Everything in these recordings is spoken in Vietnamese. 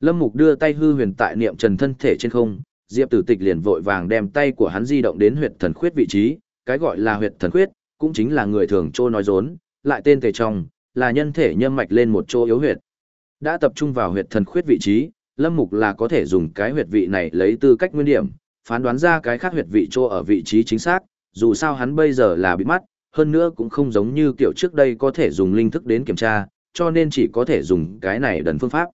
Lâm Mục đưa tay hư huyền tại niệm trần thân thể trên không, Diệp Tử Tịch liền vội vàng đem tay của hắn di động đến huyệt thần khuyết vị trí, cái gọi là huyệt thần khuyết, cũng chính là người thường trô nói dối, lại tên tề trong, là nhân thể nhâm mạch lên một chỗ yếu huyệt. Đã tập trung vào huyệt thần khuyết vị trí, Lâm Mục là có thể dùng cái huyệt vị này lấy tư cách nguyên điểm, phán đoán ra cái khác huyệt vị trô ở vị trí chính xác, dù sao hắn bây giờ là bị mắt, hơn nữa cũng không giống như kiểu trước đây có thể dùng linh thức đến kiểm tra, cho nên chỉ có thể dùng cái này đần phương pháp.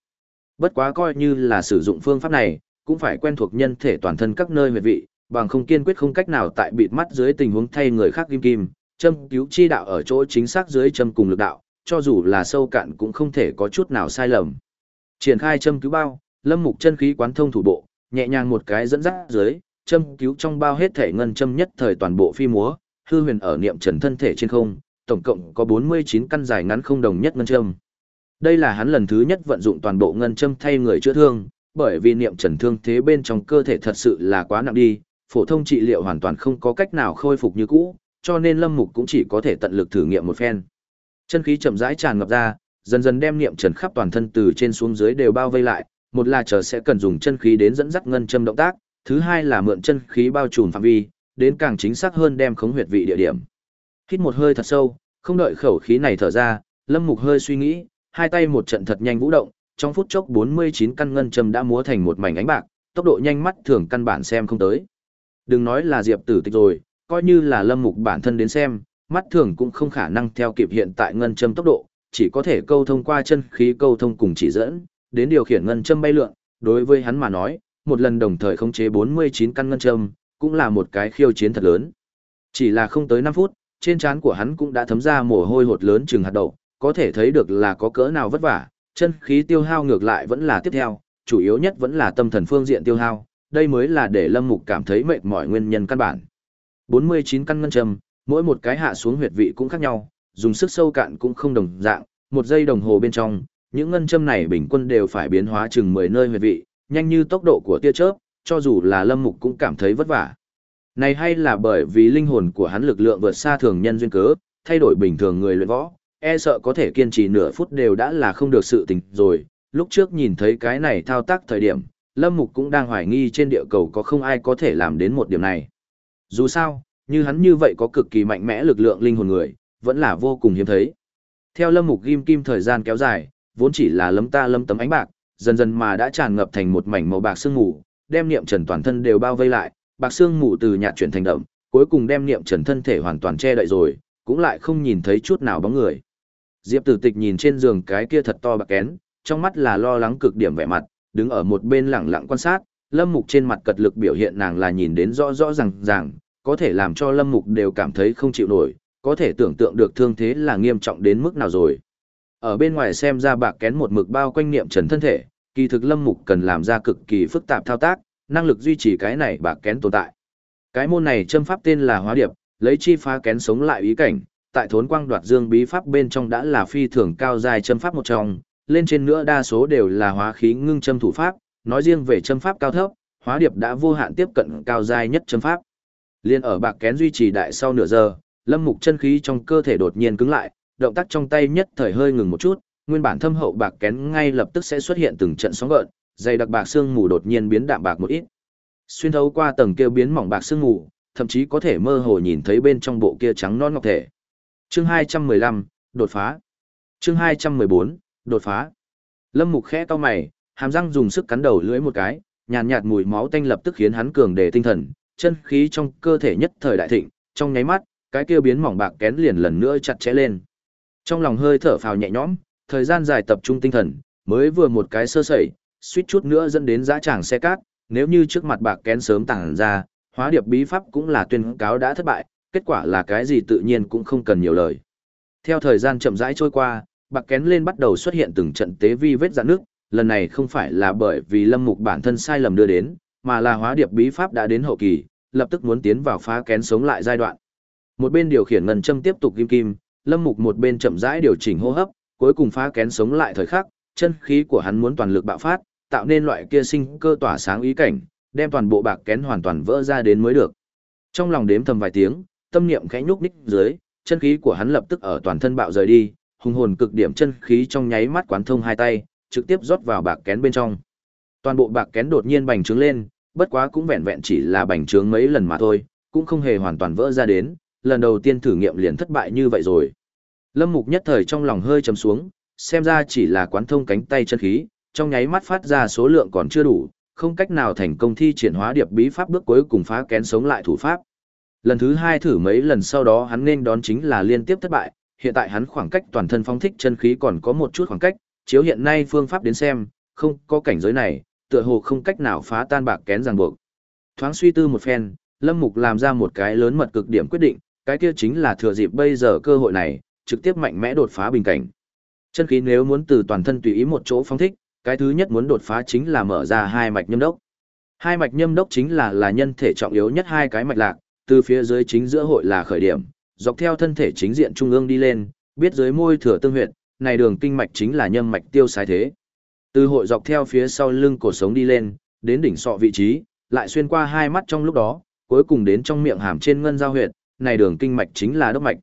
Bất quá coi như là sử dụng phương pháp này, cũng phải quen thuộc nhân thể toàn thân các nơi huyệt vị, bằng không kiên quyết không cách nào tại bịt mắt dưới tình huống thay người khác kim kim, châm cứu chi đạo ở chỗ chính xác dưới châm cùng lực đạo, cho dù là sâu cạn cũng không thể có chút nào sai lầm. Triển khai châm cứu bao, Lâm Mục chân khí quán thông thủ bộ, nhẹ nhàng một cái dẫn dắt dưới, châm cứu trong bao hết thể ngân châm nhất thời toàn bộ phi múa, hư huyền ở niệm trần thân thể trên không, tổng cộng có 49 căn dài ngắn không đồng nhất ngân châm. Đây là hắn lần thứ nhất vận dụng toàn bộ ngân châm thay người chữa thương, bởi vì niệm trần thương thế bên trong cơ thể thật sự là quá nặng đi, phổ thông trị liệu hoàn toàn không có cách nào khôi phục như cũ, cho nên Lâm Mục cũng chỉ có thể tận lực thử nghiệm một phen. Chân khí chậm rãi tràn ngập ra, dần dần đem niệm trần khắp toàn thân từ trên xuống dưới đều bao vây lại, một là chờ sẽ cần dùng chân khí đến dẫn dắt ngân châm động tác, thứ hai là mượn chân khí bao trùm phạm vi, đến càng chính xác hơn đem khống huyệt vị địa điểm. Hít một hơi thật sâu, không đợi khẩu khí này thở ra, Lâm Mục hơi suy nghĩ, hai tay một trận thật nhanh vũ động, trong phút chốc 49 căn ngân châm đã múa thành một mảnh ánh bạc, tốc độ nhanh mắt thường căn bản xem không tới. Đừng nói là Diệp Tử Tịch rồi, coi như là Lâm Mục bản thân đến xem, mắt thường cũng không khả năng theo kịp hiện tại ngân châm tốc độ, chỉ có thể câu thông qua chân khí câu thông cùng chỉ dẫn, đến điều khiển ngân châm bay lượn, đối với hắn mà nói, một lần đồng thời khống chế 49 căn ngân châm, cũng là một cái khiêu chiến thật lớn. Chỉ là không tới 5 phút, trên trán của hắn cũng đã thấm ra mồ hôi hột lớn chừng hạt đậu, có thể thấy được là có cỡ nào vất vả, chân khí tiêu hao ngược lại vẫn là tiếp theo, chủ yếu nhất vẫn là tâm thần phương diện tiêu hao, đây mới là để Lâm Mục cảm thấy mệt mỏi nguyên nhân căn bản. 49 căn ngân châm, mỗi một cái hạ xuống huyệt vị cũng khác nhau, dùng sức sâu cạn cũng không đồng dạng, một giây đồng hồ bên trong, những ngân châm này bình quân đều phải biến hóa chừng 10 nơi huyệt vị, nhanh như tốc độ của tia chớp, cho dù là Lâm Mục cũng cảm thấy vất vả. Này hay là bởi vì linh hồn của hắn lực lượng vượt xa thường nhân duyên cớ, thay đổi bình thường người luyện võ, e sợ có thể kiên trì nửa phút đều đã là không được sự tình rồi. Lúc trước nhìn thấy cái này thao tác thời điểm, Lâm Mục cũng đang hoài nghi trên địa cầu có không ai có thể làm đến một điểm này. Dù sao, như hắn như vậy có cực kỳ mạnh mẽ lực lượng linh hồn người, vẫn là vô cùng hiếm thấy. Theo Lâm Mục ghim kim thời gian kéo dài, vốn chỉ là lấm ta lấm tấm ánh bạc, dần dần mà đã tràn ngập thành một mảnh màu bạc sương mù, đem niệm trần toàn thân đều bao vây lại, bạc sương mù từ nhạt chuyển thành đậm, cuối cùng đem niệm trần thân thể hoàn toàn che đậy rồi, cũng lại không nhìn thấy chút nào bóng người. Diệp Tử Tịch nhìn trên giường cái kia thật to bạc kén, trong mắt là lo lắng cực điểm vẻ mặt, đứng ở một bên lặng lặng quan sát, Lâm Mục trên mặt cật lực biểu hiện nàng là nhìn đến rõ rõ ràng ràng, có thể làm cho Lâm Mục đều cảm thấy không chịu nổi, có thể tưởng tượng được thương thế là nghiêm trọng đến mức nào rồi. Ở bên ngoài xem ra bạc kén một mực bao quanh niệm trần thân thể, kỳ thực Lâm Mục cần làm ra cực kỳ phức tạp thao tác, năng lực duy trì cái này bạc kén tồn tại. Cái môn này châm pháp tên là hóa điệp, lấy chi phá kén sống lại ý cảnh, tại thốn quang đoạt dương bí pháp bên trong đã là phi thường cao dài châm pháp một trong, lên trên nữa đa số đều là hóa khí ngưng châm thủ pháp, nói riêng về châm pháp cao thấp, hóa điệp đã vô hạn tiếp cận cao dài nhất châm pháp. Liên ở bạc kén duy trì đại sau nửa giờ, Lâm Mục chân khí trong cơ thể đột nhiên cứng lại, động tác trong tay nhất thời hơi ngừng một chút, nguyên bản thâm hậu bạc kén ngay lập tức sẽ xuất hiện từng trận sóng gợn, dày đặc bạc xương mù đột nhiên biến đạm bạc một ít. Xuyên thấu qua tầng kia biến mỏng bạc xương mù, thậm chí có thể mơ hồ nhìn thấy bên trong bộ kia trắng non ngọc thể. Chương 215, đột phá. Chương 214, đột phá. Lâm Mục khẽ to mày, hàm răng dùng sức cắn đầu lưỡi một cái, nhàn nhạt, mùi máu tanh lập tức khiến hắn cường đề tinh thần, chân khí trong cơ thể nhất thời đại thịnh, trong nháy mắt, cái kia biến mỏng bạc kén liền lần nữa chặt chẽ lên. Trong lòng hơi thở phào nhẹ nhõm, thời gian dài tập trung tinh thần, mới vừa một cái sơ sẩy, suýt chút nữa dẫn đến dã tràng xe cát, nếu như trước mặt bạc kén sớm tàng ra, hóa điệp bí pháp cũng là tuyên cáo đã thất bại, kết quả là cái gì tự nhiên cũng không cần nhiều lời. Theo thời gian chậm rãi trôi qua, bạc kén lên bắt đầu xuất hiện từng trận tế vi vết dạn nước, lần này không phải là bởi vì lâm mục bản thân sai lầm đưa đến, mà là hóa điệp bí pháp đã đến hậu kỳ, lập tức muốn tiến vào phá kén sống lại giai đoạn. Một bên điều khiển ngân châm tiếp tục kim kim, lâm mục một bên chậm rãi điều chỉnh hô hấp, cuối cùng phá kén sống lại thời khắc, chân khí của hắn muốn toàn lực bạo phát, tạo nên loại kia sinh cơ tỏa sáng ý cảnh, đem toàn bộ bạc kén hoàn toàn vỡ ra đến mới được. Trong lòng đếm thầm vài tiếng, tâm niệm khẽ nhúc nhích dưới, chân khí của hắn lập tức ở toàn thân bạo rời đi, hùng hồn cực điểm chân khí trong nháy mắt quán thông hai tay, trực tiếp rót vào bạc kén bên trong. Toàn bộ bạc kén đột nhiên bành trướng lên, bất quá cũng vẹn vẹn chỉ là bành trướng mấy lần mà thôi, cũng không hề hoàn toàn vỡ ra đến, lần đầu tiên thử nghiệm liền thất bại như vậy rồi. Lâm Mục nhất thời trong lòng hơi trầm xuống, xem ra chỉ là quán thông cánh tay chân khí, trong nháy mắt phát ra số lượng còn chưa đủ, không cách nào thành công thi triển hóa điệp bí pháp bước cuối cùng phá kén sống lại thủ pháp. Lần thứ hai thử mấy lần sau đó hắn nên đón chính là liên tiếp thất bại, hiện tại hắn khoảng cách toàn thân phong thích chân khí còn có một chút khoảng cách, chiếu hiện nay phương pháp đến xem, không có cảnh giới này, tựa hồ không cách nào phá tan bạc kén ràng buộc. Thoáng suy tư một phen, Lâm Mục làm ra một cái lớn mật cực điểm quyết định, cái kia chính là thừa dịp bây giờ cơ hội này, trực tiếp mạnh mẽ đột phá bình cảnh. Chân khí nếu muốn từ toàn thân tùy ý một chỗ phóng thích, cái thứ nhất muốn đột phá chính là mở ra hai mạch nhâm đốc. Hai mạch nhâm đốc chính là là nhân thể trọng yếu nhất hai cái mạch lạc, từ phía dưới chính giữa hội là khởi điểm, dọc theo thân thể chính diện trung ương đi lên, biết dưới môi thừa tương huyệt, này đường kinh mạch chính là nhâm mạch tiêu sai thế. Từ hội dọc theo phía sau lưng cổ sống đi lên, đến đỉnh sọ vị trí, lại xuyên qua hai mắt trong lúc đó, cuối cùng đến trong miệng hàm trên ngân giao huyệt, này đường kinh mạch chính là đốc mạch.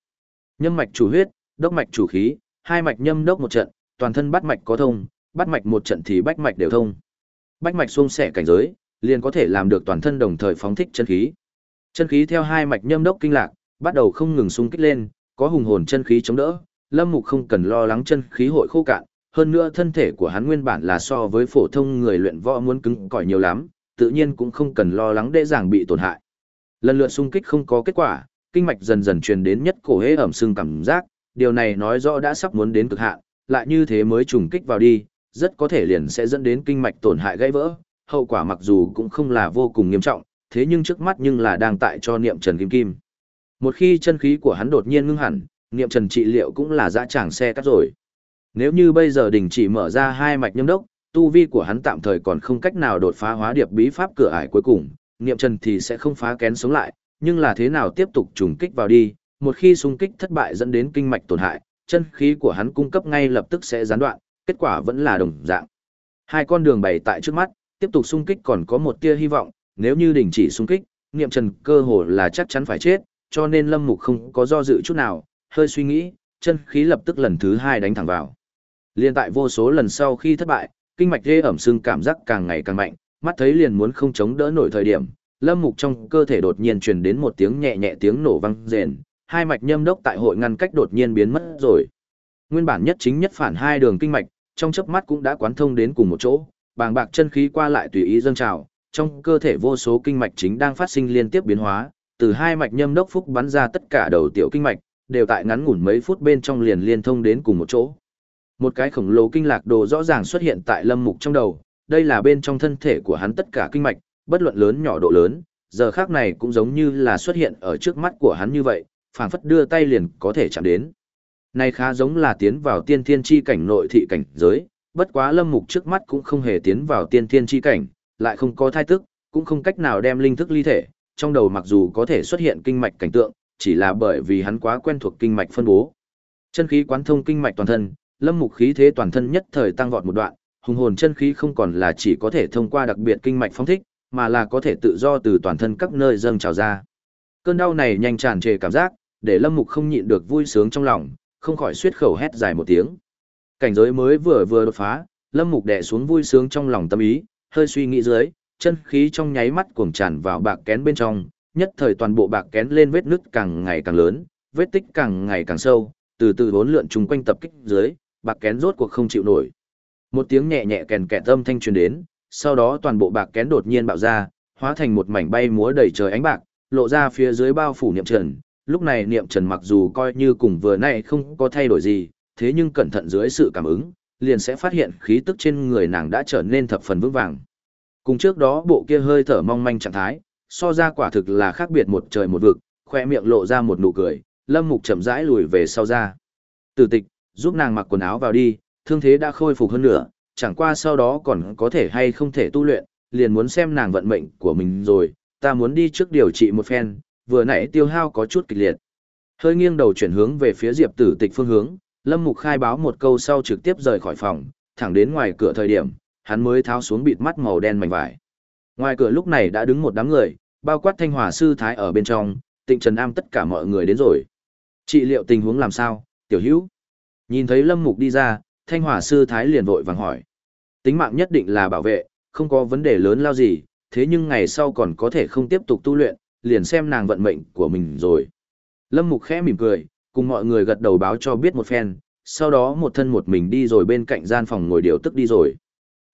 Nhâm mạch chủ huyết, đốc mạch chủ khí, hai mạch nhâm đốc một trận, toàn thân bắt mạch có thông, bắt mạch một trận thì bách mạch đều thông. Bách mạch xuông xẻ cảnh giới, liền có thể làm được toàn thân đồng thời phóng thích chân khí. Chân khí theo hai mạch nhâm đốc kinh lạc, bắt đầu không ngừng xung kích lên, có hùng hồn chân khí chống đỡ, Lâm Mục không cần lo lắng chân khí hội khô cạn, hơn nữa thân thể của hắn nguyên bản là so với phổ thông người luyện võ muốn cứng cỏi nhiều lắm, tự nhiên cũng không cần lo lắng dễ dàng bị tổn hại. Lần lượt xung kích không có kết quả, kinh mạch dần dần truyền đến nhất cổ hế ẩm sưng cảm giác, điều này nói rõ đã sắp muốn đến cực hạn, lại như thế mới trùng kích vào đi, rất có thể liền sẽ dẫn đến kinh mạch tổn hại gãy vỡ, hậu quả mặc dù cũng không là vô cùng nghiêm trọng, thế nhưng trước mắt nhưng là đang tại cho niệm Trần Kim Kim. Một khi chân khí của hắn đột nhiên ngưng hẳn, niệm Trần trị liệu cũng là dã tràng xe cắt rồi. Nếu như bây giờ đình chỉ mở ra hai mạch nhâm đốc, tu vi của hắn tạm thời còn không cách nào đột phá hóa điệp bí pháp cửa ải cuối cùng, niệm Trần thì sẽ không phá kén sống lại, nhưng là thế nào tiếp tục trùng kích vào đi, một khi xung kích thất bại dẫn đến kinh mạch tổn hại, chân khí của hắn cung cấp ngay lập tức sẽ gián đoạn, kết quả vẫn là đồng dạng. Hai con đường bày tại trước mắt, tiếp tục xung kích còn có một tia hy vọng, nếu như đình chỉ xung kích, niệm trần cơ hồ là chắc chắn phải chết, cho nên Lâm Mục không có do dự chút nào, hơi suy nghĩ, chân khí lập tức lần thứ hai đánh thẳng vào. Liên tại vô số lần sau khi thất bại, kinh mạch ghê ẩm sưng cảm giác càng ngày càng mạnh, mắt thấy liền muốn không chống đỡ nổi thời điểm, Lâm Mục trong cơ thể đột nhiên truyền đến một tiếng nhẹ nhẹ tiếng nổ vang rền, hai mạch nhâm đốc tại hội ngăn cách đột nhiên biến mất rồi. Nguyên bản nhất chính nhất phản hai đường kinh mạch, trong chớp mắt cũng đã quán thông đến cùng một chỗ, bàng bạc chân khí qua lại tùy ý dâng trào, trong cơ thể vô số kinh mạch chính đang phát sinh liên tiếp biến hóa, từ hai mạch nhâm đốc phúc bắn ra tất cả đầu tiểu kinh mạch, đều tại ngắn ngủn mấy phút bên trong liền liên thông đến cùng một chỗ. Một cái khổng lồ kinh lạc đồ rõ ràng xuất hiện tại Lâm Mục trong đầu, đây là bên trong thân thể của hắn tất cả kinh mạch, bất luận lớn nhỏ độ lớn, giờ khác này cũng giống như là xuất hiện ở trước mắt của hắn như vậy, phảng phất đưa tay liền có thể chạm đến. Này khá giống là tiến vào tiên thiên chi cảnh nội thị cảnh giới, bất quá lâm mục trước mắt cũng không hề tiến vào tiên thiên chi cảnh, lại không có thai tức, cũng không cách nào đem linh thức ly thể, trong đầu mặc dù có thể xuất hiện kinh mạch cảnh tượng, chỉ là bởi vì hắn quá quen thuộc kinh mạch phân bố. Chân khí quán thông kinh mạch toàn thân, lâm mục khí thế toàn thân nhất thời tăng vọt một đoạn, hùng hồn chân khí không còn là chỉ có thể thông qua đặc biệt kinh mạch phóng thích, mà là có thể tự do từ toàn thân các nơi dâng trào ra. Cơn đau này nhanh tràn trề cảm giác, để Lâm Mục không nhịn được vui sướng trong lòng, không khỏi suýt khẩu hét dài một tiếng. Cảnh giới mới vừa vừa đột phá, Lâm Mục đè xuống vui sướng trong lòng tâm ý, hơi suy nghĩ dưới, chân khí trong nháy mắt cuồng tràn vào bạc kén bên trong, nhất thời toàn bộ bạc kén lên vết nứt càng ngày càng lớn, vết tích càng ngày càng sâu, từ từ bốn lượn chung quanh tập kích dưới, bạc kén rốt cuộc không chịu nổi. Một tiếng nhẹ nhẹ kèn kẹt âm thanh truyền đến, sau đó toàn bộ bạc kén đột nhiên bạo ra, hóa thành một mảnh bay múa đầy trời ánh bạc, lộ ra phía dưới bao phủ niệm trần. Lúc này niệm trần mặc dù coi như cùng vừa nay không có thay đổi gì, thế nhưng cẩn thận dưới sự cảm ứng, liền sẽ phát hiện khí tức trên người nàng đã trở nên thập phần vững vàng. Cùng trước đó bộ kia hơi thở mong manh trạng thái, so ra quả thực là khác biệt một trời một vực, khoe miệng lộ ra một nụ cười, lâm mục chậm rãi lùi về sau ra. Tử tịch, giúp nàng mặc quần áo vào đi, thương thế đã khôi phục hơn nữa, chẳng qua sau đó còn có thể hay không thể tu luyện, liền muốn xem nàng vận mệnh của mình rồi, ta muốn đi trước điều trị một phen, vừa nãy tiêu hao có chút kịch liệt. Hơi nghiêng đầu chuyển hướng về phía Diệp Tử Tịch phương hướng, Lâm Mục khai báo một câu sau trực tiếp rời khỏi phòng, thẳng đến ngoài cửa thời điểm, hắn mới tháo xuống bịt mắt màu đen mảnh vải. Ngoài cửa lúc này đã đứng một đám người, bao quát Thanh Hòa sư thái ở bên trong, Tịnh Trần Am tất cả mọi người đến rồi. Trị liệu tình huống làm sao, tiểu hữu? Nhìn thấy Lâm Mục đi ra, Thanh Hòa sư thái liền vội vàng hỏi. Tính mạng nhất định là bảo vệ, không có vấn đề lớn lao gì, thế nhưng ngày sau còn có thể không tiếp tục tu luyện, liền xem nàng vận mệnh của mình rồi. Lâm Mục khẽ mỉm cười, cùng mọi người gật đầu báo cho biết một phen, sau đó một thân một mình đi rồi bên cạnh gian phòng ngồi điều tức đi rồi.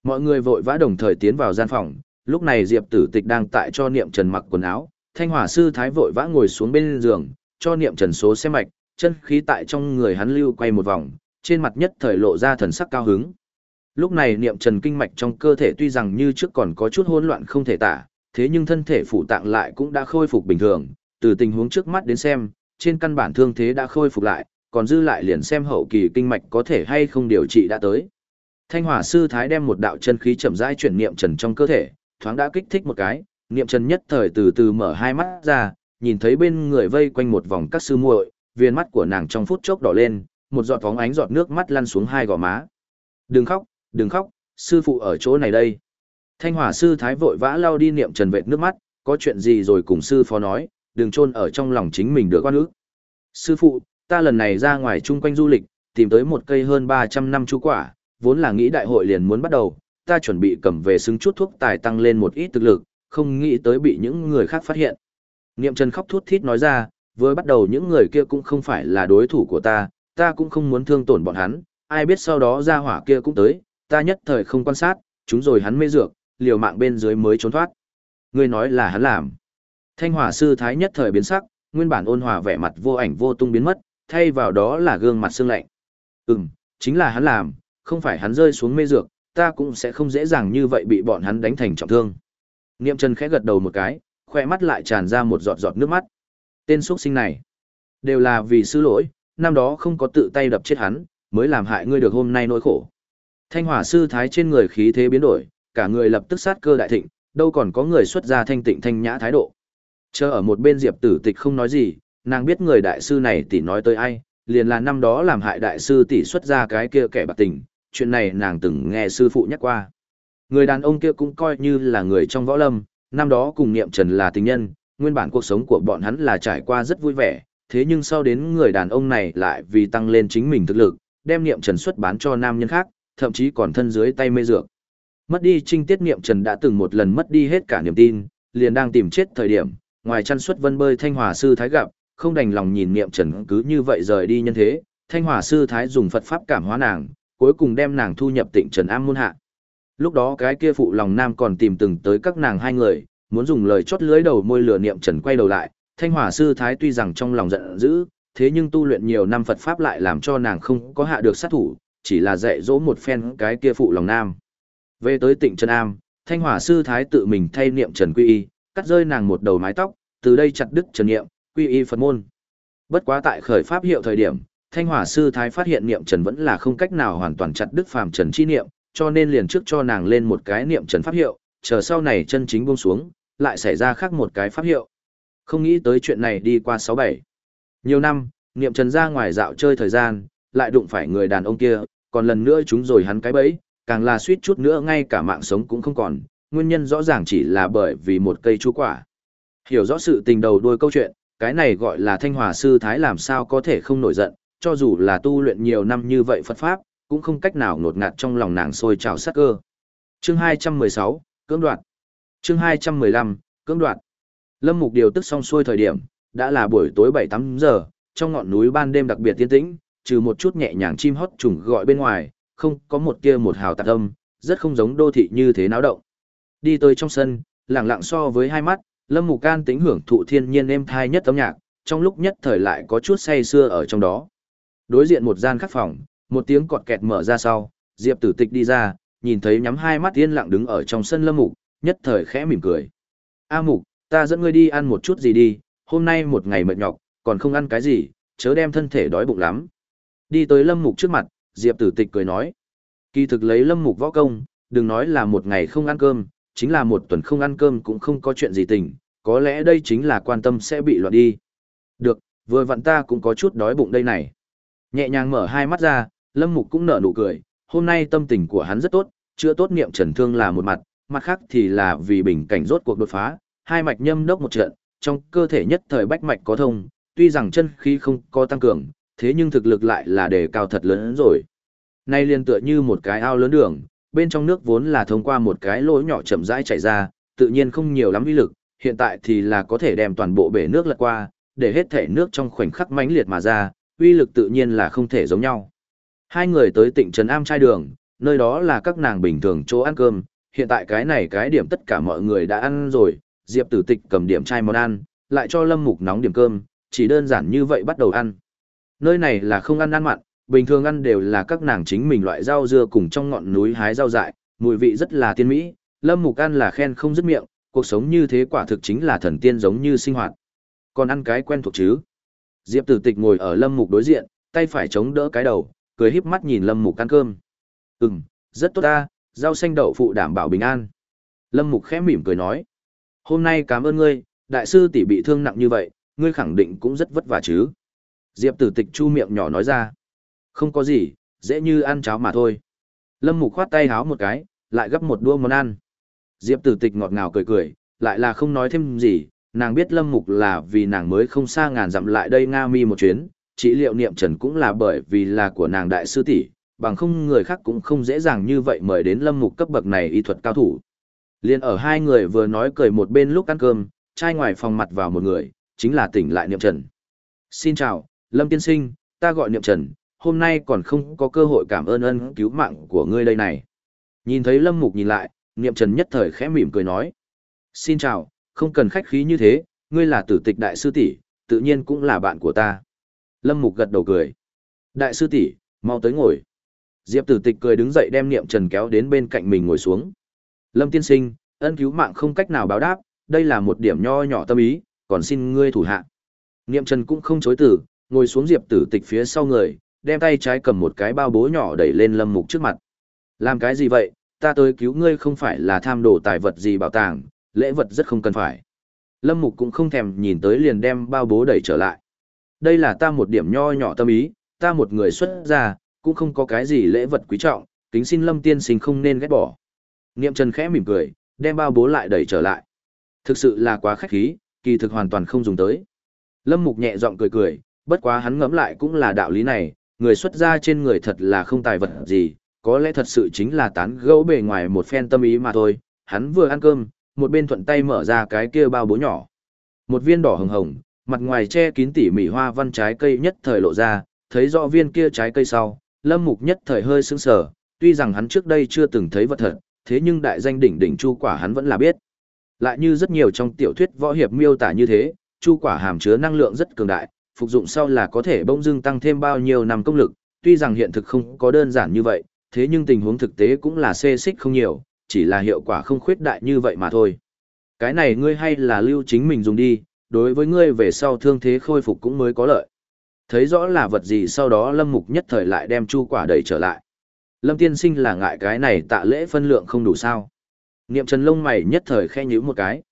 Mọi người vội vã đồng thời tiến vào gian phòng, lúc này Diệp Tử Tịch đang tại cho Niệm Trần mặc quần áo, Thanh Hỏa sư thái vội vã ngồi xuống bên giường, cho Niệm Trần số xem mạch, chân khí tại trong người hắn lưu quay một vòng, trên mặt nhất thời lộ ra thần sắc cao hứng. Lúc này Niệm Trần kinh mạch trong cơ thể tuy rằng như trước còn có chút hỗn loạn không thể tả, thế nhưng thân thể phụ tạng lại cũng đã khôi phục bình thường, từ tình huống trước mắt đến xem, trên căn bản thương thế đã khôi phục lại, còn dư lại liền xem hậu kỳ kinh mạch có thể hay không điều trị đã tới. Thanh Hỏa sư thái đem một đạo chân khí chậm rãi chuyển niệm trần trong cơ thể, thoáng đã kích thích một cái, niệm trần nhất thời từ từ mở hai mắt ra, nhìn thấy bên người vây quanh một vòng các sư muội, viên mắt của nàng trong phút chốc đỏ lên, một giọt phóng ánh giọt nước mắt lăn xuống hai gò má. "Đừng khóc, đừng khóc, sư phụ ở chỗ này đây." Thanh Hỏa sư thái vội vã lau đi niệm trần vệt nước mắt, có chuyện gì rồi cùng sư phó nói, đừng chôn ở trong lòng chính mình được quan ước. Sư phụ, ta lần này ra ngoài chung quanh du lịch, tìm tới một cây hơn 300 năm chú quả, vốn là nghĩ đại hội liền muốn bắt đầu, ta chuẩn bị cầm về xứng chút thuốc tài tăng lên một ít thực lực, không nghĩ tới bị những người khác phát hiện. Niệm Trần khóc thút thít nói ra, với bắt đầu những người kia cũng không phải là đối thủ của ta, ta cũng không muốn thương tổn bọn hắn, ai biết sau đó ra hỏa kia cũng tới, ta nhất thời không quan sát, chúng rồi hắn mê dược, liều mạng bên dưới mới trốn thoát. Ngươi nói là hắn làm. Thanh hỏa sư thái nhất thời biến sắc, nguyên bản ôn hòa vẻ mặt vô ảnh vô tung biến mất, thay vào đó là gương mặt sương lạnh. Ừm, chính là hắn làm, không phải hắn rơi xuống mê dược, ta cũng sẽ không dễ dàng như vậy bị bọn hắn đánh thành trọng thương. Niệm Trần khẽ gật đầu một cái, khoe mắt lại tràn ra một giọt giọt nước mắt. Tên xuất sinh này, đều là vì sư lỗi, năm đó không có tự tay đập chết hắn, mới làm hại ngươi được hôm nay nỗi khổ. Thanh hỏa sư thái trên người khí thế biến đổi, cả người lập tức sát cơ đại thịnh, đâu còn có người xuất ra thanh tịnh thanh nhã thái độ. Chờ ở một bên Diệp Tử Tịch không nói gì, nàng biết người đại sư này tỷ nói tới ai, liền là năm đó làm hại đại sư tỷ xuất ra cái kia kẻ bạc tình, chuyện này nàng từng nghe sư phụ nhắc qua. Người đàn ông kia cũng coi như là người trong võ lâm, năm đó cùng Niệm Trần là tình nhân, nguyên bản cuộc sống của bọn hắn là trải qua rất vui vẻ, thế nhưng sau đến người đàn ông này lại vì tăng lên chính mình thực lực, đem Niệm Trần xuất bán cho nam nhân khác, thậm chí còn thân dưới tay mê dược. Mất đi trinh tiết Niệm Trần đã từng một lần mất đi hết cả niềm tin, liền đang tìm chết thời điểm, ngoài chăn xuất vân bơi thanh hòa sư thái gặp, không đành lòng nhìn niệm trần cứ như vậy rời đi nhân thế, thanh hòa sư thái dùng Phật pháp cảm hóa nàng, cuối cùng đem nàng thu nhập tịnh trần am môn hạ. Lúc đó cái kia phụ lòng nam còn tìm từng tới các nàng hai người, muốn dùng lời chót lưới đầu môi lửa niệm trần quay đầu lại, thanh hòa sư thái tuy rằng trong lòng giận dữ, thế nhưng tu luyện nhiều năm Phật pháp lại làm cho nàng không có hạ được sát thủ, chỉ là dạy dỗ một phen cái kia phụ lòng nam. Về tới tịnh trần am, thanh hòa sư thái tự mình thay niệm trần quy y, cắt rơi nàng một đầu mái tóc, từ đây chặt đứt trần niệm, quy y Phật môn. Bất quá tại khởi pháp hiệu thời điểm, Thanh Hỏa sư thái phát hiện niệm trần vẫn là không cách nào hoàn toàn chặt đứt phàm trần chi niệm, cho nên liền trước cho nàng lên một cái niệm trần pháp hiệu, chờ sau này chân chính buông xuống, lại xảy ra khác một cái pháp hiệu. Không nghĩ tới chuyện này đi qua sáu bảy Nhiều năm, niệm trần ra ngoài dạo chơi thời gian, lại đụng phải người đàn ông kia, còn lần nữa chúng rồi hắn cái bẫy, càng là suýt chút nữa ngay cả mạng sống cũng không còn, nguyên nhân rõ ràng chỉ là bởi vì một cây chú quả. Hiểu rõ sự tình đầu đuôi câu chuyện, cái này gọi là thanh hòa sư thái làm sao có thể không nổi giận, cho dù là tu luyện nhiều năm như vậy Phật Pháp, cũng không cách nào nột ngạt trong lòng nàng sôi trào sắc cơ. Chương 216, cưỡng đoạt. Chương 215, cưỡng đoạt. Lâm Mục điều tức xong xuôi thời điểm, đã là buổi tối 7-8 giờ, trong ngọn núi ban đêm đặc biệt tiên tĩnh, trừ một chút nhẹ nhàng chim hót trùng gọi bên ngoài, không có một kia một hào tạc âm, rất không giống đô thị như thế náo động. Đi tới trong sân, lặng lặng so với hai mắt, Lâm Mục Can tính hưởng thụ thiên nhiên êm thai nhất âm nhạc, trong lúc nhất thời lại có chút say xưa ở trong đó. Đối diện một gian khắc phòng, một tiếng cọt kẹt mở ra sau, Diệp Tử Tịch đi ra, nhìn thấy nhắm hai mắt yên lặng đứng ở trong sân Lâm Mục, nhất thời khẽ mỉm cười. "A Mục, ta dẫn ngươi đi ăn một chút gì đi, hôm nay một ngày mệt nhọc, còn không ăn cái gì, chớ đem thân thể đói bụng lắm." Đi tới Lâm Mục trước mặt, Diệp Tử Tịch cười nói: "Kỳ thực lấy Lâm Mục võ công, đừng nói là một ngày không ăn cơm, chính là một tuần không ăn cơm cũng không có chuyện gì tình, có lẽ đây chính là quan tâm sẽ bị loạn đi. Được, vừa vặn ta cũng có chút đói bụng đây này. Nhẹ nhàng mở hai mắt ra, Lâm Mục cũng nở nụ cười, hôm nay tâm tình của hắn rất tốt, chưa tốt niệm trần thương là một mặt, mặt khác thì là vì bình cảnh rốt cuộc đột phá, hai mạch nhâm đốc một trận, trong cơ thể nhất thời bách mạch có thông, tuy rằng chân khí không có tăng cường, thế nhưng thực lực lại là đề cao thật lớn rồi. Nay liên tựa như một cái ao lớn đường, bên trong nước vốn là thông qua một cái lỗ nhỏ chậm rãi chảy ra, tự nhiên không nhiều lắm uy lực, hiện tại thì là có thể đem toàn bộ bể nước lật qua, để hết thể nước trong khoảnh khắc mãnh liệt mà ra, uy lực tự nhiên là không thể giống nhau. Hai người tới tỉnh Trần Am trai đường, nơi đó là các nàng bình thường chỗ ăn cơm, hiện tại cái này cái điểm tất cả mọi người đã ăn rồi, Diệp Tử Tịch cầm điểm chai món ăn, lại cho Lâm Mục nóng điểm cơm, chỉ đơn giản như vậy bắt đầu ăn. Nơi này là không ăn ăn mặn, bình thường ăn đều là các nàng chính mình loại rau dưa cùng trong ngọn núi hái rau dại, mùi vị rất là tiên mỹ, Lâm Mục ăn là khen không dứt miệng, cuộc sống như thế quả thực chính là thần tiên giống như sinh hoạt. Còn ăn cái quen thuộc chứ? Diệp Tử Tịch ngồi ở Lâm Mục đối diện, tay phải chống đỡ cái đầu, cười híp mắt nhìn Lâm Mục ăn cơm. "Ừm, rất tốt ta, rau xanh đậu phụ đảm bảo bình an." Lâm Mục khẽ mỉm cười nói. "Hôm nay cảm ơn ngươi, đại sư tỷ bị thương nặng như vậy, ngươi khẳng định cũng rất vất vả chứ?" Diệp Tử Tịch chu miệng nhỏ nói ra. "Không có gì, dễ như ăn cháo mà thôi." Lâm Mục khoát tay háo một cái, lại gấp một đũa món ăn. Diệp Tử Tịch ngọt ngào cười cười, lại là không nói thêm gì, nàng biết Lâm Mục là vì nàng mới không xa ngàn dặm lại đây Nga Mi một chuyến, chỉ liệu niệm trần cũng là bởi vì là của nàng đại sư tỷ, bằng không người khác cũng không dễ dàng như vậy mời đến Lâm Mục cấp bậc này y thuật cao thủ. Liên ở hai người vừa nói cười một bên lúc ăn cơm, trai ngoài phòng mặt vào một người, chính là tỉnh lại niệm trần. Xin chào, Lâm Tiên Sinh, ta gọi niệm trần, hôm nay còn không có cơ hội cảm ơn ân cứu mạng của ngươi đây này. Nhìn thấy Lâm Mục nhìn lại, niệm trần nhất thời khẽ mỉm cười nói. Xin chào, không cần khách khí như thế, ngươi là tử tịch đại sư tỷ, tự nhiên cũng là bạn của ta. Lâm Mục gật đầu cười. Đại sư tỷ, mau tới ngồi. Diệp tử tịch cười đứng dậy đem niệm trần kéo đến bên cạnh mình ngồi xuống. Lâm tiên sinh, ân cứu mạng không cách nào báo đáp, đây là một điểm nho nhỏ tâm ý, còn xin ngươi thủ hạ. Niệm trần cũng không chối từ, ngồi xuống diệp tử tịch phía sau người, đem tay trái cầm một cái bao bố nhỏ đẩy lên lâm mục trước mặt. Làm cái gì vậy, ta tới cứu ngươi không phải là tham đồ tài vật gì bảo tàng, lễ vật rất không cần phải. Lâm Mục cũng không thèm nhìn tới liền đem bao bố đẩy trở lại. Đây là ta một điểm nho nhỏ tâm ý, ta một người xuất ra, cũng không có cái gì lễ vật quý trọng, kính xin Lâm tiên sinh không nên ghét bỏ. Niệm Trần khẽ mỉm cười, đem bao bố lại đẩy trở lại. Thực sự là quá khách khí, kỳ thực hoàn toàn không dùng tới. Lâm Mục nhẹ giọng cười cười, bất quá hắn ngẫm lại cũng là đạo lý này, người xuất ra trên người thật là không tài vật gì, có lẽ thật sự chính là tán gẫu bề ngoài một phen tâm ý mà thôi. Hắn vừa ăn cơm, một bên thuận tay mở ra cái kia bao bố nhỏ. Một viên đỏ hồng hồng, mặt ngoài che kín tỉ mỉ hoa văn trái cây nhất thời lộ ra, thấy rõ viên kia trái cây sau, Lâm Mục nhất thời hơi sững sờ, tuy rằng hắn trước đây chưa từng thấy vật thật, thế nhưng đại danh đỉnh đỉnh chu quả hắn vẫn là biết. Lại như rất nhiều trong tiểu thuyết võ hiệp miêu tả như thế, chu quả hàm chứa năng lượng rất cường đại, phục dụng sau là có thể bỗng dưng tăng thêm bao nhiêu năm công lực, tuy rằng hiện thực không có đơn giản như vậy, thế nhưng tình huống thực tế cũng là xê xích không nhiều, chỉ là hiệu quả không khuyết đại như vậy mà thôi. Cái này ngươi hay là lưu chính mình dùng đi, đối với ngươi về sau thương thế khôi phục cũng mới có lợi. Thấy rõ là vật gì sau đó Lâm Mục nhất thời lại đem chu quả đẩy trở lại. Lâm tiên sinh là ngại cái này tạ lễ phân lượng không đủ sao. Niệm trần lông mày nhất thời khe nhíu một cái.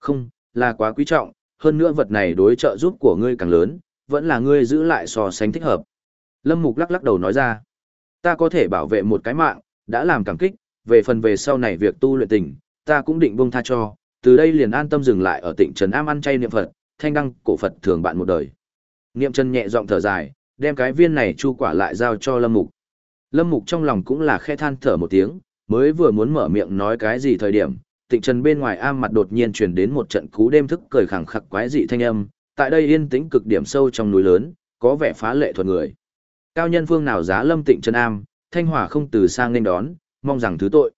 Không, là quá quý trọng, hơn nữa vật này đối trợ giúp của ngươi càng lớn, vẫn là ngươi giữ lại so sánh thích hợp. Lâm Mục lắc lắc đầu nói ra. Ta có thể bảo vệ một cái mạng, đã làm cảm kích, về phần về sau này việc tu luyện tình, ta cũng định buông tha cho, từ đây liền an tâm dừng lại ở tỉnh Trần Am ăn chay niệm Phật, thanh đăng cổ Phật thường bạn một đời. Niệm chân nhẹ giọng thở dài, đem cái viên này chu quả lại giao cho Lâm Mục. Lâm Mục trong lòng cũng là khe than thở một tiếng, mới vừa muốn mở miệng nói cái gì thời điểm, Tịnh Trần bên ngoài am mặt đột nhiên truyền đến một trận cú đêm thức cười khẳng khặc quái dị thanh âm, tại đây yên tĩnh cực điểm sâu trong núi lớn, có vẻ phá lệ thuần người. Cao nhân phương nào giá Lâm Tịnh Trần am, thanh hỏa không từ sang nên đón, mong rằng thứ tội.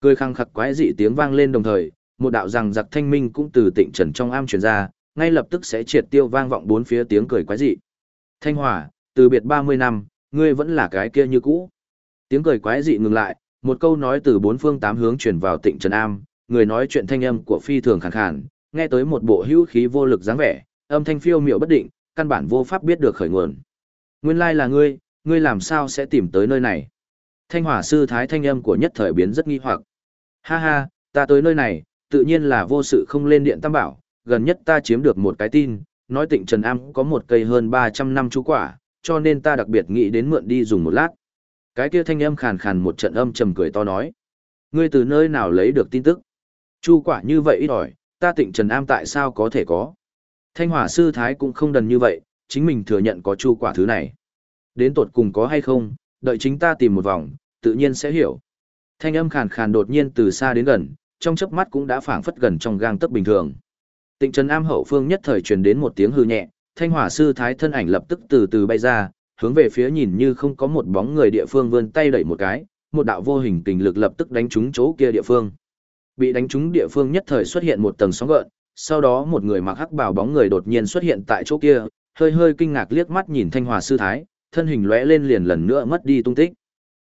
Cười khăng khặc quái dị tiếng vang lên đồng thời, một đạo rằng giặc thanh minh cũng từ tịnh trần trong am truyền ra, ngay lập tức sẽ triệt tiêu vang vọng bốn phía tiếng cười quái dị. Thanh Hòa, từ biệt 30 năm, ngươi vẫn là cái kia như cũ. Tiếng cười quái dị ngừng lại, một câu nói từ bốn phương tám hướng truyền vào tịnh trần am, người nói chuyện thanh âm của phi thường khàn khàn, nghe tới một bộ hữu khí vô lực dáng vẻ, âm thanh phiêu miệu bất định, căn bản vô pháp biết được khởi nguồn. Nguyên lai là ngươi, ngươi làm sao sẽ tìm tới nơi này? Thanh hỏa sư thái thanh âm của nhất thời biến rất nghi hoặc. Ha ha, ta tới nơi này, tự nhiên là vô sự không lên điện tam bảo, gần nhất ta chiếm được một cái tin, nói tịnh Trần Am có một cây hơn 300 năm chú quả, cho nên ta đặc biệt nghĩ đến mượn đi dùng một lát. Cái kia thanh âm khàn khàn một trận âm trầm cười to nói. Ngươi từ nơi nào lấy được tin tức? Chu quả như vậy ít ỏi, ta tịnh Trần Am tại sao có thể có? Thanh hỏa sư thái cũng không đần như vậy, chính mình thừa nhận có chu quả thứ này. Đến tột cùng có hay không, đợi chính ta tìm một vòng, tự nhiên sẽ hiểu. Thanh âm khàn khàn đột nhiên từ xa đến gần, trong chớp mắt cũng đã phảng phất gần trong gang tấc bình thường. Tịnh Trần Am hậu phương nhất thời truyền đến một tiếng hư nhẹ, Thanh Hỏa sư thái thân ảnh lập tức từ từ bay ra, hướng về phía nhìn như không có một bóng người địa phương vươn tay đẩy một cái, một đạo vô hình kình lực lập tức đánh trúng chỗ kia địa phương. Bị đánh trúng địa phương nhất thời xuất hiện một tầng sóng gợn, sau đó một người mặc hắc bào bóng người đột nhiên xuất hiện tại chỗ kia, hơi hơi kinh ngạc liếc mắt nhìn Thanh Hòa sư thái, thân hình lóe lên liền lần nữa mất đi tung tích.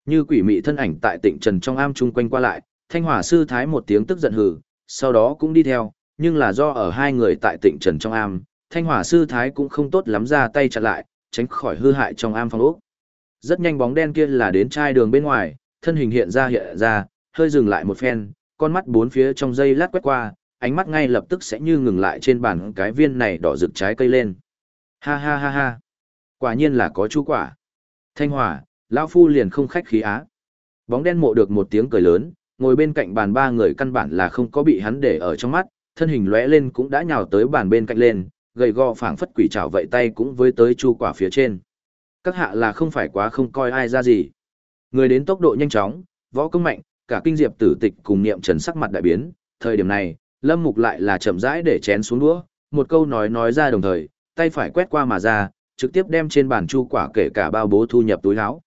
Như quỷ mị thân ảnh tại Tịnh Trần trong am chung quanh qua lại, Thanh Hòa sư thái một tiếng tức giận hừ, sau đó cũng đi theo, nhưng là do ở hai người tại Tịnh Trần trong am, Thanh Hòa sư thái cũng không tốt lắm ra tay chặn lại, tránh khỏi hư hại trong am phong ốc. Rất nhanh bóng đen kia là đến chai đường bên ngoài, thân hình hiện ra hiện ra, hơi dừng lại một phen, con mắt bốn phía trong dây lát quét qua, ánh mắt ngay lập tức sẽ như ngừng lại trên bàn cái viên này đỏ rực trái cây lên. Ha ha ha ha. Quả nhiên là có chú quả. Thanh Hòa, lão phu liền không khách khí á. Bóng đen mộ được một tiếng cười lớn, ngồi bên cạnh bàn ba người căn bản là không có bị hắn để ở trong mắt, thân hình lóe lên cũng đã nhào tới bàn bên cạnh lên, gầy gò phảng phất quỷ trảo vậy tay cũng với tới chu quả phía trên. Các hạ là không phải quá không coi ai ra gì. Người đến tốc độ nhanh chóng, võ công mạnh, cả kinh diệp tử tịch cùng niệm trần sắc mặt đại biến, thời điểm này, lâm mục lại là chậm rãi để chén xuống đũa, một câu nói nói ra đồng thời, tay phải quét qua mà ra, trực tiếp đem trên bàn chu quả kể cả bao bố thu nhập túi áo.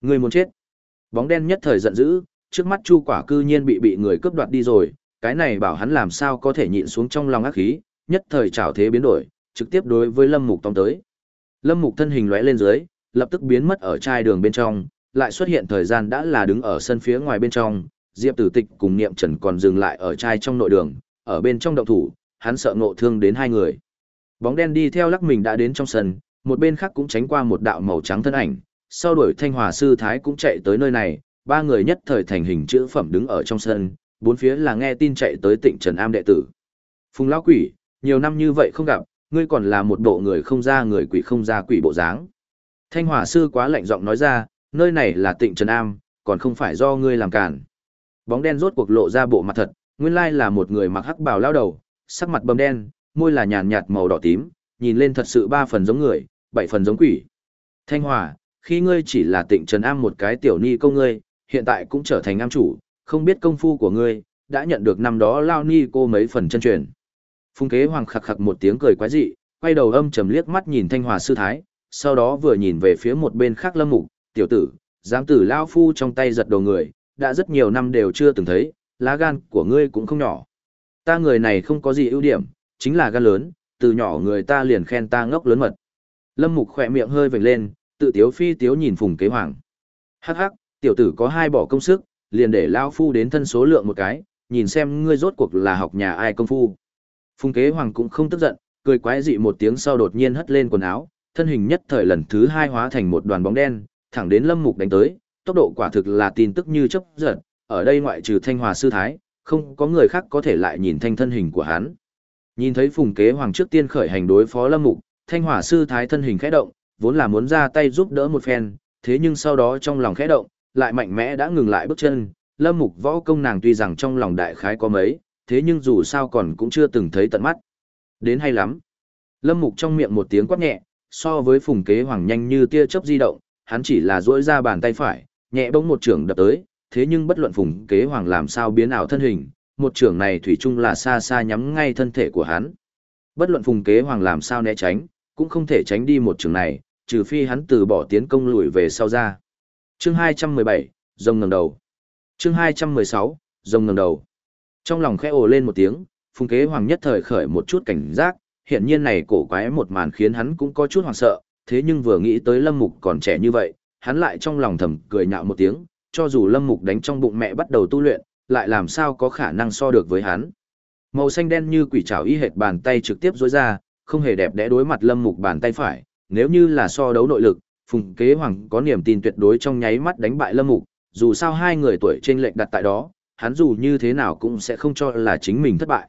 Người muốn chết. Bóng đen nhất thời giận dữ, trước mắt chu quả cư nhiên bị bị người cướp đoạt đi rồi, cái này bảo hắn làm sao có thể nhịn xuống trong lòng ác khí, nhất thời trảo thế biến đổi, trực tiếp đối với Lâm Mục tông tới. Lâm Mục thân hình lóe lên dưới, lập tức biến mất ở chai đường bên trong, lại xuất hiện thời gian đã là đứng ở sân phía ngoài bên trong, Diệp Tử Tịch cùng Niệm Trần còn dừng lại ở chai trong nội đường, ở bên trong động thủ, hắn sợ ngộ thương đến hai người. Bóng đen đi theo lắc mình đã đến trong sân, một bên khác cũng tránh qua một đạo màu trắng thân ảnh, sau đuổi Thanh Hòa sư thái cũng chạy tới nơi này, ba người nhất thời thành hình chữ phẩm đứng ở trong sân, bốn phía là nghe tin chạy tới Tịnh Trần Am đệ tử. Phùng lão quỷ, nhiều năm như vậy không gặp, ngươi còn là một bộ người không ra người quỷ không ra quỷ bộ dáng. Thanh Hòa sư quá lạnh giọng nói ra, nơi này là Tịnh Trần Am, còn không phải do ngươi làm cản. Bóng đen rốt cuộc lộ ra bộ mặt thật, nguyên lai là một người mặc hắc bào lao đầu, sắc mặt bầm đen, môi là nhàn nhạt màu đỏ tím, nhìn lên thật sự ba phần giống người, bảy phần giống quỷ. Thanh Hòa, khi ngươi chỉ là Tịnh Trần Am một cái tiểu ni công ngươi, hiện tại cũng trở thành am chủ, không biết công phu của ngươi, đã nhận được năm đó lao ni cô mấy phần chân truyền. Phung kế hoàng khặc khặc một tiếng cười quái dị, quay đầu âm trầm liếc mắt nhìn thanh hòa sư thái, sau đó vừa nhìn về phía một bên khác lâm mục, tiểu tử, dám tử lao phu trong tay giật đầu người, đã rất nhiều năm đều chưa từng thấy, lá gan của ngươi cũng không nhỏ. Ta người này không có gì ưu điểm, chính là gan lớn, từ nhỏ người ta liền khen ta ngốc lớn mật. Lâm mục khỏe miệng hơi vểnh lên, tự tiếu phi tiếu nhìn phùng kế hoàng. Hắc hắc, tiểu tử có hai bỏ công sức, liền để lao phu đến thân số lượng một cái, nhìn xem ngươi rốt cuộc là học nhà ai công phu. Phùng kế hoàng cũng không tức giận, cười quái dị một tiếng sau đột nhiên hất lên quần áo, thân hình nhất thời lần thứ hai hóa thành một đoàn bóng đen, thẳng đến lâm mục đánh tới, tốc độ quả thực là tin tức như chớp giật, ở đây ngoại trừ thanh hòa sư thái, không có người khác có thể lại nhìn thanh thân hình của hắn. Nhìn thấy phùng kế hoàng trước tiên khởi hành đối phó lâm mục, thanh hòa sư thái thân hình khẽ động, vốn là muốn ra tay giúp đỡ một phen, thế nhưng sau đó trong lòng khẽ động, lại mạnh mẽ đã ngừng lại bước chân, lâm mục võ công nàng tuy rằng trong lòng đại khái có mấy, thế nhưng dù sao còn cũng chưa từng thấy tận mắt. Đến hay lắm. Lâm Mục trong miệng một tiếng quát nhẹ, so với phùng kế hoàng nhanh như tia chớp di động, hắn chỉ là duỗi ra bàn tay phải, nhẹ bỗng một trường đập tới, thế nhưng bất luận phùng kế hoàng làm sao biến ảo thân hình, một trường này thủy chung là xa xa nhắm ngay thân thể của hắn. Bất luận phùng kế hoàng làm sao né tránh, cũng không thể tránh đi một trường này, trừ phi hắn từ bỏ tiến công lùi về sau ra. Chương 217, rồng ngẩng đầu. Chương 216, rồng ngẩng đầu. Trong lòng khẽ ồ lên một tiếng, Phùng Kế Hoàng nhất thời khởi một chút cảnh giác, hiện nhiên này cổ quái một màn khiến hắn cũng có chút hoảng sợ, thế nhưng vừa nghĩ tới Lâm Mục còn trẻ như vậy, hắn lại trong lòng thầm cười nhạo một tiếng, cho dù Lâm Mục đánh trong bụng mẹ bắt đầu tu luyện, lại làm sao có khả năng so được với hắn. Màu xanh đen như quỷ trảo y hệt bàn tay trực tiếp rối ra, không hề đẹp đẽ đối mặt Lâm Mục bàn tay phải, nếu như là so đấu nội lực, Phùng Kế Hoàng có niềm tin tuyệt đối trong nháy mắt đánh bại Lâm Mục, dù sao hai người tuổi trên lệnh đặt tại đó, hắn dù như thế nào cũng sẽ không cho là chính mình thất bại.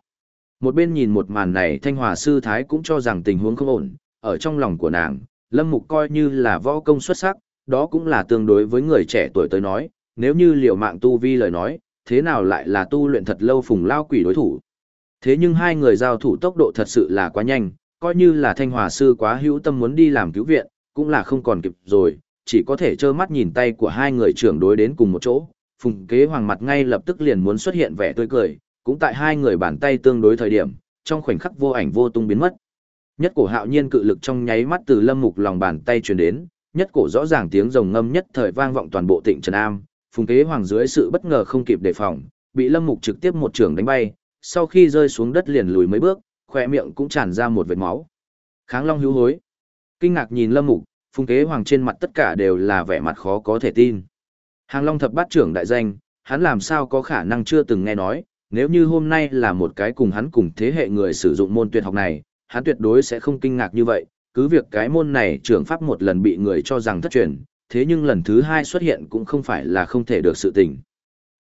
Một bên nhìn một màn này Thanh Hòa Sư Thái cũng cho rằng tình huống không ổn, ở trong lòng của nàng, Lâm Mục coi như là võ công xuất sắc, đó cũng là tương đối với người trẻ tuổi tới nói, nếu như liều mạng tu vi lời nói, thế nào lại là tu luyện thật lâu phùng lao quỷ đối thủ. Thế nhưng hai người giao thủ tốc độ thật sự là quá nhanh, coi như là Thanh Hòa Sư quá hữu tâm muốn đi làm cứu viện, cũng là không còn kịp rồi, chỉ có thể trơ mắt nhìn tay của hai người trưởng đối đến cùng một chỗ, Phùng Kế Hoàng mặt ngay lập tức liền muốn xuất hiện vẻ tươi cười, cũng tại hai người bàn tay tương đối thời điểm, trong khoảnh khắc vô ảnh vô tung biến mất. Nhất cổ hạo nhiên cự lực trong nháy mắt từ Lâm Mục lòng bàn tay truyền đến, nhất cổ rõ ràng tiếng rồng ngâm nhất thời vang vọng toàn bộ tỉnh Trần Am, Phùng Kế Hoàng dưới sự bất ngờ không kịp đề phòng, bị Lâm Mục trực tiếp một trường đánh bay, sau khi rơi xuống đất liền lùi mấy bước, khỏe miệng cũng tràn ra một vệt máu. Kháng Long hữu hối. Kinh ngạc nhìn Lâm Mục, Phùng Kế Hoàng trên mặt tất cả đều là vẻ mặt khó có thể tin. Hàng Long thập bát trưởng đại danh, hắn làm sao có khả năng chưa từng nghe nói, nếu như hôm nay là một cái cùng hắn cùng thế hệ người sử dụng môn tuyệt học này, hắn tuyệt đối sẽ không kinh ngạc như vậy, cứ việc cái môn này trưởng pháp một lần bị người cho rằng thất truyền, thế nhưng lần thứ hai xuất hiện cũng không phải là không thể được sự tình.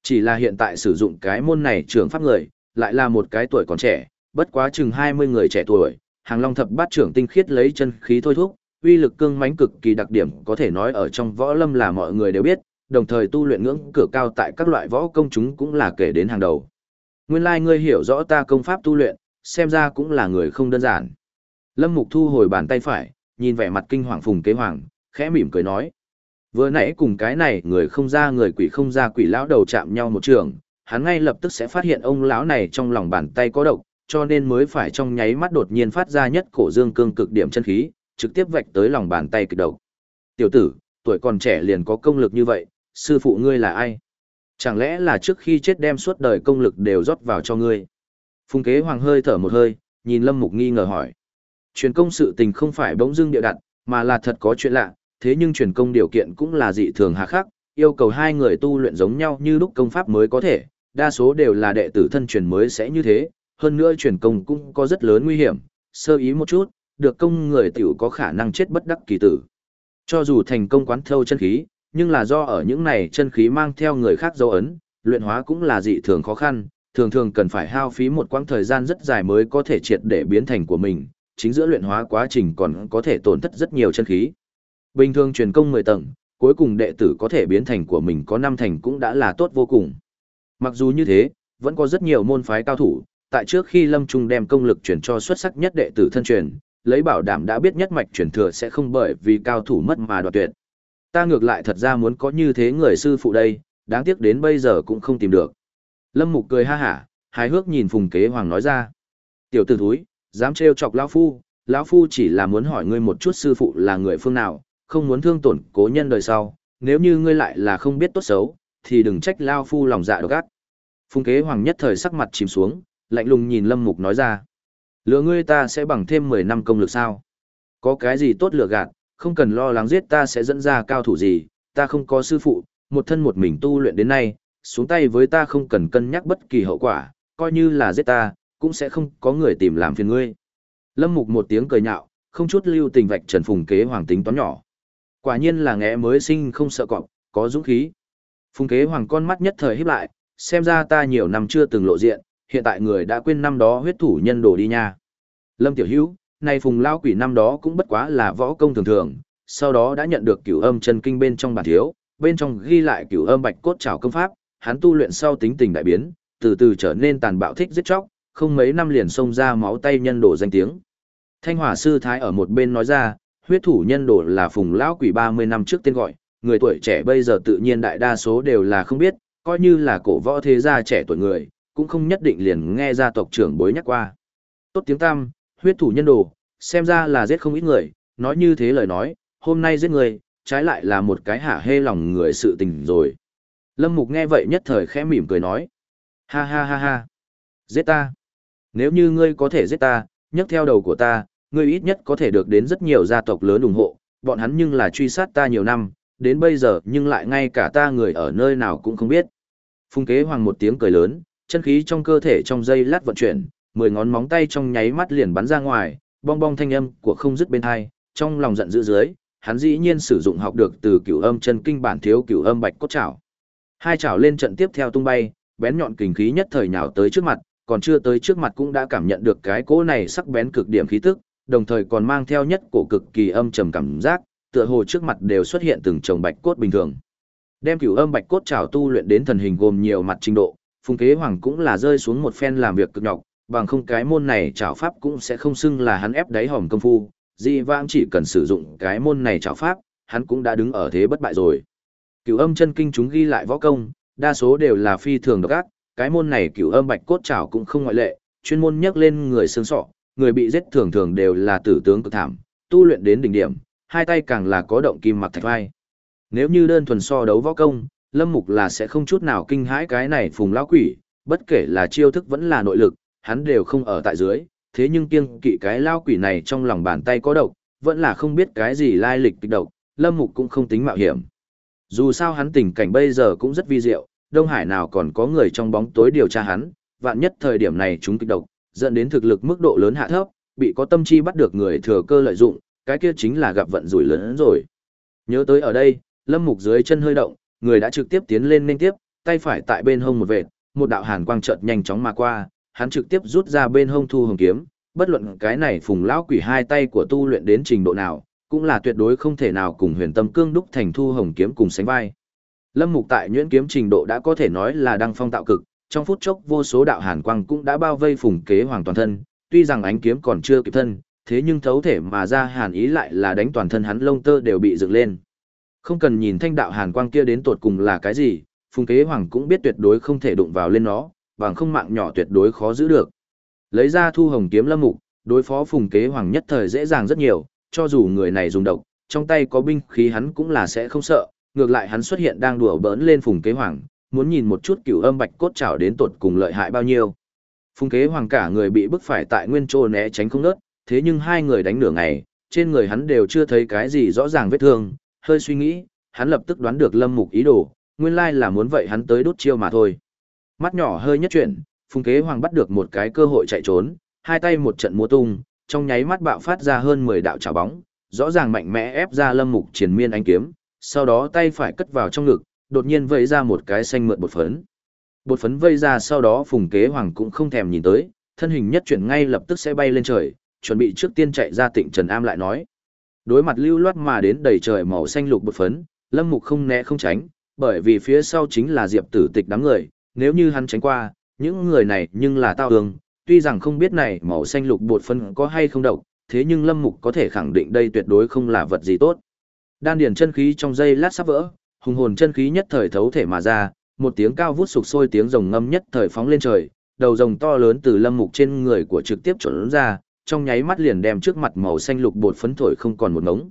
Chỉ là hiện tại sử dụng cái môn này trưởng pháp người, lại là một cái tuổi còn trẻ, bất quá chừng 20 người trẻ tuổi, hàng long thập bát trưởng tinh khiết lấy chân khí thôi thúc, uy lực cương mãnh cực kỳ đặc điểm có thể nói ở trong võ lâm là mọi người đều biết, đồng thời tu luyện ngưỡng cửa cao tại các loại võ công chúng cũng là kể đến hàng đầu. Nguyên lai like ngươi hiểu rõ ta công pháp tu luyện, xem ra cũng là người không đơn giản. Lâm Mục thu hồi bàn tay phải, nhìn vẻ mặt kinh hoàng phùng kế hoàng, khẽ mỉm cười nói. Vừa nãy cùng cái này người không ra người quỷ không ra quỷ lão đầu chạm nhau một trường, hắn ngay lập tức sẽ phát hiện ông lão này trong lòng bàn tay có độc, cho nên mới phải trong nháy mắt đột nhiên phát ra nhất cổ dương cương cực điểm chân khí, trực tiếp vạch tới lòng bàn tay kịch độc. Tiểu tử, tuổi còn trẻ liền có công lực như vậy, sư phụ ngươi là ai? Chẳng lẽ là trước khi chết đem suốt đời công lực đều rót vào cho ngươi? Phùng kế hoàng hơi thở một hơi, nhìn Lâm Mục nghi ngờ hỏi. Truyền công sự tình không phải bỗng dưng địa đặt, mà là thật có chuyện lạ, thế nhưng truyền công điều kiện cũng là dị thường hà khắc, yêu cầu hai người tu luyện giống nhau như lúc công pháp mới có thể, đa số đều là đệ tử thân truyền mới sẽ như thế, hơn nữa truyền công cũng có rất lớn nguy hiểm, sơ ý một chút, được công người tiểu có khả năng chết bất đắc kỳ tử. Cho dù thành công quán thâu chân khí, nhưng là do ở những này chân khí mang theo người khác dấu ấn, luyện hóa cũng là dị thường khó khăn, thường thường cần phải hao phí một quãng thời gian rất dài mới có thể triệt để biến thành của mình, chính giữa luyện hóa quá trình còn có thể tổn thất rất nhiều chân khí. Bình thường truyền công 10 tầng, cuối cùng đệ tử có thể biến thành của mình có 5 thành cũng đã là tốt vô cùng. Mặc dù như thế, vẫn có rất nhiều môn phái cao thủ, tại trước khi Lâm Trung đem công lực chuyển cho xuất sắc nhất đệ tử thân truyền, lấy bảo đảm đã biết nhất mạch truyền thừa sẽ không bởi vì cao thủ mất mà đoạt tuyệt. Ta ngược lại thật ra muốn có như thế người sư phụ đây, đáng tiếc đến bây giờ cũng không tìm được. Lâm Mục cười ha hả, hài hước nhìn Phùng Kế Hoàng nói ra. Tiểu tử thúi, dám trêu chọc lão phu, lão phu chỉ là muốn hỏi ngươi một chút sư phụ là người phương nào, không muốn thương tổn cố nhân đời sau, nếu như ngươi lại là không biết tốt xấu, thì đừng trách lão phu lòng dạ độc ác. Phùng Kế Hoàng nhất thời sắc mặt chìm xuống, lạnh lùng nhìn Lâm Mục nói ra. lựa ngươi ta sẽ bằng thêm 10 năm công lực sao? Có cái gì tốt lựa gạt, không cần lo lắng giết ta sẽ dẫn ra cao thủ gì, ta không có sư phụ, một thân một mình tu luyện đến nay, xuống tay với ta không cần cân nhắc bất kỳ hậu quả, coi như là giết ta, cũng sẽ không có người tìm làm phiền ngươi. Lâm Mục một tiếng cười nhạo, không chút lưu tình vạch Trần Phùng Kế Hoàng tính toán nhỏ. Quả nhiên là ngẽ mới sinh không sợ cọp, có dũng khí. Phùng Kế Hoàng con mắt nhất thời híp lại, xem ra ta nhiều năm chưa từng lộ diện, hiện tại người đã quên năm đó huyết thủ nhân đồ đi nha. Lâm Tiểu Hữu, nay Phùng Lao Quỷ năm đó cũng bất quá là võ công thường thường, sau đó đã nhận được cửu âm chân kinh bên trong bản thiếu, bên trong ghi lại cửu âm bạch cốt trảo công pháp, hắn tu luyện sau tính tình đại biến, từ từ trở nên tàn bạo thích giết chóc, không mấy năm liền xông ra máu tay nhân đồ danh tiếng. Thanh Hỏa sư thái ở một bên nói ra, huyết thủ nhân đồ là Phùng lão quỷ 30 năm trước tên gọi, người tuổi trẻ bây giờ tự nhiên đại đa số đều là không biết, coi như là cổ võ thế gia trẻ tuổi người, cũng không nhất định liền nghe gia tộc trưởng bối nhắc qua. Tốt tiếng tam, huyết thủ nhân đồ, xem ra là giết không ít người, nói như thế lời nói, hôm nay giết người, trái lại là một cái hả hê lòng người sự tình rồi. Lâm Mục nghe vậy nhất thời khẽ mỉm cười nói. Ha ha ha ha. Giết ta. Nếu như ngươi có thể giết ta, nhấc theo đầu của ta, ngươi ít nhất có thể được đến rất nhiều gia tộc lớn ủng hộ, bọn hắn nhưng là truy sát ta nhiều năm, đến bây giờ nhưng lại ngay cả ta người ở nơi nào cũng không biết. Phung kế hoàng một tiếng cười lớn, chân khí trong cơ thể trong dây lát vận chuyển, mười ngón móng tay trong nháy mắt liền bắn ra ngoài, bong bong thanh âm của không dứt bên hai, trong lòng giận dữ dưới, hắn dĩ nhiên sử dụng học được từ cửu âm chân kinh bản thiếu cửu âm bạch cốt chảo. Hai chảo lên trận tiếp theo tung bay, bén nhọn kình khí nhất thời nhào tới trước mặt, còn chưa tới trước mặt cũng đã cảm nhận được cái cỗ này sắc bén cực điểm khí tức, đồng thời còn mang theo nhất cổ cực kỳ âm trầm cảm giác, tựa hồ trước mặt đều xuất hiện từng chồng bạch cốt bình thường. Đem cửu âm bạch cốt trảo tu luyện đến thần hình gồm nhiều mặt trình độ, Phùng Kế Hoàng cũng là rơi xuống một phen làm việc cực nhọc, bằng không cái môn này trảo pháp cũng sẽ không xưng là hắn ép đáy hòm công phu, dị vãng chỉ cần sử dụng cái môn này trảo pháp, hắn cũng đã đứng ở thế bất bại rồi. Cửu âm chân kinh chúng ghi lại võ công, đa số đều là phi thường độc ác, cái môn này cửu âm bạch cốt trảo cũng không ngoại lệ, chuyên môn nhắc lên người xương sọ, người bị giết thường thường đều là tử tướng cực thảm, tu luyện đến đỉnh điểm, hai tay càng là có động kim mặc thạch vai. Nếu như đơn thuần so đấu võ công, Lâm Mục là sẽ không chút nào kinh hãi cái này phùng lão quỷ, bất kể là chiêu thức vẫn là nội lực, hắn đều không ở tại dưới, thế nhưng kiêng kỵ cái lao quỷ này trong lòng bàn tay có độc, vẫn là không biết cái gì lai lịch kịch độc, Lâm Mục cũng không tính mạo hiểm. Dù sao hắn tình cảnh bây giờ cũng rất vi diệu, Đông Hải nào còn có người trong bóng tối điều tra hắn, vạn nhất thời điểm này chúng kịch độc, dẫn đến thực lực mức độ lớn hạ thấp, bị có tâm chi bắt được người thừa cơ lợi dụng, cái kia chính là gặp vận rủi lớn hơn rồi. Nhớ tới ở đây, Lâm Mục dưới chân hơi động, người đã trực tiếp tiến lên nên tiếp, tay phải tại bên hông một vệt, một đạo hàn quang chợt nhanh chóng mà qua, hắn trực tiếp rút ra bên hông thu hồng kiếm, bất luận cái này phùng lão quỷ hai tay của tu luyện đến trình độ nào, cũng là tuyệt đối không thể nào cùng huyền tâm cương đúc thành thu hồng kiếm cùng sánh vai. Lâm Mục tại nhuyễn kiếm trình độ đã có thể nói là đăng phong tạo cực, trong phút chốc vô số đạo hàn quang cũng đã bao vây phùng kế hoàng toàn thân, tuy rằng ánh kiếm còn chưa kịp thân, thế nhưng thấu thể mà ra hàn ý lại là đánh toàn thân hắn lông tơ đều bị dựng lên. Không cần nhìn thanh đạo hàn quang kia đến tột cùng là cái gì, phùng kế hoàng cũng biết tuyệt đối không thể đụng vào lên nó, bằng không mạng nhỏ tuyệt đối khó giữ được. Lấy ra thu hồng kiếm lâm mục, đối phó phùng kế hoàng nhất thời dễ dàng rất nhiều, cho dù người này dùng độc, trong tay có binh khí hắn cũng là sẽ không sợ, ngược lại hắn xuất hiện đang đùa bỡn lên phùng kế hoàng, muốn nhìn một chút cửu âm bạch cốt chảo đến tột cùng lợi hại bao nhiêu. Phùng kế hoàng cả người bị bức phải tại nguyên chỗ né tránh không nớt, thế nhưng hai người đánh nửa ngày, trên người hắn đều chưa thấy cái gì rõ ràng vết thương, hơi suy nghĩ, hắn lập tức đoán được lâm mục ý đồ, nguyên lai là muốn vậy hắn tới đốt chiêu mà thôi. Mắt nhỏ hơi nhất chuyển, phùng kế hoàng bắt được một cái cơ hội chạy trốn, hai tay một trận múa tung, trong nháy mắt bạo phát ra hơn 10 đạo chảo bóng, rõ ràng mạnh mẽ ép ra lâm mục triển miên ánh kiếm, sau đó tay phải cất vào trong ngực, đột nhiên vây ra một cái xanh mượt bột phấn. Bột phấn vây ra sau đó phùng kế hoàng cũng không thèm nhìn tới, thân hình nhất chuyển ngay lập tức sẽ bay lên trời, chuẩn bị trước tiên chạy ra tịnh Trần Am lại nói. Đối mặt lưu loát mà đến đầy trời màu xanh lục bột phấn, lâm mục không né không tránh, bởi vì phía sau chính là diệp tử tịch đám người, nếu như hắn tránh qua, những người này nhưng là tao hương, tuy rằng không biết này màu xanh lục bột phấn có hay không độc, thế nhưng lâm mục có thể khẳng định đây tuyệt đối không là vật gì tốt. Đan điền chân khí trong dây lát sắp vỡ, hùng hồn chân khí nhất thời thấu thể mà ra, một tiếng cao vút sục sôi tiếng rồng ngâm nhất thời phóng lên trời, đầu rồng to lớn từ lâm mục trên người của trực tiếp chuẩn ra, trong nháy mắt liền đem trước mặt màu xanh lục bột phấn thổi không còn một ngống.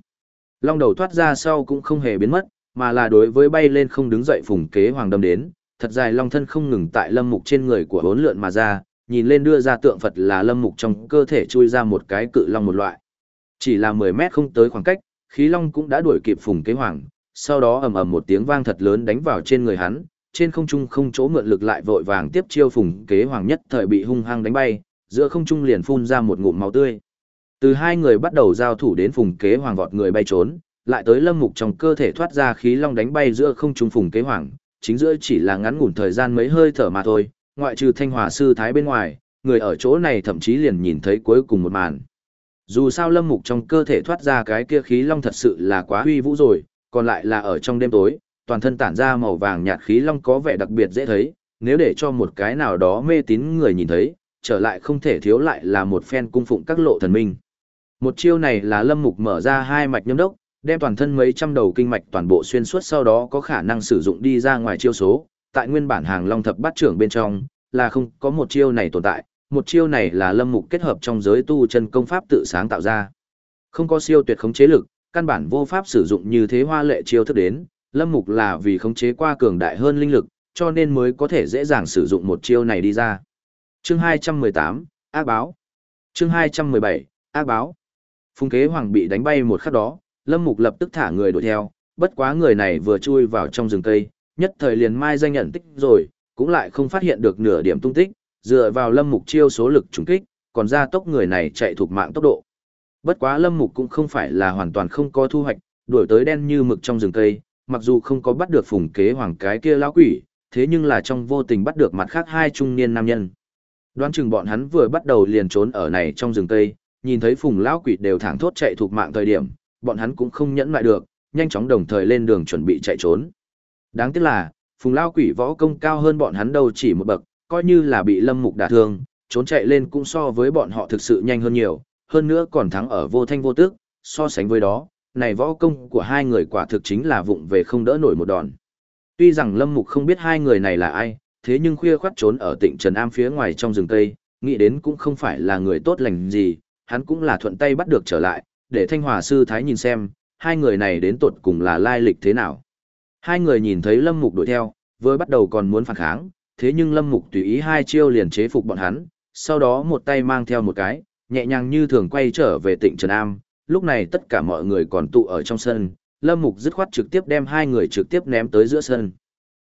Long đầu thoát ra sau cũng không hề biến mất, mà là đối với bay lên không đứng dậy phùng kế hoàng đâm đến, thật dài long thân không ngừng tại lâm mục trên người của bốn lượn mà ra, nhìn lên đưa ra tượng Phật là lâm mục trong cơ thể chui ra một cái cự long một loại. Chỉ là 10 mét không tới khoảng cách, khí long cũng đã đuổi kịp phùng kế hoàng, sau đó ầm ầm một tiếng vang thật lớn đánh vào trên người hắn, trên không trung không chỗ mượn lực lại vội vàng tiếp chiêu phùng kế hoàng nhất thời bị hung hăng đánh bay, giữa không trung liền phun ra một ngụm máu tươi. Từ hai người bắt đầu giao thủ đến phùng kế hoàng vọt người bay trốn, lại tới lâm mục trong cơ thể thoát ra khí long đánh bay giữa không trung phùng kế hoàng, chính giữa chỉ là ngắn ngủn thời gian mấy hơi thở mà thôi, ngoại trừ thanh hòa sư thái bên ngoài, người ở chỗ này thậm chí liền nhìn thấy cuối cùng một màn. Dù sao lâm mục trong cơ thể thoát ra cái kia khí long thật sự là quá huy vũ rồi, còn lại là ở trong đêm tối, toàn thân tản ra màu vàng nhạt khí long có vẻ đặc biệt dễ thấy, nếu để cho một cái nào đó mê tín người nhìn thấy, trở lại không thể thiếu lại là một phen cung phụng các lộ thần minh. Một chiêu này là lâm mục mở ra hai mạch nhâm đốc, đem toàn thân mấy trăm đầu kinh mạch toàn bộ xuyên suốt sau đó có khả năng sử dụng đi ra ngoài chiêu số, tại nguyên bản hàng long thập bát trưởng bên trong, là không có một chiêu này tồn tại, một chiêu này là lâm mục kết hợp trong giới tu chân công pháp tự sáng tạo ra. Không có siêu tuyệt khống chế lực, căn bản vô pháp sử dụng như thế hoa lệ chiêu thức đến, lâm mục là vì khống chế qua cường đại hơn linh lực, cho nên mới có thể dễ dàng sử dụng một chiêu này đi ra. Chương 218, ác báo. Chương 217, ác báo. Phùng kế hoàng bị đánh bay một khắc đó, lâm mục lập tức thả người đuổi theo, bất quá người này vừa chui vào trong rừng cây, nhất thời liền mai danh nhận tích rồi, cũng lại không phát hiện được nửa điểm tung tích, dựa vào lâm mục chiêu số lực trùng kích, còn ra tốc người này chạy thuộc mạng tốc độ. Bất quá lâm mục cũng không phải là hoàn toàn không có thu hoạch, đuổi tới đen như mực trong rừng cây, mặc dù không có bắt được phùng kế hoàng cái kia lão quỷ, thế nhưng là trong vô tình bắt được mặt khác hai trung niên nam nhân. Đoán chừng bọn hắn vừa bắt đầu liền trốn ở này trong rừng cây, nhìn thấy phùng lão quỷ đều thẳng thốt chạy thuộc mạng thời điểm, bọn hắn cũng không nhẫn lại được, nhanh chóng đồng thời lên đường chuẩn bị chạy trốn. Đáng tiếc là, phùng lão quỷ võ công cao hơn bọn hắn đâu chỉ một bậc, coi như là bị lâm mục đả thương, trốn chạy lên cũng so với bọn họ thực sự nhanh hơn nhiều, hơn nữa còn thắng ở vô thanh vô tức, so sánh với đó, này võ công của hai người quả thực chính là vụng về không đỡ nổi một đòn. Tuy rằng Lâm Mục không biết hai người này là ai, thế nhưng khuya khoát trốn ở tỉnh Trần Am phía ngoài trong rừng tây, nghĩ đến cũng không phải là người tốt lành gì, hắn cũng là thuận tay bắt được trở lại, để Thanh Hòa Sư Thái nhìn xem, hai người này đến tột cùng là lai lịch thế nào. Hai người nhìn thấy Lâm Mục đuổi theo, vừa bắt đầu còn muốn phản kháng, thế nhưng Lâm Mục tùy ý hai chiêu liền chế phục bọn hắn, sau đó một tay mang theo một cái, nhẹ nhàng như thường quay trở về tỉnh Trần Am, lúc này tất cả mọi người còn tụ ở trong sân, Lâm Mục dứt khoát trực tiếp đem hai người trực tiếp ném tới giữa sân.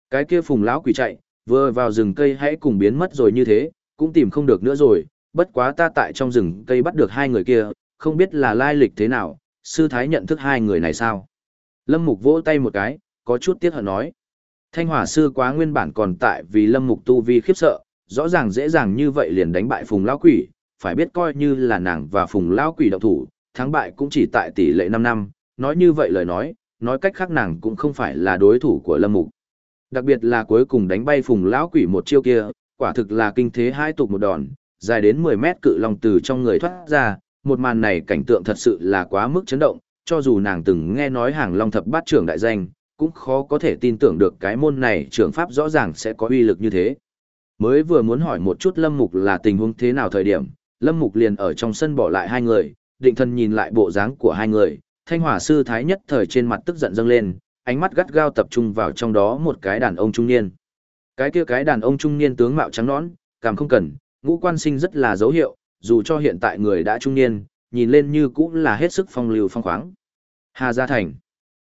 Cái kia phùng lão quỷ chạy, vừa vào rừng cây hãy cùng biến mất rồi như thế, cũng tìm không được nữa rồi, bất quá ta tại trong rừng cây bắt được hai người kia, không biết là lai lịch thế nào, sư thái nhận thức hai người này sao? Lâm Mục vỗ tay một cái, có chút tiếc hận nói. Thanh hỏa sư quá nguyên bản còn tại vì Lâm Mục tu vi khiếp sợ, rõ ràng dễ dàng như vậy liền đánh bại phùng lão quỷ, phải biết coi như là nàng và phùng lão quỷ động thủ, thắng bại cũng chỉ tại tỷ lệ 5 năm, nói như vậy lời nói, nói cách khác nàng cũng không phải là đối thủ của Lâm Mục. Đặc biệt là cuối cùng đánh bay phùng lão quỷ một chiêu kia, quả thực là kinh thế hai tục một đòn, dài đến 10 mét cự long từ trong người thoát ra, một màn này cảnh tượng thật sự là quá mức chấn động, cho dù nàng từng nghe nói hàng long thập bát trưởng đại danh, cũng khó có thể tin tưởng được cái môn này trưởng pháp rõ ràng sẽ có uy lực như thế. Mới vừa muốn hỏi một chút Lâm Mục là tình huống thế nào thời điểm, Lâm Mục liền ở trong sân bỏ lại hai người, định thần nhìn lại bộ dáng của hai người, thanh hỏa sư thái nhất thời trên mặt tức giận dâng lên, ánh mắt gắt gao tập trung vào trong đó một cái đàn ông trung niên. Cái kia cái đàn ông trung niên tướng mạo trắng nõn, cảm không cần, ngũ quan sinh rất là dấu hiệu, dù cho hiện tại người đã trung niên, nhìn lên như cũng là hết sức phong lưu phong khoáng. Hà Gia Thành,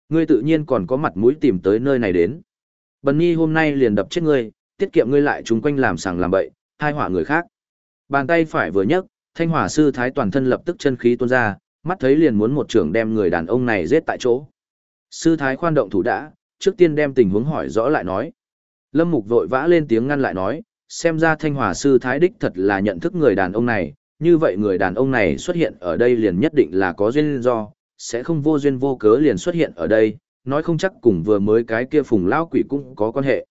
ngươi tự nhiên còn có mặt mũi tìm tới nơi này đến. Bần Nhi hôm nay liền đập chết ngươi, tiết kiệm ngươi lại chúng quanh làm sàng làm bậy, hai hỏa người khác. Bàn tay phải vừa nhấc, thanh hỏa sư thái toàn thân lập tức chân khí tuôn ra, mắt thấy liền muốn một trưởng đem người đàn ông này giết tại chỗ. Sư thái khoan động thủ đã, trước tiên đem tình huống hỏi rõ lại nói. Lâm Mục vội vã lên tiếng ngăn lại nói, xem ra thanh hỏa sư thái đích thật là nhận thức người đàn ông này, như vậy người đàn ông này xuất hiện ở đây liền nhất định là có duyên do, sẽ không vô duyên vô cớ liền xuất hiện ở đây, nói không chắc cùng vừa mới cái kia phùng lao quỷ cũng có quan hệ.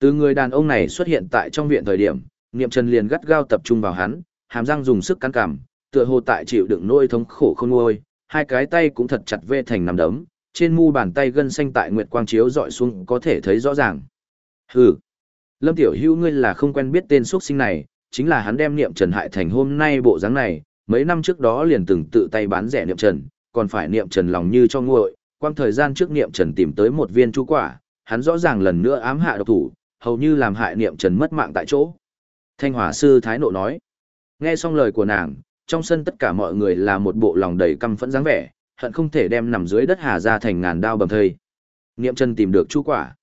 Từ người đàn ông này xuất hiện tại trong viện thời điểm, Niệm Trần liền gắt gao tập trung vào hắn, hàm răng dùng sức cắn cằm, tựa hồ tại chịu đựng nỗi thống khổ không nguôi, hai cái tay cũng thật chặt vê thành nằm đấm, trên mu bàn tay gân xanh tại nguyệt quang chiếu dọi xuống có thể thấy rõ ràng. Hừ. Lâm Tiểu Hữu ngươi là không quen biết tên xuất sinh này, chính là hắn đem Niệm Trần hại thành hôm nay bộ dáng này, mấy năm trước đó liền từng tự tay bán rẻ Niệm Trần, còn phải Niệm Trần lòng như cho nguội, quang thời gian trước Niệm Trần tìm tới một viên chú quả, hắn rõ ràng lần nữa ám hạ độc thủ, hầu như làm hại Niệm Trần mất mạng tại chỗ. Thanh Hỏa sư thái nộ nói. Nghe xong lời của nàng, trong sân tất cả mọi người là một bộ lòng đầy căm phẫn dáng vẻ, hận không thể đem nằm dưới đất Hà ra thành ngàn đao bầm thây. Niệm Trần tìm được chú quả.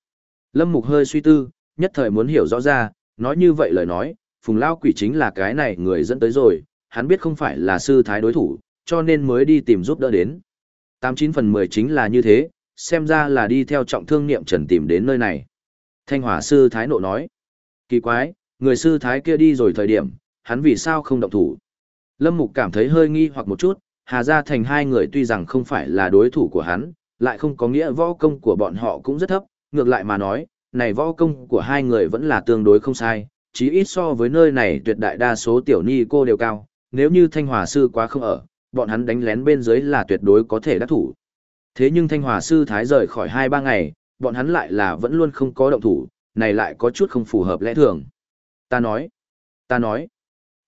Lâm Mục hơi suy tư, nhất thời muốn hiểu rõ ra, nói như vậy lời nói, Phùng Lao Quỷ chính là cái này người dẫn tới rồi, hắn biết không phải là sư thái đối thủ, cho nên mới đi tìm giúp đỡ đến. 89 phần 10 chính là như thế, xem ra là đi theo trọng thương niệm trần tìm đến nơi này. Thanh Hỏa sư thái nộ nói, kỳ quái, người sư thái kia đi rồi thời điểm, hắn vì sao không động thủ. Lâm Mục cảm thấy hơi nghi hoặc một chút, Hà Gia Thành hai người tuy rằng không phải là đối thủ của hắn, lại không có nghĩa võ công của bọn họ cũng rất thấp, ngược lại mà nói, này võ công của hai người vẫn là tương đối không sai, chí ít so với nơi này tuyệt đại đa số tiểu ni cô đều cao, nếu như Thanh Hòa Sư quá không ở, bọn hắn đánh lén bên dưới là tuyệt đối có thể đắc thủ. Thế nhưng Thanh Hòa Sư thái rời khỏi 2-3 ngày, bọn hắn lại là vẫn luôn không có động thủ, này lại có chút không phù hợp lẽ thường. Ta nói, ta nói.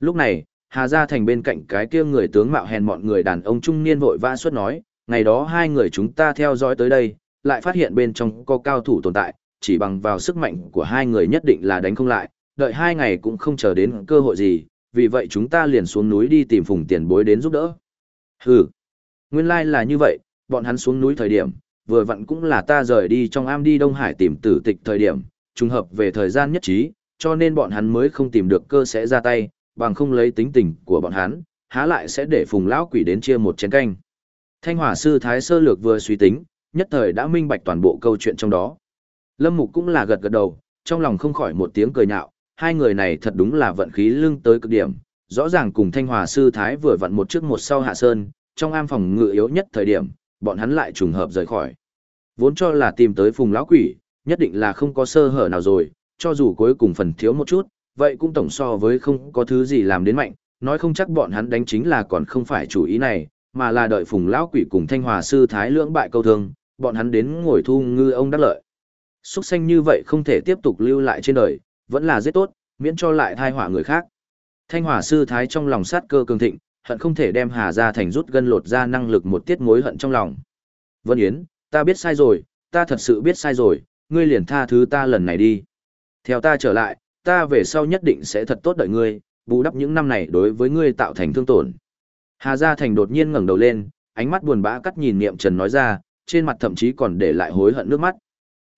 Lúc này, Hà Gia Thành bên cạnh cái kia người tướng mạo hèn mọn người đàn ông trung niên vội vã suốt nói, ngày đó hai người chúng ta theo dõi tới đây, lại phát hiện bên trong có cao thủ tồn tại, chỉ bằng vào sức mạnh của hai người nhất định là đánh không lại, đợi hai ngày cũng không chờ đến cơ hội gì, vì vậy chúng ta liền xuống núi đi tìm phùng tiền bối đến giúp đỡ. Hừ, nguyên lai like là như vậy, bọn hắn xuống núi thời điểm, vừa vặn cũng là ta rời đi trong am đi Đông Hải tìm tử tịch thời điểm, trùng hợp về thời gian nhất trí, cho nên bọn hắn mới không tìm được cơ sẽ ra tay, bằng không lấy tính tình của bọn hắn, há lại sẽ để phùng lão quỷ đến chia một chén canh. Thanh hỏa sư Thái Sơ Lược vừa suy tính, nhất thời đã minh bạch toàn bộ câu chuyện trong đó. Lâm Mục cũng là gật gật đầu, trong lòng không khỏi một tiếng cười nhạo, hai người này thật đúng là vận khí lưng tới cực điểm, rõ ràng cùng Thanh Hòa sư thái vừa vặn một trước một sau hạ sơn, trong am phòng ngự yếu nhất thời điểm, bọn hắn lại trùng hợp rời khỏi. Vốn cho là tìm tới Phùng lão quỷ, nhất định là không có sơ hở nào rồi, cho dù cuối cùng phần thiếu một chút, vậy cũng tổng so với không có thứ gì làm đến mạnh, nói không chắc bọn hắn đánh chính là còn không phải chủ ý này, mà là đợi Phùng lão quỷ cùng Thanh Hòa sư thái lưỡng bại câu thương, bọn hắn đến ngồi thu ngư ông đắc lợi. Xuất xanh như vậy không thể tiếp tục lưu lại trên đời, vẫn là rất tốt, miễn cho lại thai họa người khác. Thanh hỏa sư thái trong lòng sát cơ cường thịnh, hận không thể đem Hà Gia Thành rút gân lột ra năng lực một tiết mối hận trong lòng. Vân Yến, ta biết sai rồi, ta thật sự biết sai rồi, ngươi liền tha thứ ta lần này đi. Theo ta trở lại, ta về sau nhất định sẽ thật tốt đợi ngươi, bù đắp những năm này đối với ngươi tạo thành thương tổn. Hà Gia Thành đột nhiên ngẩng đầu lên, ánh mắt buồn bã cắt nhìn Niệm Trần nói ra, trên mặt thậm chí còn để lại hối hận nước mắt.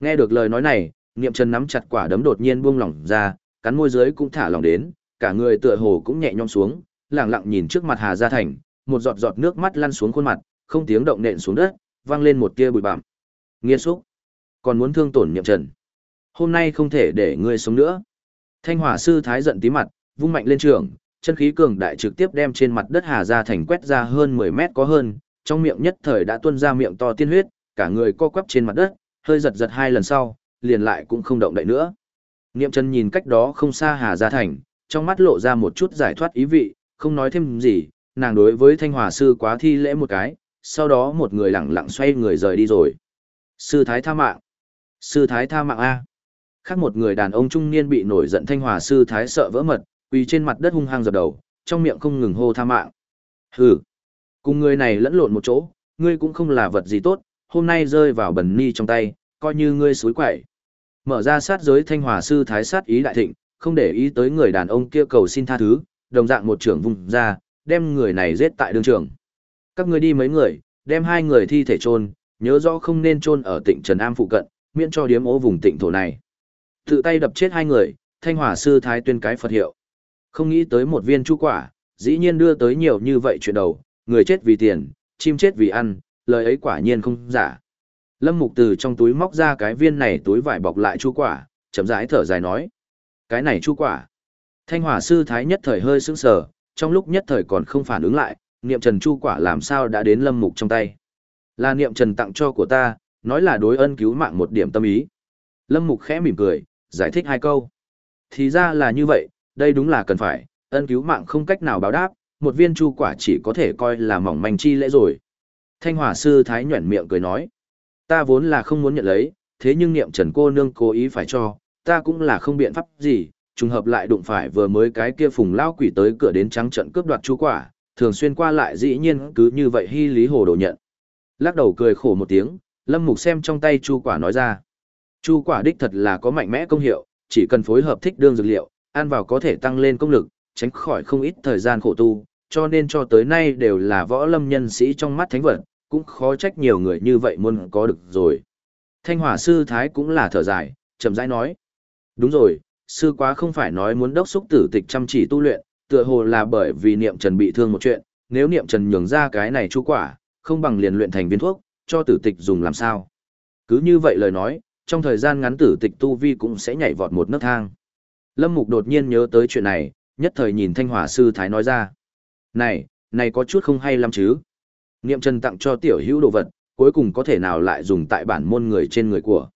Nghe được lời nói này, Niệm Trần nắm chặt quả đấm đột nhiên buông lỏng ra, cắn môi dưới cũng thả lỏng đến, cả người tựa hồ cũng nhẹ nhõm xuống, lặng lặng nhìn trước mặt Hà Gia Thành, một giọt giọt nước mắt lăn xuống khuôn mặt, không tiếng động nện xuống đất, vang lên một tia bụi bặm. Nghiên xúc, còn muốn thương tổn Niệm Trần. Hôm nay không thể để ngươi sống nữa. Thanh Hỏa sư thái giận tí mặt, vung mạnh lên trường, chân khí cường đại trực tiếp đem trên mặt đất Hà Gia Thành quét ra hơn 10 mét có hơn, trong miệng nhất thời đã tuôn ra miệng to tiên huyết, cả người co quắp trên mặt đất, hơi giật giật hai lần sau, liền lại cũng không động đậy nữa. Niệm Trần nhìn cách đó không xa Hà Gia Thành, trong mắt lộ ra một chút giải thoát ý vị, không nói thêm gì, nàng đối với Thanh Hòa sư quá thi lễ một cái, sau đó một người lặng lặng xoay người rời đi rồi. Sư Thái tha mạng. Sư Thái tha mạng A. Khác một người đàn ông trung niên bị nổi giận Thanh Hòa sư Thái sợ vỡ mật, quỳ trên mặt đất hung hăng dập đầu, trong miệng không ngừng hô tha mạng. Hừ. Cùng người này lẫn lộn một chỗ, ngươi cũng không là vật gì tốt, hôm nay rơi vào bẩn ni trong tay, coi như ngươi suối quậy. Mở ra sát giới thanh hòa sư thái sát ý đại thịnh, không để ý tới người đàn ông kia cầu xin tha thứ, đồng dạng một trưởng vùng ra, đem người này giết tại đường trường. Các ngươi đi mấy người, đem hai người thi thể chôn, nhớ rõ không nên chôn ở tỉnh Trần Am phụ cận, miễn cho điếm ố vùng tỉnh thổ này. Tự tay đập chết hai người, thanh hỏa sư thái tuyên cái Phật hiệu. Không nghĩ tới một viên chu quả, dĩ nhiên đưa tới nhiều như vậy chuyện đầu, người chết vì tiền, chim chết vì ăn, lời ấy quả nhiên không giả. Lâm Mục từ trong túi móc ra cái viên này túi vải bọc lại chu quả, chậm rãi thở dài nói. Cái này chu quả. Thanh hỏa sư thái nhất thời hơi sững sờ, trong lúc nhất thời còn không phản ứng lại, niệm trần chu quả làm sao đã đến Lâm Mục trong tay. Là niệm trần tặng cho của ta, nói là đối ân cứu mạng một điểm tâm ý. Lâm Mục khẽ mỉm cười, giải thích hai câu. Thì ra là như vậy, đây đúng là cần phải, ân cứu mạng không cách nào báo đáp, một viên chu quả chỉ có thể coi là mỏng manh chi lễ rồi. Thanh hỏa sư thái nhuẩn miệng cười nói, ta vốn là không muốn nhận lấy, thế nhưng niệm trần cô nương cố ý phải cho, ta cũng là không biện pháp gì, trùng hợp lại đụng phải vừa mới cái kia phùng lao quỷ tới cửa đến trắng trận cướp đoạt chu quả, thường xuyên qua lại dĩ nhiên cứ như vậy hy lý hồ đồ nhận. Lắc đầu cười khổ một tiếng, lâm mục xem trong tay chu quả nói ra. Chu quả đích thật là có mạnh mẽ công hiệu, chỉ cần phối hợp thích đương dược liệu, ăn vào có thể tăng lên công lực, tránh khỏi không ít thời gian khổ tu, cho nên cho tới nay đều là võ lâm nhân sĩ trong mắt thánh vật, cũng khó trách nhiều người như vậy muốn có được rồi. Thanh hỏa sư thái cũng là thở dài, chậm rãi nói. Đúng rồi, sư quá không phải nói muốn đốc xúc tử tịch chăm chỉ tu luyện, tựa hồ là bởi vì niệm trần bị thương một chuyện, nếu niệm trần nhường ra cái này chú quả, không bằng liền luyện thành viên thuốc, cho tử tịch dùng làm sao. Cứ như vậy lời nói, trong thời gian ngắn tử tịch tu vi cũng sẽ nhảy vọt một nấc thang. Lâm Mục đột nhiên nhớ tới chuyện này, nhất thời nhìn Thanh Hỏa sư thái nói ra. Này, này có chút không hay lắm chứ. Niệm Trần tặng cho tiểu hữu đồ vật, cuối cùng có thể nào lại dùng tại bản môn người trên người của.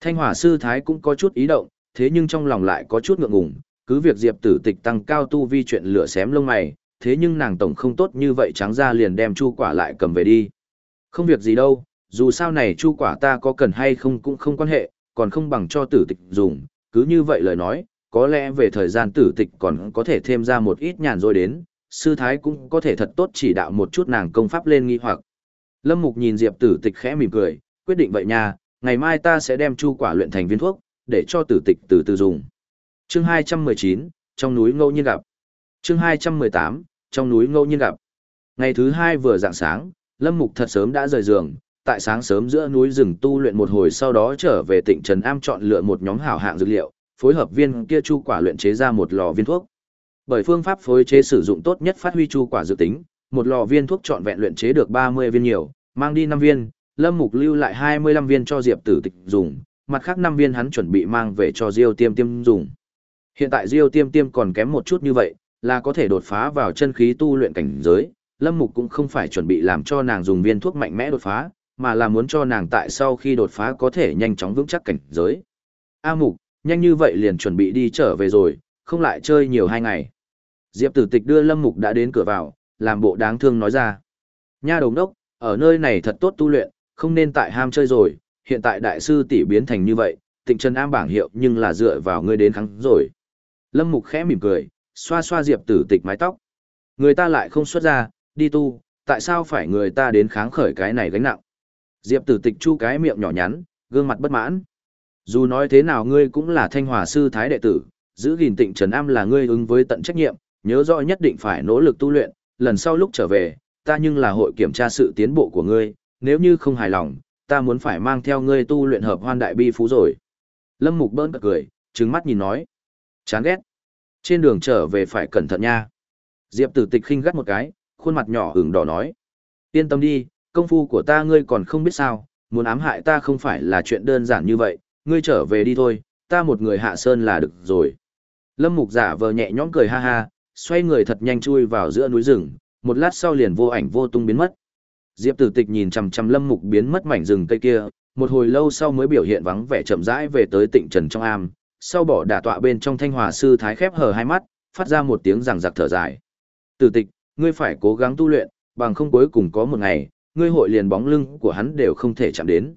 Thanh Hỏa sư thái cũng có chút ý động, thế nhưng trong lòng lại có chút ngượng ngùng, cứ việc Diệp Tử Tịch tăng cao tu vi chuyện lửa xém lông mày, thế nhưng nàng tổng không tốt như vậy trắng ra liền đem chu quả lại cầm về đi. Không việc gì đâu, dù sao này chu quả ta có cần hay không cũng không quan hệ, còn không bằng cho tử tịch dùng, cứ như vậy lời nói, có lẽ về thời gian tử tịch còn có thể thêm ra một ít nhàn rồi đến, sư thái cũng có thể thật tốt chỉ đạo một chút nàng công pháp lên nghi hoặc. Lâm Mục nhìn Diệp tử tịch khẽ mỉm cười, quyết định vậy nha, ngày mai ta sẽ đem chu quả luyện thành viên thuốc, để cho tử tịch từ từ dùng. Chương 219, trong núi ngẫu nhiên gặp. Chương 218, trong núi ngẫu nhiên gặp. Ngày thứ hai vừa dạng sáng, Lâm Mục thật sớm đã rời giường, tại sáng sớm giữa núi rừng tu luyện một hồi sau đó trở về tỉnh Trần Am chọn lựa một nhóm hảo hạng dược liệu, phối hợp viên kia chu quả luyện chế ra một lò viên thuốc. Bởi phương pháp phối chế sử dụng tốt nhất phát huy chu quả dự tính, một lò viên thuốc trọn vẹn luyện chế được 30 viên nhiều, mang đi 5 viên, Lâm Mục lưu lại 25 viên cho Diệp Tử Tịch dùng, mặt khác 5 viên hắn chuẩn bị mang về cho Diêu Tiêm Tiêm dùng. Hiện tại Diêu Tiêm Tiêm còn kém một chút như vậy, là có thể đột phá vào chân khí tu luyện cảnh giới, Lâm Mục cũng không phải chuẩn bị làm cho nàng dùng viên thuốc mạnh mẽ đột phá, mà là muốn cho nàng tại sau khi đột phá có thể nhanh chóng vững chắc cảnh giới. A Mục, nhanh như vậy liền chuẩn bị đi trở về rồi, không lại chơi nhiều hai ngày. Diệp tử tịch đưa Lâm Mục đã đến cửa vào, làm bộ đáng thương nói ra. Nha đồng đốc, ở nơi này thật tốt tu luyện, không nên tại ham chơi rồi, hiện tại đại sư tỷ biến thành như vậy, tịnh Trần Am bảng hiệu nhưng là dựa vào ngươi đến kháng rồi. Lâm Mục khẽ mỉm cười, xoa xoa Diệp Tử Tịch mái tóc. Người ta lại không xuất ra, đi tu, tại sao phải người ta đến kháng khởi cái này gánh nặng? Diệp Tử Tịch chu cái miệng nhỏ nhắn, gương mặt bất mãn. Dù nói thế nào ngươi cũng là Thanh Hòa sư thái đệ tử, giữ gìn Tịnh Trần Am là ngươi ứng với tận trách nhiệm, nhớ rõ nhất định phải nỗ lực tu luyện, lần sau lúc trở về, ta nhưng là hội kiểm tra sự tiến bộ của ngươi, nếu như không hài lòng, ta muốn phải mang theo ngươi tu luyện hợp hoan đại bi phú rồi. Lâm Mục bỡn cười, trừng mắt nhìn nói. Chán ghét. Trên đường trở về phải cẩn thận nha. Diệp tử tịch khinh gắt một cái, khuôn mặt nhỏ ửng đỏ nói. Yên tâm đi, công phu của ta ngươi còn không biết sao, muốn ám hại ta không phải là chuyện đơn giản như vậy, ngươi trở về đi thôi, ta một người hạ sơn là được rồi. Lâm Mục giả vờ nhẹ nhõm cười ha ha, xoay người thật nhanh chui vào giữa núi rừng, một lát sau liền vô ảnh vô tung biến mất. Diệp Tử Tịch nhìn chằm chằm Lâm Mục biến mất mảnh rừng cây kia, một hồi lâu sau mới biểu hiện vắng vẻ chậm rãi về tới Tịnh Trần trong am, sau bỏ đả tọa bên trong Thanh Hòa sư thái khép hờ hai mắt, phát ra một tiếng rằng rặc thở dài. Tử Tịch, ngươi phải cố gắng tu luyện, bằng không cuối cùng có một ngày, ngươi hội liền bóng lưng của hắn đều không thể chạm đến.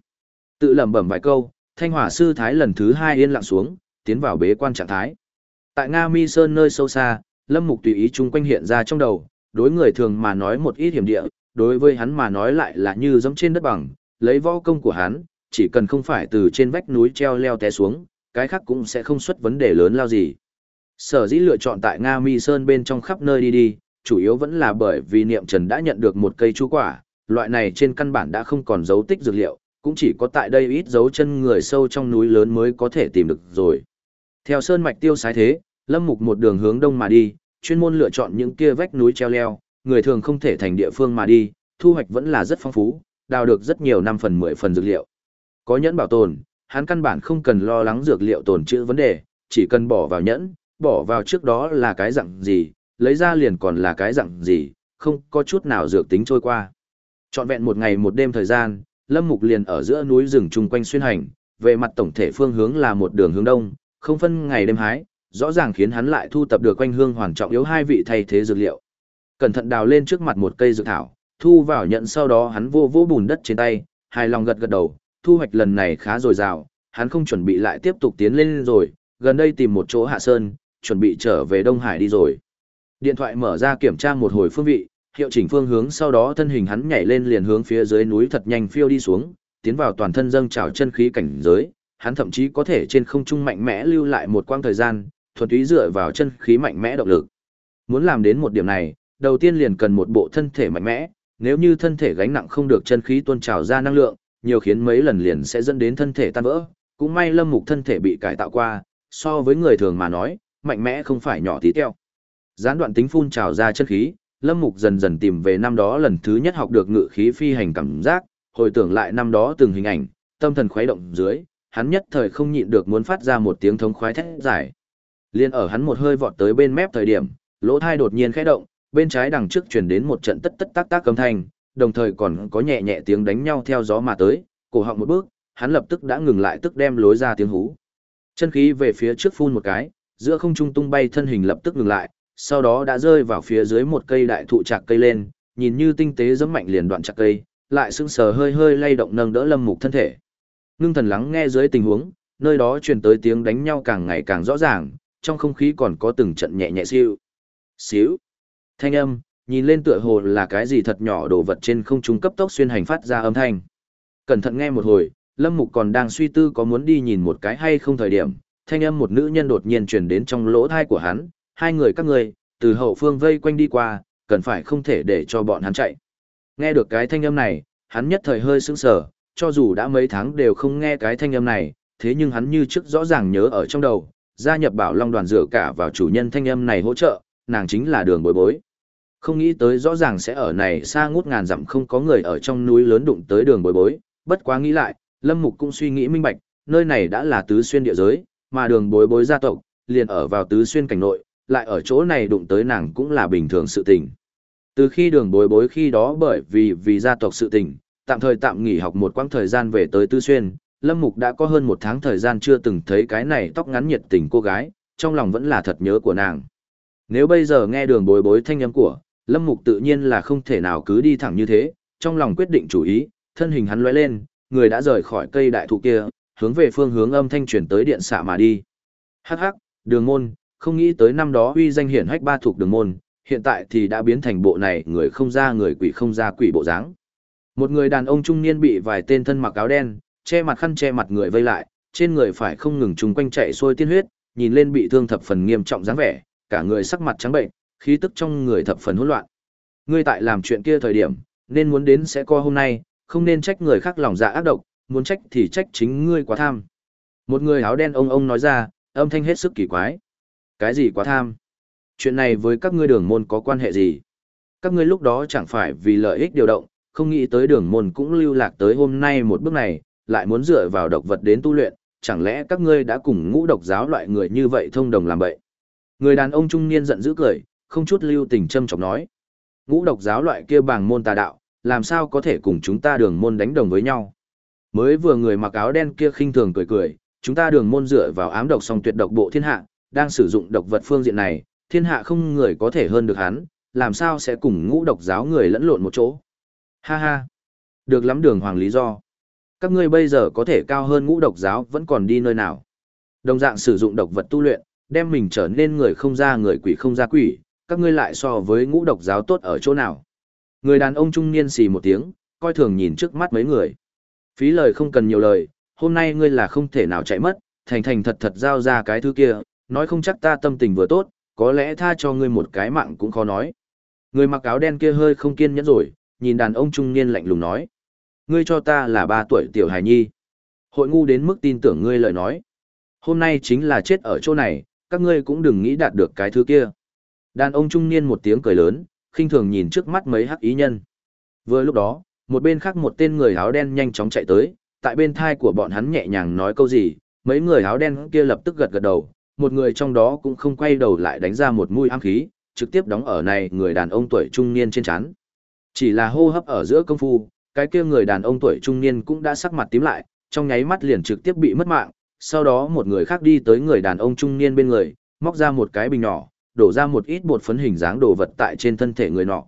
Tự lẩm bẩm vài câu, Thanh Hòa sư thái lần thứ hai yên lặng xuống, tiến vào bế quan trạng thái. Tại Nga Mi Sơn nơi sâu xa, Lâm Mục tùy ý chung quanh hiện ra trong đầu, đối người thường mà nói một ít hiểm địa, đối với hắn mà nói lại là như giống trên đất bằng, lấy võ công của hắn, chỉ cần không phải từ trên vách núi treo leo té xuống, cái khác cũng sẽ không xuất vấn đề lớn lao gì. Sở dĩ lựa chọn tại Nga Mi Sơn bên trong khắp nơi đi đi, chủ yếu vẫn là bởi vì Niệm Trần đã nhận được một cây chú quả, loại này trên căn bản đã không còn dấu tích dược liệu, cũng chỉ có tại đây ít dấu chân người sâu trong núi lớn mới có thể tìm được rồi. Theo sơn mạch tiêu sái thế, Lâm Mục một đường hướng đông mà đi, chuyên môn lựa chọn những kia vách núi treo leo, người thường không thể thành địa phương mà đi, thu hoạch vẫn là rất phong phú, đào được rất nhiều năm phần mười phần dược liệu. Có nhẫn bảo tồn, hắn căn bản không cần lo lắng dược liệu tồn trữ vấn đề, chỉ cần bỏ vào nhẫn, bỏ vào trước đó là cái dạng gì, lấy ra liền còn là cái dạng gì, không có chút nào dược tính trôi qua. Trọn vẹn một ngày một đêm thời gian, Lâm Mục liền ở giữa núi rừng chung quanh xuyên hành, về mặt tổng thể phương hướng là một đường hướng đông, không phân ngày đêm hái, rõ ràng khiến hắn lại thu tập được quanh hương hoàn trọng yếu hai vị thay thế dược liệu. Cẩn thận đào lên trước mặt một cây dược thảo, thu vào nhận sau đó hắn vô vô bùn đất trên tay, hài lòng gật gật đầu, thu hoạch lần này khá dồi dào, hắn không chuẩn bị lại tiếp tục tiến lên rồi, gần đây tìm một chỗ hạ sơn, chuẩn bị trở về Đông Hải đi rồi. Điện thoại mở ra kiểm tra một hồi phương vị, hiệu chỉnh phương hướng sau đó thân hình hắn nhảy lên liền hướng phía dưới núi thật nhanh phiêu đi xuống, tiến vào toàn thân dâng trào chân khí cảnh giới, hắn thậm chí có thể trên không trung mạnh mẽ lưu lại một quãng thời gian, thuần túy dựa vào chân khí mạnh mẽ động lực. Muốn làm đến một điểm này, đầu tiên liền cần một bộ thân thể mạnh mẽ, nếu như thân thể gánh nặng không được chân khí tuôn trào ra năng lượng, nhiều khiến mấy lần liền sẽ dẫn đến thân thể tan vỡ. Cũng may Lâm Mục thân thể bị cải tạo qua, so với người thường mà nói, mạnh mẽ không phải nhỏ tí teo. Gián đoạn tính phun trào ra chân khí, Lâm Mục dần dần tìm về năm đó lần thứ nhất học được ngự khí phi hành cảm giác, hồi tưởng lại năm đó từng hình ảnh, tâm thần khuấy động dưới, hắn nhất thời không nhịn được muốn phát ra một tiếng thống khoái thét giải. Liên ở hắn một hơi vọt tới bên mép thời điểm, lỗ thai đột nhiên khẽ động, bên trái đằng trước truyền đến một trận tất tất tác tác âm thanh, đồng thời còn có nhẹ nhẹ tiếng đánh nhau theo gió mà tới, cổ họng một bước, hắn lập tức đã ngừng lại tức đem lối ra tiếng hú. Chân khí về phía trước phun một cái, giữa không trung tung bay thân hình lập tức ngừng lại, sau đó đã rơi vào phía dưới một cây đại thụ chạc cây lên, nhìn như tinh tế giẫm mạnh liền đoạn chặt cây, lại sững sờ hơi hơi lay động nâng đỡ Lâm Mục thân thể. Ngưng thần lắng nghe dưới tình huống, nơi đó truyền tới tiếng đánh nhau càng ngày càng rõ ràng, trong không khí còn có từng trận nhẹ nhẹ siêu. Xíu. Thanh âm, nhìn lên tựa hồ là cái gì thật nhỏ đồ vật trên không trung cấp tốc xuyên hành phát ra âm thanh. Cẩn thận nghe một hồi, Lâm Mục còn đang suy tư có muốn đi nhìn một cái hay không thời điểm, thanh âm một nữ nhân đột nhiên truyền đến trong lỗ thai của hắn, hai người các người, từ hậu phương vây quanh đi qua, cần phải không thể để cho bọn hắn chạy. Nghe được cái thanh âm này, hắn nhất thời hơi sững sờ, cho dù đã mấy tháng đều không nghe cái thanh âm này, thế nhưng hắn như trước rõ ràng nhớ ở trong đầu, gia nhập bảo long đoàn dựa cả vào chủ nhân thanh âm này hỗ trợ, nàng chính là đường bối bối. Không nghĩ tới rõ ràng sẽ ở này xa ngút ngàn dặm không có người ở trong núi lớn đụng tới đường bối bối, bất quá nghĩ lại, Lâm Mục cũng suy nghĩ minh bạch, nơi này đã là tứ xuyên địa giới, mà đường bối bối gia tộc, liền ở vào tứ xuyên cảnh nội, lại ở chỗ này đụng tới nàng cũng là bình thường sự tình. Từ khi đường bối bối khi đó bởi vì vì gia tộc sự tình, tạm thời tạm nghỉ học một quãng thời gian về tới Tứ Xuyên, Lâm Mục đã có hơn một tháng thời gian chưa từng thấy cái này tóc ngắn nhiệt tình cô gái, trong lòng vẫn là thật nhớ của nàng. Nếu bây giờ nghe đường bối bối thanh âm của, Lâm Mục tự nhiên là không thể nào cứ đi thẳng như thế, trong lòng quyết định chủ ý, thân hình hắn lóe lên, người đã rời khỏi cây đại thụ kia, hướng về phương hướng âm thanh truyền tới điện xạ mà đi. Hắc hắc, đường môn, không nghĩ tới năm đó uy danh hiển hách ba thuộc đường môn, hiện tại thì đã biến thành bộ này người không ra người quỷ không ra quỷ bộ dáng. Một người đàn ông trung niên bị vài tên thân mặc áo đen, che mặt khăn che mặt người vây lại, trên người phải không ngừng trùng quanh chạy xuôi tiên huyết, nhìn lên bị thương thập phần nghiêm trọng dáng vẻ, cả người sắc mặt trắng bệnh, khí tức trong người thập phần hỗn loạn. Ngươi tại làm chuyện kia thời điểm, nên muốn đến sẽ co hôm nay, không nên trách người khác lòng dạ ác độc, muốn trách thì trách chính ngươi quá tham. Một người áo đen ông ông nói ra, âm thanh hết sức kỳ quái. Cái gì quá tham? Chuyện này với các ngươi đường môn có quan hệ gì? Các ngươi lúc đó chẳng phải vì lợi ích điều động, không nghĩ tới đường môn cũng lưu lạc tới hôm nay một bước này, lại muốn dựa vào độc vật đến tu luyện, chẳng lẽ các ngươi đã cùng ngũ độc giáo loại người như vậy thông đồng làm bậy? Người đàn ông trung niên giận dữ cười, không chút lưu tình châm chọc nói. Ngũ độc giáo loại kia bảng môn tà đạo, làm sao có thể cùng chúng ta đường môn đánh đồng với nhau? Mới vừa người mặc áo đen kia khinh thường cười cười, chúng ta đường môn dựa vào ám độc song tuyệt độc bộ thiên hạ, đang sử dụng độc vật phương diện này, thiên hạ không người có thể hơn được hắn, làm sao sẽ cùng ngũ độc giáo người lẫn lộn một chỗ. Ha ha, được lắm đường hoàng lý do. Các ngươi bây giờ có thể cao hơn ngũ độc giáo vẫn còn đi nơi nào. Đồng dạng sử dụng độc vật tu luyện, đem mình trở nên người không ra người quỷ không ra quỷ, các ngươi lại so với ngũ độc giáo tốt ở chỗ nào. Người đàn ông trung niên xì một tiếng, coi thường nhìn trước mắt mấy người. Phí lời không cần nhiều lời, hôm nay ngươi là không thể nào chạy mất, thành thành thật thật giao ra cái thứ kia, nói không chắc ta tâm tình vừa tốt, có lẽ tha cho ngươi một cái mạng cũng khó nói. Người mặc áo đen kia hơi không kiên nhẫn rồi, nhìn đàn ông trung niên lạnh lùng nói. Ngươi cho ta là ba tuổi tiểu hài nhi. Hội ngu đến mức tin tưởng ngươi lời nói. Hôm nay chính là chết ở chỗ này, các ngươi cũng đừng nghĩ đạt được cái thứ kia. Đàn ông trung niên một tiếng cười lớn, khinh thường nhìn trước mắt mấy hắc ý nhân. Vừa lúc đó, một bên khác một tên người áo đen nhanh chóng chạy tới, tại bên thai của bọn hắn nhẹ nhàng nói câu gì, mấy người áo đen kia lập tức gật gật đầu, một người trong đó cũng không quay đầu lại đánh ra một mũi ám khí, trực tiếp đóng ở này người đàn ông tuổi trung niên trên chán. Chỉ là hô hấp ở giữa công phu, cái kia người đàn ông tuổi trung niên cũng đã sắc mặt tím lại, trong nháy mắt liền trực tiếp bị mất mạng, sau đó một người khác đi tới người đàn ông trung niên bên người, móc ra một cái bình nhỏ, đổ ra một ít bột phấn hình dáng đồ vật tại trên thân thể người nọ.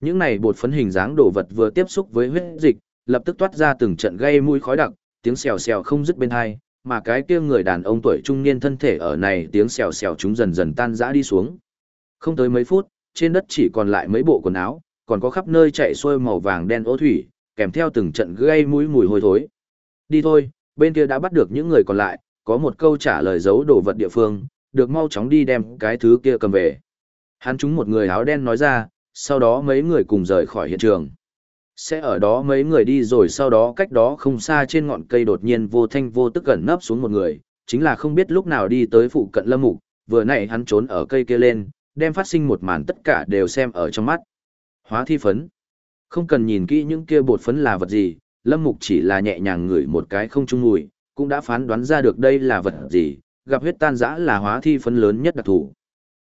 Những này bột phấn hình dáng đồ vật vừa tiếp xúc với huyết dịch, lập tức toát ra từng trận gây mũi khói đặc, tiếng xèo xèo không dứt bên hai, mà cái kia người đàn ông tuổi trung niên thân thể ở này tiếng xèo xèo chúng dần dần tan rã đi xuống. Không tới mấy phút, trên đất chỉ còn lại mấy bộ quần áo, còn có khắp nơi chạy xuôi màu vàng đen ố thủy, kèm theo từng trận gây mũi mùi hôi thối. Đi thôi, bên kia đã bắt được những người còn lại, có một câu trả lời giấu đồ vật địa phương, được mau chóng đi đem cái thứ kia cầm về. Hắn chúng một người áo đen nói ra, sau đó mấy người cùng rời khỏi hiện trường. Sẽ ở đó mấy người đi rồi sau đó cách đó không xa trên ngọn cây đột nhiên vô thanh vô tức gần nấp xuống một người, chính là không biết lúc nào đi tới phụ cận lâm mục, vừa nãy hắn trốn ở cây kia lên, đem phát sinh một màn tất cả đều xem ở trong mắt. Hóa thi phấn. Không cần nhìn kỹ những kia bột phấn là vật gì, lâm mục chỉ là nhẹ nhàng ngửi một cái không trung mùi, cũng đã phán đoán ra được đây là vật gì, gặp huyết tan rã là hóa thi phấn lớn nhất đặc thủ.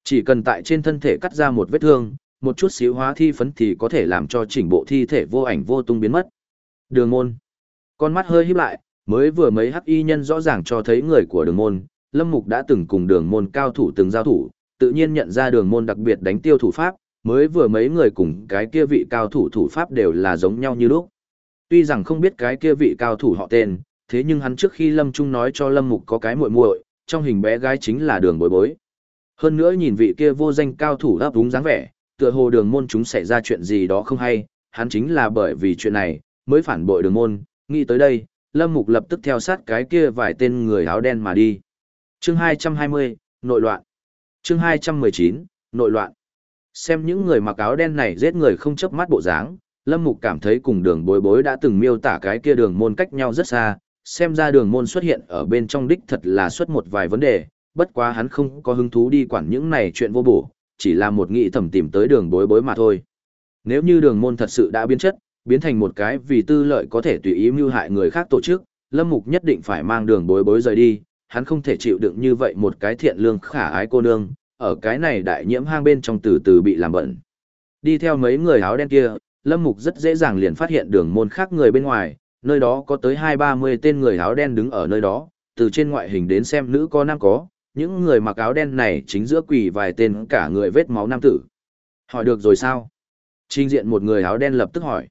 Chỉ cần tại trên thân thể cắt ra một vết thương, một chút xíu hóa thi phấn thì có thể làm cho chỉnh bộ thi thể vô ảnh vô tung biến mất. Đường môn. Con mắt hơi híp lại, mới vừa mấy hắc y nhân rõ ràng cho thấy người của đường môn, Lâm Mục đã từng cùng đường môn cao thủ từng giao thủ, tự nhiên nhận ra đường môn đặc biệt đánh tiêu thủ pháp, mới vừa mấy người cùng cái kia vị cao thủ thủ pháp đều là giống nhau như lúc. Tuy rằng không biết cái kia vị cao thủ họ tên, thế nhưng hắn trước khi Lâm Trung nói cho Lâm Mục có cái muội muội, trong hình bé gái chính là đường bối bối. Hơn nữa nhìn vị kia vô danh cao thủ ấp úng dáng vẻ, tựa hồ đường môn chúng xảy ra chuyện gì đó không hay, hắn chính là bởi vì chuyện này, mới phản bội đường môn, nghĩ tới đây, Lâm Mục lập tức theo sát cái kia vài tên người áo đen mà đi. Chương 220, nội loạn. Chương 219, nội loạn. Xem những người mặc áo đen này giết người không chớp mắt bộ dáng, Lâm Mục cảm thấy cùng đường bối bối đã từng miêu tả cái kia đường môn cách nhau rất xa, xem ra đường môn xuất hiện ở bên trong đích thật là xuất một vài vấn đề, bất quá hắn không có hứng thú đi quản những này chuyện vô bổ, chỉ là một nghị thẩm tìm tới đường bối bối mà thôi. Nếu như đường môn thật sự đã biến chất, biến thành một cái vì tư lợi có thể tùy ý mưu hại người khác tổ chức, Lâm Mục nhất định phải mang đường bối bối rời đi, hắn không thể chịu đựng như vậy một cái thiện lương khả ái cô nương, ở cái này đại nhiễm hang bên trong từ từ bị làm bẩn. Đi theo mấy người áo đen kia, Lâm Mục rất dễ dàng liền phát hiện đường môn khác người bên ngoài, nơi đó có tới hai ba mươi tên người áo đen đứng ở nơi đó, từ trên ngoại hình đến xem nữ có nam có, những người mặc áo đen này chính giữa quỷ vài tên cả người vết máu nam tử. Hỏi được rồi sao? Trình diện một người áo đen lập tức hỏi.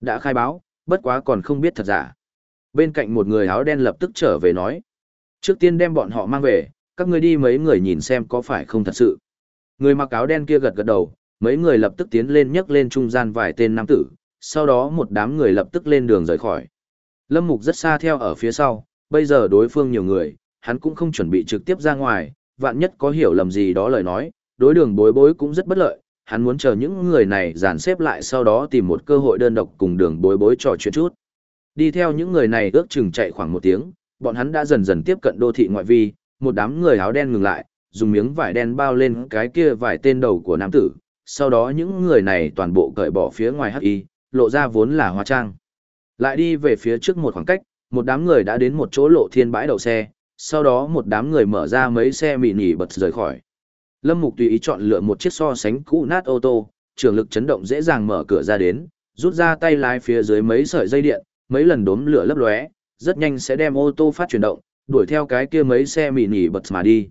Đã khai báo, bất quá còn không biết thật giả. Bên cạnh một người áo đen lập tức trở về nói. Trước tiên đem bọn họ mang về, các ngươi đi mấy người nhìn xem có phải không thật sự. Người mặc áo đen kia gật gật đầu, mấy người lập tức tiến lên nhấc lên trung gian vài tên nam tử, sau đó một đám người lập tức lên đường rời khỏi. Lâm Mục rất xa theo ở phía sau, bây giờ đối phương nhiều người, hắn cũng không chuẩn bị trực tiếp ra ngoài, vạn nhất có hiểu lầm gì đó lời nói, đối đường bối bối cũng rất bất lợi, hắn muốn chờ những người này dàn xếp lại sau đó tìm một cơ hội đơn độc cùng đường bối bối trò chuyện chút. Đi theo những người này ước chừng chạy khoảng một tiếng, bọn hắn đã dần dần tiếp cận đô thị ngoại vi, một đám người áo đen ngừng lại, dùng miếng vải đen bao lên cái kia vải tên đầu của nam tử, sau đó những người này toàn bộ cởi bỏ phía ngoài hắc y, lộ ra vốn là hóa trang. Lại đi về phía trước một khoảng cách, một đám người đã đến một chỗ lộ thiên bãi đậu xe, sau đó một đám người mở ra mấy xe mị nỉ bật rời khỏi. Lâm Mục tùy ý chọn lựa một chiếc so sánh cũ nát ô tô, trường lực chấn động dễ dàng mở cửa ra đến, rút ra tay lái phía dưới mấy sợi dây điện, mấy lần đốm lửa lấp lóe, rất nhanh sẽ đem ô tô phát chuyển động, đuổi theo cái kia mấy xe mị nỉ bật mà đi.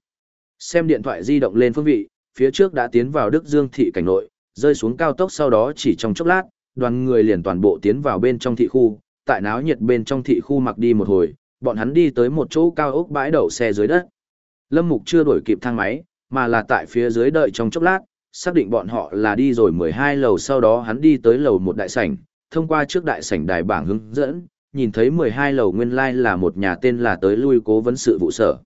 Xem điện thoại di động lên phương vị, phía trước đã tiến vào Đức Dương thị cảnh nội, rơi xuống cao tốc sau đó chỉ trong chốc lát, đoàn người liền toàn bộ tiến vào bên trong thị khu, tại náo nhiệt bên trong thị khu mặc đi một hồi, bọn hắn đi tới một chỗ cao ốc bãi đậu xe dưới đất. Lâm Mục chưa đuổi kịp thang máy, mà là tại phía dưới đợi trong chốc lát, xác định bọn họ là đi rồi 12 lầu sau đó hắn đi tới lầu một đại sảnh, thông qua trước đại sảnh đài bảng hướng dẫn, nhìn thấy 12 lầu nguyên lai like là một nhà tên là tới lui cố vấn sự vụ sở.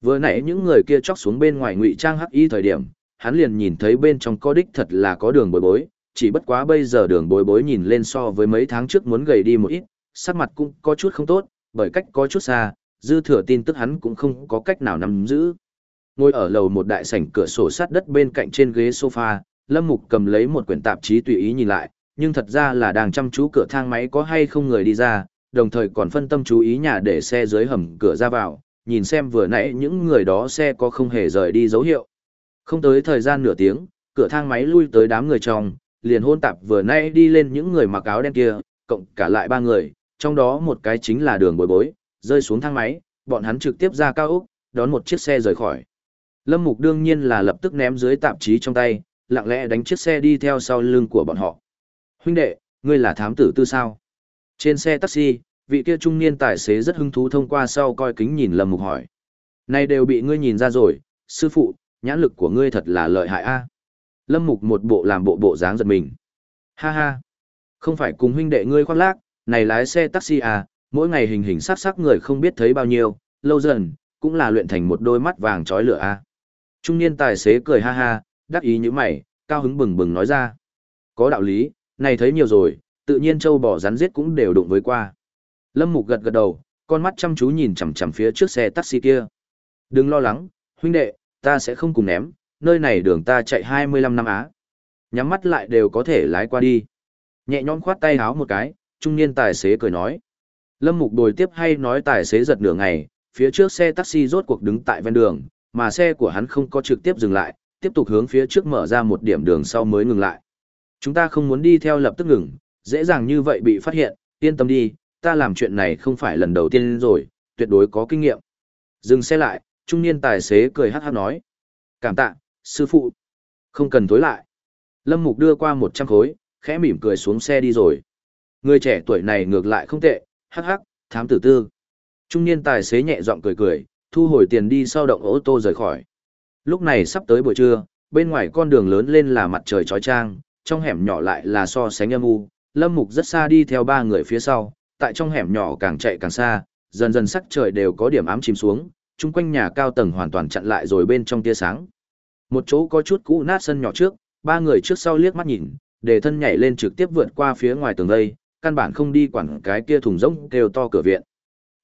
Vừa nãy những người kia chóc xuống bên ngoài ngụy trang hắc y thời điểm, hắn liền nhìn thấy bên trong có đích thật là có đường bối bối, chỉ bất quá bây giờ đường bối bối nhìn lên so với mấy tháng trước muốn gầy đi một ít, sắc mặt cũng có chút không tốt, bởi cách có chút xa, dư thừa tin tức hắn cũng không có cách nào nắm giữ. Ngồi ở lầu một đại sảnh cửa sổ sát đất bên cạnh trên ghế sofa, Lâm Mục cầm lấy một quyển tạp chí tùy ý nhìn lại, nhưng thật ra là đang chăm chú cửa thang máy có hay không người đi ra, đồng thời còn phân tâm chú ý nhà để xe dưới hầm cửa ra vào, nhìn xem vừa nãy những người đó xe có không hề rời đi dấu hiệu. Không tới thời gian nửa tiếng, cửa thang máy lui tới đám người trong, liền hôn tạp vừa nãy đi lên những người mặc áo đen kia, cộng cả lại ba người, trong đó một cái chính là đường bối bối, rơi xuống thang máy, bọn hắn trực tiếp ra cao ốc, đón một chiếc xe rời khỏi. Lâm Mục đương nhiên là lập tức ném dưới tạp chí trong tay, lặng lẽ đánh chiếc xe đi theo sau lưng của bọn họ. Huynh đệ, ngươi là thám tử tư sao? Trên xe taxi, vị kia trung niên tài xế rất hứng thú thông qua sau coi kính nhìn Lâm Mục hỏi. Này đều bị ngươi nhìn ra rồi, sư phụ, nhãn lực của ngươi thật là lợi hại a. Lâm Mục một bộ làm bộ bộ dáng giật mình. Ha ha, không phải cùng huynh đệ ngươi khoác lác, này lái xe taxi à, mỗi ngày hình hình sắc sắc người không biết thấy bao nhiêu, lâu dần, cũng là luyện thành một đôi mắt vàng trói lửa à. Trung niên tài xế cười ha ha, đắc ý như mày, cao hứng bừng bừng nói ra. Có đạo lý, này thấy nhiều rồi, tự nhiên châu bò rắn giết cũng đều đụng với qua. Lâm Mục gật gật đầu, con mắt chăm chú nhìn chằm chằm phía trước xe taxi kia. Đừng lo lắng, huynh đệ, ta sẽ không cùng ném, nơi này đường ta chạy 25 năm á. Nhắm mắt lại đều có thể lái qua đi. Nhẹ nhõm khoát tay háo một cái, trung niên tài xế cười nói. Lâm Mục đồi tiếp hay nói tài xế giật nửa ngày, phía trước xe taxi rốt cuộc đứng tại ven đường, mà xe của hắn không có trực tiếp dừng lại, tiếp tục hướng phía trước mở ra một điểm đường sau mới ngừng lại. Chúng ta không muốn đi theo lập tức ngừng, dễ dàng như vậy bị phát hiện, yên tâm đi, ta làm chuyện này không phải lần đầu tiên rồi, tuyệt đối có kinh nghiệm. Dừng xe lại, trung niên tài xế cười hát hát nói. Cảm tạ, sư phụ. Không cần tối lại. Lâm Mục đưa qua 100 khối, khẽ mỉm cười xuống xe đi rồi. Người trẻ tuổi này ngược lại không tệ, hắc hắc, thám tử tư. Trung niên tài xế nhẹ giọng cười cười, thu hồi tiền đi sau động ô tô rời khỏi. Lúc này sắp tới buổi trưa, bên ngoài con đường lớn lên là mặt trời chói chang, trong hẻm nhỏ lại là so sánh âm u. Lâm Mục rất xa đi theo ba người phía sau, tại trong hẻm nhỏ càng chạy càng xa, dần dần sắc trời đều có điểm ám chìm xuống, chung quanh nhà cao tầng hoàn toàn chặn lại rồi bên trong tia sáng. Một chỗ có chút cũ nát sân nhỏ trước, ba người trước sau liếc mắt nhìn, để thân nhảy lên trực tiếp vượt qua phía ngoài tường đây, căn bản không đi quản cái kia thùng rỗng kêu to cửa viện.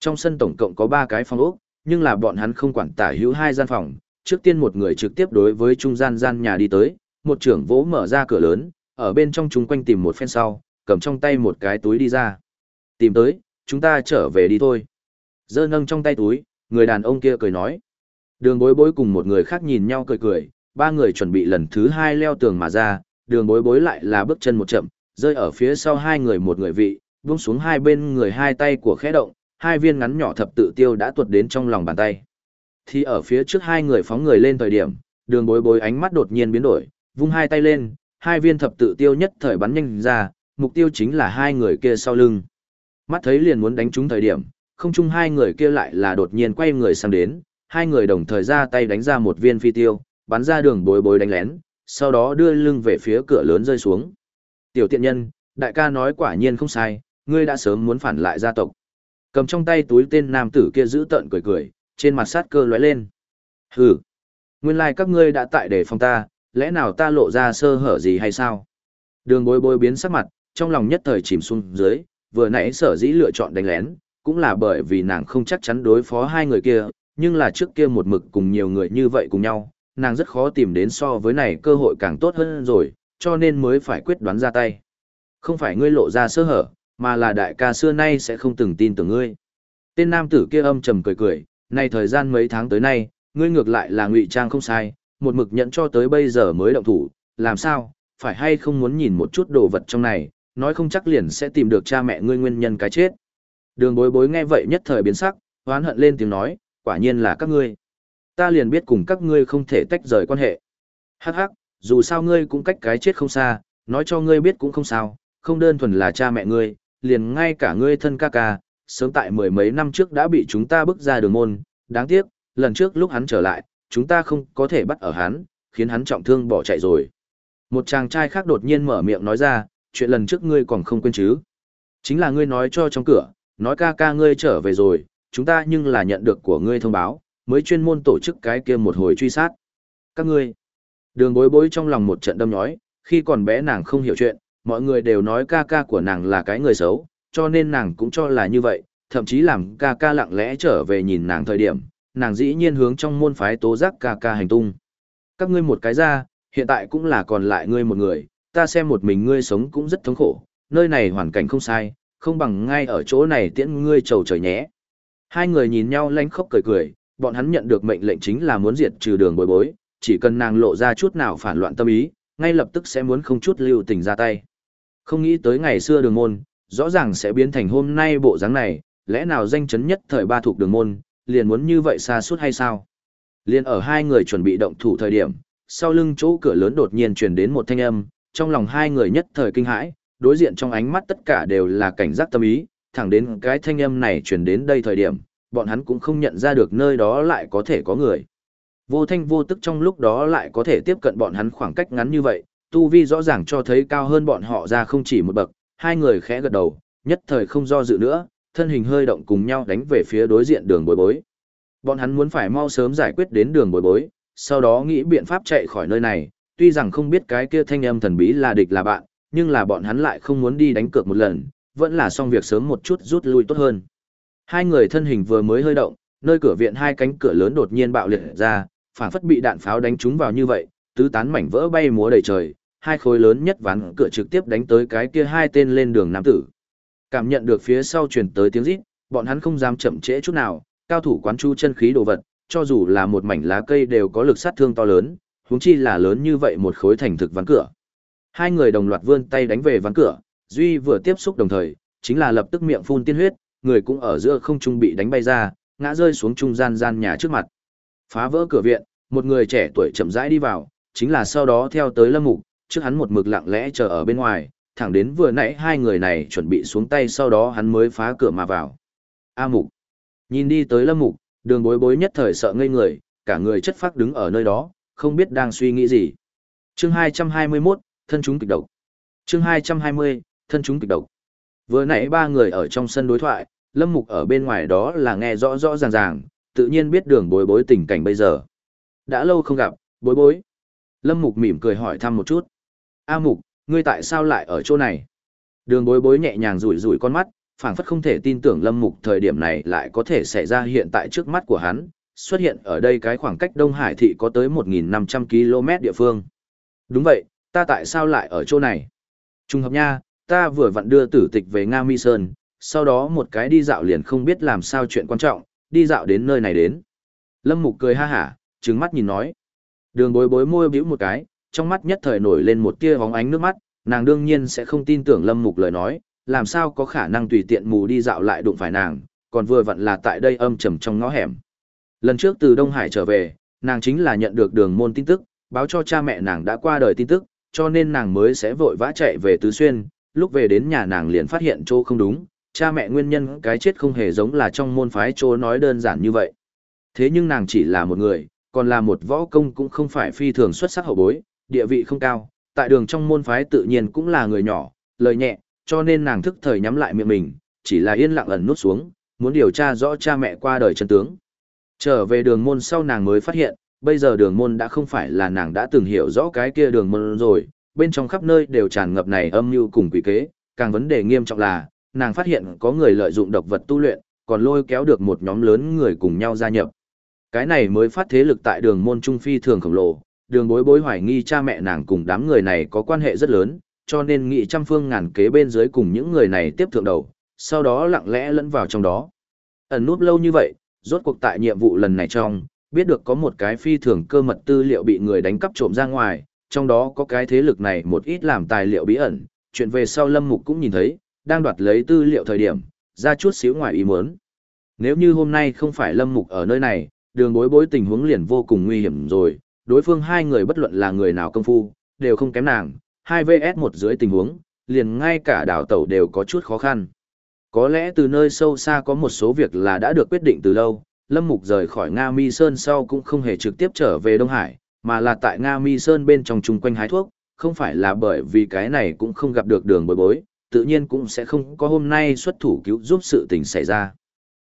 Trong sân tổng cộng có 3 cái phòng ốc, nhưng là bọn hắn không quản tả hữu hai gian phòng, trước tiên một người trực tiếp đối với trung gian gian nhà đi tới, một trưởng vỗ mở ra cửa lớn, ở bên trong chúng quanh tìm một phen sau, cầm trong tay một cái túi đi ra. Tìm tới, chúng ta trở về đi thôi. Dơ nâng trong tay túi, người đàn ông kia cười nói. Đường bối bối cùng một người khác nhìn nhau cười cười, ba người chuẩn bị lần thứ hai leo tường mà ra, đường bối bối lại là bước chân một chậm, rơi ở phía sau hai người một người vị, buông xuống hai bên người hai tay của khẽ động, hai viên ngắn nhỏ thập tự tiêu đã tuột đến trong lòng bàn tay. Thì ở phía trước hai người phóng người lên thời điểm, đường bối bối ánh mắt đột nhiên biến đổi, vung hai tay lên, hai viên thập tự tiêu nhất thời bắn nhanh ra, mục tiêu chính là hai người kia sau lưng. Mắt thấy liền muốn đánh trúng thời điểm, không chung hai người kia lại là đột nhiên quay người sang đến, hai người đồng thời ra tay đánh ra một viên phi tiêu, bắn ra đường bối bối đánh lén, sau đó đưa lưng về phía cửa lớn rơi xuống. Tiểu tiện nhân, đại ca nói quả nhiên không sai, ngươi đã sớm muốn phản lại gia tộc. Cầm trong tay túi tên nam tử kia giữ tợn cười cười, trên mặt sát cơ lóe lên. Hừ, nguyên lai like các ngươi đã tại để phòng ta, lẽ nào ta lộ ra sơ hở gì hay sao? Đường bối bối biến sắc mặt, trong lòng nhất thời chìm xuống dưới, vừa nãy sở dĩ lựa chọn đánh lén, cũng là bởi vì nàng không chắc chắn đối phó hai người kia, nhưng là trước kia một mực cùng nhiều người như vậy cùng nhau, nàng rất khó tìm đến so với này cơ hội càng tốt hơn rồi, cho nên mới phải quyết đoán ra tay. Không phải ngươi lộ ra sơ hở, mà là đại ca xưa nay sẽ không từng tin tưởng ngươi. Tên nam tử kia âm trầm cười cười, này thời gian mấy tháng tới nay, ngươi ngược lại là ngụy trang không sai, một mực nhận cho tới bây giờ mới động thủ, làm sao, phải hay không muốn nhìn một chút đồ vật trong này, nói không chắc liền sẽ tìm được cha mẹ ngươi nguyên nhân cái chết. Đường bối bối nghe vậy nhất thời biến sắc, hoán hận lên tiếng nói, quả nhiên là các ngươi. Ta liền biết cùng các ngươi không thể tách rời quan hệ. Hắc hắc, dù sao ngươi cũng cách cái chết không xa, nói cho ngươi biết cũng không sao, không đơn thuần là cha mẹ ngươi, liền ngay cả ngươi thân ca ca, sớm tại mười mấy năm trước đã bị chúng ta bước ra đường môn, đáng tiếc, lần trước lúc hắn trở lại, chúng ta không có thể bắt ở hắn, khiến hắn trọng thương bỏ chạy rồi. Một chàng trai khác đột nhiên mở miệng nói ra, chuyện lần trước ngươi còn không quên chứ. Chính là ngươi nói cho trong cửa, nói ca ca ngươi trở về rồi, chúng ta nhưng là nhận được của ngươi thông báo, mới chuyên môn tổ chức cái kia một hồi truy sát. Các ngươi, đường bối bối trong lòng một trận đâm nhói, khi còn bé nàng không hiểu chuyện, mọi người đều nói ca ca của nàng là cái người xấu, cho nên nàng cũng cho là như vậy, thậm chí làm ca ca lặng lẽ trở về nhìn nàng thời điểm, nàng dĩ nhiên hướng trong môn phái tố giác ca ca hành tung. Các ngươi một cái ra, hiện tại cũng là còn lại ngươi một người, ta xem một mình ngươi sống cũng rất thống khổ, nơi này hoàn cảnh không sai, không bằng ngay ở chỗ này tiễn ngươi trầu trời nhé. Hai người nhìn nhau lanh khóc cười cười, bọn hắn nhận được mệnh lệnh chính là muốn diệt trừ đường bối bối, chỉ cần nàng lộ ra chút nào phản loạn tâm ý, ngay lập tức sẽ muốn không chút lưu tình ra tay. Không nghĩ tới ngày xưa đường môn, rõ ràng sẽ biến thành hôm nay bộ dáng này, lẽ nào danh chấn nhất thời ba thuộc đường môn, liền muốn như vậy xa suốt hay sao? Liên ở hai người chuẩn bị động thủ thời điểm, sau lưng chỗ cửa lớn đột nhiên truyền đến một thanh âm, trong lòng hai người nhất thời kinh hãi, đối diện trong ánh mắt tất cả đều là cảnh giác tâm ý, thẳng đến cái thanh âm này truyền đến đây thời điểm, bọn hắn cũng không nhận ra được nơi đó lại có thể có người. Vô thanh vô tức trong lúc đó lại có thể tiếp cận bọn hắn khoảng cách ngắn như vậy, tu vi rõ ràng cho thấy cao hơn bọn họ ra không chỉ một bậc, hai người khẽ gật đầu, nhất thời không do dự nữa, thân hình hơi động cùng nhau đánh về phía đối diện đường bối bối. Bọn hắn muốn phải mau sớm giải quyết đến đường bối bối, sau đó nghĩ biện pháp chạy khỏi nơi này, tuy rằng không biết cái kia thanh âm thần bí là địch là bạn, nhưng là bọn hắn lại không muốn đi đánh cược một lần, vẫn là xong việc sớm một chút rút lui tốt hơn. Hai người thân hình vừa mới hơi động, nơi cửa viện hai cánh cửa lớn đột nhiên bạo liệt ra, phản phất bị đạn pháo đánh trúng vào như vậy, tứ tán mảnh vỡ bay múa đầy trời, hai khối lớn nhất ván cửa trực tiếp đánh tới cái kia hai tên lên đường nam tử. Cảm nhận được phía sau truyền tới tiếng rít, bọn hắn không dám chậm trễ chút nào, cao thủ quán chu chân khí đồ vật, cho dù là một mảnh lá cây đều có lực sát thương to lớn, huống chi là lớn như vậy một khối thành thực ván cửa. Hai người đồng loạt vươn tay đánh về ván cửa, Duy vừa tiếp xúc đồng thời, chính là lập tức miệng phun tiên huyết, người cũng ở giữa không trung bị đánh bay ra, ngã rơi xuống trung gian gian nhà trước mặt. Phá vỡ cửa viện, một người trẻ tuổi chậm rãi đi vào, chính là sau đó theo tới Lâm Mục, trước hắn một mực lặng lẽ chờ ở bên ngoài, thẳng đến vừa nãy hai người này chuẩn bị xuống tay sau đó hắn mới phá cửa mà vào. A Mục. Nhìn đi tới Lâm Mục, đường bối bối nhất thời sợ ngây người, cả người chất phác đứng ở nơi đó, không biết đang suy nghĩ gì. Chương 221, thân chúng kịch độc. Chương 220, thân chúng kịch độc. Vừa nãy ba người ở trong sân đối thoại, Lâm Mục ở bên ngoài đó là nghe rõ rõ ràng ràng, tự nhiên biết đường bối bối tình cảnh bây giờ. Đã lâu không gặp, bối bối. Lâm Mục mỉm cười hỏi thăm một chút. A Mục, ngươi tại sao lại ở chỗ này? Đường bối bối nhẹ nhàng rủi rủi con mắt, phảng phất không thể tin tưởng Lâm Mục thời điểm này lại có thể xảy ra hiện tại trước mắt của hắn, xuất hiện ở đây cái khoảng cách Đông Hải thị có tới 1.500 km địa phương. Đúng vậy, ta tại sao lại ở chỗ này? Trung hợp nha, ta vừa vặn đưa tử tịch về Nga Mi Sơn, sau đó một cái đi dạo liền không biết làm sao chuyện quan trọng, đi dạo đến nơi này đến. Lâm Mục cười ha hả, trừng mắt nhìn nói. Đường bối bối môi bĩu một cái, trong mắt nhất thời nổi lên một tia vóng ánh nước mắt, nàng đương nhiên sẽ không tin tưởng Lâm Mục lời nói, làm sao có khả năng tùy tiện mù đi dạo lại đụng phải nàng, còn vừa vặn là tại đây âm trầm trong ngõ hẻm. Lần trước từ Đông Hải trở về, nàng chính là nhận được đường môn tin tức, báo cho cha mẹ nàng đã qua đời tin tức, cho nên nàng mới sẽ vội vã chạy về Tứ Xuyên, lúc về đến nhà nàng liền phát hiện chỗ không đúng, cha mẹ nguyên nhân cái chết không hề giống là trong môn phái chỗ nói đơn giản như vậy. Thế nhưng nàng chỉ là một người, còn là một võ công cũng không phải phi thường xuất sắc hậu bối, địa vị không cao, tại đường trong môn phái tự nhiên cũng là người nhỏ, lời nhẹ, cho nên nàng thức thời nhắm lại miệng mình, chỉ là yên lặng ẩn nút xuống, muốn điều tra rõ cha mẹ qua đời chân tướng. Trở về đường môn sau nàng mới phát hiện, bây giờ đường môn đã không phải là nàng đã từng hiểu rõ cái kia đường môn rồi, bên trong khắp nơi đều tràn ngập này âm mưu cùng quỷ kế, càng vấn đề nghiêm trọng là, nàng phát hiện có người lợi dụng độc vật tu luyện, còn lôi kéo được một nhóm lớn người cùng nhau gia nhập. Cái này mới phát thế lực tại đường môn trung phi thường khổng lồ, đường bối bối hoài nghi cha mẹ nàng cùng đám người này có quan hệ rất lớn, cho nên nghị trăm phương ngàn kế bên dưới cùng những người này tiếp thượng đầu, sau đó lặng lẽ lẫn vào trong đó. Ẩn núp lâu như vậy, rốt cuộc tại nhiệm vụ lần này trong, biết được có một cái phi thường cơ mật tư liệu bị người đánh cắp trộm ra ngoài, trong đó có cái thế lực này một ít làm tài liệu bí ẩn, chuyện về sau Lâm Mục cũng nhìn thấy, đang đoạt lấy tư liệu thời điểm, ra chút xíu ngoài ý muốn. Nếu như hôm nay không phải Lâm Mục ở nơi này, đường bối bối tình huống liền vô cùng nguy hiểm rồi, đối phương hai người bất luận là người nào công phu, đều không kém nàng, 2vs1 dưới tình huống, liền ngay cả đảo tẩu đều có chút khó khăn. Có lẽ từ nơi sâu xa có một số việc là đã được quyết định từ lâu, Lâm Mục rời khỏi Nga Mi Sơn sau cũng không hề trực tiếp trở về Đông Hải, mà là tại Nga Mi Sơn bên trong chung quanh hái thuốc, không phải là bởi vì cái này cũng không gặp được đường bối bối, tự nhiên cũng sẽ không có hôm nay xuất thủ cứu giúp sự tình xảy ra.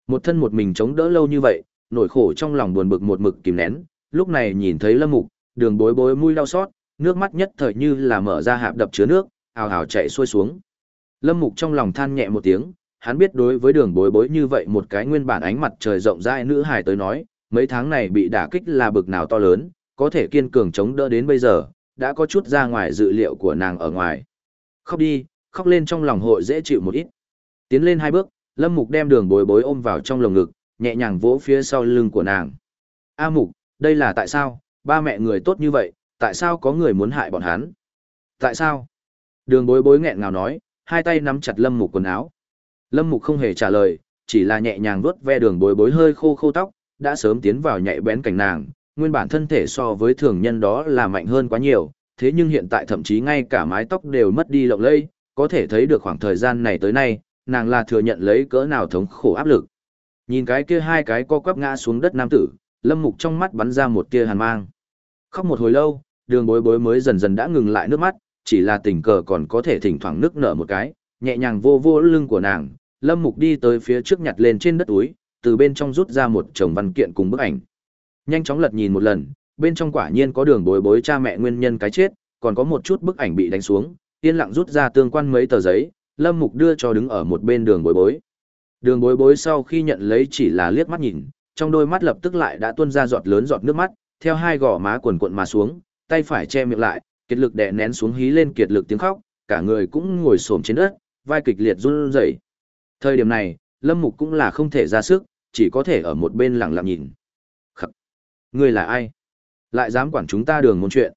Một thân một mình chống đỡ lâu như vậy, nỗi khổ trong lòng buồn bực một mực kìm nén, lúc này nhìn thấy Lâm Mục, đường bối bối mũi đau xót, nước mắt nhất thời như là mở ra hạp đập chứa nước, ào ào chạy xuôi xuống. Lâm Mục trong lòng than nhẹ một tiếng, hắn biết đối với đường bối bối như vậy một cái nguyên bản ánh mặt trời rộng rãi nữ hài tới nói, mấy tháng này bị đả kích là bực nào to lớn, có thể kiên cường chống đỡ đến bây giờ, đã có chút ra ngoài dự liệu của nàng ở ngoài. Khóc đi, khóc lên trong lòng hội dễ chịu một ít. Tiến lên hai bước, Lâm Mục đem đường bối bối ôm vào trong lồng ngực, nhẹ nhàng vỗ phía sau lưng của nàng. A Mục, đây là tại sao, ba mẹ người tốt như vậy, tại sao có người muốn hại bọn hắn? Tại sao? Đường bối bối nghẹn ngào nói, hai tay nắm chặt Lâm Mục quần áo. Lâm Mục không hề trả lời, chỉ là nhẹ nhàng vuốt ve đường bối bối hơi khô khô tóc, đã sớm tiến vào nhạy bén cảnh nàng, nguyên bản thân thể so với thường nhân đó là mạnh hơn quá nhiều, thế nhưng hiện tại thậm chí ngay cả mái tóc đều mất đi lộng lẫy, có thể thấy được khoảng thời gian này tới nay, nàng là thừa nhận lấy cỡ nào thống khổ áp lực. Nhìn cái kia hai cái co quắp ngã xuống đất nam tử, Lâm Mục trong mắt bắn ra một tia hàn mang. Khóc một hồi lâu, đường bối bối mới dần dần đã ngừng lại nước mắt, chỉ là tình cờ còn có thể thỉnh thoảng nước nở một cái, nhẹ nhàng vô vô lưng của nàng, Lâm Mục đi tới phía trước nhặt lên trên đất túi, từ bên trong rút ra một chồng văn kiện cùng bức ảnh. Nhanh chóng lật nhìn một lần, bên trong quả nhiên có đường bối bối cha mẹ nguyên nhân cái chết, còn có một chút bức ảnh bị đánh xuống, yên lặng rút ra tương quan mấy tờ giấy, Lâm Mục đưa cho đứng ở một bên đường bối bối. Đường bối bối sau khi nhận lấy chỉ là liếc mắt nhìn, trong đôi mắt lập tức lại đã tuôn ra giọt lớn giọt nước mắt, theo hai gò má quần cuộn mà xuống, tay phải che miệng lại, kiệt lực đè nén xuống hí lên kiệt lực tiếng khóc, cả người cũng ngồi xổm trên đất, vai kịch liệt run rẩy. Thời điểm này, Lâm Mục cũng là không thể ra sức, chỉ có thể ở một bên lặng lặng nhìn. Khắc! Ngươi là ai? Lại dám quản chúng ta đường môn chuyện.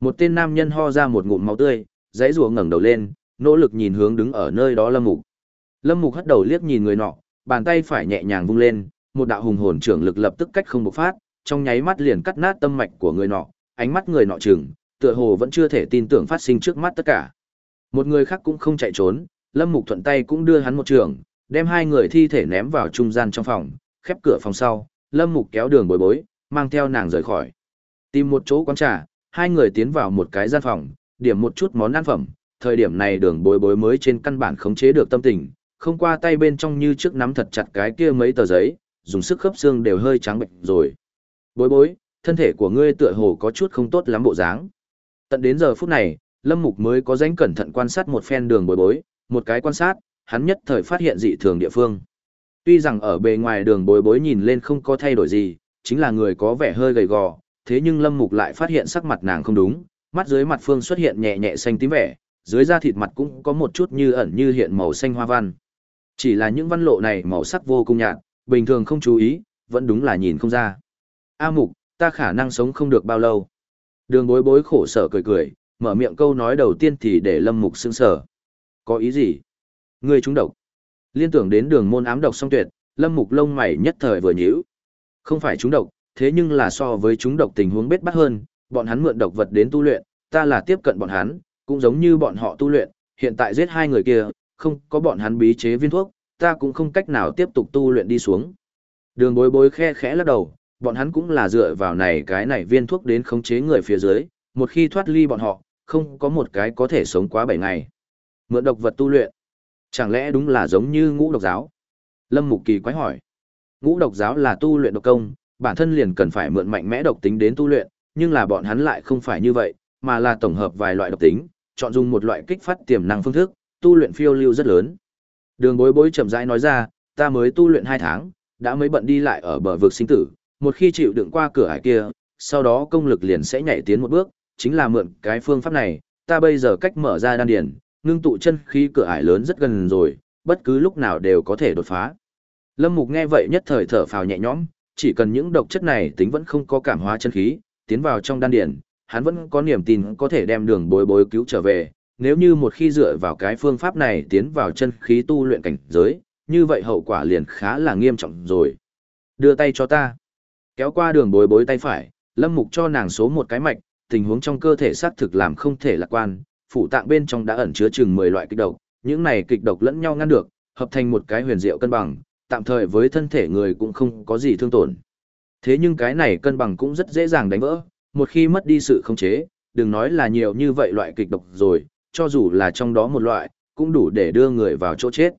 Một tên nam nhân ho ra một ngụm máu tươi, dãy rùa ngẩng đầu lên, nỗ lực nhìn hướng đứng ở nơi đó Lâm Mục. Lâm Mục hất đầu liếc nhìn người nọ, bàn tay phải nhẹ nhàng vung lên, một đạo hùng hồn trưởng lực lập tức cách không bộc phát, trong nháy mắt liền cắt nát tâm mạch của người nọ, ánh mắt người nọ trừng, tựa hồ vẫn chưa thể tin tưởng phát sinh trước mắt tất cả. Một người khác cũng không chạy trốn, Lâm Mục thuận tay cũng đưa hắn một trường, đem hai người thi thể ném vào trung gian trong phòng, khép cửa phòng sau, Lâm Mục kéo đường bối bối, mang theo nàng rời khỏi. Tìm một chỗ quán trà, hai người tiến vào một cái gian phòng, điểm một chút món ăn phẩm, thời điểm này đường bối bối mới trên căn bản khống chế được tâm tình, không qua tay bên trong như trước nắm thật chặt cái kia mấy tờ giấy, dùng sức khớp xương đều hơi trắng bệnh rồi. Bối bối, thân thể của ngươi tựa hồ có chút không tốt lắm bộ dáng. Tận đến giờ phút này, Lâm Mục mới có dánh cẩn thận quan sát một phen đường bối bối, một cái quan sát, hắn nhất thời phát hiện dị thường địa phương. Tuy rằng ở bề ngoài đường bối bối nhìn lên không có thay đổi gì, chính là người có vẻ hơi gầy gò, thế nhưng Lâm Mục lại phát hiện sắc mặt nàng không đúng, mắt dưới mặt phương xuất hiện nhẹ nhẹ xanh tím vẻ, dưới da thịt mặt cũng có một chút như ẩn như hiện màu xanh hoa văn. Chỉ là những văn lộ này màu sắc vô cùng nhạt, bình thường không chú ý, vẫn đúng là nhìn không ra. A Mục, ta khả năng sống không được bao lâu. Đường bối bối khổ sở cười cười, mở miệng câu nói đầu tiên thì để Lâm Mục sững sờ. Có ý gì? Ngươi trúng độc. Liên tưởng đến đường môn ám độc song tuyệt, Lâm Mục lông mày nhất thời vừa nhíu. Không phải trúng độc, thế nhưng là so với trúng độc tình huống bết bắt hơn, bọn hắn mượn độc vật đến tu luyện, ta là tiếp cận bọn hắn, cũng giống như bọn họ tu luyện, hiện tại giết hai người kia, không có bọn hắn bí chế viên thuốc, ta cũng không cách nào tiếp tục tu luyện đi xuống. Đường bối bối khe khẽ lắc đầu, bọn hắn cũng là dựa vào này cái này viên thuốc đến khống chế người phía dưới, một khi thoát ly bọn họ, không có một cái có thể sống quá 7 ngày. Mượn độc vật tu luyện. Chẳng lẽ đúng là giống như ngũ độc giáo? Lâm Mục Kỳ quái hỏi. Ngũ độc giáo là tu luyện độc công, bản thân liền cần phải mượn mạnh mẽ độc tính đến tu luyện, nhưng là bọn hắn lại không phải như vậy, mà là tổng hợp vài loại độc tính, chọn dùng một loại kích phát tiềm năng phương thức, tu luyện phiêu lưu rất lớn. Đường bối bối chậm rãi nói ra, ta mới tu luyện 2 tháng, đã mới bận đi lại ở bờ vực sinh tử, một khi chịu đựng qua cửa ải kia, sau đó công lực liền sẽ nhảy tiến một bước, chính là mượn cái phương pháp này, ta bây giờ cách mở ra đan điền, ngưng tụ chân khí cửa ải lớn rất gần rồi, bất cứ lúc nào đều có thể đột phá. Lâm Mục nghe vậy nhất thời thở phào nhẹ nhõm, chỉ cần những độc chất này tính vẫn không có cảm hóa chân khí, tiến vào trong đan điền, hắn vẫn có niềm tin có thể đem đường bối bối cứu trở về. Nếu như một khi dựa vào cái phương pháp này tiến vào chân khí tu luyện cảnh giới, như vậy hậu quả liền khá là nghiêm trọng rồi. Đưa tay cho ta. Kéo qua đường bối bối tay phải, Lâm Mục cho nàng số một cái mạch, tình huống trong cơ thể xác thực làm không thể lạc quan, phủ tạng bên trong đã ẩn chứa chừng 10 loại kịch độc, những này kịch độc lẫn nhau ngăn được, hợp thành một cái huyền diệu cân bằng, tạm thời với thân thể người cũng không có gì thương tổn. Thế nhưng cái này cân bằng cũng rất dễ dàng đánh vỡ, một khi mất đi sự khống chế, đừng nói là nhiều như vậy loại kịch độc rồi, cho dù là trong đó một loại, cũng đủ để đưa người vào chỗ chết.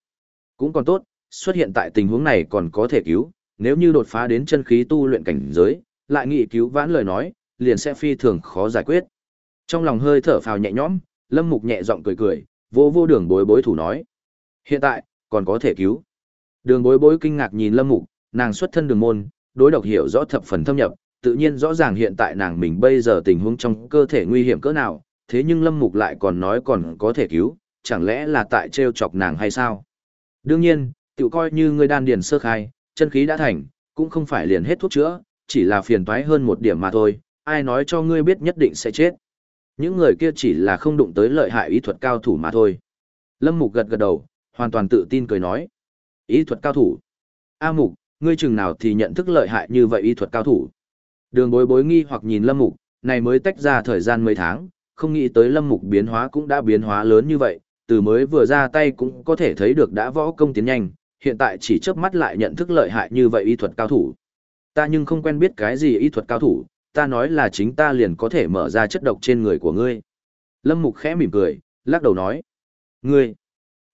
Cũng còn tốt, xuất hiện tại tình huống này còn có thể cứu, nếu như đột phá đến chân khí tu luyện cảnh giới, lại nghị cứu vãn lời nói, liền sẽ phi thường khó giải quyết. Trong lòng hơi thở phào nhẹ nhõm, Lâm Mục nhẹ giọng cười cười, vô vô đường bối bối thủ nói. Hiện tại, còn có thể cứu. Đường bối bối kinh ngạc nhìn Lâm Mục, nàng xuất thân đường môn, đối độc hiểu rõ thập phần thâm nhập, tự nhiên rõ ràng hiện tại nàng mình bây giờ tình huống trong cơ thể nguy hiểm cỡ nào, thế nhưng Lâm Mục lại còn nói còn có thể cứu, chẳng lẽ là tại trêu chọc nàng hay sao? Đương nhiên, tự coi như ngươi đan điền sơ khai, chân khí đã thành, cũng không phải liền hết thuốc chữa, chỉ là phiền toái hơn một điểm mà thôi, ai nói cho ngươi biết nhất định sẽ chết. Những người kia chỉ là không đụng tới lợi hại ý thuật cao thủ mà thôi. Lâm Mục gật gật đầu, hoàn toàn tự tin cười nói. Ý thuật cao thủ. A Mục, ngươi chừng nào thì nhận thức lợi hại như vậy ý thuật cao thủ. Đường bối bối nghi hoặc nhìn Lâm Mục, này mới tách ra thời gian mấy tháng, không nghĩ tới Lâm Mục biến hóa cũng đã biến hóa lớn như vậy, từ mới vừa ra tay cũng có thể thấy được đã võ công tiến nhanh, hiện tại chỉ chớp mắt lại nhận thức lợi hại như vậy y thuật cao thủ. Ta nhưng không quen biết cái gì y thuật cao thủ, ta nói là chính ta liền có thể mở ra chất độc trên người của ngươi. Lâm Mục khẽ mỉm cười, lắc đầu nói. Ngươi!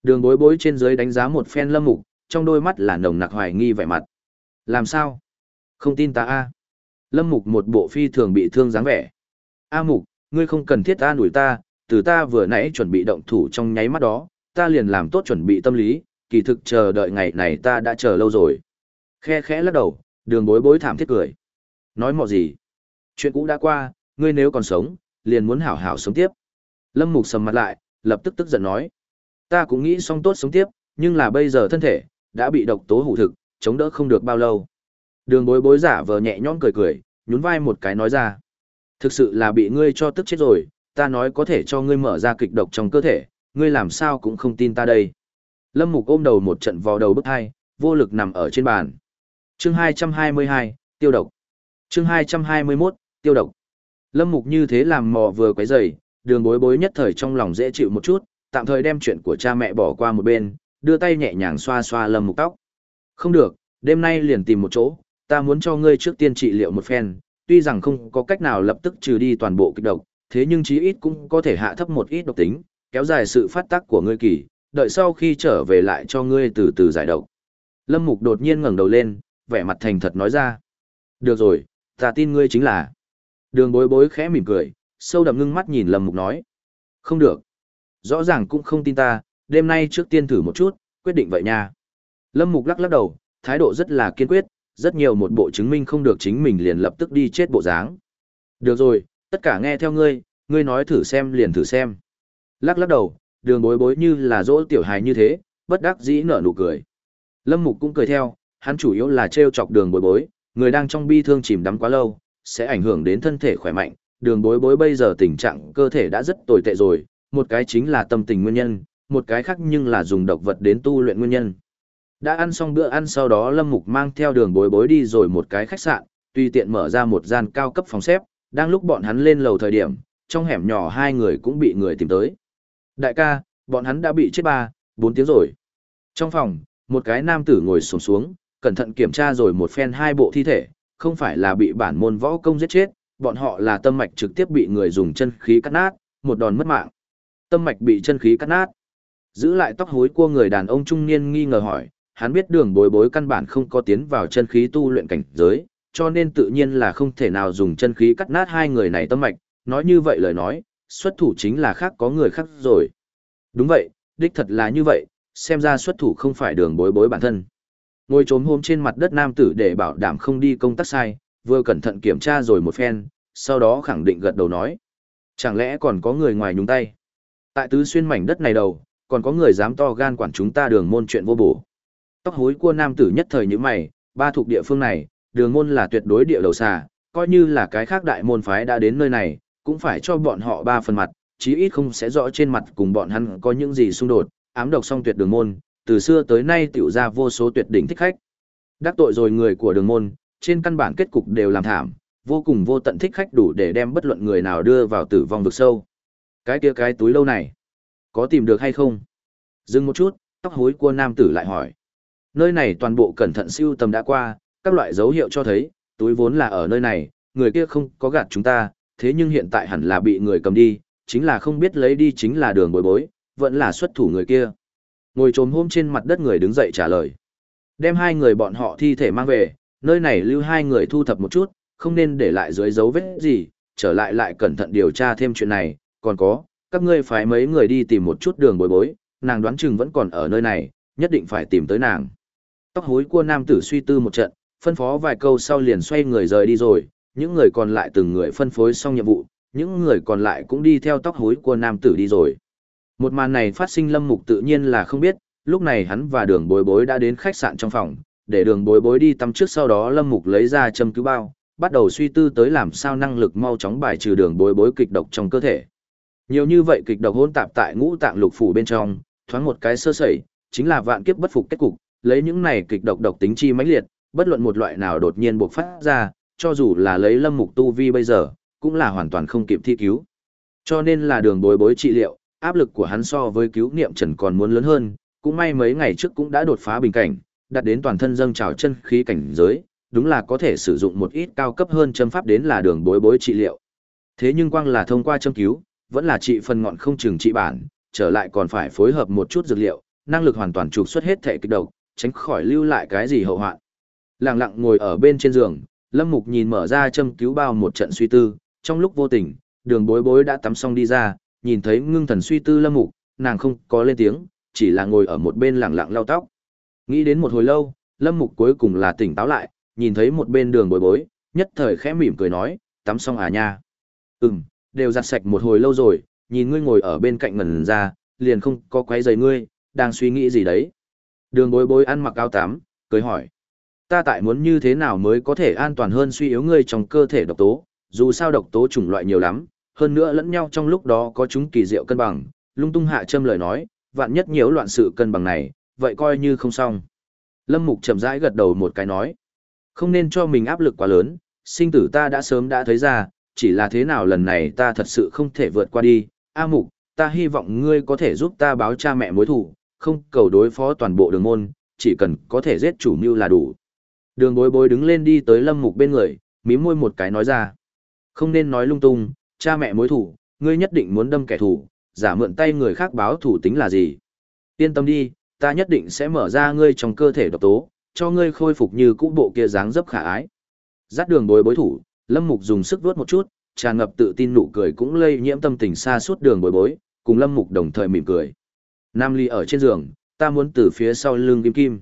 Đường bối bối trên dưới đánh giá một phen Lâm Mục, trong đôi mắt là nồng nặc hoài nghi vẻ mặt. Làm sao? Không tin ta a Lâm Mục một bộ phi thường bị thương dáng vẻ. A Mục, ngươi không cần thiết ta đuổi ta, từ ta vừa nãy chuẩn bị động thủ trong nháy mắt đó, ta liền làm tốt chuẩn bị tâm lý, kỳ thực chờ đợi ngày này ta đã chờ lâu rồi. Khe khẽ lắc đầu, đường bối bối thảm thiết cười. Nói mọ gì? Chuyện cũ đã qua, ngươi nếu còn sống, liền muốn hảo hảo sống tiếp. Lâm Mục sầm mặt lại, lập tức tức giận nói. Ta cũng nghĩ xong tốt sống tiếp, nhưng là bây giờ thân thể, đã bị độc tố hủ thực, chống đỡ không được bao lâu. Đường bối bối giả vờ nhẹ nhõm cười cười, nhún vai một cái nói ra. Thực sự là bị ngươi cho tức chết rồi, ta nói có thể cho ngươi mở ra kịch độc trong cơ thể, ngươi làm sao cũng không tin ta đây. Lâm Mục ôm đầu một trận vò đầu bức hai, vô lực nằm ở trên bàn. Chương 222, tiêu độc. Chương 221, tiêu độc. Lâm Mục như thế làm mò vừa quấy rầy, đường bối bối nhất thời trong lòng dễ chịu một chút, tạm thời đem chuyện của cha mẹ bỏ qua một bên, đưa tay nhẹ nhàng xoa xoa Lâm Mục tóc. Không được, đêm nay liền tìm một chỗ, ta muốn cho ngươi trước tiên trị liệu một phen, tuy rằng không có cách nào lập tức trừ đi toàn bộ kịch độc, thế nhưng chí ít cũng có thể hạ thấp một ít độc tính, kéo dài sự phát tác của ngươi kỳ, đợi sau khi trở về lại cho ngươi từ từ giải độc. Lâm Mục đột nhiên ngẩng đầu lên, vẻ mặt thành thật nói ra. Được rồi, ta tin ngươi chính là. Đường bối bối khẽ mỉm cười, sâu đậm ngưng mắt nhìn Lâm Mục nói. Không được. Rõ ràng cũng không tin ta, đêm nay trước tiên thử một chút, quyết định vậy nha. Lâm Mục lắc lắc đầu, thái độ rất là kiên quyết, rất nhiều một bộ chứng minh không được chính mình liền lập tức đi chết bộ dáng. Được rồi, tất cả nghe theo ngươi, ngươi nói thử xem liền thử xem. Lắc lắc đầu, đường bối bối như là dỗ tiểu hài như thế, bất đắc dĩ nở nụ cười. Lâm Mục cũng cười theo, hắn chủ yếu là trêu chọc đường bối bối, người đang trong bi thương chìm đắm quá lâu, sẽ ảnh hưởng đến thân thể khỏe mạnh. Đường bối bối bây giờ tình trạng cơ thể đã rất tồi tệ rồi, một cái chính là tâm tình nguyên nhân, một cái khác nhưng là dùng độc vật đến tu luyện nguyên nhân. Đã ăn xong bữa ăn sau đó Lâm Mục mang theo đường bối bối đi rồi một cái khách sạn, tùy tiện mở ra một gian cao cấp phòng xếp, đang lúc bọn hắn lên lầu thời điểm, trong hẻm nhỏ hai người cũng bị người tìm tới. Đại ca, bọn hắn đã bị chết ba, bốn tiếng rồi. Trong phòng, Một cái nam tử ngồi xổm xuống, cẩn thận kiểm tra rồi một phen hai bộ thi thể, không phải là bị bản môn võ công giết chết, bọn họ là tâm mạch trực tiếp bị người dùng chân khí cắt nát, một đòn mất mạng. Tâm mạch bị chân khí cắt nát. Giữ lại tóc hối của người đàn ông trung niên nghi ngờ hỏi, hắn biết đường bối bối căn bản không có tiến vào chân khí tu luyện cảnh giới, cho nên tự nhiên là không thể nào dùng chân khí cắt nát hai người này tâm mạch, nói như vậy lời nói, xuất thủ chính là khác có người khác rồi. Đúng vậy, đích thật là như vậy, xem ra xuất thủ không phải đường bối bối bản thân. Ngồi trốn hôm trên mặt đất nam tử để bảo đảm không đi công tác sai, vừa cẩn thận kiểm tra rồi một phen, sau đó khẳng định gật đầu nói. Chẳng lẽ còn có người ngoài nhúng tay? Tại tứ xuyên mảnh đất này đầu, còn có người dám to gan quản chúng ta đường môn chuyện vô bổ. Tóc hối của nam tử nhất thời như mày, ba thuộc địa phương này, đường môn là tuyệt đối địa đầu xà, coi như là cái khác đại môn phái đã đến nơi này, cũng phải cho bọn họ ba phần mặt, chí ít không sẽ rõ trên mặt cùng bọn hắn có những gì xung đột, ám độc song tuyệt đường môn, từ xưa tới nay tiểu ra vô số tuyệt đỉnh thích khách. Đắc tội rồi người của đường môn, trên căn bản kết cục đều làm thảm, vô cùng vô tận thích khách đủ để đem bất luận người nào đưa vào tử vong vực sâu. Cái kia cái túi lâu này, có tìm được hay không? Dừng một chút, tóc hối của nam tử lại hỏi. Nơi này toàn bộ cẩn thận siêu tầm đã qua, các loại dấu hiệu cho thấy, túi vốn là ở nơi này, người kia không có gạt chúng ta, thế nhưng hiện tại hẳn là bị người cầm đi, chính là không biết lấy đi chính là đường bối bối, vẫn là xuất thủ người kia. Ngồi trồm hôm trên mặt đất người đứng dậy trả lời. Đem hai người bọn họ thi thể mang về, nơi này lưu hai người thu thập một chút, không nên để lại dưới dấu vết gì, trở lại lại cẩn thận điều tra thêm chuyện này, còn có, các ngươi phải mấy người đi tìm một chút đường bối bối, nàng đoán chừng vẫn còn ở nơi này, nhất định phải tìm tới nàng. Tóc hối của nam tử suy tư một trận, phân phó vài câu sau liền xoay người rời đi rồi, những người còn lại từng người phân phối xong nhiệm vụ, những người còn lại cũng đi theo tóc hối của nam tử đi rồi. Một màn này phát sinh lâm mục tự nhiên là không biết, lúc này hắn và đường bối bối đã đến khách sạn trong phòng, để đường bối bối đi tắm trước sau đó lâm mục lấy ra châm cứu bao, bắt đầu suy tư tới làm sao năng lực mau chóng bài trừ đường bối bối kịch độc trong cơ thể. Nhiều như vậy kịch độc hỗn tạp tại ngũ tạng lục phủ bên trong, thoáng một cái sơ sẩy, chính là vạn kiếp bất phục kết cục, lấy những này kịch độc độc tính chi mãnh liệt, bất luận một loại nào đột nhiên bộc phát ra, cho dù là lấy lâm mục tu vi bây giờ, cũng là hoàn toàn không kịp thi cứu. Cho nên là đường bối bối trị liệu, áp lực của hắn so với cứu niệm trần còn muốn lớn hơn, cũng may mấy ngày trước cũng đã đột phá bình cảnh, đạt đến toàn thân dâng trào chân khí cảnh giới, đúng là có thể sử dụng một ít cao cấp hơn châm pháp đến là đường bối bối trị liệu. Thế nhưng quang là thông qua châm cứu, vẫn là trị phần ngọn không chừng trị bản, trở lại còn phải phối hợp một chút dược liệu, năng lực hoàn toàn trục xuất hết thể kích độc, tránh khỏi lưu lại cái gì hậu hoạn. Lặng lặng ngồi ở bên trên giường, Lâm Mục nhìn mở ra châm cứu bao một trận suy tư, trong lúc vô tình, đường bối bối đã tắm xong đi ra, nhìn thấy ngưng thần suy tư Lâm Mục, nàng không có lên tiếng, chỉ là ngồi ở một bên lặng lặng lau tóc. Nghĩ đến một hồi lâu, Lâm Mục cuối cùng là tỉnh táo lại, nhìn thấy một bên đường bối bối, nhất thời khẽ mỉm cười nói, tắm xong à nha. Ừm, đều giặt sạch một hồi lâu rồi, nhìn ngươi ngồi ở bên cạnh ngẩn ra, liền không có quấy giày ngươi, đang suy nghĩ gì đấy. Đường bối bối ăn mặc áo tắm, cười hỏi. Ta tại muốn như thế nào mới có thể an toàn hơn suy yếu ngươi trong cơ thể độc tố, dù sao độc tố chủng loại nhiều lắm, hơn nữa lẫn nhau trong lúc đó có chúng kỳ diệu cân bằng, lung tung hạ châm lời nói, vạn nhất nhiễu loạn sự cân bằng này, vậy coi như không xong. Lâm Mục chậm rãi gật đầu một cái nói, không nên cho mình áp lực quá lớn, sinh tử ta đã sớm đã thấy ra, chỉ là thế nào lần này ta thật sự không thể vượt qua đi. A Mục, ta hy vọng ngươi có thể giúp ta báo cha mẹ mối thù, không cầu đối phó toàn bộ đường môn, chỉ cần có thể giết chủ mưu là đủ. Đường bối bối đứng lên đi tới lâm mục bên người, mím môi một cái nói ra. Không nên nói lung tung, cha mẹ mối thủ, ngươi nhất định muốn đâm kẻ thù, giả mượn tay người khác báo thủ tính là gì. Yên tâm đi, ta nhất định sẽ mở ra ngươi trong cơ thể độc tố, cho ngươi khôi phục như cũ bộ kia dáng dấp khả ái. Dắt đường bối bối thủ, lâm mục dùng sức vuốt một chút, tràn ngập tự tin nụ cười cũng lây nhiễm tâm tình xa suốt đường bối bối, cùng lâm mục đồng thời mỉm cười. Nam ly ở trên giường, ta muốn từ phía sau lưng kim kim.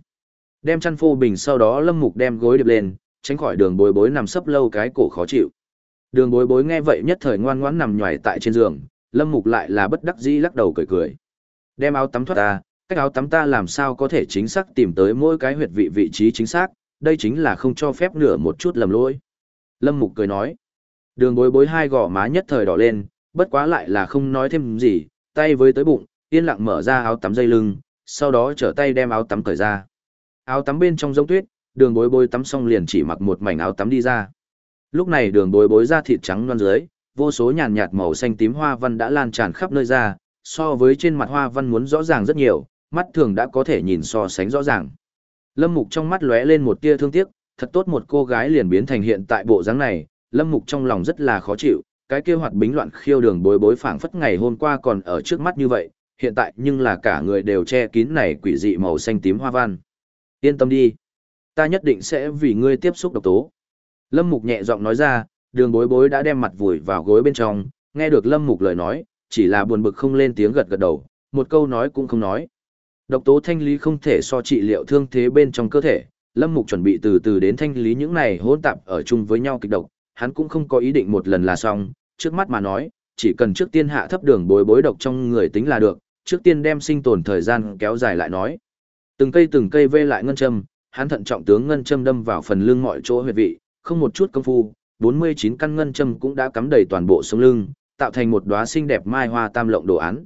Đem chăn phô bình sau đó lâm mục đem gối điệp lên, tránh khỏi đường bối bối nằm sấp lâu cái cổ khó chịu. Đường bối bối nghe vậy nhất thời ngoan ngoãn nằm nhòi tại trên giường, lâm mục lại là bất đắc dĩ lắc đầu cười cười. Đem áo tắm thoát ta, cách áo tắm ta làm sao có thể chính xác tìm tới mỗi cái huyệt vị vị trí chính xác, đây chính là không cho phép nửa một chút lầm lỗi. Lâm mục cười nói. Đường bối bối hai gò má nhất thời đỏ lên, bất quá lại là không nói thêm gì, tay với tới bụng, yên lặng mở ra áo tắm dây lưng, sau đó trở tay đem áo tắm cởi ra. Áo tắm bên trong giống tuyết, đường bối bối tắm xong liền chỉ mặc một mảnh áo tắm đi ra. Lúc này đường bối bối ra thịt trắng non dưới, vô số nhàn nhạt màu xanh tím hoa văn đã lan tràn khắp nơi ra, so với trên mặt hoa văn muốn rõ ràng rất nhiều, mắt thường đã có thể nhìn so sánh rõ ràng. Lâm Mục trong mắt lóe lên một tia thương tiếc, thật tốt một cô gái liền biến thành hiện tại bộ dáng này, Lâm Mục trong lòng rất là khó chịu, cái kia hoạt bính loạn khiêu đường bối bối phảng phất ngày hôm qua còn ở trước mắt như vậy, hiện tại nhưng là cả người đều che kín này quỷ dị màu xanh tím hoa văn. Yên tâm đi, ta nhất định sẽ vì ngươi tiếp xúc độc tố. Lâm Mục nhẹ giọng nói ra, đường bối bối đã đem mặt vùi vào gối bên trong, nghe được Lâm Mục lời nói, chỉ là buồn bực không lên tiếng gật gật đầu, một câu nói cũng không nói. Độc tố thanh lý không thể so trị liệu thương thế bên trong cơ thể, Lâm Mục chuẩn bị từ từ đến thanh lý những này hỗn tạp ở chung với nhau kịch độc, hắn cũng không có ý định một lần là xong, trước mắt mà nói, chỉ cần trước tiên hạ thấp đường bối bối độc trong người tính là được, trước tiên đem sinh tồn thời gian kéo dài lại nói. Từng cây từng cây vê lại ngân châm, hắn thận trọng tướng ngân châm đâm vào phần lưng mọi chỗ huyệt vị, không một chút công phu, 49 căn ngân châm cũng đã cắm đầy toàn bộ sống lưng, tạo thành một đóa xinh đẹp mai hoa tam lộng đồ án.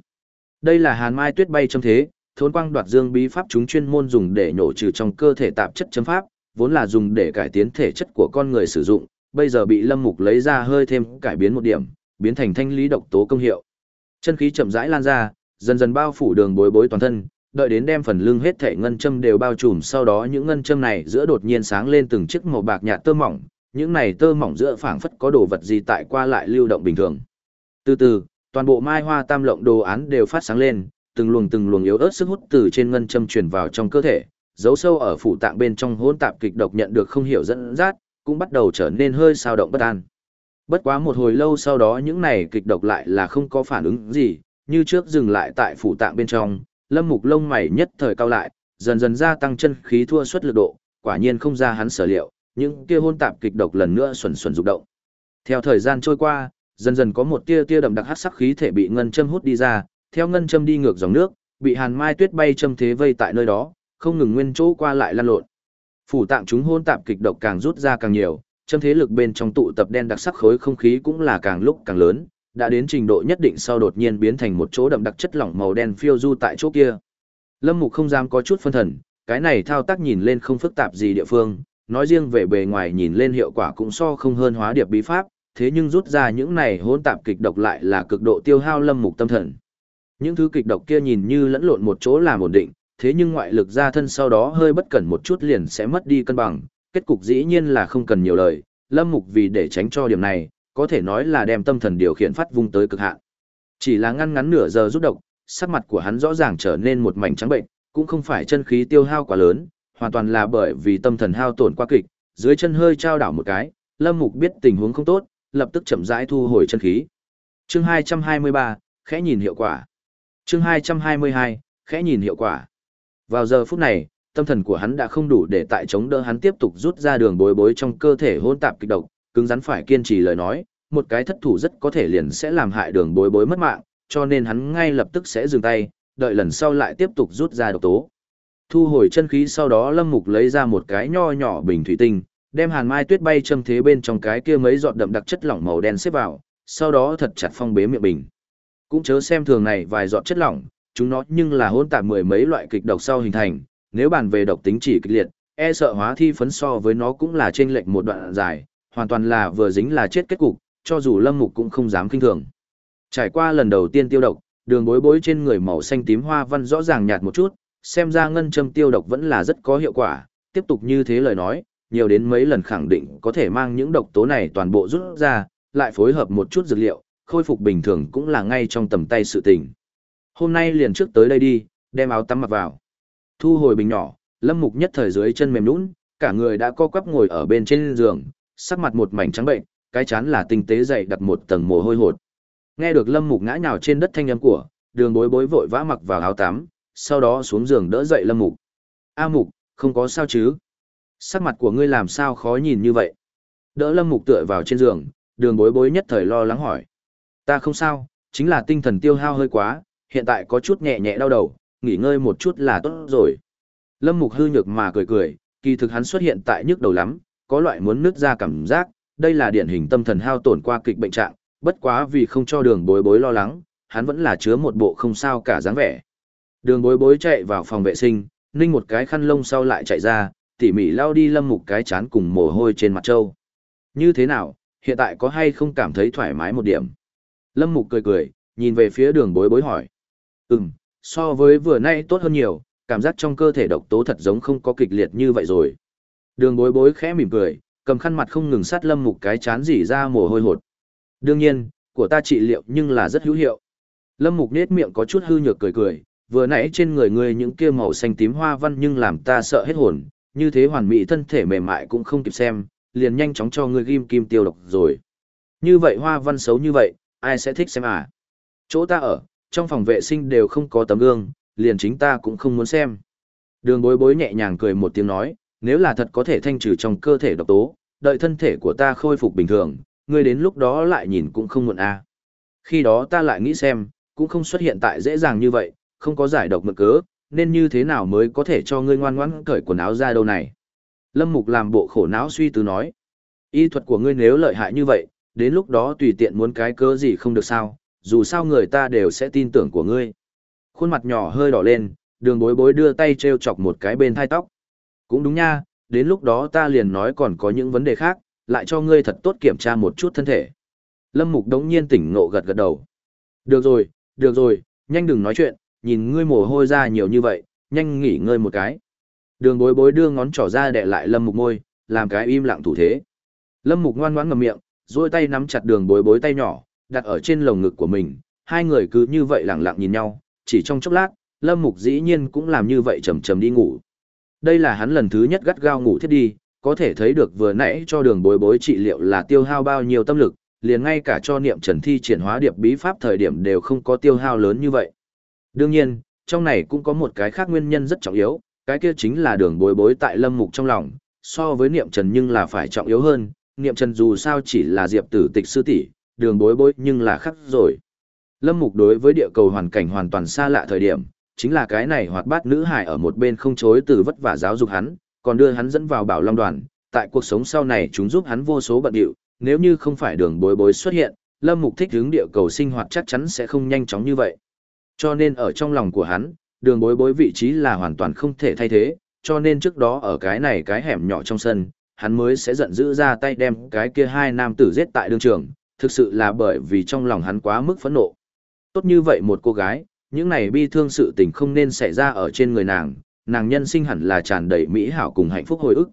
Đây là hàn mai tuyết bay châm thế, thốn quang đoạt dương bí pháp chúng chuyên môn dùng để nhổ trừ trong cơ thể tạp chất châm pháp, vốn là dùng để cải tiến thể chất của con người sử dụng, bây giờ bị Lâm Mục lấy ra hơi thêm cải biến một điểm, biến thành thanh lý độc tố công hiệu. Chân khí chậm rãi lan ra, dần dần bao phủ đường bối bối toàn thân, đợi đến đem phần lưng hết thể ngân châm đều bao trùm sau đó những ngân châm này giữa đột nhiên sáng lên từng chiếc màu bạc nhạt tơ mỏng, những này tơ mỏng giữa phảng phất có đồ vật gì tại qua lại lưu động bình thường. Từ từ, toàn bộ mai hoa tam lộng đồ án đều phát sáng lên, từng luồng từng luồng yếu ớt sức hút từ trên ngân châm truyền vào trong cơ thể, giấu sâu ở phủ tạng bên trong hỗn tạp kịch độc nhận được không hiểu dẫn dắt, cũng bắt đầu trở nên hơi sao động bất an. Bất quá một hồi lâu sau đó những này kịch độc lại là không có phản ứng gì, như trước dừng lại tại phủ tạng bên trong, lâm mục lông mày nhất thời cao lại, dần dần gia tăng chân khí thua suất lực độ, quả nhiên không ra hắn sở liệu, những kia hôn tạp kịch độc lần nữa xuẩn xuẩn rục động. Theo thời gian trôi qua, dần dần có một tia tia đậm đặc hắc sắc khí thể bị ngân châm hút đi ra, theo ngân châm đi ngược dòng nước, bị Hàn Mai Tuyết bay châm thế vây tại nơi đó, không ngừng nguyên chỗ qua lại lăn lộn. Phủ tạng chúng hôn tạp kịch độc càng rút ra càng nhiều, châm thế lực bên trong tụ tập đen đặc sắc khối không khí cũng là càng lúc càng lớn, đã đến trình độ nhất định sau đột nhiên biến thành một chỗ đậm đặc chất lỏng màu đen phiêu du tại chỗ kia. Lâm Mục không dám có chút phân thần, cái này thao tác nhìn lên không phức tạp gì địa phương, nói riêng về bề ngoài nhìn lên hiệu quả cũng so không hơn hóa điệp bí pháp, thế nhưng rút ra những này hỗn tạp kịch độc lại là cực độ tiêu hao Lâm Mục tâm thần. Những thứ kịch độc kia nhìn như lẫn lộn một chỗ làm ổn định, thế nhưng ngoại lực ra thân sau đó hơi bất cẩn một chút liền sẽ mất đi cân bằng, kết cục dĩ nhiên là không cần nhiều lời, Lâm Mục vì để tránh cho điểm này, có thể nói là đem tâm thần điều khiển phát vung tới cực hạn. Chỉ là ngăn ngắn nửa giờ rút độc, sắc mặt của hắn rõ ràng trở nên một mảnh trắng bệnh, cũng không phải chân khí tiêu hao quá lớn, hoàn toàn là bởi vì tâm thần hao tổn quá kịch, dưới chân hơi trao đảo một cái, Lâm Mục biết tình huống không tốt, lập tức chậm rãi thu hồi chân khí. Chương 223, khẽ nhìn hiệu quả. Chương 222, khẽ nhìn hiệu quả. Vào giờ phút này, tâm thần của hắn đã không đủ để tại chống đỡ hắn tiếp tục rút ra đường bối bối trong cơ thể hỗn tạp kịch độc, cứng rắn phải kiên trì lời nói, một cái thất thủ rất có thể liền sẽ làm hại đường bối bối mất mạng, cho nên hắn ngay lập tức sẽ dừng tay, đợi lần sau lại tiếp tục rút ra độc tố. Thu hồi chân khí sau đó Lâm Mục lấy ra một cái nho nhỏ bình thủy tinh, đem hàn mai tuyết bay châm thế bên trong cái kia mấy giọt đậm đặc chất lỏng màu đen xếp vào, sau đó thật chặt phong bế miệng bình. Cũng chớ xem thường này vài giọt chất lỏng, chúng nó nhưng là hỗn tạp mười mấy loại kịch độc sau hình thành, nếu bàn về độc tính chỉ kịch liệt, e sợ hóa thi phấn so với nó cũng là trên lệch một đoạn dài, hoàn toàn là vừa dính là chết kết cục, cho dù Lâm Mục cũng không dám kinh thường. Trải qua lần đầu tiên tiêu độc, đường bối bối trên người màu xanh tím hoa văn rõ ràng nhạt một chút, xem ra ngân châm tiêu độc vẫn là rất có hiệu quả, tiếp tục như thế lời nói, nhiều đến mấy lần khẳng định có thể mang những độc tố này toàn bộ rút ra, lại phối hợp một chút dược liệu, khôi phục bình thường cũng là ngay trong tầm tay sự tình. Hôm nay liền trước tới đây đi, đem áo tắm mặc vào. Thu hồi bình nhỏ, Lâm Mục nhất thời dưới chân mềm nhũn, cả người đã co quắp ngồi ở bên trên giường, sắc mặt một mảnh trắng bệnh, cái chán là tinh tế dày đặt một tầng mồ hôi hột. Nghe được Lâm Mục ngã nhào trên đất thanh âm của, Đường Bối Bối vội vã mặc vào áo tắm, sau đó xuống giường đỡ dậy Lâm Mục. "A Mục, không có sao chứ? Sắc mặt của ngươi làm sao khó nhìn như vậy?" Đỡ Lâm Mục tựa vào trên giường, Đường Bối Bối nhất thời lo lắng hỏi. "Ta không sao, chính là tinh thần tiêu hao hơi quá, hiện tại có chút nhẹ nhẹ đau đầu, nghỉ ngơi một chút là tốt rồi." Lâm Mục hư nhược mà cười cười, kỳ thực hắn xuất hiện tại nhức đầu lắm, có loại muốn nứt ra cảm giác, đây là điển hình tâm thần hao tổn qua kịch bệnh trạng, bất quá vì không cho đường bối bối lo lắng, hắn vẫn là chứa một bộ không sao cả dáng vẻ. Đường bối bối chạy vào phòng vệ sinh, ninh một cái khăn lông sau lại chạy ra, tỉ mỉ lau đi lâm mục cái chán cùng mồ hôi trên mặt trâu. Như thế nào, hiện tại có hay không cảm thấy thoải mái một điểm? Lâm mục cười cười, nhìn về phía đường bối bối hỏi. Ừm, so với vừa nay tốt hơn nhiều, cảm giác trong cơ thể độc tố thật giống không có kịch liệt như vậy rồi. Đường bối bối khẽ mỉm cười, cầm khăn mặt không ngừng sát lâm mục cái chán dỉ ra mồ hôi hột. Đương nhiên, của ta trị liệu nhưng là rất hữu hiệu. Lâm mục nết miệng có chút hư nhược cười cười, vừa nãy trên người ngươi những kia màu xanh tím hoa văn nhưng làm ta sợ hết hồn, như thế hoàn mỹ thân thể mềm mại cũng không kịp xem, liền nhanh chóng cho ngươi ghim kim tiêu độc rồi. Như vậy hoa văn xấu như vậy, ai sẽ thích xem à? Chỗ ta ở, trong phòng vệ sinh đều không có tấm gương, liền chính ta cũng không muốn xem. Đường bối bối nhẹ nhàng cười một tiếng nói, nếu là thật có thể thanh trừ trong cơ thể độc tố, đợi thân thể của ta khôi phục bình thường, ngươi đến lúc đó lại nhìn cũng không muộn à. Khi đó ta lại nghĩ xem, cũng không xuất hiện tại dễ dàng như vậy, không có giải độc mực cớ, nên như thế nào mới có thể cho ngươi ngoan ngoãn cởi quần áo ra đâu này. Lâm Mục làm bộ khổ não suy tư nói, y thuật của ngươi nếu lợi hại như vậy, đến lúc đó tùy tiện muốn cái cớ gì không được sao, dù sao người ta đều sẽ tin tưởng của ngươi. Khuôn mặt nhỏ hơi đỏ lên, đường bối bối đưa tay treo chọc một cái bên thai tóc. Cũng đúng nha, đến lúc đó ta liền nói còn có những vấn đề khác, lại cho ngươi thật tốt kiểm tra một chút thân thể. Lâm Mục đống nhiên tỉnh ngộ gật gật đầu. Được rồi, được rồi, nhanh đừng nói chuyện, nhìn ngươi mồ hôi ra nhiều như vậy, nhanh nghỉ ngơi một cái. Đường bối bối đưa ngón trỏ ra để lại Lâm Mục môi, làm cái im lặng thủ thế. Lâm Mục ngoan ngoãn ngậm miệng, duỗi tay nắm chặt đường bối bối tay nhỏ, đặt ở trên lồng ngực của mình, hai người cứ như vậy lặng lặng nhìn nhau, chỉ trong chốc lát, Lâm Mục dĩ nhiên cũng làm như vậy chầm chầm đi ngủ. Đây là hắn lần thứ nhất gắt gao ngủ thiết đi, có thể thấy được vừa nãy cho đường bối bối trị liệu là tiêu hao bao nhiêu tâm lực, liền ngay cả cho niệm trần thi triển hóa điệp bí pháp thời điểm đều không có tiêu hao lớn như vậy. Đương nhiên, trong này cũng có một cái khác nguyên nhân rất trọng yếu, cái kia chính là đường bối bối tại lâm mục trong lòng, so với niệm trần nhưng là phải trọng yếu hơn, niệm trần dù sao chỉ là diệp tử tịch sư tỷ đường bối bối nhưng là khác rồi. Lâm mục đối với địa cầu hoàn cảnh hoàn toàn xa lạ thời điểm, chính là cái này hoạt bát nữ hải ở một bên không chối từ vất vả giáo dục hắn, còn đưa hắn dẫn vào bảo long đoàn, tại cuộc sống sau này chúng giúp hắn vô số bận điệu, nếu như không phải đường bối bối xuất hiện, Lâm Mục thích hướng địa cầu sinh hoạt chắc chắn sẽ không nhanh chóng như vậy. Cho nên ở trong lòng của hắn, đường bối bối vị trí là hoàn toàn không thể thay thế, cho nên trước đó ở cái này cái hẻm nhỏ trong sân, hắn mới sẽ giận dữ ra tay đem cái kia hai nam tử giết tại đường trường, thực sự là bởi vì trong lòng hắn quá mức phẫn nộ. Tốt như vậy một cô gái, những này bi thương sự tình không nên xảy ra ở trên người nàng, nàng nhân sinh hẳn là tràn đầy mỹ hảo cùng hạnh phúc hồi ức.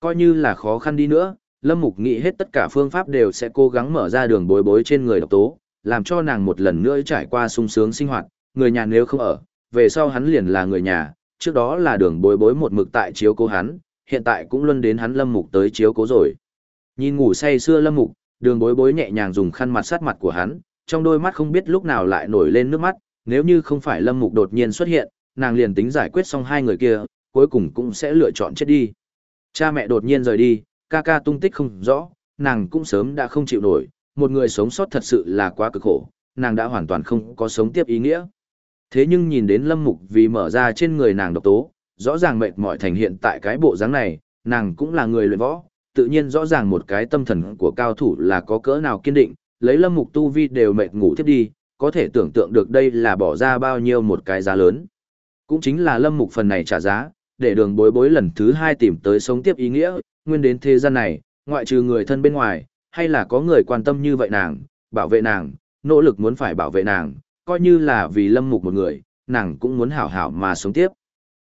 Coi như là khó khăn đi nữa, Lâm Mục nghĩ hết tất cả phương pháp đều sẽ cố gắng mở ra đường bối bối trên người độc tố, làm cho nàng một lần nữa trải qua sung sướng sinh hoạt, người nhà nếu không ở, về sau hắn liền là người nhà, trước đó là đường bối bối một mực tại chiếu cố hắn, hiện tại cũng luân đến hắn Lâm Mục tới chiếu cố rồi. Nhìn ngủ say xưa Lâm Mục, đường bối bối nhẹ nhàng dùng khăn mặt sát mặt của hắn, trong đôi mắt không biết lúc nào lại nổi lên nước mắt, nếu như không phải Lâm Mục đột nhiên xuất hiện, nàng liền tính giải quyết xong hai người kia, cuối cùng cũng sẽ lựa chọn chết đi. Cha mẹ đột nhiên rời đi, ca ca tung tích không rõ, nàng cũng sớm đã không chịu nổi, một người sống sót thật sự là quá cực khổ, nàng đã hoàn toàn không có sống tiếp ý nghĩa. Thế nhưng nhìn đến Lâm Mục vì mở ra trên người nàng độc tố, rõ ràng mệt mỏi thành hiện tại cái bộ dáng này, nàng cũng là người luyện võ, tự nhiên rõ ràng một cái tâm thần của cao thủ là có cỡ nào kiên định, lấy Lâm Mục tu vi đều mệt ngủ tiếp đi, có thể tưởng tượng được đây là bỏ ra bao nhiêu một cái giá lớn. Cũng chính là Lâm Mục phần này trả giá, để đường bối bối lần thứ hai tìm tới sống tiếp ý nghĩa, nguyên đến thế gian này, ngoại trừ người thân bên ngoài, hay là có người quan tâm như vậy nàng, bảo vệ nàng, nỗ lực muốn phải bảo vệ nàng, coi như là vì lâm mục một người, nàng cũng muốn hảo hảo mà sống tiếp.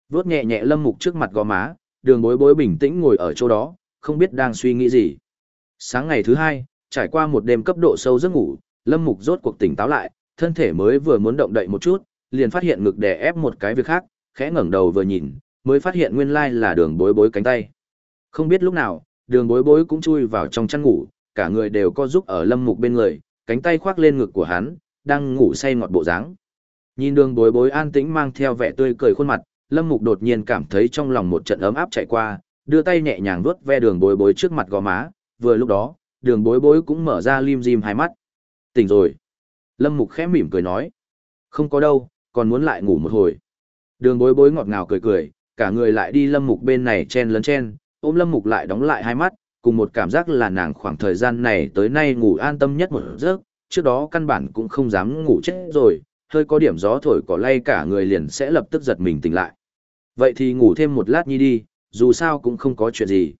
Vốt nhẹ nhẹ lâm mục trước mặt gò má, đường bối bối bình tĩnh ngồi ở chỗ đó, không biết đang suy nghĩ gì. Sáng ngày thứ hai, trải qua một đêm cấp độ sâu giấc ngủ, lâm mục rốt cuộc tỉnh táo lại, thân thể mới vừa muốn động đậy một chút, liền phát hiện ngực đè ép một cái việc khác, khẽ ngẩng đầu vừa nhìn, mới phát hiện nguyên lai là đường bối bối cánh tay. Không biết lúc nào, đường bối bối cũng chui vào trong chăn ngủ, cả người đều co giúp ở lâm mục bên người, cánh tay khoác lên ngực của hắn, đang ngủ say ngọt bộ dáng. Nhìn đường bối bối an tĩnh mang theo vẻ tươi cười khuôn mặt, lâm mục đột nhiên cảm thấy trong lòng một trận ấm áp chạy qua, đưa tay nhẹ nhàng vuốt ve đường bối bối trước mặt gò má, vừa lúc đó, đường bối bối cũng mở ra lim dim hai mắt. Tỉnh rồi. Lâm mục khẽ mỉm cười nói. Không có đâu, còn muốn lại ngủ một hồi. Đường bối bối ngọt ngào cười cười, cả người lại đi lâm mục bên này chen lấn chen, ôm lâm mục lại đóng lại hai mắt, cùng một cảm giác là nàng khoảng thời gian này tới nay ngủ an tâm nhất một giấc, trước đó căn bản cũng không dám ngủ chết rồi, hơi có điểm gió thổi cỏ lay cả người liền sẽ lập tức giật mình tỉnh lại. Vậy thì ngủ thêm một lát nhi đi, dù sao cũng không có chuyện gì.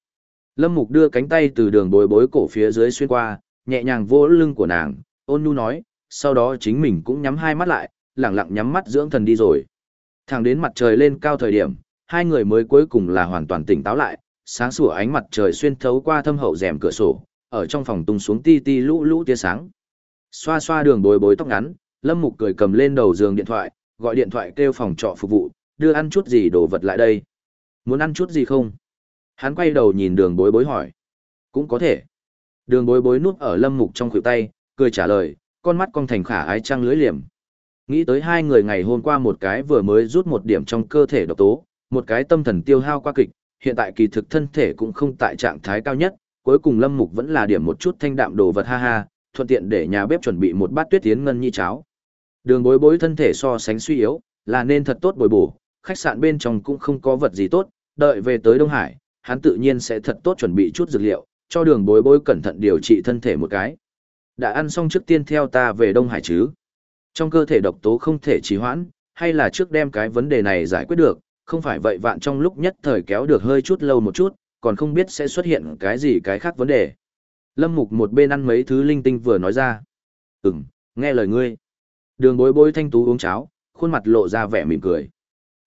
Lâm Mục đưa cánh tay từ đường bối bối cổ phía dưới xuyên qua, nhẹ nhàng vỗ lưng của nàng, ôn nhu nói, sau đó chính mình cũng nhắm hai mắt lại, lẳng lặng nhắm mắt dưỡng thần đi rồi. Thẳng đến mặt trời lên cao thời điểm, hai người mới cuối cùng là hoàn toàn tỉnh táo lại, sáng sủa ánh mặt trời xuyên thấu qua thâm hậu rèm cửa sổ, ở trong phòng tung xuống ti ti lũ lũ tia sáng. Xoa xoa đường bối bối tóc ngắn, Lâm Mục cười cầm lên đầu giường điện thoại, gọi điện thoại kêu phòng trọ phục vụ, đưa ăn chút gì đồ vật lại đây. Muốn ăn chút gì không? Hắn quay đầu nhìn đường bối bối hỏi. Cũng có thể. Đường bối bối núp ở Lâm Mục trong khuỷu tay, cười trả lời, con mắt con thành khả ái trăng lưới liềm. Nghĩ tới hai người ngày hôm qua một cái vừa mới rút một điểm trong cơ thể độc tố, một cái tâm thần tiêu hao qua kịch, hiện tại kỳ thực thân thể cũng không tại trạng thái cao nhất, cuối cùng Lâm Mục vẫn là điểm một chút thanh đạm đồ vật ha ha, thuận tiện để nhà bếp chuẩn bị một bát tuyết tiến ngân nhi cháo. Đường bối bối thân thể so sánh suy yếu, là nên thật tốt bồi bổ, khách sạn bên trong cũng không có vật gì tốt, đợi về tới Đông Hải, hắn tự nhiên sẽ thật tốt chuẩn bị chút dược liệu, cho đường bối bối cẩn thận điều trị thân thể một cái. Đã ăn xong trước tiên theo ta về Đông Hải chứ? Trong cơ thể độc tố không thể trì hoãn, hay là trước đem cái vấn đề này giải quyết được, không phải vậy vạn trong lúc nhất thời kéo được hơi chút lâu một chút, còn không biết sẽ xuất hiện cái gì cái khác vấn đề. Lâm Mục một bên ăn mấy thứ linh tinh vừa nói ra. Ừm, nghe lời ngươi. Đường bối bối thanh tú uống cháo, khuôn mặt lộ ra vẻ mỉm cười.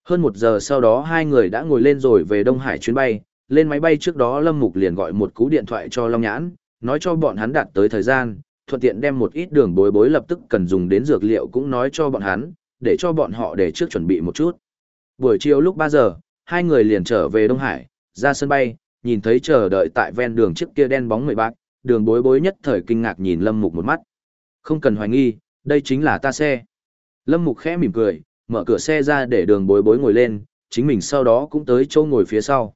Hơn một giờ sau đó hai người đã ngồi lên rồi về Đông Hải chuyến bay, lên máy bay trước đó Lâm Mục liền gọi một cú điện thoại cho Long Nhãn, nói cho bọn hắn đạt tới thời gian, thuận tiện đem một ít đường bối bối lập tức cần dùng đến dược liệu cũng nói cho bọn hắn, để cho bọn họ để trước chuẩn bị một chút. Buổi chiều lúc 3 giờ, hai người liền trở về Đông Hải, ra sân bay, nhìn thấy chờ đợi tại ven đường chiếc kia đen bóng người bạc, đường bối bối nhất thời kinh ngạc nhìn Lâm Mục một mắt. Không cần hoài nghi, đây chính là ta xe. Lâm Mục khẽ mỉm cười, mở cửa xe ra để đường bối bối ngồi lên, chính mình sau đó cũng tới chỗ ngồi phía sau.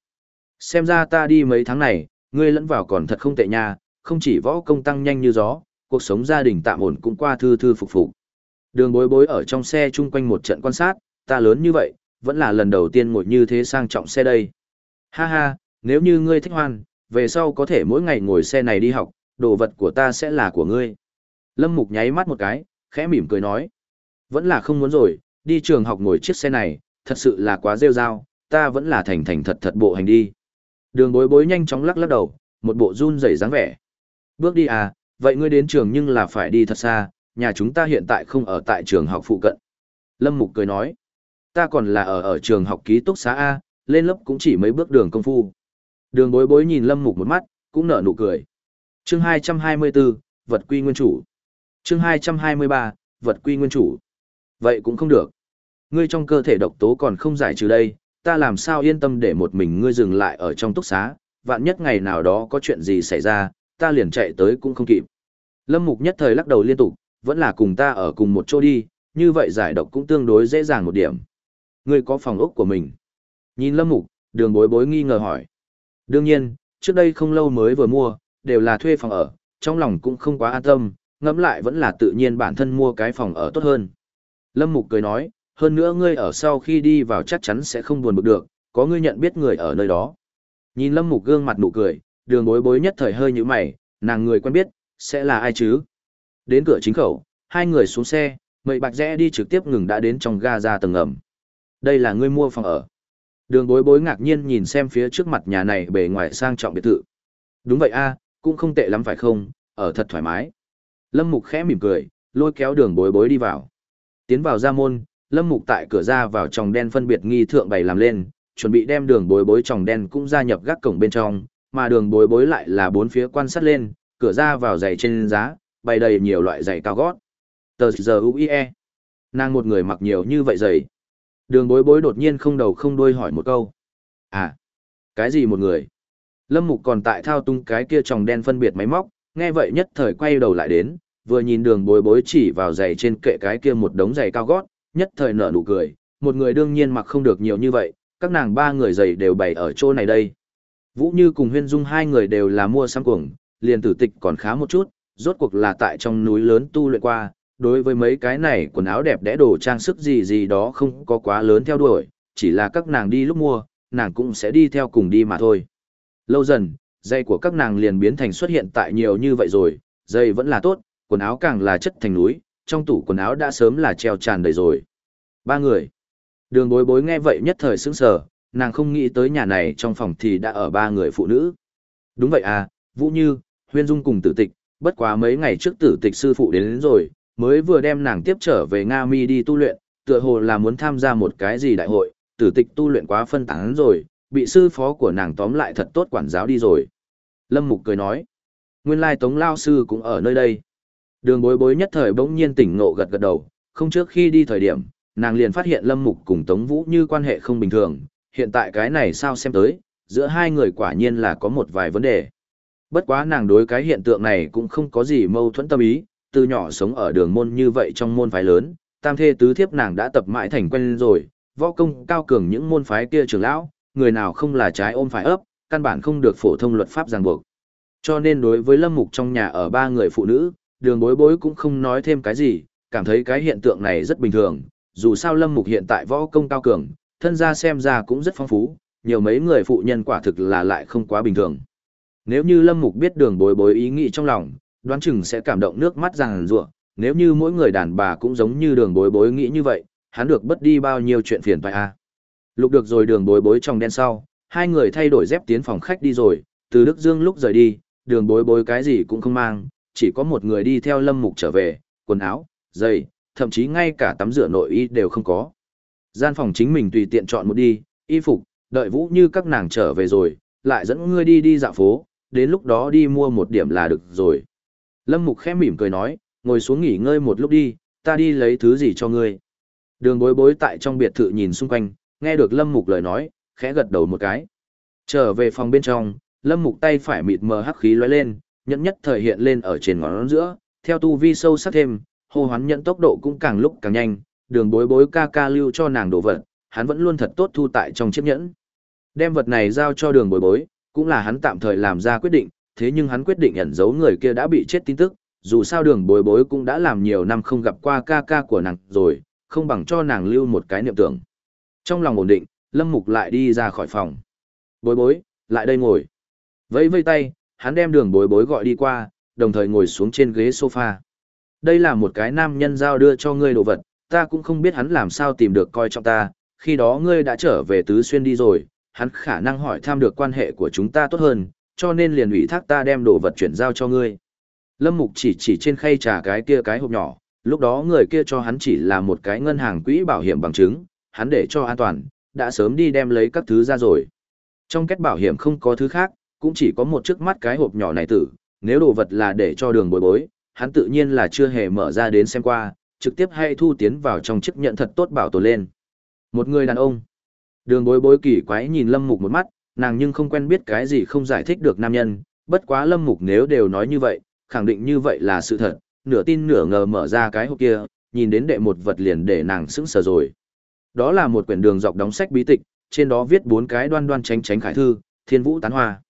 Xem ra ta đi mấy tháng này, ngươi lẫn vào còn thật không tệ nha, không chỉ võ công tăng nhanh như gió, cuộc sống gia đình tạm ổn cũng qua thư thư phục phục. Đường bối bối ở trong xe chung quanh một trận quan sát, ta lớn như vậy, vẫn là lần đầu tiên ngồi như thế sang trọng xe đây. Ha ha, nếu như ngươi thích hoan, về sau có thể mỗi ngày ngồi xe này đi học, đồ vật của ta sẽ là của ngươi. Lâm Mục nháy mắt một cái, khẽ mỉm cười nói. Vẫn là không muốn rồi, đi trường học ngồi chiếc xe này, thật sự là quá rêu rao, ta vẫn là thành thành thật thật bộ hành đi. Đường bối bối nhanh chóng lắc lắc đầu, một bộ run rẩy dáng vẻ. Bước đi à, vậy ngươi đến trường nhưng là phải đi thật xa, nhà chúng ta hiện tại không ở tại trường học phụ cận. Lâm Mục cười nói, ta còn là ở ở trường học ký túc xá A, lên lớp cũng chỉ mấy bước đường công phu. Đường bối bối nhìn Lâm Mục một mắt, cũng nở nụ cười. Chương 224, vật quy nguyên chủ. Chương 223, vật quy nguyên chủ. Vậy cũng không được. Ngươi trong cơ thể độc tố còn không giải trừ đây, ta làm sao yên tâm để một mình ngươi dừng lại ở trong túc xá, vạn nhất ngày nào đó có chuyện gì xảy ra, ta liền chạy tới cũng không kịp. Lâm Mục nhất thời lắc đầu liên tục, vẫn là cùng ta ở cùng một chỗ đi, như vậy giải độc cũng tương đối dễ dàng một điểm. Ngươi có phòng ốc của mình. Nhìn Lâm Mục, đường bối bối nghi ngờ hỏi. Đương nhiên, trước đây không lâu mới vừa mua, đều là thuê phòng ở, trong lòng cũng không quá an tâm, ngẫm lại vẫn là tự nhiên bản thân mua cái phòng ở tốt hơn. Lâm Mục cười nói, hơn nữa ngươi ở sau khi đi vào chắc chắn sẽ không buồn bực được, có ngươi nhận biết người ở nơi đó. Nhìn Lâm Mục gương mặt nụ cười, đường bối bối nhất thời hơi như mày, nàng người quen biết, sẽ là ai chứ? Đến cửa chính khẩu, hai người xuống xe, mậy bạc rẽ đi trực tiếp ngừng đã đến trong ga ra tầng ngầm. Đây là ngươi mua phòng ở. Đường bối bối ngạc nhiên nhìn xem phía trước mặt nhà này bề ngoài sang trọng biệt thự. Đúng vậy a, à, cũng không tệ lắm phải không, ở thật thoải mái. Lâm Mục khẽ mỉm cười, lôi kéo đường bối bối đi vào. Tiến vào ra môn, Lâm Mục tại cửa ra vào tròng đen phân biệt nghi thượng bày làm lên, chuẩn bị đem đường bối bối tròng đen cũng gia nhập gác cổng bên trong, mà đường bối bối lại là bốn phía quan sát lên, cửa ra vào giày trên giá, bày đầy nhiều loại giày cao gót. Tờ giờ UIE. Nàng một người mặc nhiều như vậy giày. Đường bối bối đột nhiên không đầu không đuôi hỏi một câu. À, cái gì một người? Lâm Mục còn tại thao tung cái kia tròng đen phân biệt máy móc, nghe vậy nhất thời quay đầu lại đến, vừa nhìn đường bối bối chỉ vào giày trên kệ cái kia một đống giày cao gót, nhất thời nở nụ cười, một người đương nhiên mặc không được nhiều như vậy, các nàng ba người giày đều bày ở chỗ này đây. Vũ Như cùng Huyên Dung hai người đều là mua sắm cuồng, liền tử tịch còn khá một chút, rốt cuộc là tại trong núi lớn tu luyện qua, đối với mấy cái này quần áo đẹp đẽ đồ trang sức gì gì đó không có quá lớn theo đuổi, chỉ là các nàng đi lúc mua, nàng cũng sẽ đi theo cùng đi mà thôi. Lâu dần, dây của các nàng liền biến thành xuất hiện tại nhiều như vậy rồi, dây vẫn là tốt, quần áo càng là chất thành núi, trong tủ quần áo đã sớm là treo tràn đầy rồi. Ba người. Đường bối bối nghe vậy nhất thời sững sờ, nàng không nghĩ tới nhà này trong phòng thì đã ở ba người phụ nữ. Đúng vậy à, Vũ Như, Huyên Dung cùng tử tịch, bất quá mấy ngày trước tử tịch sư phụ đến, đến rồi, mới vừa đem nàng tiếp trở về Nga Mi đi tu luyện, tựa hồ là muốn tham gia một cái gì đại hội, tử tịch tu luyện quá phân tán rồi, bị sư phó của nàng tóm lại thật tốt quản giáo đi rồi. Lâm Mục cười nói, nguyên lai Tống Lao Sư cũng ở nơi đây. Đường bối bối nhất thời bỗng nhiên tỉnh ngộ gật gật đầu, không trước khi đi thời điểm, nàng liền phát hiện Lâm Mục cùng Tống Vũ như quan hệ không bình thường, hiện tại cái này sao xem tới, giữa hai người quả nhiên là có một vài vấn đề. Bất quá nàng đối cái hiện tượng này cũng không có gì mâu thuẫn tâm ý, từ nhỏ sống ở đường môn như vậy trong môn phái lớn, tam thê tứ thiếp nàng đã tập mãi thành quen rồi, võ công cao cường những môn phái kia trưởng lão, người nào không là trái ôm phải ấp, căn bản không được phổ thông luật pháp ràng buộc. Cho nên đối với Lâm Mục trong nhà ở ba người phụ nữ, đường bối bối cũng không nói thêm cái gì, cảm thấy cái hiện tượng này rất bình thường, dù sao Lâm Mục hiện tại võ công cao cường, thân gia xem ra cũng rất phong phú, nhiều mấy người phụ nhân quả thực là lại không quá bình thường. Nếu như Lâm Mục biết đường bối bối ý nghĩ trong lòng, đoán chừng sẽ cảm động nước mắt ràng rụa, nếu như mỗi người đàn bà cũng giống như đường bối bối nghĩ như vậy, hắn được bất đi bao nhiêu chuyện phiền phải a à. Lục được rồi đường bối bối trong đen sau, hai người thay đổi dép tiến phòng khách đi rồi, từ Đức Dương lúc rời đi, đường bối bối cái gì cũng không mang, chỉ có một người đi theo Lâm Mục trở về, quần áo, giày, thậm chí ngay cả tắm rửa nội y đều không có. Gian phòng chính mình tùy tiện chọn một đi, y phục, đợi vũ như các nàng trở về rồi, lại dẫn ngươi đi đi dạo phố, đến lúc đó đi mua một điểm là được rồi. Lâm Mục khẽ mỉm cười nói, ngồi xuống nghỉ ngơi một lúc đi, ta đi lấy thứ gì cho ngươi. Đường bối bối tại trong biệt thự nhìn xung quanh, nghe được Lâm Mục lời nói, khẽ gật đầu một cái. Trở về phòng bên trong, Lâm Mục tay phải mịt mờ hắc khí lóe lên, nhẫn nhất thời hiện lên ở trên ngón giữa, theo tu vi sâu sắc thêm, hô hoán nhận tốc độ cũng càng lúc càng nhanh, đường bối bối ca ca lưu cho nàng đồ vật, hắn vẫn luôn thật tốt thu tại trong chiếc nhẫn. Đem vật này giao cho đường bối bối, cũng là hắn tạm thời làm ra quyết định, thế nhưng hắn quyết định ẩn giấu người kia đã bị chết tin tức, dù sao đường bối bối cũng đã làm nhiều năm không gặp qua ca ca của nàng rồi, không bằng cho nàng lưu một cái niệm tưởng. Trong lòng ổn định, Lâm Mục lại đi ra khỏi phòng. Bối bối, lại đây ngồi. Vẫy vây tay, hắn đem đường bối bối gọi đi qua, đồng thời ngồi xuống trên ghế sofa. Đây là một cái nam nhân giao đưa cho ngươi đồ vật, ta cũng không biết hắn làm sao tìm được coi trọng ta, khi đó ngươi đã trở về tứ xuyên đi rồi, hắn khả năng hỏi tham được quan hệ của chúng ta tốt hơn, cho nên liền ủy thác ta đem đồ vật chuyển giao cho ngươi. Lâm Mục chỉ chỉ trên khay trà cái kia cái hộp nhỏ, lúc đó người kia cho hắn chỉ là một cái ngân hàng quỹ bảo hiểm bằng chứng, hắn để cho an toàn, đã sớm đi đem lấy các thứ ra rồi. Trong kết bảo hiểm không có thứ khác, cũng chỉ có một chiếc mắt cái hộp nhỏ này tử, nếu đồ vật là để cho đường bối bối, hắn tự nhiên là chưa hề mở ra đến xem qua, trực tiếp hay thu tiến vào trong chiếc nhận thật tốt bảo tồn lên. Một người đàn ông. Đường bối bối kỳ quái nhìn Lâm Mục một mắt, nàng nhưng không quen biết cái gì không giải thích được nam nhân, bất quá Lâm Mục nếu đều nói như vậy, khẳng định như vậy là sự thật, nửa tin nửa ngờ mở ra cái hộp kia, nhìn đến đệ một vật liền để nàng sững sờ rồi. Đó là một quyển đường dọc đóng sách bí tịch, trên đó viết bốn cái đoan đoan tránh tránh khải thư, thiên vũ tán hoa.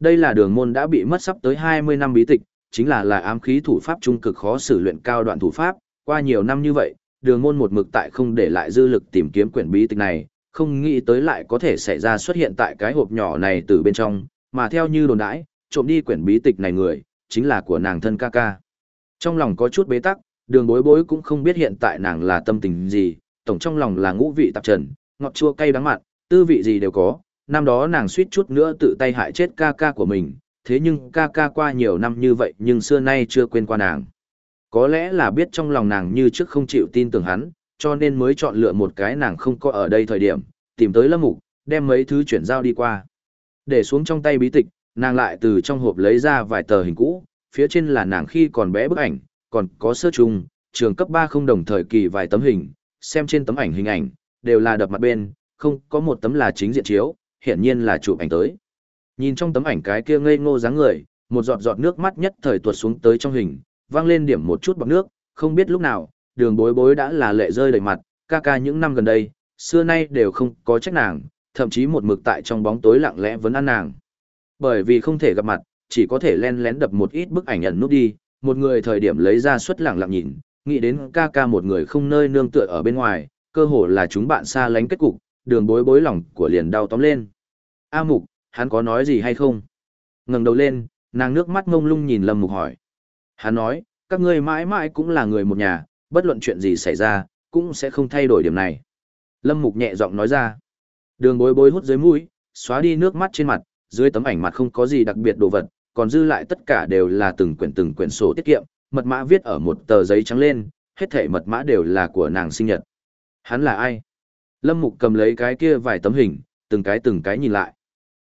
Đây là đường môn đã bị mất sắp tới 20 năm bí tịch, chính là là ám khí thủ pháp trung cực khó xử luyện cao đoạn thủ pháp, qua nhiều năm như vậy, đường môn một mực tại không để lại dư lực tìm kiếm quyển bí tịch này, không nghĩ tới lại có thể xảy ra xuất hiện tại cái hộp nhỏ này từ bên trong, mà theo như đồn đãi, trộm đi quyển bí tịch này người, chính là của nàng thân ca ca. Trong lòng có chút bế tắc, đường bối bối cũng không biết hiện tại nàng là tâm tình gì, tổng trong lòng là ngũ vị tạp trần, ngọt chua cay đắng mặn, tư vị gì đều có, năm đó nàng suýt chút nữa tự tay hại chết ca ca của mình, thế nhưng ca ca qua nhiều năm như vậy nhưng xưa nay chưa quên qua nàng. Có lẽ là biết trong lòng nàng như trước không chịu tin tưởng hắn, cho nên mới chọn lựa một cái nàng không có ở đây thời điểm, tìm tới lâm mục, đem mấy thứ chuyển giao đi qua. Để xuống trong tay bí tịch, nàng lại từ trong hộp lấy ra vài tờ hình cũ, phía trên là nàng khi còn bé bức ảnh, còn có sơ chung, trường cấp 3 không đồng thời kỳ vài tấm hình, xem trên tấm ảnh hình ảnh, đều là đập mặt bên, không có một tấm là chính diện chiếu, hiển nhiên là chụp ảnh tới. Nhìn trong tấm ảnh cái kia ngây ngô dáng người, một giọt giọt nước mắt nhất thời tuột xuống tới trong hình, vang lên điểm một chút bọt nước, không biết lúc nào, đường bối bối đã là lệ rơi đầy mặt, ca ca những năm gần đây, xưa nay đều không có trách nàng, thậm chí một mực tại trong bóng tối lặng lẽ vẫn ăn nàng. Bởi vì không thể gặp mặt, chỉ có thể len lén đập một ít bức ảnh ẩn nút đi, một người thời điểm lấy ra suất lặng lặng nhìn, nghĩ đến ca ca một người không nơi nương tựa ở bên ngoài, cơ hồ là chúng bạn xa lánh kết cục, đường bối bối lòng của liền đau tóm lên. A mục, hắn có nói gì hay không? ngẩng đầu lên, nàng nước mắt ngông lung nhìn Lâm Mục hỏi. Hắn nói, các ngươi mãi mãi cũng là người một nhà, bất luận chuyện gì xảy ra, cũng sẽ không thay đổi điểm này. Lâm Mục nhẹ giọng nói ra. Đường bối bối hút dưới mũi, xóa đi nước mắt trên mặt, dưới tấm ảnh mặt không có gì đặc biệt đồ vật, còn dư lại tất cả đều là từng quyển từng quyển sổ tiết kiệm, mật mã viết ở một tờ giấy trắng lên, hết thảy mật mã đều là của nàng sinh nhật. Hắn là ai? Lâm Mục cầm lấy cái kia vài tấm hình, từng cái từng cái nhìn lại.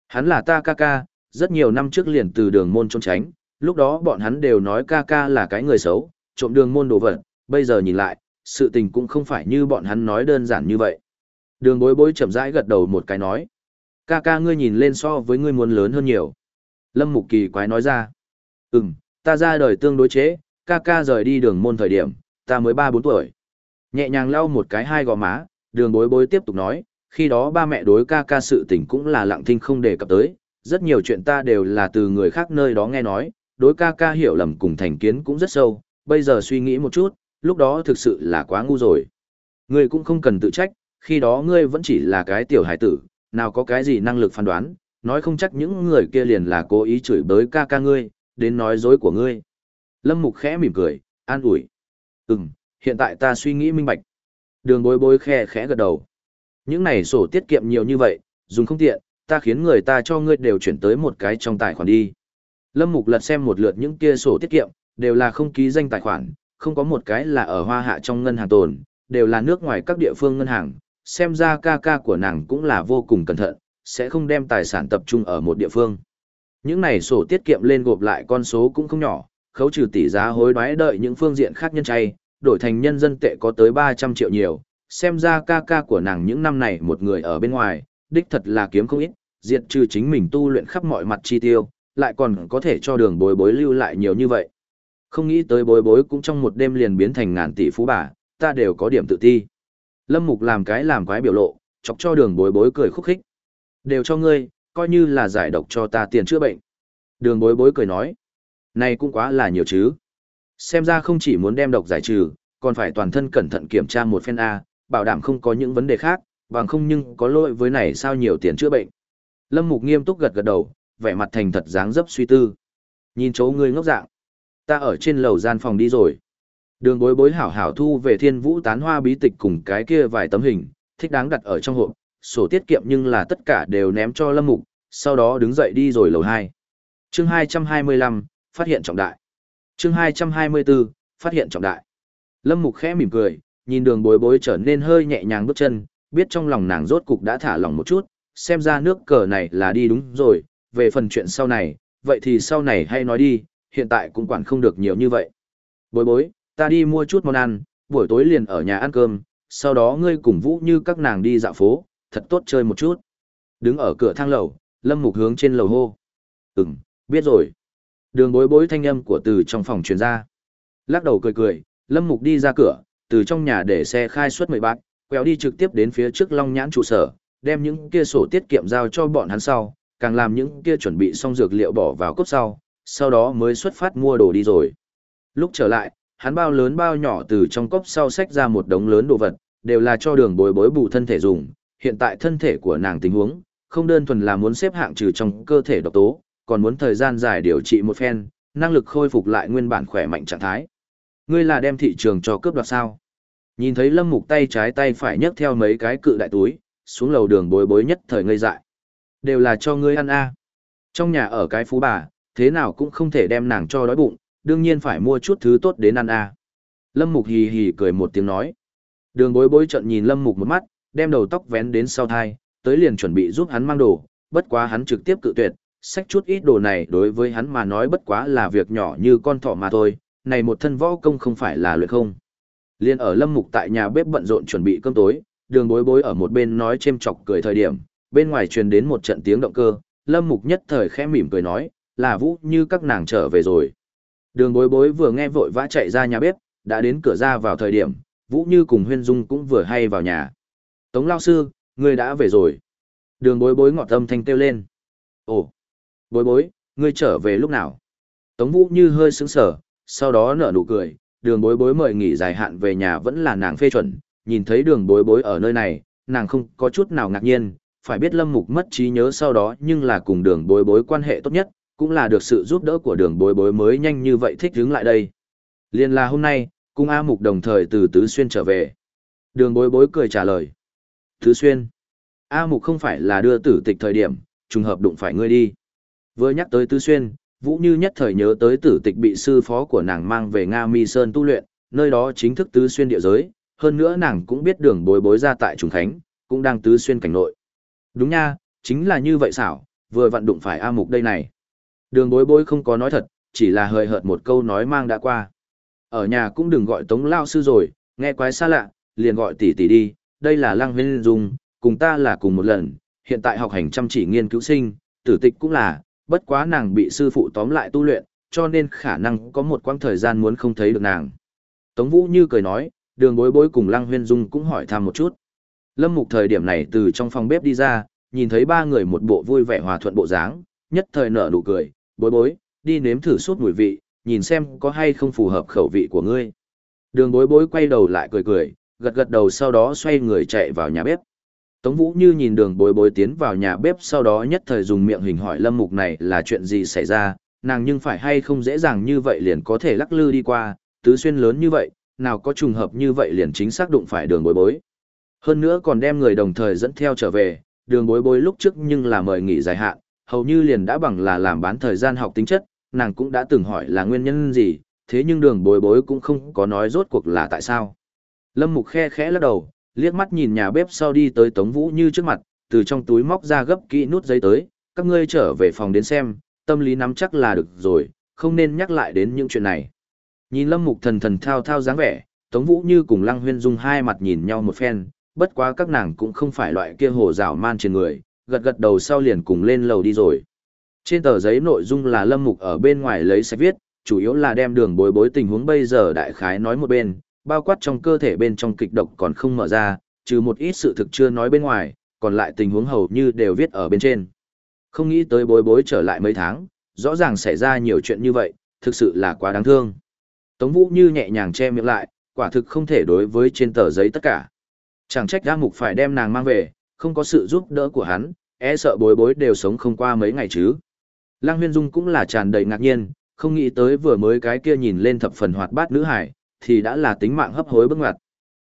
Hắn là ta ca ca, rất nhiều năm trước liền từ đường môn trốn tránh, lúc đó bọn hắn đều nói ca ca là cái người xấu, trộm đường môn đồ vật, bây giờ nhìn lại, sự tình cũng không phải như bọn hắn nói đơn giản như vậy. Đường bối bối chậm rãi gật đầu một cái nói. Ca ca ngươi nhìn lên so với ngươi muốn lớn hơn nhiều. Lâm Mục Kỳ quái nói ra. Ừm, ta ra đời tương đối chế, ca ca rời đi đường môn thời điểm, ta mới 3-4 tuổi. Nhẹ nhàng lau một cái hai gò má, đường bối bối tiếp tục nói, khi đó ba mẹ đối ca ca sự tình cũng là lặng thinh không đề cập tới, rất nhiều chuyện ta đều là từ người khác nơi đó nghe nói, đối ca ca hiểu lầm cùng thành kiến cũng rất sâu, bây giờ suy nghĩ một chút, lúc đó thực sự là quá ngu rồi. Ngươi cũng không cần tự trách, khi đó ngươi vẫn chỉ là cái tiểu hải tử, nào có cái gì năng lực phán đoán, nói không chắc những người kia liền là cố ý chửi bới ca ca ngươi, đến nói dối của ngươi. Lâm Mục khẽ mỉm cười, an ủi. Ừm, hiện tại ta suy nghĩ minh bạch. Đường bối bối khe khẽ gật đầu. Những này sổ tiết kiệm nhiều như vậy, dùng không tiện, ta khiến người ta cho ngươi đều chuyển tới một cái trong tài khoản đi. Lâm Mục lật xem một lượt những kia sổ tiết kiệm, đều là không ký danh tài khoản, không có một cái là ở hoa hạ trong ngân hàng tồn, đều là nước ngoài các địa phương ngân hàng. Xem ra ca ca của nàng cũng là vô cùng cẩn thận, sẽ không đem tài sản tập trung ở một địa phương. Những này sổ tiết kiệm lên gộp lại con số cũng không nhỏ, khấu trừ tỷ giá hối đoái đợi những phương diện khác nhân chay, đổi thành nhân dân tệ có tới 300 triệu nhiều, xem ra ca ca của nàng những năm này một người ở bên ngoài, đích thật là kiếm không ít, diệt trừ chính mình tu luyện khắp mọi mặt chi tiêu, lại còn có thể cho đường bối bối lưu lại nhiều như vậy. Không nghĩ tới bối bối cũng trong một đêm liền biến thành ngàn tỷ phú bà, ta đều có điểm tự ti. Lâm Mục làm cái làm quái biểu lộ, chọc cho đường bối bối cười khúc khích. Đều cho ngươi, coi như là giải độc cho ta tiền chữa bệnh. Đường bối bối cười nói. Này cũng quá là nhiều chứ. Xem ra không chỉ muốn đem độc giải trừ, còn phải toàn thân cẩn thận kiểm tra một phen A, bảo đảm không có những vấn đề khác, bằng không nhưng có lỗi với này sao nhiều tiền chữa bệnh. Lâm Mục nghiêm túc gật gật đầu, vẻ mặt thành thật dáng dấp suy tư. Nhìn chỗ ngươi ngốc dạng. Ta ở trên lầu gian phòng đi rồi. Đường bối bối hảo hảo thu về thiên vũ tán hoa bí tịch cùng cái kia vài tấm hình, thích đáng đặt ở trong hộp, sổ tiết kiệm nhưng là tất cả đều ném cho Lâm Mục, sau đó đứng dậy đi rồi lầu 2. Chương 225, phát hiện trọng đại. Chương 224, phát hiện trọng đại. Lâm Mục khẽ mỉm cười, nhìn đường bối bối trở nên hơi nhẹ nhàng bước chân, biết trong lòng nàng rốt cục đã thả lòng một chút, xem ra nước cờ này là đi đúng rồi, về phần chuyện sau này, vậy thì sau này hay nói đi, hiện tại cũng quản không được nhiều như vậy. Bối bối, ta đi mua chút món ăn, buổi tối liền ở nhà ăn cơm, sau đó ngươi cùng Vũ như các nàng đi dạo phố, thật tốt chơi một chút. Đứng ở cửa thang lầu, Lâm Mục hướng trên lầu hô. Ừm, biết rồi. Đường bối bối thanh âm của từ trong phòng truyền ra. Lắc đầu cười cười, Lâm Mục đi ra cửa, từ trong nhà để xe khai suất mười bát, quẹo đi trực tiếp đến phía trước Long Nhãn trụ sở, đem những kia sổ tiết kiệm giao cho bọn hắn sau, càng làm những kia chuẩn bị xong dược liệu bỏ vào cốc sau, sau đó mới xuất phát mua đồ đi rồi. Lúc trở lại, hắn bao lớn bao nhỏ từ trong cốc sau sách ra một đống lớn đồ vật, đều là cho đường bối bối bù thân thể dùng, hiện tại thân thể của nàng tình huống, không đơn thuần là muốn xếp hạng trừ trong cơ thể độc tố, còn muốn thời gian dài điều trị một phen, năng lực khôi phục lại nguyên bản khỏe mạnh trạng thái. Ngươi là đem thị trường cho cướp đoạt sao? Nhìn thấy Lâm Mục tay trái tay phải nhấc theo mấy cái cự đại túi, xuống lầu đường bối bối nhất thời ngây dại. Đều là cho ngươi ăn a. Trong nhà ở cái phú bà, thế nào cũng không thể đem nàng cho đói bụng, đương nhiên phải mua chút thứ tốt đến ăn à? Lâm Mục hì hì cười một tiếng nói. Đường bối bối trận nhìn Lâm Mục một mắt, đem đầu tóc vén đến sau thai, tới liền chuẩn bị giúp hắn mang đồ, bất quá hắn trực tiếp cự tuyệt, xách chút ít đồ này đối với hắn mà nói bất quá là việc nhỏ như con thỏ mà thôi, này một thân võ công không phải là luyện không. Liên ở Lâm Mục tại nhà bếp bận rộn chuẩn bị cơm tối, đường bối bối ở một bên nói chêm chọc cười thời điểm, bên ngoài truyền đến một trận tiếng động cơ, Lâm Mục nhất thời khẽ mỉm cười nói, là Vũ như các nàng trở về rồi. Đường bối bối vừa nghe vội vã chạy ra nhà bếp, đã đến cửa ra vào thời điểm, Vũ như cùng Huyên Dung cũng vừa hay vào nhà. Tống lao sư, ngươi đã về rồi. Đường bối bối ngọt âm thanh kêu lên. Ồ, bối bối, ngươi trở về lúc nào? Tống Vũ như hơi sững sờ, sau đó nở nụ cười, đường bối bối mời nghỉ dài hạn về nhà vẫn là nàng phê chuẩn, nhìn thấy đường bối bối ở nơi này, nàng không có chút nào ngạc nhiên, phải biết lâm mục mất trí nhớ sau đó nhưng là cùng đường bối bối quan hệ tốt nhất, cũng là được sự giúp đỡ của đường bối bối mới nhanh như vậy thích hướng lại đây. Liên là hôm nay, cung A Mục đồng thời từ Tứ Xuyên trở về. Đường bối bối cười trả lời. Tứ Xuyên. A Mục không phải là đưa tử tịch thời điểm, trùng hợp đụng phải ngươi đi. Vừa nhắc tới Tứ Xuyên, Vũ Như nhất thời nhớ tới tử tịch bị sư phó của nàng mang về Nga Mi Sơn tu luyện, nơi đó chính thức tứ xuyên địa giới, hơn nữa nàng cũng biết đường bối bối ra tại Trùng Khánh, cũng đang tứ xuyên cảnh nội. Đúng nha, chính là như vậy xảo, vừa vận đụng phải A Mục đây này. Đường bối bối không có nói thật, chỉ là hơi hợt một câu nói mang đã qua. Ở nhà cũng đừng gọi tống lao sư rồi, nghe quái xa lạ, liền gọi tỷ tỷ đi, đây là Lăng Huyên Dung, cùng ta là cùng một lần, hiện tại học hành chăm chỉ nghiên cứu sinh, tử tịch cũng là, bất quá nàng bị sư phụ tóm lại tu luyện, cho nên khả năng có một quãng thời gian muốn không thấy được nàng. Tống Vũ như cười nói, đường bối bối cùng Lăng Huyên Dung cũng hỏi thăm một chút. Lâm Mục thời điểm này từ trong phòng bếp đi ra, nhìn thấy ba người một bộ vui vẻ hòa thuận bộ dáng, nhất thời nở nụ cười, bối bối, đi nếm thử suốt mùi vị, nhìn xem có hay không phù hợp khẩu vị của ngươi. Đường bối bối quay đầu lại cười cười, gật gật đầu sau đó xoay người chạy vào nhà bếp. Tống Vũ như nhìn đường bối bối tiến vào nhà bếp sau đó nhất thời dùng miệng hình hỏi lâm mục này là chuyện gì xảy ra, nàng nhưng phải hay không dễ dàng như vậy liền có thể lắc lư đi qua, tứ xuyên lớn như vậy, nào có trùng hợp như vậy liền chính xác đụng phải đường bối bối. Hơn nữa còn đem người đồng thời dẫn theo trở về, đường bối bối lúc trước nhưng là mời nghỉ dài hạn, hầu như liền đã bằng là làm bán thời gian học tính chất, nàng cũng đã từng hỏi là nguyên nhân gì, thế nhưng đường bối bối cũng không có nói rốt cuộc là tại sao. Lâm Mục khe khẽ lắc đầu, liếc mắt nhìn nhà bếp sau đi tới Tống Vũ Như trước mặt, từ trong túi móc ra gấp kỹ nút giấy tới, các ngươi trở về phòng đến xem, tâm lý nắm chắc là được rồi, không nên nhắc lại đến những chuyện này. Nhìn Lâm Mục thần thần thao thao dáng vẻ, Tống Vũ Như cùng Lăng Huyên Dung hai mặt nhìn nhau một phen, bất quá các nàng cũng không phải loại kia hồ rào man trên người, gật gật đầu sau liền cùng lên lầu đi rồi. Trên tờ giấy nội dung là Lâm Mục ở bên ngoài lấy sách viết, chủ yếu là đem đường bối bối tình huống bây giờ đại khái nói một bên, bao quát trong cơ thể bên trong kịch độc còn không mở ra, trừ một ít sự thực chưa nói bên ngoài, còn lại tình huống hầu như đều viết ở bên trên. Không nghĩ tới bối bối trở lại mấy tháng, rõ ràng xảy ra nhiều chuyện như vậy, thực sự là quá đáng thương. Tống Vũ như nhẹ nhàng che miệng lại, quả thực không thể đối với trên tờ giấy tất cả. Chẳng trách ra mục phải đem nàng mang về, không có sự giúp đỡ của hắn, e sợ bối bối đều sống không qua mấy ngày chứ. Lăng Huyên Dung cũng là tràn đầy ngạc nhiên, không nghĩ tới vừa mới cái kia nhìn lên thập phần hoạt bát nữ hải, thì đã là tính mạng hấp hối bức ngoặt.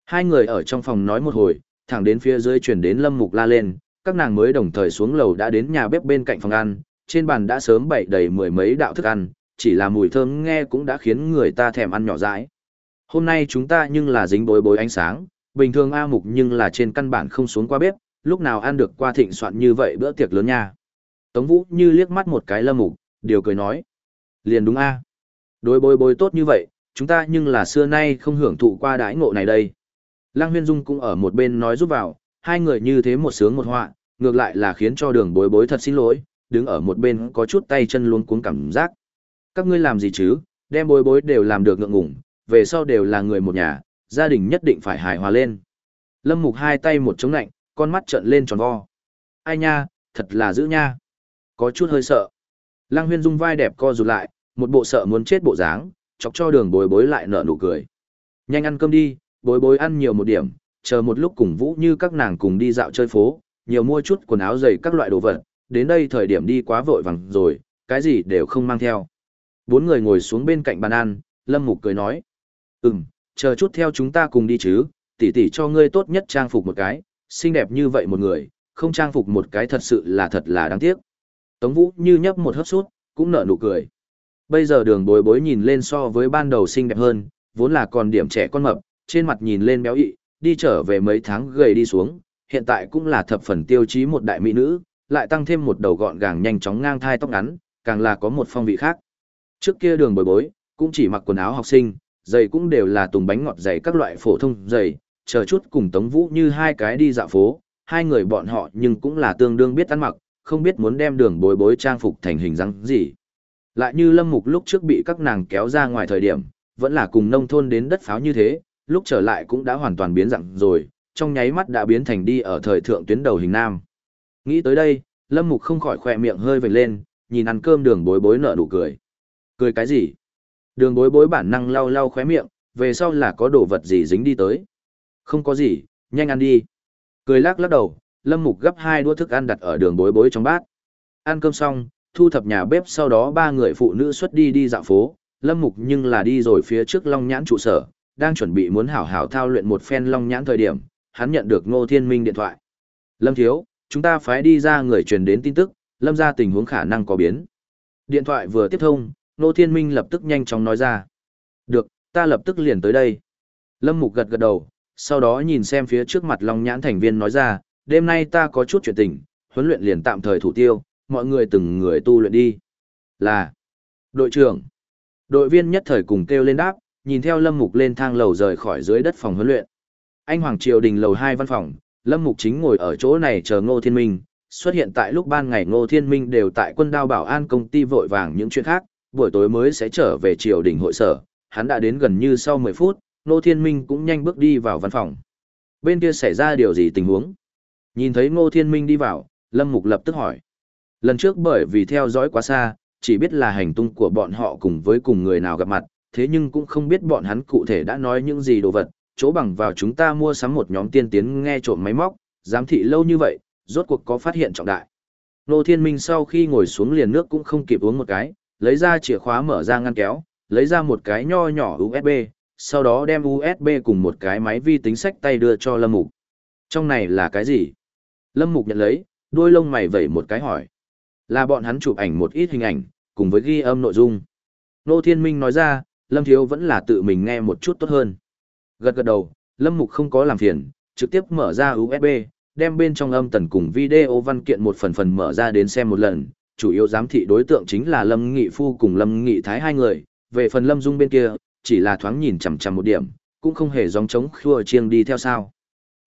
Hai người ở trong phòng nói một hồi, thẳng đến phía dưới chuyển đến Lâm Mục la lên, các nàng mới đồng thời xuống lầu đã đến nhà bếp bên cạnh phòng ăn, trên bàn đã sớm bày đầy mười mấy đạo thức ăn, chỉ là mùi thơm nghe cũng đã khiến người ta thèm ăn nhỏ dãi. Hôm nay chúng ta nhưng là dính bối bối ánh sáng, bình thường A Mục nhưng là trên căn bản không xuống qua bếp, lúc nào ăn được qua thịnh soạn như vậy bữa tiệc lớn nha. Tống Vũ như liếc mắt một cái Lâm Mục, điều cười nói. Liền đúng A. Đối bối bối tốt như vậy, chúng ta nhưng là xưa nay không hưởng thụ qua đái ngộ này đây. Lăng Huyên Dung cũng ở một bên nói giúp vào, hai người như thế một sướng một họa, ngược lại là khiến cho đường bối bối thật xin lỗi, đứng ở một bên có chút tay chân luôn cuống cảm giác. Các ngươi làm gì chứ, đem bối bối đều làm được ngượng ngủng, về sau đều là người một nhà, gia đình nhất định phải hài hòa lên. Lâm Mục hai tay một chống nạnh, con mắt trợn lên tròn vo. Ai nha, thật là dữ nha. Có chút hơi sợ. Lăng Huyên Dung vai đẹp co rụt lại, một bộ sợ muốn chết bộ dáng, chọc cho đường bối bối lại nở nụ cười. Nhanh ăn cơm đi, bối bối ăn nhiều một điểm, chờ một lúc cùng Vũ như các nàng cùng đi dạo chơi phố, nhiều mua chút quần áo giày các loại đồ vật, đến đây thời điểm đi quá vội vàng rồi, cái gì đều không mang theo. Bốn người ngồi xuống bên cạnh bàn ăn, Lâm Mục cười nói. Ừm, chờ chút theo chúng ta cùng đi chứ, tỷ tỷ cho ngươi tốt nhất trang phục một cái, xinh đẹp như vậy một người, không trang phục một cái thật sự là thật là đáng tiếc. Tống Vũ như nhấp một hớp sút, cũng nở nụ cười. Bây giờ đường bối bối nhìn lên so với ban đầu xinh đẹp hơn, vốn là còn điểm trẻ con mập, trên mặt nhìn lên béo ị, đi trở về mấy tháng gầy đi xuống, hiện tại cũng là thập phần tiêu chí một đại mỹ nữ, lại tăng thêm một đầu gọn gàng nhanh chóng ngang thai tóc ngắn, càng là có một phong vị khác. Trước kia đường bối bối, cũng chỉ mặc quần áo học sinh, giày cũng đều là tùng bánh ngọt giày các loại phổ thông giày, chờ chút cùng Tống Vũ như hai cái đi dạo phố, hai người bọn họ nhưng cũng là tương đương biết ăn mặc, không biết muốn đem đường bối bối trang phục thành hình dáng gì. Lại như Lâm Mục lúc trước bị các nàng kéo ra ngoài thời điểm, vẫn là cùng nông thôn đến đất pháo như thế, lúc trở lại cũng đã hoàn toàn biến dạng rồi, trong nháy mắt đã biến thành đi ở thời thượng tuyến đầu hình nam. Nghĩ tới đây, Lâm Mục không khỏi khỏe miệng hơi vểnh lên, nhìn ăn cơm đường bối bối nở nụ cười. Cười cái gì? Đường bối bối bản năng lau lau khóe miệng, về sau là có đồ vật gì dính đi tới. Không có gì, nhanh ăn đi. Cười lắc lắc đầu, Lâm Mục gấp hai đũa thức ăn đặt ở đường bối bối trong bát. Ăn cơm xong, thu thập nhà bếp sau đó ba người phụ nữ xuất đi đi dạo phố, Lâm Mục nhưng là đi rồi phía trước Long Nhãn trụ sở, đang chuẩn bị muốn hảo hảo thao luyện một phen Long Nhãn thời điểm, hắn nhận được Ngô Thiên Minh điện thoại. Lâm Thiếu, chúng ta phải đi ra người truyền đến tin tức, Lâm ra tình huống khả năng có biến. Điện thoại vừa tiếp thông, Ngô Thiên Minh lập tức nhanh chóng nói ra. Được, ta lập tức liền tới đây. Lâm Mục gật gật đầu, sau đó nhìn xem phía trước mặt Long Nhãn thành viên nói ra, đêm nay ta có chút chuyện tình, huấn luyện liền tạm thời thủ tiêu, mọi người từng người tu luyện đi. Là, đội trưởng, đội viên nhất thời cùng kêu lên đáp, nhìn theo Lâm Mục lên thang lầu rời khỏi dưới đất phòng huấn luyện. Anh Hoàng Triều Đình lầu 2 văn phòng, Lâm Mục chính ngồi ở chỗ này chờ Ngô Thiên Minh, xuất hiện tại lúc ban ngày Ngô Thiên Minh đều tại quân đao bảo an công ty vội vàng những chuyện khác, buổi tối mới sẽ trở về Triều Đình hội sở, hắn đã đến gần như sau 10 phút, Ngô Thiên Minh cũng nhanh bước đi vào văn phòng. Bên kia xảy ra điều gì tình huống? Nhìn thấy Ngô Thiên Minh đi vào, Lâm Mục lập tức hỏi. Lần trước bởi vì theo dõi quá xa, chỉ biết là hành tung của bọn họ cùng với cùng người nào gặp mặt, thế nhưng cũng không biết bọn hắn cụ thể đã nói những gì đồ vật, chỗ bằng vào chúng ta mua sắm một nhóm tiên tiến nghe trộm máy móc, giám thị lâu như vậy, rốt cuộc có phát hiện trọng đại. Nô Thiên Minh sau khi ngồi xuống liền nước cũng không kịp uống một cái, lấy ra chìa khóa mở ra ngăn kéo, lấy ra một cái nho nhỏ USB, sau đó đem USB cùng một cái máy vi tính sách tay đưa cho Lâm Mục. Trong này là cái gì? Lâm Mục nhận lấy, đôi lông mày vẩy một cái hỏi. Là bọn hắn chụp ảnh một ít hình ảnh, cùng với ghi âm nội dung. Nô Thiên Minh nói ra, Lâm Thiếu vẫn là tự mình nghe một chút tốt hơn. Gật gật đầu, Lâm Mục không có làm phiền, trực tiếp mở ra USB, đem bên trong âm tần cùng video văn kiện một phần phần mở ra đến xem một lần. Chủ yếu giám thị đối tượng chính là Lâm Nghị Phu cùng Lâm Nghị Thái hai người, về phần Lâm Dung bên kia, chỉ là thoáng nhìn chằm chằm một điểm, cũng không hề giống chống khua chiêng đi theo sao.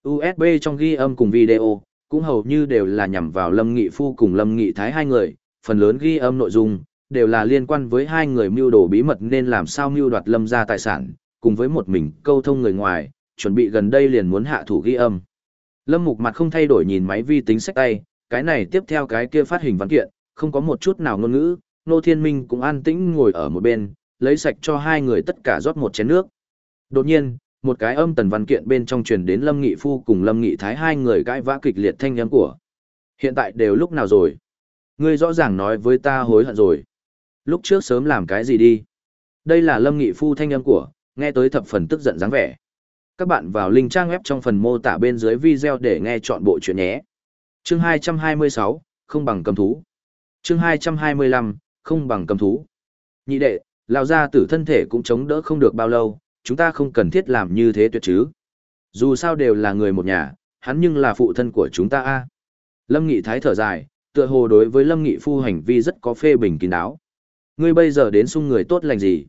USB trong ghi âm cùng video, cũng hầu như đều là nhằm vào Lâm Nghị Phu cùng Lâm Nghị Thái hai người, phần lớn ghi âm nội dung, đều là liên quan với hai người mưu đồ bí mật nên làm sao mưu đoạt Lâm ra tài sản, cùng với một mình câu thông người ngoài, chuẩn bị gần đây liền muốn hạ thủ ghi âm. Lâm Mục mặt không thay đổi nhìn máy vi tính sách tay, cái này tiếp theo cái kia phát hình văn kiện, không có một chút nào ngôn ngữ, Nô Thiên Minh cũng an tĩnh ngồi ở một bên, lấy sạch cho hai người tất cả rót một chén nước. Đột nhiên, một cái âm tần văn kiện bên trong truyền đến Lâm Nghị Phu cùng Lâm Nghị Thái hai người cãi vã kịch liệt thanh âm của. Hiện tại đều lúc nào rồi? Ngươi rõ ràng nói với ta hối hận rồi. Lúc trước sớm làm cái gì đi? Đây là Lâm Nghị Phu thanh âm của, nghe tới thập phần tức giận dáng vẻ. Các bạn vào link trang web trong phần mô tả bên dưới video để nghe chọn bộ chuyện nhé. Chương 226, không bằng cầm thú. Chương 225, không bằng cầm thú. Nhị đệ, lão gia tử thân thể cũng chống đỡ không được bao lâu, chúng ta không cần thiết làm như thế tuyệt chứ. Dù sao đều là người một nhà, hắn nhưng là phụ thân của chúng ta a. Lâm Nghị Thái thở dài, tựa hồ đối với Lâm Nghị Phu hành vi rất có phê bình kín đáo. Ngươi bây giờ đến xung người tốt lành gì?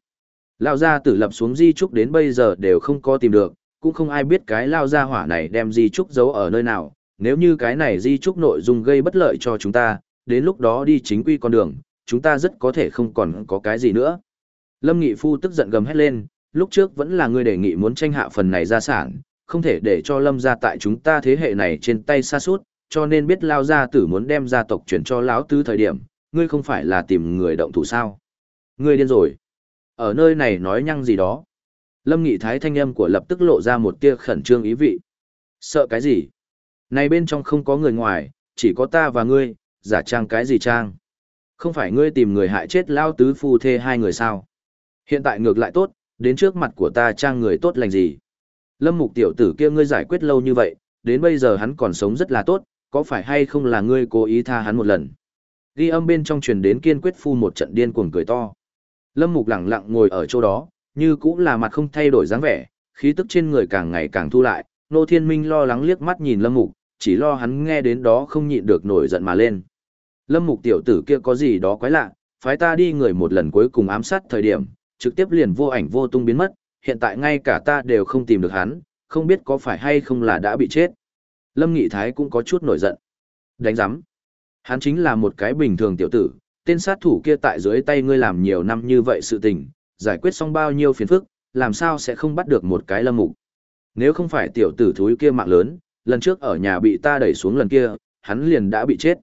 Lao gia tử lập xuống di trúc đến bây giờ đều không có tìm được, cũng không ai biết cái lao gia hỏa này đem di trúc giấu ở nơi nào. Nếu như cái này di trúc nội dung gây bất lợi cho chúng ta, đến lúc đó đi chính quy con đường, chúng ta rất có thể không còn có cái gì nữa. Lâm Nghị Phu tức giận gầm hét lên, lúc trước vẫn là ngươi đề nghị muốn tranh hạ phần này gia sản, không thể để cho Lâm gia tại chúng ta thế hệ này trên tay xa suốt, cho nên biết lao gia tử muốn đem gia tộc chuyển cho lão tứ thời điểm, ngươi không phải là tìm người động thủ sao? Ngươi điên rồi. Ở nơi này nói nhăng gì đó. Lâm Nghị Thái thanh âm của lập tức lộ ra một tia khẩn trương ý vị. Sợ cái gì? Này bên trong không có người ngoài, chỉ có ta và ngươi, giả trang cái gì trang? Không phải ngươi tìm người hại chết lao tứ phu thê hai người sao? Hiện tại ngược lại tốt, đến trước mặt của ta trang người tốt lành gì? Lâm mục tiểu tử kia ngươi giải quyết lâu như vậy, đến bây giờ hắn còn sống rất là tốt, có phải hay không là ngươi cố ý tha hắn một lần? Ghi âm bên trong truyền đến kiên quyết phu một trận điên cuồng cười to. Lâm Mục lặng lặng ngồi ở chỗ đó, như cũng là mặt không thay đổi dáng vẻ, khí tức trên người càng ngày càng thu lại, Nô Thiên Minh lo lắng liếc mắt nhìn Lâm Mục, chỉ lo hắn nghe đến đó không nhịn được nổi giận mà lên. Lâm Mục tiểu tử kia có gì đó quái lạ, phái ta đi người một lần cuối cùng ám sát thời điểm, trực tiếp liền vô ảnh vô tung biến mất, hiện tại ngay cả ta đều không tìm được hắn, không biết có phải hay không là đã bị chết. Lâm Nghị Thái cũng có chút nổi giận. Đánh giám. Hắn chính là một cái bình thường tiểu tử, tên sát thủ kia tại dưới tay ngươi làm nhiều năm như vậy sự tình, giải quyết xong bao nhiêu phiền phức, làm sao sẽ không bắt được một cái lâm mục. Nếu không phải tiểu tử thúi kia mạng lớn, lần trước ở nhà bị ta đẩy xuống lần kia, hắn liền đã bị chết.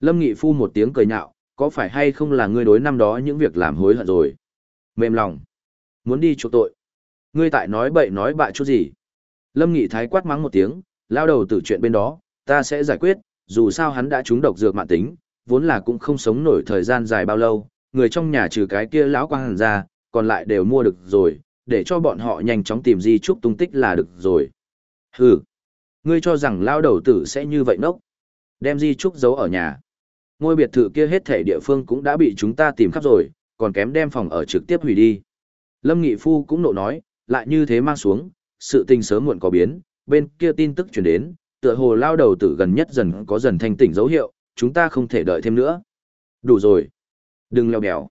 Lâm Nghị Phu một tiếng cười nhạo, có phải hay không là ngươi đối năm đó những việc làm hối hận rồi? Mềm lòng. Muốn đi chuộc tội. Ngươi tại nói bậy nói bạ chút gì? Lâm Nghị Thái quát mắng một tiếng, lao đầu từ chuyện bên đó, ta sẽ giải quyết, dù sao hắn đã trúng độc dược mạng tính, vốn là cũng không sống nổi thời gian dài bao lâu, người trong nhà trừ cái kia lão quang hàn ra, còn lại đều mua được rồi, để cho bọn họ nhanh chóng tìm di trúc tung tích là được rồi. Hừ, ngươi cho rằng lao đầu tử sẽ như vậy nốc, đem di trúc giấu ở nhà. Ngôi biệt thự kia hết thể địa phương cũng đã bị chúng ta tìm khắp rồi, còn kém đem phòng ở trực tiếp hủy đi. Lâm Nghị Phu cũng nộ nói, lại như thế mang xuống, sự tình sớm muộn có biến, bên kia tin tức chuyển đến, tựa hồ lao đầu tử gần nhất dần có dần thanh tỉnh dấu hiệu, chúng ta không thể đợi thêm nữa. Đủ rồi. Đừng leo bèo,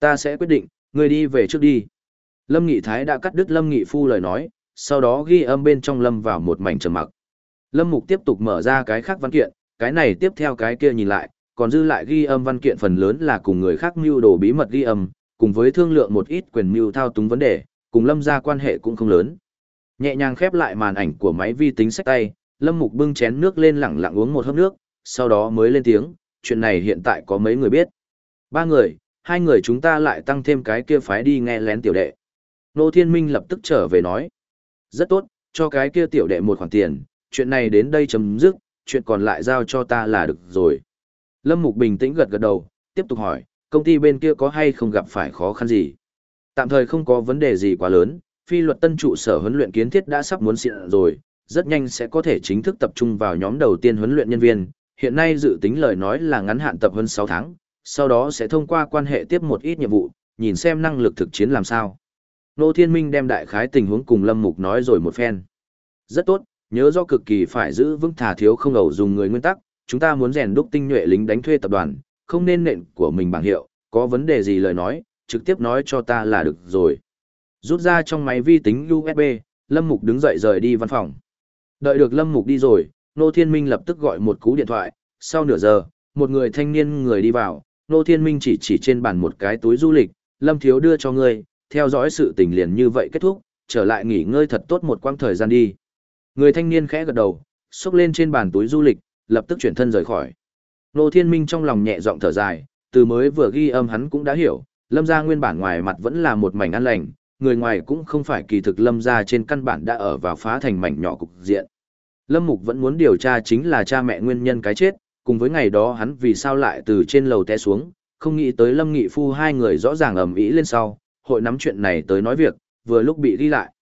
Ta sẽ quyết định, người đi về trước đi. Lâm Nghị Thái đã cắt đứt Lâm Nghị Phu lời nói, sau đó ghi âm bên trong Lâm vào một mảnh trầm mặc. Lâm Mục tiếp tục mở ra cái khác văn kiện, cái này tiếp theo cái kia nhìn lại, còn dư lại ghi âm văn kiện phần lớn là cùng người khác mưu đồ bí mật ghi âm, cùng với thương lượng một ít quyền mưu thao túng vấn đề, cùng Lâm gia quan hệ cũng không lớn. Nhẹ nhàng khép lại màn ảnh của máy vi tính sách tay, Lâm Mục bưng chén nước lên lẳng lặng uống một hớp nước, sau đó mới lên tiếng, chuyện này hiện tại có mấy người biết. Ba người, hai người chúng ta lại tăng thêm cái kia phái đi nghe lén tiểu đệ. Nô Thiên Minh lập tức trở về nói. Rất tốt, cho cái kia tiểu đệ một khoản tiền, chuyện này đến đây chấm dứt, chuyện còn lại giao cho ta là được rồi. Lâm Mục bình tĩnh gật gật đầu, tiếp tục hỏi, công ty bên kia có hay không gặp phải khó khăn gì? Tạm thời không có vấn đề gì quá lớn, phi luật tân trụ sở huấn luyện kiến thiết đã sắp muốn xịn rồi, rất nhanh sẽ có thể chính thức tập trung vào nhóm đầu tiên huấn luyện nhân viên. Hiện nay dự tính lời nói là ngắn hạn tập hơn 6 tháng, sau đó sẽ thông qua quan hệ tiếp một ít nhiệm vụ, nhìn xem năng lực thực chiến làm sao. Nô Thiên Minh đem đại khái tình huống cùng Lâm Mục nói rồi một phen. Rất tốt, nhớ do cực kỳ phải giữ vững thả thiếu không ẩu dùng người nguyên tắc, chúng ta muốn rèn đúc tinh nhuệ lính đánh thuê tập đoàn, không nên nện của mình bằng hiệu, có vấn đề gì lời nói, trực tiếp nói cho ta là được rồi. Rút ra trong máy vi tính USB, Lâm Mục đứng dậy rời đi văn phòng. Đợi được Lâm Mục đi rồi, Nô Thiên Minh lập tức gọi một cú điện thoại, sau nửa giờ, một người thanh niên người đi vào, Nô Thiên Minh chỉ chỉ trên bàn một cái túi du lịch, Lâm Thiếu đưa cho ngươi, theo dõi sự tình liền như vậy kết thúc, trở lại nghỉ ngơi thật tốt một quãng thời gian đi. Người thanh niên khẽ gật đầu, xúc lên trên bàn túi du lịch, lập tức chuyển thân rời khỏi. Nô Thiên Minh trong lòng nhẹ giọng thở dài, từ mới vừa ghi âm hắn cũng đã hiểu, Lâm gia nguyên bản ngoài mặt vẫn là một mảnh an lành, người ngoài cũng không phải kỳ thực Lâm gia trên căn bản đã ở vào phá thành mảnh nhỏ cục diện. Lâm Mục vẫn muốn điều tra chính là cha mẹ nguyên nhân cái chết, cùng với ngày đó hắn vì sao lại từ trên lầu té xuống, không nghĩ tới Lâm Nghị Phu hai người rõ ràng ầm ĩ lên sau, hội nắm chuyện này tới nói việc, vừa lúc bị đi lại.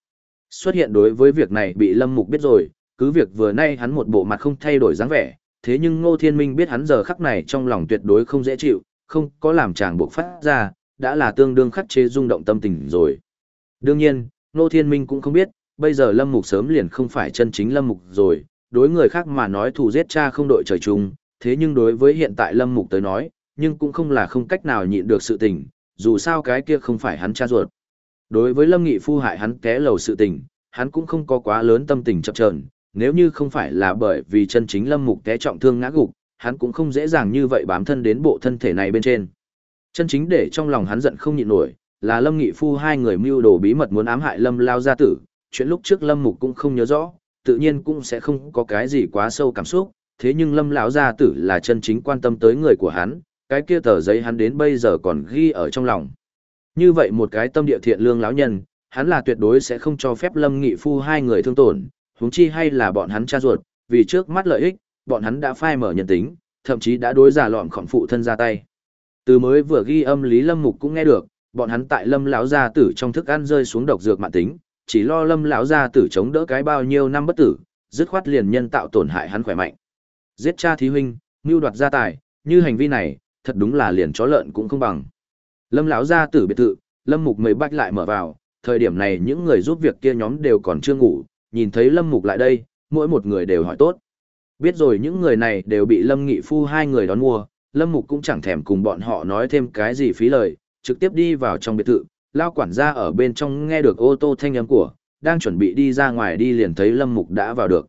Xuất hiện đối với việc này bị Lâm Mục biết rồi, cứ việc vừa nay hắn một bộ mặt không thay đổi dáng vẻ, thế nhưng Ngô Thiên Minh biết hắn giờ khắc này trong lòng tuyệt đối không dễ chịu, không có làm chàng buộc phát ra, đã là tương đương khắc chế rung động tâm tình rồi. Đương nhiên, Ngô Thiên Minh cũng không biết, bây giờ Lâm Mục sớm liền không phải chân chính Lâm Mục rồi, đối người khác mà nói thù giết cha không đội trời chung, thế nhưng đối với hiện tại Lâm Mục tới nói, nhưng cũng không là không cách nào nhịn được sự tình, dù sao cái kia không phải hắn cha ruột. Đối với Lâm Nghị Phu hại hắn té lầu sự tình, hắn cũng không có quá lớn tâm tình chập chờn, nếu như không phải là bởi vì chân chính Lâm Mục té trọng thương ngã gục, hắn cũng không dễ dàng như vậy bám thân đến bộ thân thể này bên trên. Chân chính để trong lòng hắn giận không nhịn nổi, là Lâm Nghị Phu hai người mưu đồ bí mật muốn ám hại Lâm Lao gia tử, chuyện lúc trước Lâm Mục cũng không nhớ rõ, tự nhiên cũng sẽ không có cái gì quá sâu cảm xúc, thế nhưng Lâm lão gia tử là chân chính quan tâm tới người của hắn, cái kia tờ giấy hắn đến bây giờ còn ghi ở trong lòng. Như vậy một cái tâm địa thiện lương lão nhân, hắn là tuyệt đối sẽ không cho phép Lâm Nghị Phu hai người thương tổn, huống chi hay là bọn hắn cha ruột, vì trước mắt lợi ích, bọn hắn đã phai mở nhân tính, thậm chí đã đối giả lọn khổng phụ thân ra tay. Từ mới vừa ghi âm Lý Lâm Mục cũng nghe được, bọn hắn tại Lâm lão gia tử trong thức ăn rơi xuống độc dược mạng tính, chỉ lo Lâm lão gia tử chống đỡ cái bao nhiêu năm bất tử, dứt khoát liền nhân tạo tổn hại hắn khỏe mạnh. Giết cha thí huynh, mưu đoạt gia tài, như hành vi này, thật đúng là liền chó lợn cũng không bằng. Lâm lão gia tử biệt thự, Lâm Mục mới bách lại mở vào, thời điểm này những người giúp việc kia nhóm đều còn chưa ngủ, nhìn thấy Lâm Mục lại đây, mỗi một người đều hỏi tốt. Biết rồi những người này đều bị Lâm Nghị Phu hai người đón mua, Lâm Mục cũng chẳng thèm cùng bọn họ nói thêm cái gì phí lời, trực tiếp đi vào trong biệt thự, lao quản gia ở bên trong nghe được ô tô thanh âm của, đang chuẩn bị đi ra ngoài đi liền thấy Lâm Mục đã vào được.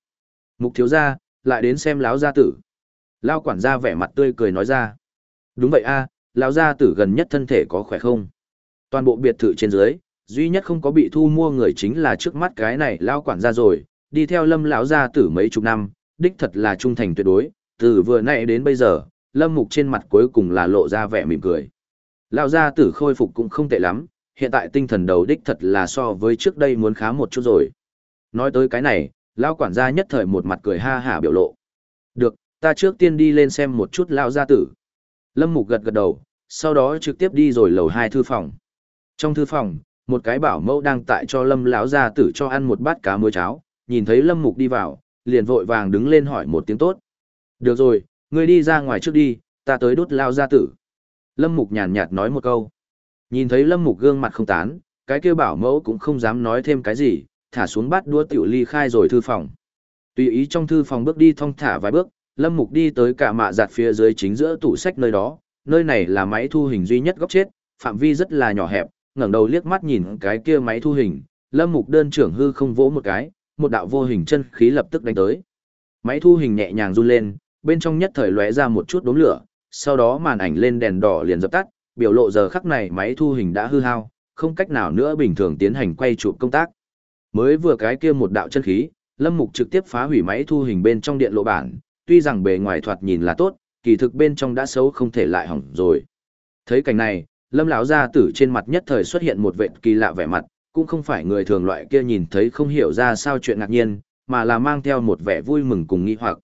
Mục thiếu gia, lại đến xem lão gia tử. Lao quản gia vẻ mặt tươi cười nói ra. Đúng vậy a, lão gia tử gần nhất thân thể có khỏe không? Toàn bộ biệt thự trên dưới, duy nhất không có bị thu mua người chính là trước mắt cái này lao quản gia rồi, đi theo Lâm lão gia tử mấy chục năm, đích thật là trung thành tuyệt đối, từ vừa nãy đến bây giờ, Lâm Mục trên mặt cuối cùng là lộ ra vẻ mỉm cười. Lão gia tử khôi phục cũng không tệ lắm, hiện tại tinh thần đầu đích thật là so với trước đây muốn khá một chút rồi. Nói tới cái này, lão quản gia nhất thời một mặt cười ha hả biểu lộ. Được, ta trước tiên đi lên xem một chút lão gia tử. Lâm Mục gật gật đầu, sau đó trực tiếp đi rồi lầu hai thư phòng. Trong thư phòng, một cái bảo mẫu đang tại cho Lâm lão gia tử cho ăn một bát cá muối cháo, nhìn thấy Lâm Mục đi vào, liền vội vàng đứng lên hỏi một tiếng tốt. Được rồi, ngươi đi ra ngoài trước đi, ta tới đốt lao gia tử. Lâm Mục nhàn nhạt nói một câu. Nhìn thấy Lâm Mục gương mặt không tán, cái kia bảo mẫu cũng không dám nói thêm cái gì, thả xuống bát đũa tiểu ly khai rồi thư phòng. Tùy ý trong thư phòng bước đi thong thả vài bước, Lâm Mục đi tới cả mạ giặt phía dưới chính giữa tủ sách nơi đó, nơi này là máy thu hình duy nhất góc chết, phạm vi rất là nhỏ hẹp, ngẩng đầu liếc mắt nhìn cái kia máy thu hình, Lâm Mục đơn trưởng hư không vỗ một cái, một đạo vô hình chân khí lập tức đánh tới. Máy thu hình nhẹ nhàng run lên, bên trong nhất thời lóe ra một chút đốm lửa, sau đó màn ảnh lên đèn đỏ liền dập tắt, biểu lộ giờ khắc này máy thu hình đã hư hao, không cách nào nữa bình thường tiến hành quay chụp công tác. Mới vừa cái kia một đạo chân khí, Lâm Mục trực tiếp phá hủy máy thu hình bên trong điện lộ bản, tuy rằng bề ngoài thoạt nhìn là tốt, kỳ thực bên trong đã xấu không thể lại hỏng rồi. Thấy cảnh này, Lâm lão gia tử trên mặt nhất thời xuất hiện một vệt kỳ lạ vẻ mặt, cũng không phải người thường loại kia nhìn thấy không hiểu ra sao chuyện ngạc nhiên, mà là mang theo một vẻ vui mừng cùng nghi hoặc.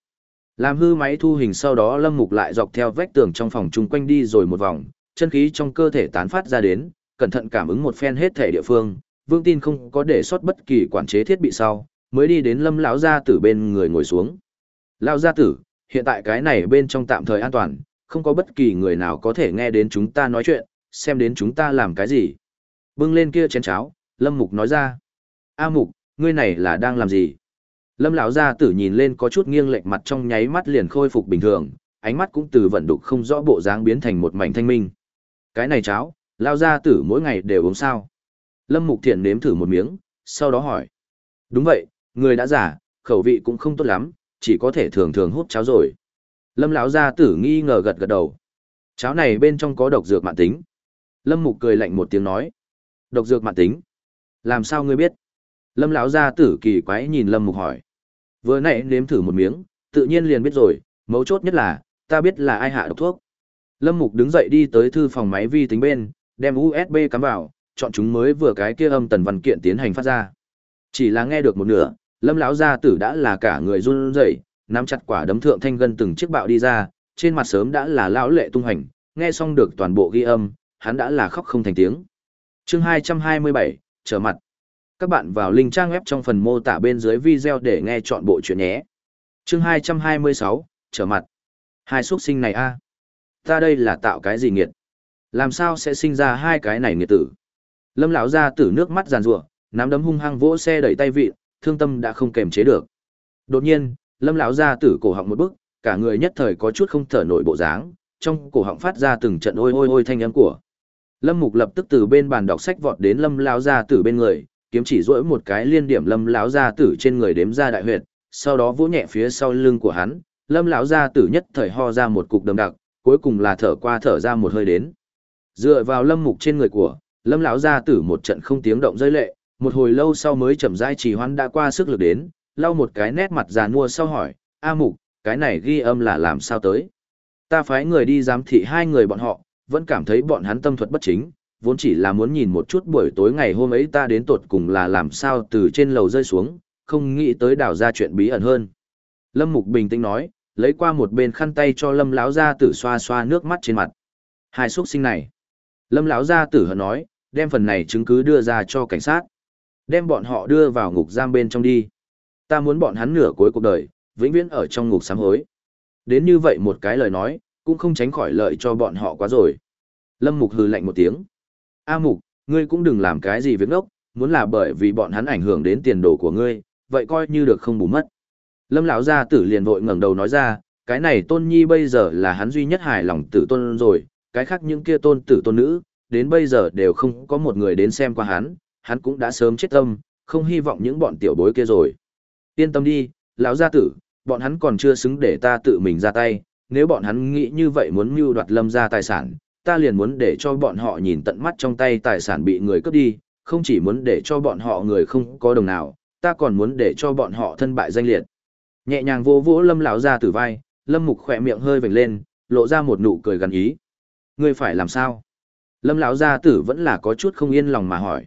Làm hư máy thu hình sau đó Lâm Mục lại dọc theo vách tường trong phòng chung quanh đi rồi một vòng, chân khí trong cơ thể tán phát ra đến, cẩn thận cảm ứng một phen hết thể địa phương, Vương Tin không có để sót bất kỳ quản chế thiết bị sau, mới đi đến Lâm lão gia tử bên người ngồi xuống. Lão gia tử, hiện tại cái này bên trong tạm thời an toàn, không có bất kỳ người nào có thể nghe đến chúng ta nói chuyện, xem đến chúng ta làm cái gì. Bưng lên kia chén cháo, Lâm Mục nói ra. A Mục, ngươi này là đang làm gì? Lâm lão gia tử nhìn lên có chút nghiêng lệch mặt trong nháy mắt liền khôi phục bình thường, ánh mắt cũng từ vận đục không rõ bộ dáng biến thành một mảnh thanh minh. Cái này cháo, lão gia tử mỗi ngày đều uống sao? Lâm Mục Thiện nếm thử một miếng, sau đó hỏi. Đúng vậy, người đã giả, khẩu vị cũng không tốt lắm, chỉ có thể thường thường hút cháo rồi. Lâm lão gia tử nghi ngờ gật gật đầu. Cháo này bên trong có độc dược mạng tính. Lâm Mục cười lạnh một tiếng nói. Độc dược mạng tính. Làm sao ngươi biết? Lâm lão gia tử kỳ quái nhìn Lâm Mục hỏi. Vừa nãy nếm thử một miếng, tự nhiên liền biết rồi, mấu chốt nhất là, ta biết là ai hạ độc thuốc. Lâm Mục đứng dậy đi tới thư phòng máy vi tính bên, đem USB cắm vào, chọn chúng mới vừa cái kia âm tần văn kiện tiến hành phát ra. Chỉ là nghe được một nửa, Lâm lão gia tử đã là cả người run rẩy, nắm chặt quả đấm thượng thanh gân từng chiếc bạo đi ra, trên mặt sớm đã là lão lệ tung hành, nghe xong được toàn bộ ghi âm, hắn đã là khóc không thành tiếng. Chương 227, trở mặt. Các bạn vào link trang web trong phần mô tả bên dưới video để nghe chọn bộ chuyện nhé. Chương 226, trở mặt. Hai xuất sinh này a, Ta đây là tạo cái gì nghiệt? Làm sao sẽ sinh ra hai cái này nghiệt tử? Lâm lão ra tử nước mắt giàn rủa, nắm đấm hung hăng vỗ xe đẩy tay vị, thương tâm đã không kềm chế được. Đột nhiên, Lâm lão ra tử cổ họng một bước, cả người nhất thời có chút không thở nổi bộ dáng, trong cổ họng phát ra từng trận ôi ôi ôi thanh âm của. Lâm Mục lập tức từ bên bàn đọc sách vọt đến Lâm lão gia tử bên người, kiếm chỉ duỗi một cái liên điểm Lâm lão gia tử trên người đếm ra đại huyệt, sau đó vỗ nhẹ phía sau lưng của hắn, Lâm lão gia tử nhất thời ho ra một cục đầm đặc, cuối cùng là thở qua thở ra một hơi đến. Dựa vào Lâm Mục trên người của, Lâm lão gia tử một trận không tiếng động rơi lệ, một hồi lâu sau mới chậm rãi trì hoãn đã qua sức lực đến, lau một cái nét mặt già nua sau hỏi, "A Mục, cái này ghi âm là làm sao tới?" Ta phái người đi giám thị hai người bọn họ, vẫn cảm thấy bọn hắn tâm thuật bất chính, vốn chỉ là muốn nhìn một chút buổi tối ngày hôm ấy ta đến tột cùng là làm sao từ trên lầu rơi xuống, không nghĩ tới đảo ra chuyện bí ẩn hơn. Lâm Mục bình tĩnh nói, lấy qua một bên khăn tay cho Lâm lão gia tử xoa xoa nước mắt trên mặt. Hai xuất sinh này. Lâm lão gia tử hận nói, đem phần này chứng cứ đưa ra cho cảnh sát. Đem bọn họ đưa vào ngục giam bên trong đi. Ta muốn bọn hắn nửa cuối cuộc đời, vĩnh viễn ở trong ngục sám hối. Đến như vậy một cái lời nói, cũng không tránh khỏi lợi cho bọn họ quá rồi. Lâm Mục hừ lạnh một tiếng. A Mục, ngươi cũng đừng làm cái gì việc ngốc, muốn là bởi vì bọn hắn ảnh hưởng đến tiền đồ của ngươi, vậy coi như được không bù mất. Lâm lão gia tử liền vội ngẩng đầu nói ra, cái này tôn nhi bây giờ là hắn duy nhất hài lòng tử tôn rồi, cái khác những kia tôn tử tôn nữ, đến bây giờ đều không có một người đến xem qua hắn, hắn cũng đã sớm chết tâm, không hy vọng những bọn tiểu bối kia rồi. Yên tâm đi, lão gia tử, bọn hắn còn chưa xứng để ta tự mình ra tay, nếu bọn hắn nghĩ như vậy muốn mưu đoạt lâm gia tài sản, ta liền muốn để cho bọn họ nhìn tận mắt trong tay tài sản bị người cướp đi, không chỉ muốn để cho bọn họ người không có đồng nào, ta còn muốn để cho bọn họ thân bại danh liệt. Nhẹ nhàng vô vỗ lâm lão gia tử vai, lâm mục khỏe miệng hơi vểnh lên, lộ ra một nụ cười gần ý. Ngươi phải làm sao? Lâm lão gia tử vẫn là có chút không yên lòng mà hỏi.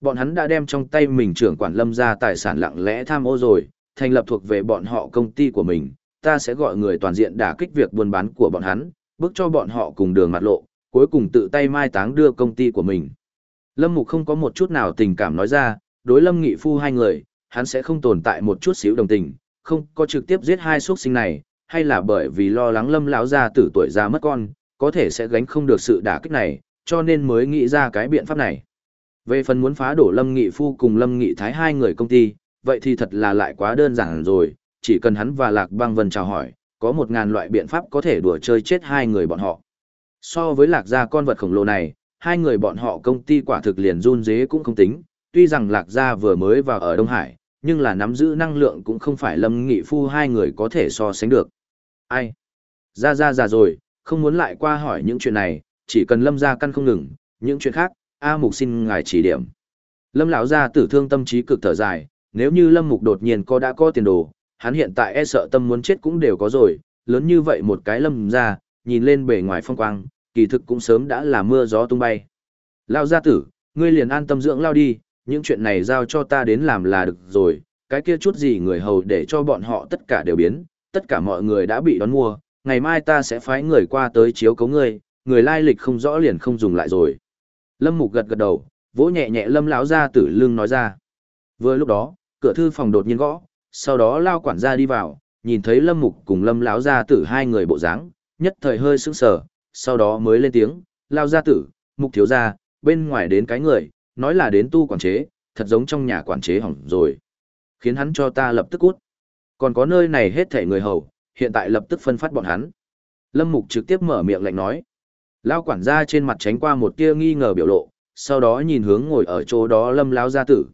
Bọn hắn đã đem trong tay mình trưởng quản lâm gia tài sản lặng lẽ tham ô rồi, thành lập thuộc về bọn họ công ty của mình, ta sẽ gọi người toàn diện đả kích việc buôn bán của bọn hắn, bước cho bọn họ cùng đường mặt lộ, cuối cùng tự tay mai táng đưa công ty của mình. Lâm Mục không có một chút nào tình cảm nói ra, đối Lâm Nghị Phu hai người, hắn sẽ không tồn tại một chút xíu đồng tình, không có trực tiếp giết hai xuất sinh này, hay là bởi vì lo lắng lâm lão gia tử tuổi già mất con, có thể sẽ gánh không được sự đả kích này, cho nên mới nghĩ ra cái biện pháp này. Về phần muốn phá đổ Lâm Nghị Phu cùng Lâm Nghị Thái hai người công ty, vậy thì thật là lại quá đơn giản rồi, chỉ cần hắn và Lạc Băng Vân chào hỏi, có một ngàn loại biện pháp có thể đùa chơi chết hai người bọn họ. So với Lạc gia con vật khổng lồ này, hai người bọn họ công ty quả thực liền run dế cũng không tính, tuy rằng Lạc gia vừa mới vào ở Đông Hải, nhưng là nắm giữ năng lượng cũng không phải Lâm Nghị Phu hai người có thể so sánh được. Ai? Ra ra già rồi, không muốn lại qua hỏi những chuyện này, chỉ cần Lâm gia căn không ngừng, những chuyện khác, A Mục xin ngài chỉ điểm. Lâm lão gia tử thương tâm trí cực thở dài, nếu như Lâm Mục đột nhiên có đã có tiền đồ, hắn hiện tại e sợ tâm muốn chết cũng đều có rồi, lớn như vậy một cái Lâm ra, nhìn lên bề ngoài phong quang, kỳ thực cũng sớm đã là mưa gió tung bay. Lao gia tử, ngươi liền an tâm dưỡng lao đi, những chuyện này giao cho ta đến làm là được rồi, cái kia chút gì người hầu để cho bọn họ tất cả đều biến, tất cả mọi người đã bị đón mua, ngày mai ta sẽ phái người qua tới chiếu cấu ngươi, người lai lịch không rõ liền không dùng lại rồi. Lâm Mục gật gật đầu, vỗ nhẹ nhẹ Lâm lão gia tử lưng nói ra. Vừa lúc đó, cửa thư phòng đột nhiên gõ, sau đó lao quản gia đi vào, nhìn thấy Lâm Mục cùng Lâm lão gia tử hai người bộ dáng, nhất thời hơi sững sờ, sau đó mới lên tiếng, "Lão gia tử, Mục thiếu gia, bên ngoài đến cái người, nói là đến tu quản chế, thật giống trong nhà quản chế hỏng rồi." Khiến hắn cho ta lập tức cút. Còn có nơi này hết thảy người hầu, hiện tại lập tức phân phát bọn hắn. Lâm Mục trực tiếp mở miệng lạnh nói. Lao quản gia trên mặt tránh qua một tia nghi ngờ biểu lộ, sau đó nhìn hướng ngồi ở chỗ đó Lâm lão gia tử.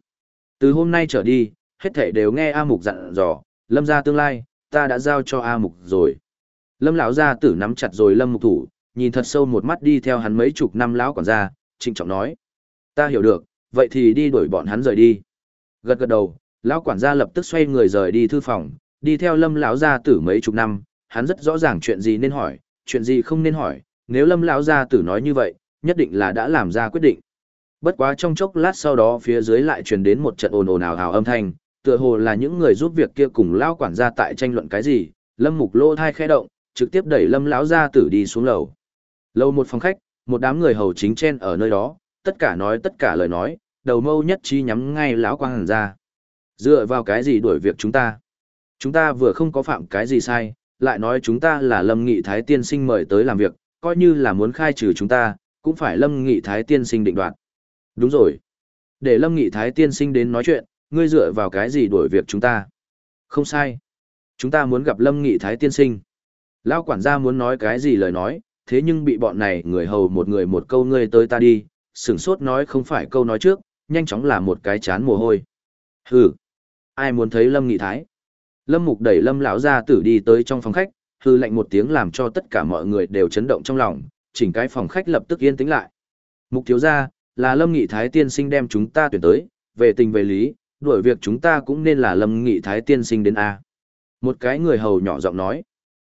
Từ hôm nay trở đi, hết thảy đều nghe A Mục dặn dò, Lâm gia tương lai, ta đã giao cho A Mục rồi. Lâm lão gia tử nắm chặt rồi Lâm Mục thủ, nhìn thật sâu một mắt đi theo hắn mấy chục năm lão quản gia, trịnh trọng nói: "Ta hiểu được, vậy thì đi đuổi bọn hắn rời đi." Gật gật đầu, lão quản gia lập tức xoay người rời đi thư phòng, đi theo Lâm lão gia tử mấy chục năm, hắn rất rõ ràng chuyện gì nên hỏi, chuyện gì không nên hỏi, nếu lâm lão gia tử nói như vậy nhất định là đã làm ra quyết định bất quá trong chốc lát sau đó phía dưới lại truyền đến một trận ồn ồn ào ào âm thanh tựa hồ là những người giúp việc kia cùng lão quản gia tại tranh luận cái gì lâm mục lô thai khẽ động trực tiếp đẩy lâm lão gia tử đi xuống lầu lầu một phòng khách một đám người hầu chính chen ở nơi đó tất cả nói tất cả lời nói đầu mâu nhất trí nhắm ngay lão quang gia. dựa vào cái gì đuổi việc chúng ta chúng ta vừa không có phạm cái gì sai lại nói chúng ta là lâm nghị thái tiên sinh mời tới làm việc coi như là muốn khai trừ chúng ta, cũng phải Lâm Nghị Thái tiên sinh định đoạt. Đúng rồi. Để Lâm Nghị Thái tiên sinh đến nói chuyện, ngươi dựa vào cái gì đuổi việc chúng ta? Không sai. Chúng ta muốn gặp Lâm Nghị Thái tiên sinh. Lão quản gia muốn nói cái gì lời nói, thế nhưng bị bọn này người hầu một người một câu ngươi tới ta đi, sửng sốt nói không phải câu nói trước, nhanh chóng là một cái chán mồ hôi. Hừ, ai muốn thấy Lâm Nghị Thái? Lâm Mục đẩy Lâm lão gia tử đi tới trong phòng khách, hư lệnh một tiếng làm cho tất cả mọi người đều chấn động trong lòng, chỉnh cái phòng khách lập tức yên tĩnh lại. Mục thiếu gia, là Lâm Nghị Thái tiên sinh đem chúng ta tuyển tới, về tình về lý, đuổi việc chúng ta cũng nên là Lâm Nghị Thái tiên sinh đến A. Một cái người hầu nhỏ giọng nói.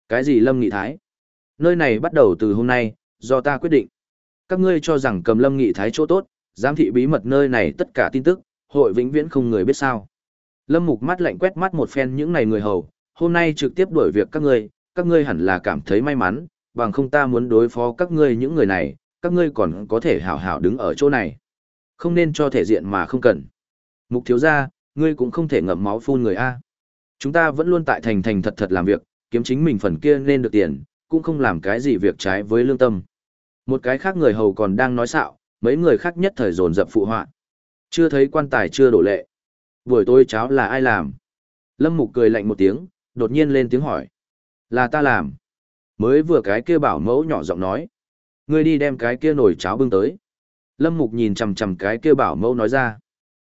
Cái gì Lâm Nghị Thái? Nơi này bắt đầu từ hôm nay, do ta quyết định. Các ngươi cho rằng cầm Lâm Nghị Thái chỗ tốt, giám thị bí mật nơi này tất cả tin tức, hội vĩnh viễn không người biết sao. Lâm Mục mắt lạnh quét mắt một phen những này người hầu, hôm nay trực tiếp đuổi việc các ngươi, các ngươi hẳn là cảm thấy may mắn, bằng không ta muốn đối phó các ngươi những người này, các ngươi còn có thể hảo hảo đứng ở chỗ này. Không nên cho thể diện mà không cần. Mục thiếu gia, ngươi cũng không thể ngậm máu phun người A. Chúng ta vẫn luôn tại thành thành thật thật làm việc, kiếm chính mình phần kia nên được tiền, cũng không làm cái gì việc trái với lương tâm. Một cái khác người hầu còn đang nói xạo, mấy người khác nhất thời dồn dập phụ họa. Chưa thấy quan tài chưa đổ lệ. Buổi tối cháo là ai làm? Lâm Mục cười lạnh một tiếng, đột nhiên lên tiếng hỏi. Là ta làm. Mới vừa cái kia bảo mẫu nhỏ giọng nói. Ngươi đi đem cái kia nồi cháo bưng tới. Lâm Mục nhìn chằm chằm cái kia bảo mẫu nói ra.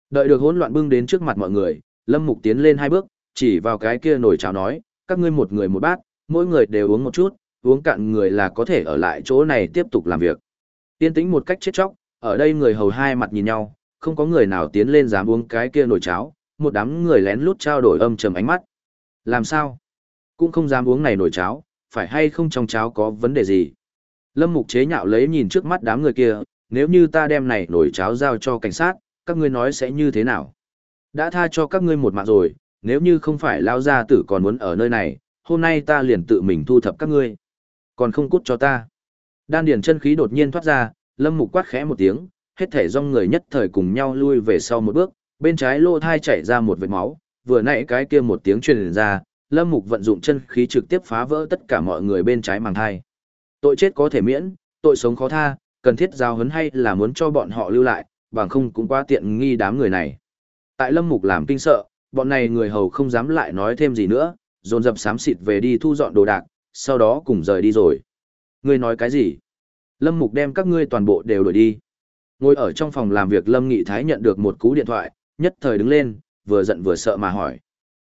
Đợi được hỗn loạn bưng đến trước mặt mọi người, Lâm Mục tiến lên hai bước, chỉ vào cái kia nồi cháo nói, các ngươi một người một bát, mỗi người đều uống một chút, uống cạn người là có thể ở lại chỗ này tiếp tục làm việc. Tiên tĩnh một cách chết chóc, ở đây người hầu hai mặt nhìn nhau, không có người nào tiến lên dám uống cái kia nồi cháo, một đám người lén lút trao đổi âm trầm ánh mắt. Làm sao? cũng không dám uống này nồi cháo, phải hay không trong cháo có vấn đề gì. Lâm Mục chế nhạo lấy nhìn trước mắt đám người kia, nếu như ta đem này nồi cháo giao cho cảnh sát, các ngươi nói sẽ như thế nào? Đã tha cho các ngươi một mạng rồi, nếu như không phải lao gia tử còn muốn ở nơi này, hôm nay ta liền tự mình thu thập các ngươi. Còn không cút cho ta. Đan điển chân khí đột nhiên thoát ra, Lâm Mục quát khẽ một tiếng, hết thể dòng người nhất thời cùng nhau lui về sau một bước, bên trái lô thai chảy ra một vệt máu, vừa nãy cái kia một tiếng truyền ra, Lâm Mục vận dụng chân khí trực tiếp phá vỡ tất cả mọi người bên trái màng thai. Tội chết có thể miễn, tội sống khó tha, cần thiết giao hấn hay là muốn cho bọn họ lưu lại, bằng không cũng quá tiện nghi đám người này. Tại Lâm Mục làm kinh sợ, bọn này người hầu không dám lại nói thêm gì nữa, dồn dập xám xịt về đi thu dọn đồ đạc, sau đó cùng rời đi rồi. Ngươi nói cái gì? Lâm Mục đem các ngươi toàn bộ đều đuổi đi. Ngồi ở trong phòng làm việc Lâm Nghị Thái nhận được một cú điện thoại, nhất thời đứng lên, vừa giận vừa sợ mà hỏi.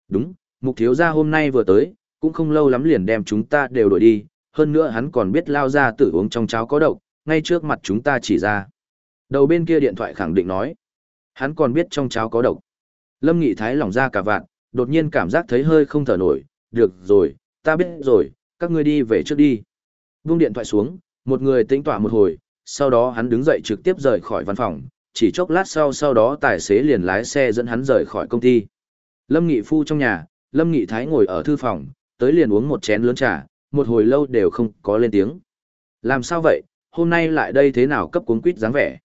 Đúng, Mục thiếu gia hôm nay vừa tới, cũng không lâu lắm liền đem chúng ta đều đuổi đi, hơn nữa hắn còn biết lao ra tự uống trong cháo có độc, ngay trước mặt chúng ta chỉ ra. Đầu bên kia điện thoại khẳng định nói, hắn còn biết trong cháo có độc. Lâm Nghị Thái lỏng ra cả vạn, đột nhiên cảm giác thấy hơi không thở nổi, được rồi, ta biết rồi, các ngươi đi về trước đi. Buông điện thoại xuống, một người tĩnh tỏa một hồi, sau đó hắn đứng dậy trực tiếp rời khỏi văn phòng, chỉ chốc lát sau sau đó tài xế liền lái xe dẫn hắn rời khỏi công ty. Lâm Nghị Phu trong nhà, Lâm Nghị Thái ngồi ở thư phòng, tới liền uống một chén lớn trà, một hồi lâu đều không có lên tiếng. Làm sao vậy, hôm nay lại đây thế nào cấp cuốn quýt dáng vẻ.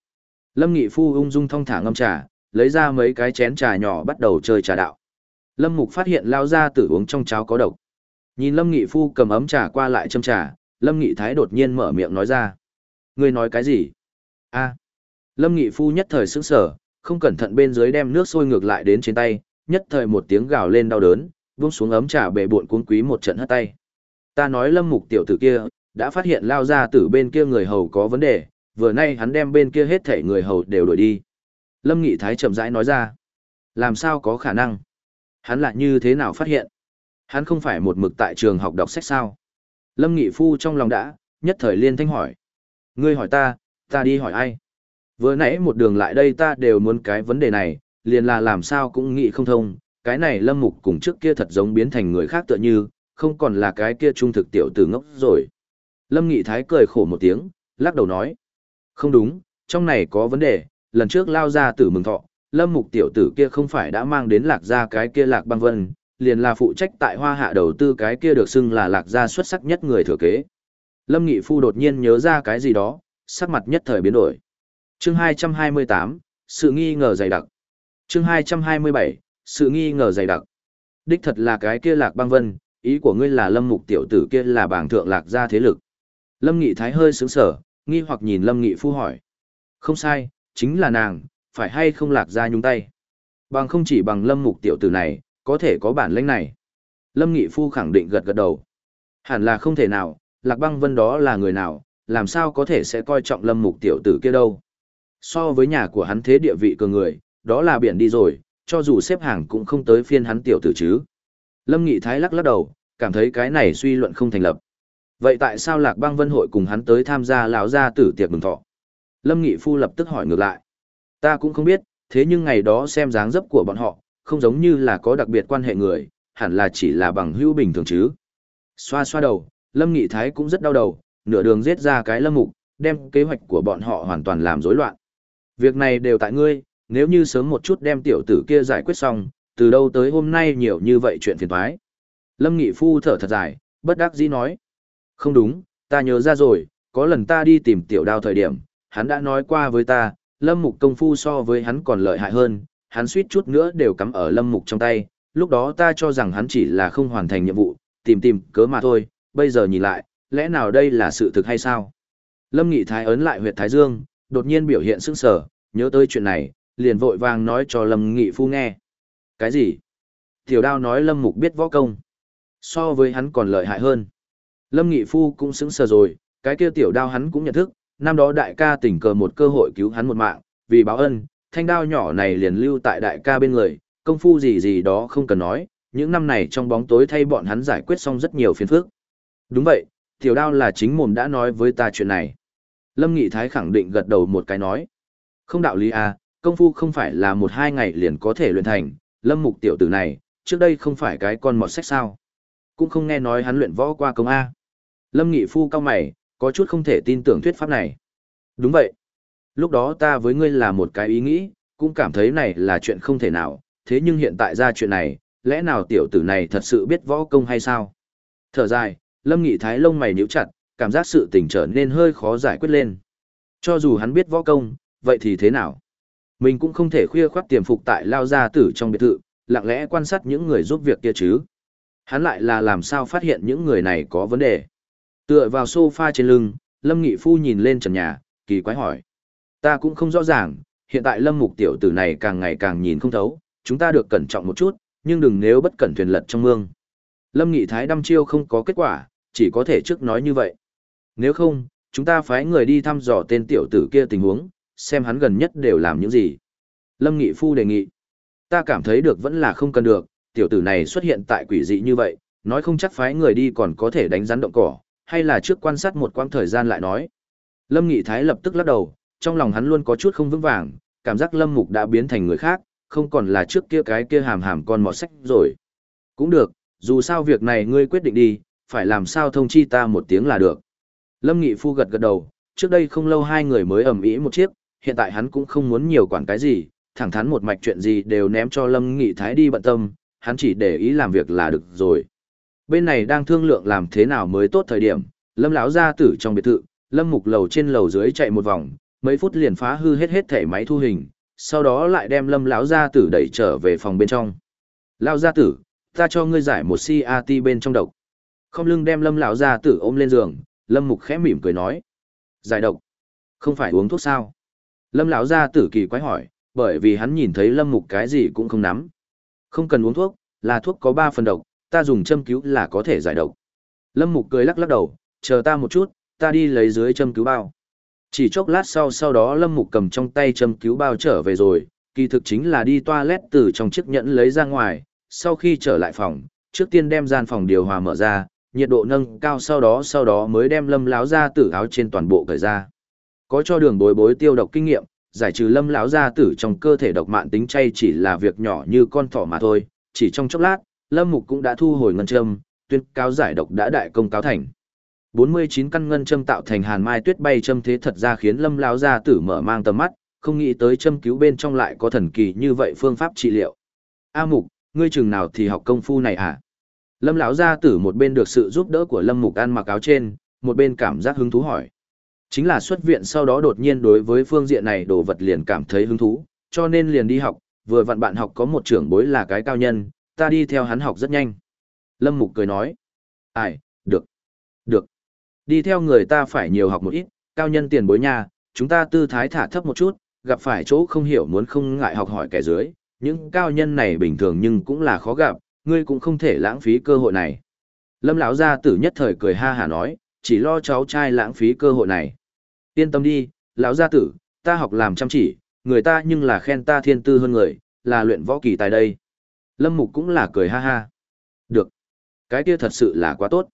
Lâm Nghị Phu ung dung thong thả ngâm trà, lấy ra mấy cái chén trà nhỏ bắt đầu chơi trà đạo. Lâm Mục phát hiện lao ra tử uống trong cháo có độc. Nhìn Lâm Nghị Phu cầm ấm trà qua lại châm trà, Lâm Nghị Thái đột nhiên mở miệng nói ra. Ngươi nói cái gì? a Lâm Nghị Phu nhất thời sững sở, không cẩn thận bên dưới đem nước sôi ngược lại đến trên tay, nhất thời một tiếng gào lên đau đớn, buông xuống ấm trà bể buộn cuốn quý một trận hất tay. Ta nói Lâm Mục tiểu tử kia, đã phát hiện lao ra tử bên kia người hầu có vấn đề, vừa nay hắn đem bên kia hết thảy người hầu đều đuổi đi. Lâm Nghị Thái chậm rãi nói ra. Làm sao có khả năng? Hắn lại như thế nào phát hiện? Hắn không phải một mực tại trường học đọc sách sao? Lâm Nghị Phu trong lòng đã, nhất thời liên thanh hỏi. Ngươi hỏi ta, ta đi hỏi ai? Vừa nãy một đường lại đây ta đều muốn cái vấn đề này, liền là làm sao cũng nghĩ không thông, cái này Lâm Mục cùng trước kia thật giống biến thành người khác tựa như, không còn là cái kia trung thực tiểu tử ngốc rồi. Lâm Nghị Thái cười khổ một tiếng, lắc đầu nói. Không đúng, trong này có vấn đề, lần trước lao ra tử mừng thọ, lâm mục tiểu tử kia không phải đã mang đến lạc gia cái kia lạc băng vân, liền là phụ trách tại hoa hạ đầu tư cái kia được xưng là lạc gia xuất sắc nhất người thừa kế. Lâm Nghị Phu đột nhiên nhớ ra cái gì đó, sắc mặt nhất thời biến đổi. Chương 228, sự nghi ngờ dày đặc. Chương 227, sự nghi ngờ dày đặc. Đích thật là cái kia lạc băng vân, ý của ngươi là lâm mục tiểu tử kia là bảng thượng lạc gia thế lực. Lâm Nghị Thái hơi sướng sở, nghi hoặc nhìn Lâm Nghị Phu hỏi. Không sai, chính là nàng, phải hay không lạc ra nhung tay. Bằng không chỉ bằng lâm mục tiểu tử này, có thể có bản lĩnh này. Lâm Nghị Phu khẳng định gật gật đầu. Hẳn là không thể nào, lạc băng vân đó là người nào, làm sao có thể sẽ coi trọng lâm mục tiểu tử kia đâu. So với nhà của hắn thế địa vị cường người, đó là biển đi rồi, cho dù xếp hàng cũng không tới phiên hắn tiểu tử chứ. Lâm Nghị Thái lắc lắc đầu, cảm thấy cái này suy luận không thành lập. Vậy tại sao Lạc Băng Vân hội cùng hắn tới tham gia lão gia tử tiệc mừng thọ? Lâm Nghị Phu lập tức hỏi ngược lại. Ta cũng không biết, thế nhưng ngày đó xem dáng dấp của bọn họ, không giống như là có đặc biệt quan hệ người, hẳn là chỉ là bằng hữu bình thường chứ. Xoa xoa đầu, Lâm Nghị Thái cũng rất đau đầu, nửa đường giết ra cái lâm mục, đem kế hoạch của bọn họ hoàn toàn làm rối loạn. Việc này đều tại ngươi, nếu như sớm một chút đem tiểu tử kia giải quyết xong, từ đâu tới hôm nay nhiều như vậy chuyện phiền toái. Lâm Nghị Phu thở thật dài, bất đắc dĩ nói. Không đúng, ta nhớ ra rồi, có lần ta đi tìm tiểu đao thời điểm, hắn đã nói qua với ta, lâm mục công phu so với hắn còn lợi hại hơn, hắn suýt chút nữa đều cắm ở lâm mục trong tay, lúc đó ta cho rằng hắn chỉ là không hoàn thành nhiệm vụ, tìm tìm cớ mà thôi, bây giờ nhìn lại, lẽ nào đây là sự thực hay sao? Lâm Nghị Thái ấn lại huyệt Thái Dương, đột nhiên biểu hiện sững sờ, nhớ tới chuyện này, liền vội vàng nói cho Lâm Nghị Phu nghe. Cái gì? Tiểu đao nói Lâm Mục biết võ công. So với hắn còn lợi hại hơn. Lâm Nghị Phu cũng sững sờ rồi, cái kia tiểu đao hắn cũng nhận thức, năm đó đại ca tình cờ một cơ hội cứu hắn một mạng, vì báo ân, thanh đao nhỏ này liền lưu tại đại ca bên người, công phu gì gì đó không cần nói, những năm này trong bóng tối thay bọn hắn giải quyết xong rất nhiều phiền phức. Đúng vậy, tiểu đao là chính mồm đã nói với ta chuyện này. Lâm Nghị Thái khẳng định gật đầu một cái nói. Không đạo lý à, công phu không phải là một hai ngày liền có thể luyện thành, lâm mục tiểu tử này, trước đây không phải cái con mọt sách sao. Cũng không nghe nói hắn luyện võ qua công A. Lâm Nghị Phu cao mày, có chút không thể tin tưởng thuyết pháp này. Đúng vậy. Lúc đó ta với ngươi là một cái ý nghĩ, cũng cảm thấy này là chuyện không thể nào, thế nhưng hiện tại ra chuyện này, lẽ nào tiểu tử này thật sự biết võ công hay sao? Thở dài, Lâm Nghị Thái lông mày nhíu chặt, cảm giác sự tình trở nên hơi khó giải quyết lên. Cho dù hắn biết võ công, vậy thì thế nào? Mình cũng không thể khuya khoát tiềm phục tại lao gia tử trong biệt thự, lặng lẽ quan sát những người giúp việc kia chứ. Hắn lại là làm sao phát hiện những người này có vấn đề. Tựa vào sofa trên lưng, Lâm Nghị Phu nhìn lên trần nhà, kỳ quái hỏi. Ta cũng không rõ ràng, hiện tại Lâm Mục tiểu tử này càng ngày càng nhìn không thấu, chúng ta được cẩn trọng một chút, nhưng đừng nếu bất cẩn thuyền lật trong mương. Lâm Nghị Thái đăm chiêu không có kết quả, chỉ có thể trước nói như vậy. Nếu không, chúng ta phái người đi thăm dò tên tiểu tử kia tình huống, xem hắn gần nhất đều làm những gì. Lâm Nghị Phu đề nghị. Ta cảm thấy được vẫn là không cần được, tiểu tử này xuất hiện tại quỷ dị như vậy, nói không chắc phái người đi còn có thể đánh rắn động cỏ, hay là trước quan sát một quãng thời gian lại nói. Lâm Nghị Thái lập tức lắc đầu, trong lòng hắn luôn có chút không vững vàng, cảm giác Lâm Mục đã biến thành người khác, không còn là trước kia cái kia hàm hàm con mọt sách rồi. Cũng được, dù sao việc này ngươi quyết định đi, phải làm sao thông chi ta một tiếng là được. Lâm Nghị Phu gật gật đầu, trước đây không lâu hai người mới ầm ĩ một chiếc, hiện tại hắn cũng không muốn nhiều quản cái gì, thẳng thắn một mạch chuyện gì đều ném cho Lâm Nghị Thái đi bận tâm, hắn chỉ để ý làm việc là được rồi. Bên này đang thương lượng làm thế nào mới tốt thời điểm, Lâm lão gia tử trong biệt thự, Lâm Mục lầu trên lầu dưới chạy một vòng, mấy phút liền phá hư hết hết thể máy thu hình, sau đó lại đem Lâm lão gia tử đẩy trở về phòng bên trong. Lão gia tử, ta cho ngươi giải một CAT bên trong độc. Không lưng đem Lâm lão gia tử ôm lên giường, Lâm Mục khẽ mỉm cười nói: "Giải độc? Không phải uống thuốc sao?" Lâm lão gia tử kỳ quái hỏi, bởi vì hắn nhìn thấy Lâm Mục cái gì cũng không nắm. "Không cần uống thuốc, là thuốc có 3 phần độc, ta dùng châm cứu là có thể giải độc." Lâm Mục cười lắc lắc đầu, "Chờ ta một chút, ta đi lấy dưới châm cứu bao." Chỉ chốc lát sau sau đó Lâm Mục cầm trong tay châm cứu bao trở về rồi, kỳ thực chính là đi toilet từ trong chiếc nhẫn lấy ra ngoài, sau khi trở lại phòng, trước tiên đem gian phòng điều hòa mở ra, nhiệt độ nâng cao sau đó sau đó mới đem lâm láo ra tử áo trên toàn bộ cởi ra. Có cho đường bối bối tiêu độc kinh nghiệm, giải trừ lâm láo ra tử trong cơ thể độc mạng tính chay chỉ là việc nhỏ như con thỏ mà thôi, chỉ trong chốc lát, lâm mục cũng đã thu hồi ngân châm, tuyên cáo giải độc đã đại công cáo thành. 49 căn ngân châm tạo thành hàn mai tuyết bay châm thế thật ra khiến lâm láo Gia tử mở mang tầm mắt, không nghĩ tới châm cứu bên trong lại có thần kỳ như vậy phương pháp trị liệu. A mục, ngươi chừng nào thì học công phu này à? Lâm lão gia tử một bên được sự giúp đỡ của Lâm Mục ăn mặc áo trên, một bên cảm giác hứng thú hỏi. Chính là xuất viện sau đó đột nhiên đối với phương diện này đồ vật liền cảm thấy hứng thú, cho nên liền đi học, vừa vặn bạn học có một trưởng bối là cái cao nhân, ta đi theo hắn học rất nhanh. Lâm Mục cười nói. Ai, được, được. Đi theo người ta phải nhiều học một ít, cao nhân tiền bối nha, chúng ta tư thái thả thấp một chút, gặp phải chỗ không hiểu muốn không ngại học hỏi kẻ dưới, những cao nhân này bình thường nhưng cũng là khó gặp, ngươi cũng không thể lãng phí cơ hội này. Lâm lão gia tử nhất thời cười ha hả nói, chỉ lo cháu trai lãng phí cơ hội này. Yên tâm đi, lão gia tử, ta học làm chăm chỉ, người ta nhưng là khen ta thiên tư hơn người, là luyện võ kỳ tài đây. Lâm Mục cũng là cười ha ha. Được. Cái kia thật sự là quá tốt.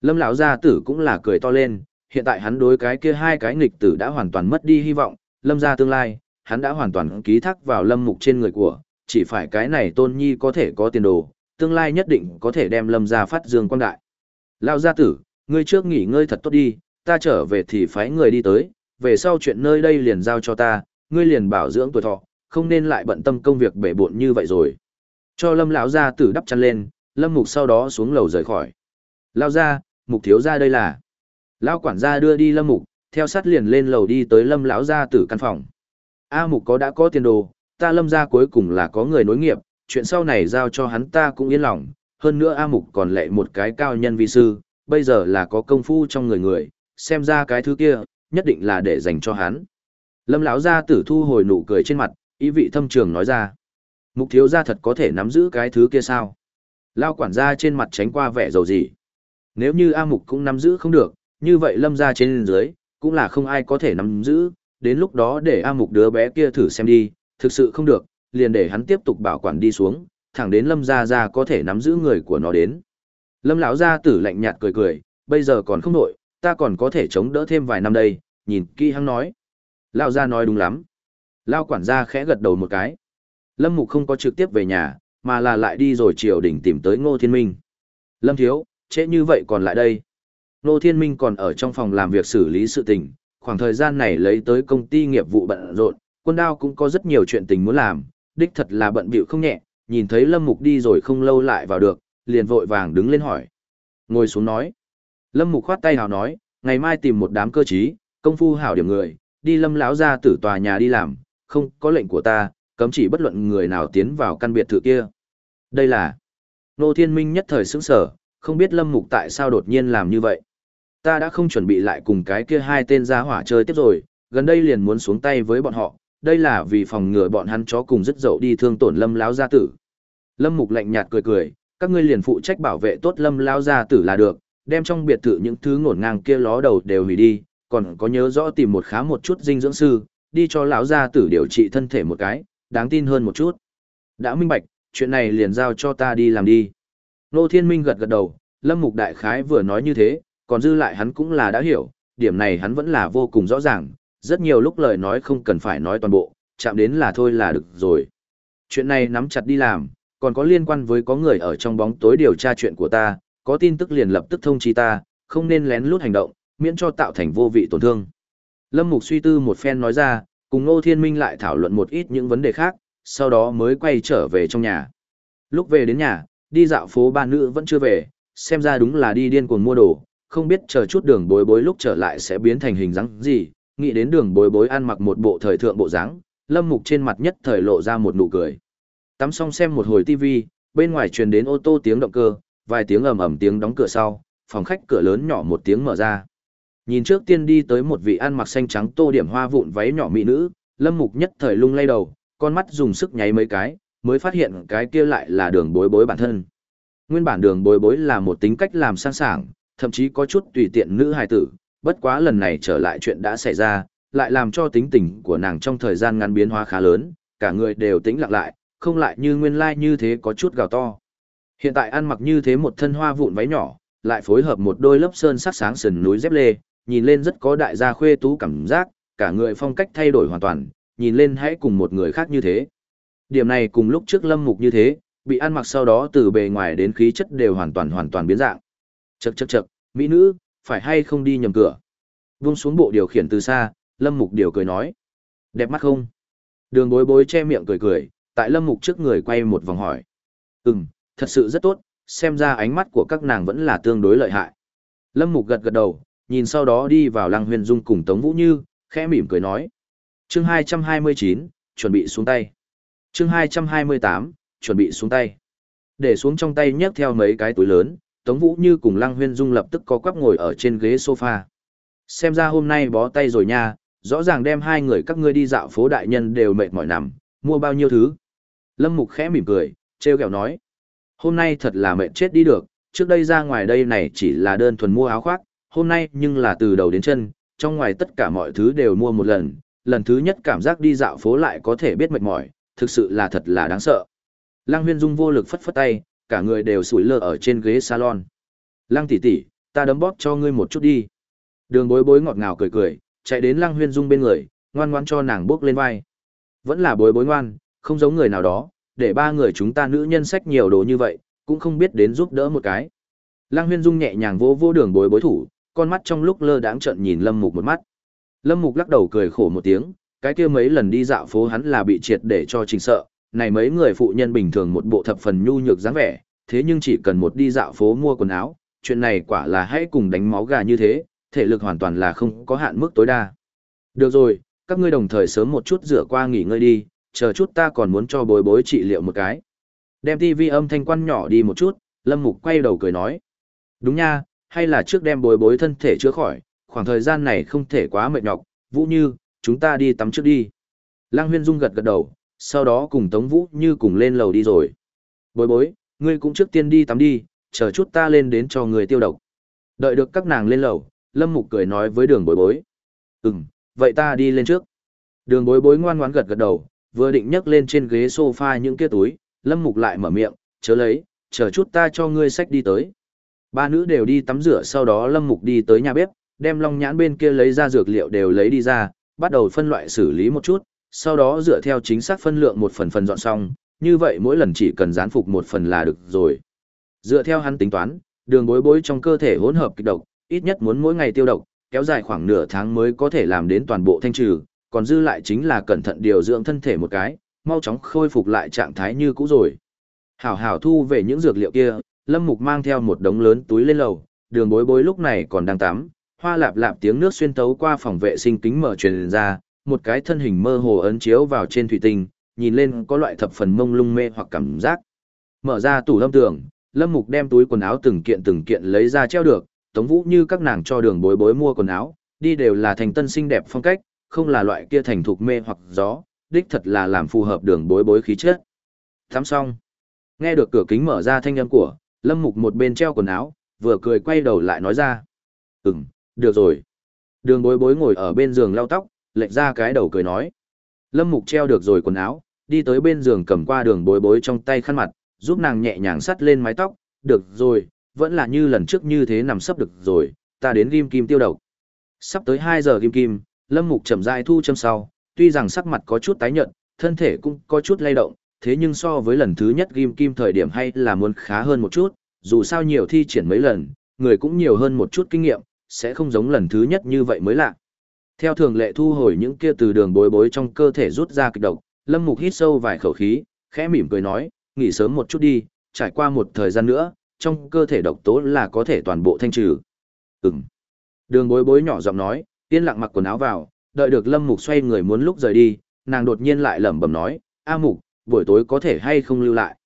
Lâm lão gia tử cũng là cười to lên, hiện tại hắn đối cái kia hai cái nghịch tử đã hoàn toàn mất đi hy vọng, Lâm gia tương lai, hắn đã hoàn toàn ký thác vào Lâm Mục trên người của, chỉ phải cái này tôn nhi có thể có tiền đồ, tương lai nhất định có thể đem lâm gia phát dương quang đại. Lão gia tử, ngươi trước nghỉ ngơi thật tốt đi, ta trở về thì phái người đi tới, về sau chuyện nơi đây liền giao cho ta, ngươi liền bảo dưỡng tuổi thọ, không nên lại bận tâm công việc bể bộn như vậy rồi. Cho lâm lão gia tử đắp chăn lên, lâm mục sau đó xuống lầu rời khỏi. Lao gia, mục thiếu gia đây là. Lão quản gia đưa đi lâm mục, theo sát liền lên lầu đi tới lâm lão gia tử căn phòng. A mục có đã có tiền đồ, ta lâm gia cuối cùng là có người nối nghiệp, chuyện sau này giao cho hắn ta cũng yên lòng, hơn nữa A Mục còn lệ một cái cao nhân vi sư, bây giờ là có công phu trong người người, xem ra cái thứ kia, nhất định là để dành cho hắn. Lâm lão gia tử thu hồi nụ cười trên mặt, ý vị thâm trường nói ra. Mục thiếu gia thật có thể nắm giữ cái thứ kia sao? Lao quản gia trên mặt tránh qua vẻ dầu gì. Nếu như A Mục cũng nắm giữ không được, như vậy lâm gia trên dưới, cũng là không ai có thể nắm giữ, đến lúc đó để A Mục đứa bé kia thử xem đi, thực sự không được, liền để hắn tiếp tục bảo quản đi xuống, thẳng đến Lâm gia gia có thể nắm giữ người của nó đến. Lâm lão gia tử lạnh nhạt cười cười, bây giờ còn không nổi, ta còn có thể chống đỡ thêm vài năm đây, nhìn kỹ hắn nói. Lão gia nói đúng lắm. Lão quản gia khẽ gật đầu một cái. Lâm Mục không có trực tiếp về nhà, mà là lại đi rồi triều đình tìm tới Ngô Thiên Minh. Lâm thiếu, trễ như vậy còn lại đây. Ngô Thiên Minh còn ở trong phòng làm việc xử lý sự tình, khoảng thời gian này lấy tới công ty nghiệp vụ bận rộn, quân đao cũng có rất nhiều chuyện tình muốn làm, đích thật là bận bịu không nhẹ, nhìn thấy Lâm Mục đi rồi không lâu lại vào được, liền vội vàng đứng lên hỏi. Ngồi xuống nói. Lâm Mục khoát tay hào nói, ngày mai tìm một đám cơ trí, công phu hảo điểm người, đi Lâm lão ra tử tòa nhà đi làm, không có lệnh của ta, cấm chỉ bất luận người nào tiến vào căn biệt thự kia. Đây là Nô Thiên Minh nhất thời sững sở, không biết Lâm Mục tại sao đột nhiên làm như vậy. Ta đã không chuẩn bị lại cùng cái kia hai tên gia hỏa chơi tiếp rồi, gần đây liền muốn xuống tay với bọn họ, đây là vì phòng ngừa bọn hắn chó cùng rất dậu đi thương tổn Lâm lão gia tử. Lâm Mục lạnh nhạt cười cười, các ngươi liền phụ trách bảo vệ tốt Lâm lão gia tử là được, đem trong biệt thự những thứ ngổn ngang kia ló đầu đều hủy đi, còn có nhớ rõ tìm một khá một chút dinh dưỡng sư, đi cho lão gia tử điều trị thân thể một cái, đáng tin hơn một chút. Đã minh bạch, chuyện này liền giao cho ta đi làm đi. Nô Thiên Minh gật gật đầu, Lâm Mục Đại Khái vừa nói như thế, còn dư lại hắn cũng là đã hiểu, điểm này hắn vẫn là vô cùng rõ ràng, rất nhiều lúc lời nói không cần phải nói toàn bộ, chạm đến là thôi là được rồi. Chuyện này nắm chặt đi làm, còn có liên quan với có người ở trong bóng tối điều tra chuyện của ta, có tin tức liền lập tức thông chi ta, không nên lén lút hành động, miễn cho tạo thành vô vị tổn thương. Lâm Mục suy tư một phen nói ra, cùng Ngô Thiên Minh lại thảo luận một ít những vấn đề khác, sau đó mới quay trở về trong nhà. Lúc về đến nhà, đi dạo phố ba nữ vẫn chưa về, xem ra đúng là đi điên cuồng mua đồ, không biết chờ chút đường bối bối lúc trở lại sẽ biến thành hình dáng gì, nghĩ đến đường bối bối ăn mặc một bộ thời thượng bộ dáng, lâm mục trên mặt nhất thời lộ ra một nụ cười. Tắm xong xem một hồi tivi, bên ngoài truyền đến ô tô tiếng động cơ, vài tiếng ầm ầm tiếng đóng cửa sau, phòng khách cửa lớn nhỏ một tiếng mở ra. Nhìn trước tiên đi tới một vị ăn mặc xanh trắng tô điểm hoa vụn váy nhỏ mỹ nữ, lâm mục nhất thời lung lay đầu, con mắt dùng sức nháy mấy cái, mới phát hiện cái kia lại là đường bối bối bản thân. Nguyên bản đường bối bối là một tính cách làm sang sảng, thậm chí có chút tùy tiện nữ hài tử, bất quá lần này trở lại chuyện đã xảy ra, lại làm cho tính tình của nàng trong thời gian ngắn biến hóa khá lớn, cả người đều tĩnh lặng lại, không lại như nguyên lai like như thế có chút gào to. Hiện tại ăn mặc như thế một thân hoa vụn váy nhỏ, lại phối hợp một đôi lớp sơn sắc sáng sần núi dép lê, nhìn lên rất có đại gia khuê tú cảm giác, cả người phong cách thay đổi hoàn toàn, nhìn lên hãy cùng một người khác như thế. Điểm này cùng lúc trước lâm mục như thế, bị ăn mặc sau đó từ bề ngoài đến khí chất đều hoàn toàn hoàn toàn biến dạng. Chậc chậc chậc, mỹ nữ, phải hay không đi nhầm cửa. Vung xuống bộ điều khiển từ xa, lâm mục điều cười nói. Đẹp mắt không? Đường bối bối che miệng cười cười, tại lâm mục trước người quay một vòng hỏi. Ừm, thật sự rất tốt, xem ra ánh mắt của các nàng vẫn là tương đối lợi hại. Lâm mục gật gật đầu, nhìn sau đó đi vào lăng huyền dung cùng Tống Vũ Như, khẽ mỉm cười nói. Chương 229, chuẩn bị xuống tay. Chương 228, chuẩn bị xuống tay. Để xuống trong tay nhấc theo mấy cái túi lớn, Tống Vũ Như cùng Lăng Huyên Dung lập tức có quắp ngồi ở trên ghế sofa. Xem ra hôm nay bó tay rồi nha, rõ ràng đem hai người các ngươi đi dạo phố đại nhân đều mệt mỏi nằm, mua bao nhiêu thứ. Lâm Mục khẽ mỉm cười, treo kẹo nói. Hôm nay thật là mệt chết đi được, trước đây ra ngoài đây này chỉ là đơn thuần mua áo khoác, hôm nay nhưng là từ đầu đến chân, trong ngoài tất cả mọi thứ đều mua một lần, lần thứ nhất cảm giác đi dạo phố lại có thể biết mệt mỏi, thực sự là thật là đáng sợ. Lăng Huyên Dung vô lực phất phất tay, cả người đều sủi lơ ở trên ghế salon. Lăng tỷ tỷ, ta đấm bóp cho ngươi một chút đi. Đường bối bối ngọt ngào cười cười, chạy đến Lăng Huyên Dung bên người, ngoan ngoan cho nàng bước lên vai. Vẫn là bối bối ngoan, không giống người nào đó, để ba người chúng ta nữ nhân sách nhiều đồ như vậy, cũng không biết đến giúp đỡ một cái. Lăng Huyên Dung nhẹ nhàng vỗ vỗ đường bối bối thủ, con mắt trong lúc lơ đãng trợn nhìn Lâm Mục một mắt. Lâm Mục lắc đầu cười khổ một tiếng, cái kia mấy lần đi dạo phố hắn là bị triệt để cho trình sợ, này mấy người phụ nhân bình thường một bộ thập phần nhu nhược dáng vẻ, thế nhưng chỉ cần một đi dạo phố mua quần áo, chuyện này quả là hãy cùng đánh máu gà như thế, thể lực hoàn toàn là không có hạn mức tối đa. Được rồi, các ngươi đồng thời sớm một chút rửa qua nghỉ ngơi đi, chờ chút ta còn muốn cho bối bối trị liệu một cái. Đem tivi âm thanh quan nhỏ đi một chút, Lâm Mục quay đầu cười nói. Đúng nha, hay là trước đem bối bối thân thể chữa khỏi, khoảng thời gian này không thể quá mệt nhọc, Vũ Như, chúng ta đi tắm trước đi. Lăng Huyên Dung gật gật đầu, sau đó cùng Tống Vũ Như cùng lên lầu đi rồi. Bối bối, ngươi cũng trước tiên đi tắm đi, chờ chút ta lên đến cho người tiêu độc. Đợi được các nàng lên lầu, Lâm Mục cười nói với đường bối bối. Ừm, vậy ta đi lên trước. Đường bối bối ngoan ngoãn gật gật đầu, vừa định nhấc lên trên ghế sofa những kia túi, Lâm Mục lại mở miệng, chớ lấy, chờ chút ta cho ngươi sách đi tới. Ba nữ đều đi tắm rửa sau đó Lâm Mục đi tới nhà bếp, đem long nhãn bên kia lấy ra dược liệu đều lấy đi ra, bắt đầu phân loại xử lý một chút, sau đó dựa theo chính xác phân lượng một phần phần dọn xong, như vậy mỗi lần chỉ cần gián phục một phần là được rồi. Dựa theo hắn tính toán, đường bối bối trong cơ thể hỗn hợp kịch độc, ít nhất muốn mỗi ngày tiêu độc, kéo dài khoảng nửa tháng mới có thể làm đến toàn bộ thanh trừ, còn dư lại chính là cẩn thận điều dưỡng thân thể một cái, mau chóng khôi phục lại trạng thái như cũ rồi. Hảo hảo thu về những dược liệu kia, Lâm Mục mang theo một đống lớn túi lên lầu, đường bối bối lúc này còn đang tắm, hoa lạp lạp tiếng nước xuyên tấu qua phòng vệ sinh kính mở truyền ra, một cái thân hình mơ hồ ấn chiếu vào trên thủy tinh, nhìn lên có loại thập phần mông lung mê hoặc cảm giác. Mở ra tủ lâm tường, Lâm Mục đem túi quần áo từng kiện từng kiện lấy ra treo được, Tống Vũ như các nàng cho đường bối bối mua quần áo, đi đều là thành tân xinh đẹp phong cách, không là loại kia thành thục mê hoặc gió, đích thật là làm phù hợp đường bối bối khí chất. Tắm xong. Nghe được cửa kính mở ra thanh âm của, Lâm Mục một bên treo quần áo, vừa cười quay đầu lại nói ra. Ừm, được rồi. Đường bối bối ngồi ở bên giường lau tóc, lệch ra cái đầu cười nói. Lâm Mục treo được rồi quần áo, đi tới bên giường cầm qua đường bối bối trong tay khăn mặt, giúp nàng nhẹ nhàng sắt lên mái tóc, được rồi, vẫn là như lần trước như thế nằm sấp được rồi, ta đến ghim kim tiêu độc. Sắp tới 2 giờ ghim kim, Lâm Mục chậm rãi thu châm sau, tuy rằng sắc mặt có chút tái nhợt, thân thể cũng có chút lay động, thế nhưng so với lần thứ nhất ghim kim thời điểm hay là muốn khá hơn một chút, dù sao nhiều thi triển mấy lần, người cũng nhiều hơn một chút kinh nghiệm, sẽ không giống lần thứ nhất như vậy mới lạ. Theo thường lệ thu hồi những kia từ đường bối bối trong cơ thể rút ra kịch độc, Lâm Mục hít sâu vài khẩu khí, khẽ mỉm cười nói, nghỉ sớm một chút đi, trải qua một thời gian nữa, trong cơ thể độc tố là có thể toàn bộ thanh trừ. Ừm. Đường bối bối nhỏ giọng nói, yên lặng mặc quần áo vào, đợi được Lâm Mục xoay người muốn lúc rời đi, nàng đột nhiên lại lẩm bẩm nói, A Mục, buổi tối có thể hay không lưu lại.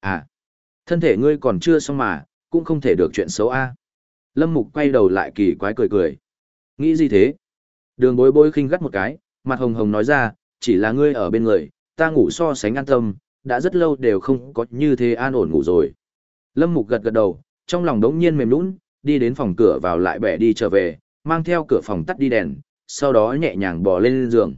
À, thân thể ngươi còn chưa xong mà, cũng không thể được chuyện xấu A. Lâm Mục quay đầu lại kỳ quái cười cười. Nghĩ gì thế? Đường bối bối khinh gắt một cái, mặt hồng hồng nói ra, chỉ là ngươi ở bên người, ta ngủ so sánh an tâm, đã rất lâu đều không có như thế an ổn ngủ rồi. Lâm Mục gật gật đầu, trong lòng đống nhiên mềm nũng, đi đến phòng cửa vào lại bẻ đi trở về, mang theo cửa phòng tắt đi đèn, sau đó nhẹ nhàng bò lên giường.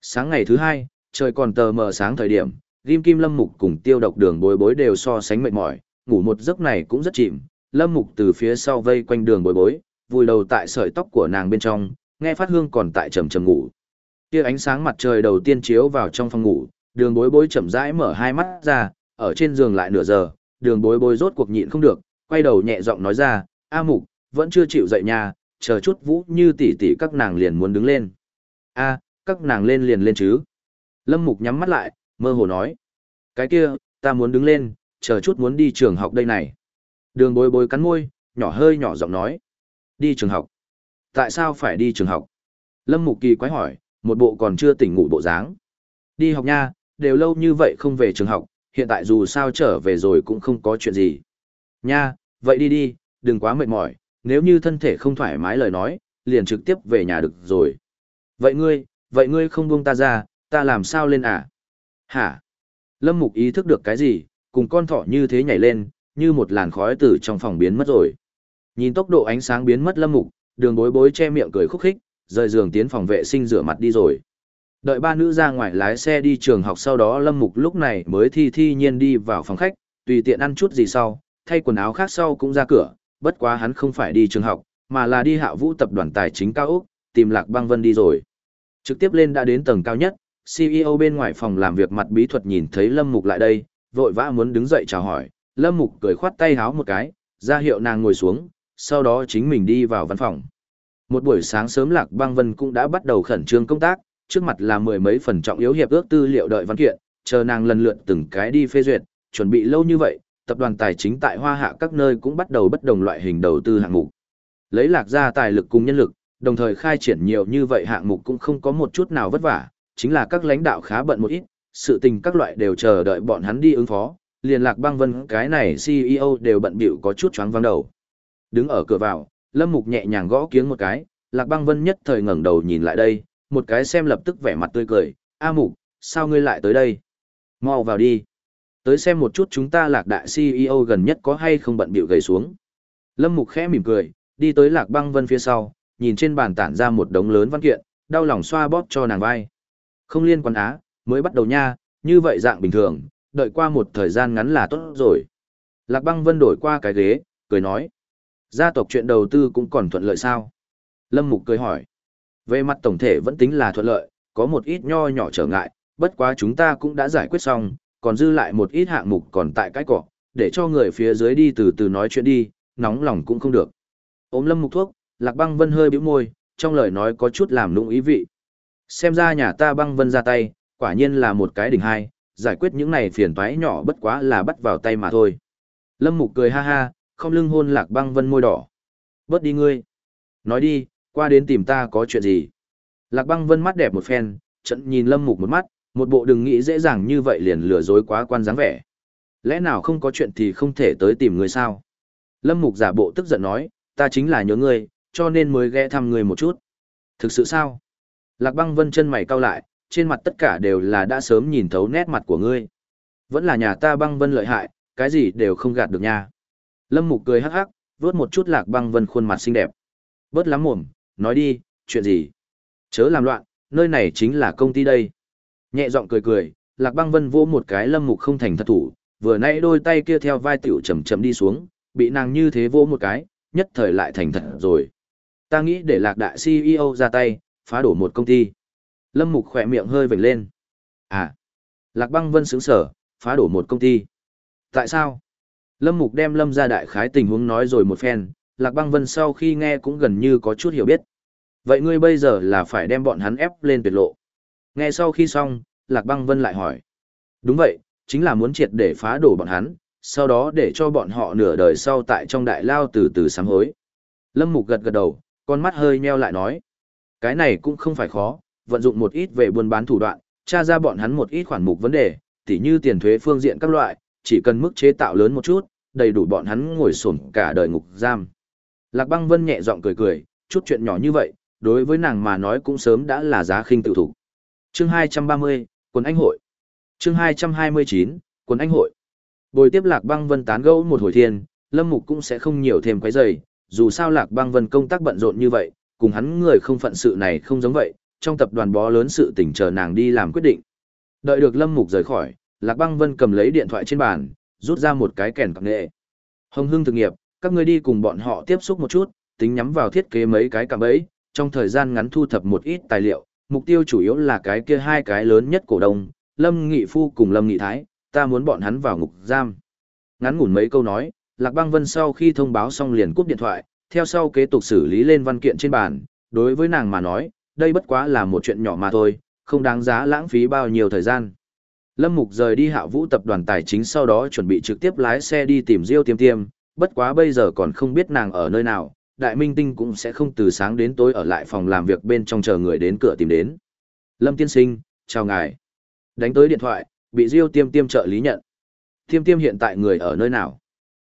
Sáng ngày thứ hai, trời còn tờ mờ sáng thời điểm, Kim Kim Lâm Mục cùng tiêu độc đường bối bối đều so sánh mệt mỏi, ngủ một giấc này cũng rất chìm. Lâm Mục từ phía sau vây quanh đường bối bối, vùi đầu tại sợi tóc của nàng bên trong, nghe phát hương còn tại trầm trầm ngủ. Kia ánh sáng mặt trời đầu tiên chiếu vào trong phòng ngủ, đường bối bối chậm rãi mở hai mắt ra, ở trên giường lại nửa giờ, đường bối bối rốt cuộc nhịn không được, quay đầu nhẹ giọng nói ra, A Mục, vẫn chưa chịu dậy nha, chờ chút vũ như tỷ tỷ các nàng liền muốn đứng lên. A, các nàng lên liền lên chứ. Lâm Mục nhắm mắt lại, mơ hồ nói. Cái kia, ta muốn đứng lên, chờ chút muốn đi trường học đây này. Đường bối bối cắn môi, nhỏ hơi nhỏ giọng nói. Đi trường học. Tại sao phải đi trường học? Lâm Mục kỳ quái hỏi, một bộ còn chưa tỉnh ngủ bộ dáng. Đi học nha, đều lâu như vậy không về trường học, hiện tại dù sao trở về rồi cũng không có chuyện gì. Nha, vậy đi đi, đừng quá mệt mỏi, nếu như thân thể không thoải mái lời nói, liền trực tiếp về nhà được rồi. Vậy ngươi, vậy ngươi không buông ta ra, ta làm sao lên à? Hả? Lâm Mục ý thức được cái gì, cùng con thỏ như thế nhảy lên, như một làn khói từ trong phòng biến mất rồi. Nhìn tốc độ ánh sáng biến mất Lâm Mục, đường bối bối che miệng cười khúc khích, rời giường tiến phòng vệ sinh rửa mặt đi rồi. Đợi ba nữ ra ngoài lái xe đi trường học sau đó Lâm Mục lúc này mới thi thi nhiên đi vào phòng khách, tùy tiện ăn chút gì sau, thay quần áo khác sau cũng ra cửa, bất quá hắn không phải đi trường học, mà là đi hạ vũ tập đoàn tài chính cao Úc, tìm Lạc Băng Vân đi rồi. Trực tiếp lên đã đến tầng cao nhất, CEO bên ngoài phòng làm việc mặt bí thuật nhìn thấy Lâm Mục lại đây, vội vã muốn đứng dậy chào hỏi, Lâm Mục cười khoát tay háo một cái, ra hiệu nàng ngồi xuống, sau đó chính mình đi vào văn phòng. Một buổi sáng sớm Lạc Băng Vân cũng đã bắt đầu khẩn trương công tác, trước mặt là mười mấy phần trọng yếu hiệp ước tư liệu đợi văn kiện, chờ nàng lần lượt từng cái đi phê duyệt, chuẩn bị lâu như vậy, tập đoàn tài chính tại Hoa Hạ các nơi cũng bắt đầu bất đồng loại hình đầu tư hạng mục. Lấy Lạc ra tài lực cùng nhân lực, đồng thời khai triển nhiều như vậy hạng mục cũng không có một chút nào vất vả, chính là các lãnh đạo khá bận một ít, sự tình các loại đều chờ đợi bọn hắn đi ứng phó, liền lạc băng vân cái này CEO đều bận bịu có chút choáng vắng đầu. Đứng ở cửa vào, Lâm Mục nhẹ nhàng gõ kiếng một cái, lạc băng vân nhất thời ngẩng đầu nhìn lại đây, một cái xem lập tức vẻ mặt tươi cười, A Mục, sao ngươi lại tới đây? Mau vào đi. Tới xem một chút chúng ta lạc đại CEO gần nhất có hay không bận bịu gầy xuống. Lâm Mục khẽ mỉm cười, đi tới lạc băng vân phía sau, nhìn trên bàn tản ra một đống lớn văn kiện, đau lòng xoa bóp cho nàng vai. Không liên quan á, mới bắt đầu nha, như vậy dạng bình thường, đợi qua một thời gian ngắn là tốt rồi. Lạc băng vân đổi qua cái ghế, cười nói. Gia tộc chuyện đầu tư cũng còn thuận lợi sao? Lâm Mục cười hỏi. Về mặt tổng thể vẫn tính là thuận lợi, có một ít nho nhỏ trở ngại, bất quá chúng ta cũng đã giải quyết xong, còn dư lại một ít hạng mục còn tại cái cỏ, để cho người phía dưới đi từ từ nói chuyện đi, nóng lòng cũng không được. Ôm Lâm Mục thuốc, Lạc Băng Vân hơi bĩu môi, trong lời nói có chút làm nũng ý vị. Xem ra nhà ta băng vân ra tay, quả nhiên là một cái đỉnh hai, giải quyết những này phiền toái nhỏ bất quá là bắt vào tay mà thôi. Lâm Mục cười ha ha, không lưng hôn lạc băng vân môi đỏ. Bớt đi ngươi. Nói đi, qua đến tìm ta có chuyện gì. Lạc băng vân mắt đẹp một phen, trận nhìn Lâm Mục một mắt, một bộ đừng nghĩ dễ dàng như vậy liền lừa dối quá quan dáng vẻ. Lẽ nào không có chuyện thì không thể tới tìm người sao? Lâm Mục giả bộ tức giận nói, ta chính là nhớ ngươi, cho nên mới ghé thăm ngươi một chút. Thực sự sao? Lạc băng vân chân mày cau lại, trên mặt tất cả đều là đã sớm nhìn thấu nét mặt của ngươi. Vẫn là nhà ta băng vân lợi hại, cái gì đều không gạt được nha. Lâm Mục cười hắc hắc, vuốt một chút lạc băng vân khuôn mặt xinh đẹp. Bớt lắm mồm, nói đi, chuyện gì? Chớ làm loạn, nơi này chính là công ty đây. Nhẹ giọng cười cười, lạc băng vân vỗ một cái lâm mục không thành thật thủ, vừa nãy đôi tay kia theo vai tiểu chậm chậm đi xuống, bị nàng như thế vỗ một cái, nhất thời lại thành thật rồi. Ta nghĩ để lạc đại CEO ra tay, phá đổ một công ty. Lâm mục khỏe miệng hơi vểnh lên. À, lạc băng vân sướng sở, phá đổ một công ty. Tại sao? Lâm Mục đem Lâm ra đại khái tình huống nói rồi một phen, Lạc Băng Vân sau khi nghe cũng gần như có chút hiểu biết. Vậy ngươi bây giờ là phải đem bọn hắn ép lên tuyệt lộ. Nghe sau khi xong, Lạc Băng Vân lại hỏi. Đúng vậy, chính là muốn triệt để phá đổ bọn hắn, sau đó để cho bọn họ nửa đời sau tại trong đại lao từ từ sám hối. Lâm Mục gật gật đầu, con mắt hơi nheo lại nói. Cái này cũng không phải khó, vận dụng một ít về buôn bán thủ đoạn, tra ra bọn hắn một ít khoản mục vấn đề, tỉ như tiền thuế phương diện các loại, chỉ cần mức chế tạo lớn một chút, đầy đủ bọn hắn ngồi sổm cả đời ngục giam. Lạc Băng Vân nhẹ giọng cười cười, chút chuyện nhỏ như vậy, đối với nàng mà nói cũng sớm đã là giá khinh tự thủ. Chương 230, Quần Anh Hội. Chương 229, Quần Anh Hội. Bồi tiếp Lạc Băng Vân tán gẫu một hồi thiên, Lâm Mục cũng sẽ không nhiều thêm cái rầy, dù sao Lạc Băng Vân công tác bận rộn như vậy, cùng hắn người không phận sự này không giống vậy, trong tập đoàn bó lớn sự tình chờ nàng đi làm quyết định. Đợi được Lâm Mục rời khỏi, Lạc Băng Vân cầm lấy điện thoại trên bàn, rút ra một cái kèn cặp nghệ. Hồng Hưng thực nghiệp, các ngươi đi cùng bọn họ tiếp xúc một chút, tính nhắm vào thiết kế mấy cái cạm bẫy, trong thời gian ngắn thu thập một ít tài liệu, mục tiêu chủ yếu là cái kia hai cái lớn nhất cổ đông, Lâm Nghị Phu cùng Lâm Nghị Thái, ta muốn bọn hắn vào ngục giam. Ngắn ngủn mấy câu nói, Lạc Băng Vân sau khi thông báo xong liền cúp điện thoại, theo sau kế tục xử lý lên văn kiện trên bàn, đối với nàng mà nói, đây bất quá là một chuyện nhỏ mà thôi, không đáng giá lãng phí bao nhiêu thời gian. Lâm Mục rời đi hạ vũ tập đoàn tài chính sau đó chuẩn bị trực tiếp lái xe đi tìm Diêu Tiêm Tiêm, bất quá bây giờ còn không biết nàng ở nơi nào, Đại Minh Tinh cũng sẽ không từ sáng đến tối ở lại phòng làm việc bên trong chờ người đến cửa tìm đến. Lâm Tiên Sinh, chào ngài. Đánh tới điện thoại, bị Diêu Tiêm Tiêm trợ lý nhận. Tiêm Tiêm hiện tại người ở nơi nào?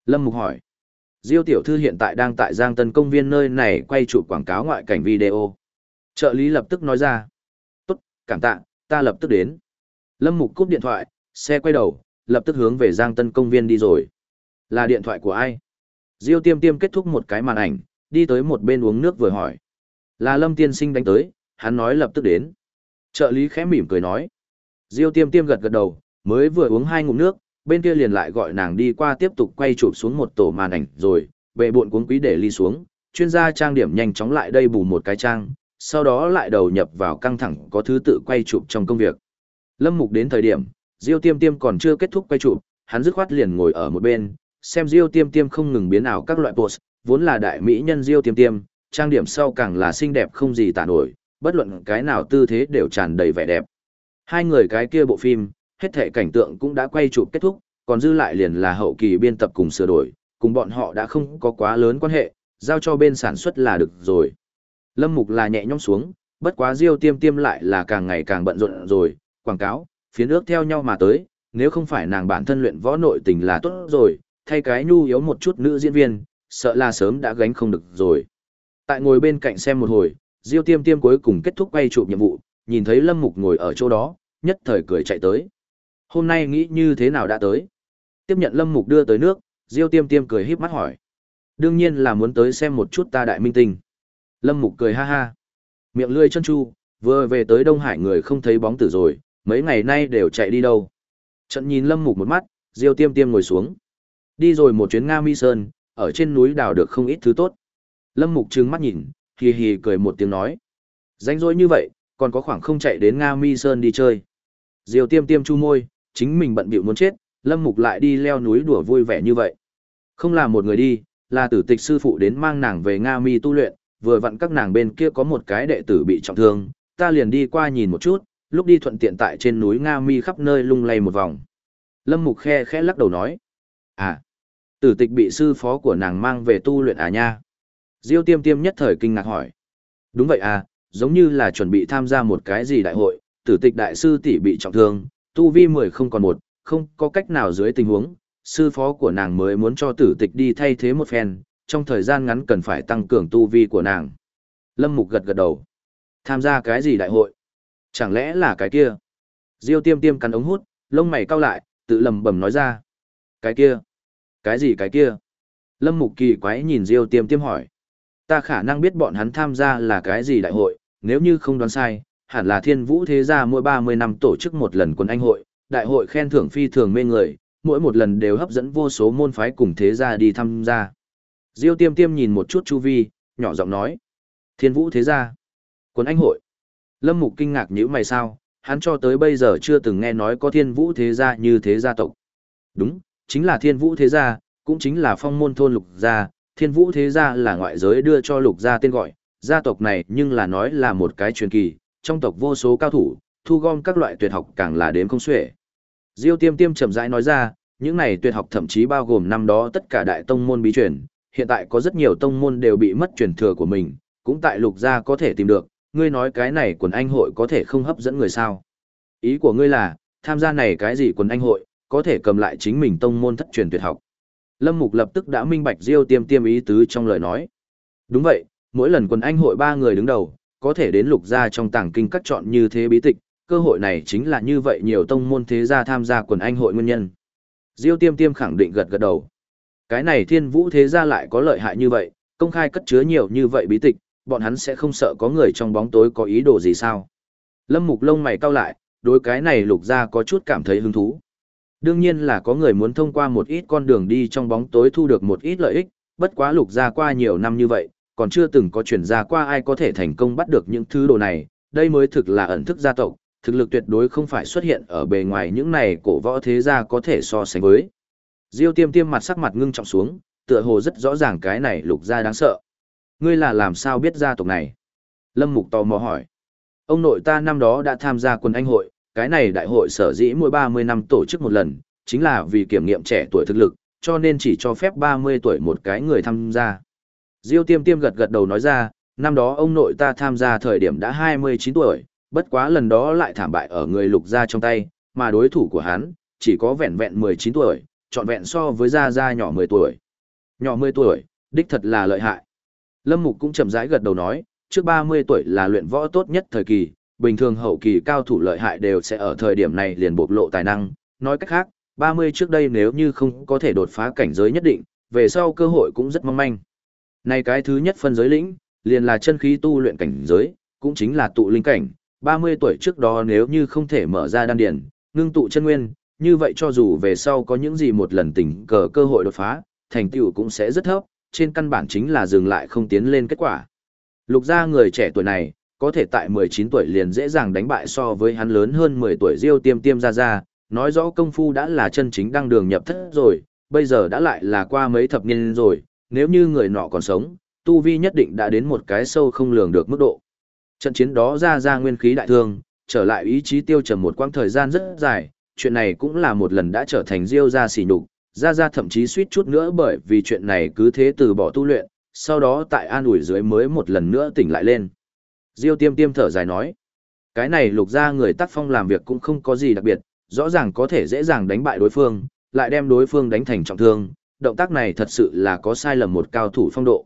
Lâm Mục hỏi. Diêu Tiểu Thư hiện tại đang tại Giang Tân Công viên nơi này quay chụp quảng cáo ngoại cảnh video. Trợ lý lập tức nói ra. Tốt, cảm tạ, ta lập tức đến. Lâm Mục cúp điện thoại, xe quay đầu, lập tức hướng về Giang Tân công viên đi rồi. Là điện thoại của ai? Diêu tiêm tiêm kết thúc một cái màn ảnh, đi tới một bên uống nước vừa hỏi. Là Lâm tiên sinh đánh tới, hắn nói lập tức đến. Trợ lý khẽ mỉm cười nói. Diêu tiêm tiêm gật gật đầu, mới vừa uống hai ngụm nước, bên kia liền lại gọi nàng đi qua tiếp tục quay chụp xuống một tổ màn ảnh rồi, bệ buộn cuốn quý để ly xuống, chuyên gia trang điểm nhanh chóng lại đây bù một cái trang, sau đó lại đầu nhập vào căng thẳng có thứ tự quay chụp trong công việc. Lâm Mục đến thời điểm, Diêu Tiêm Tiêm còn chưa kết thúc quay chụp, hắn dứt khoát liền ngồi ở một bên, xem Diêu Tiêm Tiêm không ngừng biến ảo các loại pose vốn là đại mỹ nhân Diêu Tiêm Tiêm, trang điểm sau càng là xinh đẹp không gì tả nổi, bất luận cái nào tư thế đều tràn đầy vẻ đẹp. Hai người cái kia bộ phim, hết thể cảnh tượng cũng đã quay chụp kết thúc, còn dư lại liền là hậu kỳ biên tập cùng sửa đổi, cùng bọn họ đã không có quá lớn quan hệ, giao cho bên sản xuất là được rồi. Lâm Mục là nhẹ nhõm xuống, bất quá Diêu Tiêm Tiêm lại là càng ngày càng bận rộn rồi, quảng cáo, phiến ước theo nhau mà tới, nếu không phải nàng bản thân luyện võ nội tình là tốt rồi, thay cái nhu yếu một chút nữ diễn viên, sợ là sớm đã gánh không được rồi. Tại ngồi bên cạnh xem một hồi, Diêu Tiêm Tiêm cuối cùng kết thúc quay chụp nhiệm vụ, nhìn thấy Lâm Mục ngồi ở chỗ đó, nhất thời cười chạy tới. Hôm nay nghĩ như thế nào đã tới? Tiếp nhận Lâm Mục đưa tới nước, Diêu Tiêm Tiêm cười híp mắt hỏi. Đương nhiên là muốn tới xem một chút ta đại minh tinh. Lâm Mục cười ha ha. Miệng lưỡi chân chu, vừa về tới Đông Hải người không thấy bóng tử rồi, mấy ngày nay đều chạy đi đâu. Trận nhìn Lâm Mục một mắt, Diêu Tiêm Tiêm ngồi xuống. Đi rồi một chuyến Nga Mi Sơn, ở trên núi đào được không ít thứ tốt. Lâm Mục trừng mắt nhìn, hì hì cười một tiếng nói. Danh rỗi như vậy, còn có khoảng không chạy đến Nga Mi Sơn đi chơi. Diêu Tiêm Tiêm chu môi, chính mình bận bịu muốn chết, Lâm Mục lại đi leo núi đùa vui vẻ như vậy. Không là một người đi, là tử tịch sư phụ đến mang nàng về Nga Mi tu luyện, vừa vặn các nàng bên kia có một cái đệ tử bị trọng thương, ta liền đi qua nhìn một chút, lúc đi thuận tiện tại trên núi Nga Mi khắp nơi lung lay một vòng. Lâm Mục khe khẽ lắc đầu nói. À, tử tịch bị sư phó của nàng mang về tu luyện à nha. Diêu tiêm tiêm nhất thời kinh ngạc hỏi. Đúng vậy à, giống như là chuẩn bị tham gia một cái gì đại hội, tử tịch đại sư tỷ bị trọng thương, tu vi mười không còn một, không có cách nào dưới tình huống, sư phó của nàng mới muốn cho tử tịch đi thay thế một phen, trong thời gian ngắn cần phải tăng cường tu vi của nàng. Lâm Mục gật gật đầu. Tham gia cái gì đại hội? Chẳng lẽ là cái kia? Diêu tiêm tiêm cắn ống hút, lông mày cau lại, tự lầm bầm nói ra. Cái kia? Cái gì cái kia? Lâm Mục kỳ quái nhìn Diêu tiêm tiêm hỏi. Ta khả năng biết bọn hắn tham gia là cái gì đại hội, nếu như không đoán sai, hẳn là thiên vũ thế gia mỗi 30 năm tổ chức một lần quân anh hội, đại hội khen thưởng phi thường mê người, mỗi một lần đều hấp dẫn vô số môn phái cùng thế gia đi tham gia. Diêu tiêm tiêm nhìn một chút chu vi, nhỏ giọng nói. Thiên vũ thế gia. Quân anh hội. Lâm Mục kinh ngạc như mày sao, hắn cho tới bây giờ chưa từng nghe nói có thiên vũ thế gia như thế gia tộc. Đúng, chính là thiên vũ thế gia, cũng chính là phong môn thôn lục gia, thiên vũ thế gia là ngoại giới đưa cho lục gia tên gọi, gia tộc này nhưng là nói là một cái truyền kỳ, trong tộc vô số cao thủ, thu gom các loại tuyệt học càng là đếm không xuể. Diêu tiêm tiêm chậm rãi nói ra, những này tuyệt học thậm chí bao gồm năm đó tất cả đại tông môn bí truyền, hiện tại có rất nhiều tông môn đều bị mất truyền thừa của mình, cũng tại lục gia có thể tìm được, ngươi nói cái này quần anh hội có thể không hấp dẫn người sao. Ý của ngươi là, tham gia này cái gì quần anh hội, có thể cầm lại chính mình tông môn thất truyền tuyệt học. Lâm Mục lập tức đã minh bạch Diêu tiêm tiêm ý tứ trong lời nói. Đúng vậy, mỗi lần quần anh hội ba người đứng đầu, có thể đến lục gia trong tàng kinh các chọn như thế bí tịch, cơ hội này chính là như vậy nhiều tông môn thế gia tham gia quần anh hội nguyên nhân. Diêu tiêm tiêm khẳng định gật gật đầu. Cái này thiên vũ thế gia lại có lợi hại như vậy, công khai cất chứa nhiều như vậy bí tịch, bọn hắn sẽ không sợ có người trong bóng tối có ý đồ gì sao. Lâm mục lông mày cau lại, đối cái này lục gia có chút cảm thấy hứng thú. Đương nhiên là có người muốn thông qua một ít con đường đi trong bóng tối thu được một ít lợi ích, bất quá lục gia qua nhiều năm như vậy, còn chưa từng có chuyển ra qua ai có thể thành công bắt được những thứ đồ này, đây mới thực là ẩn thức gia tộc, thực lực tuyệt đối không phải xuất hiện ở bề ngoài những này cổ võ thế gia có thể so sánh với. Diêu tiêm tiêm mặt sắc mặt ngưng trọng xuống, tựa hồ rất rõ ràng cái này lục gia đáng sợ. Ngươi là làm sao biết gia tộc này? Lâm Mục tò mò hỏi. Ông nội ta năm đó đã tham gia quân anh hội, cái này đại hội sở dĩ mỗi 30 năm tổ chức một lần, chính là vì kiểm nghiệm trẻ tuổi thực lực, cho nên chỉ cho phép 30 tuổi một cái người tham gia. Diêu tiêm tiêm gật gật đầu nói ra, năm đó ông nội ta tham gia thời điểm đã 29 tuổi, bất quá lần đó lại thảm bại ở người lục gia trong tay, mà đối thủ của hắn, chỉ có vẹn vẹn 19 tuổi, trọn vẹn so với gia gia nhỏ 10 tuổi. Nhỏ 10 tuổi, đích thật là lợi hại. Lâm Mục cũng chậm rãi gật đầu nói, trước 30 tuổi là luyện võ tốt nhất thời kỳ, bình thường hậu kỳ cao thủ lợi hại đều sẽ ở thời điểm này liền bộc lộ tài năng, nói cách khác, 30 trước đây nếu như không có thể đột phá cảnh giới nhất định, về sau cơ hội cũng rất mong manh. Này cái thứ nhất phân giới lĩnh, liền là chân khí tu luyện cảnh giới, cũng chính là tụ linh cảnh, 30 tuổi trước đó nếu như không thể mở ra đan điển, ngưng tụ chân nguyên, như vậy cho dù về sau có những gì một lần tình cờ cơ hội đột phá, thành tựu cũng sẽ rất thấp, trên căn bản chính là dừng lại không tiến lên kết quả. Lục gia người trẻ tuổi này, có thể tại 19 tuổi liền dễ dàng đánh bại so với hắn lớn hơn 10 tuổi Diêu Tiêm Tiêm ra ra, nói rõ công phu đã là chân chính đang đường nhập thất rồi, bây giờ đã lại là qua mấy thập niên rồi, nếu như người nọ còn sống, tu vi nhất định đã đến một cái sâu không lường được mức độ. Trận chiến đó ra ra nguyên khí đại thương, trở lại ý chí tiêu trầm một quãng thời gian rất dài, chuyện này cũng là một lần đã trở thành Diêu gia xỉ nhục, ra ra thậm chí suýt chút nữa bởi vì chuyện này cứ thế từ bỏ tu luyện, sau đó tại an ủi dưới mới một lần nữa tỉnh lại lên. Diêu tiêm tiêm thở dài nói, cái này lục ra người tác phong làm việc cũng không có gì đặc biệt, rõ ràng có thể dễ dàng đánh bại đối phương, lại đem đối phương đánh thành trọng thương, động tác này thật sự là có sai lầm một cao thủ phong độ.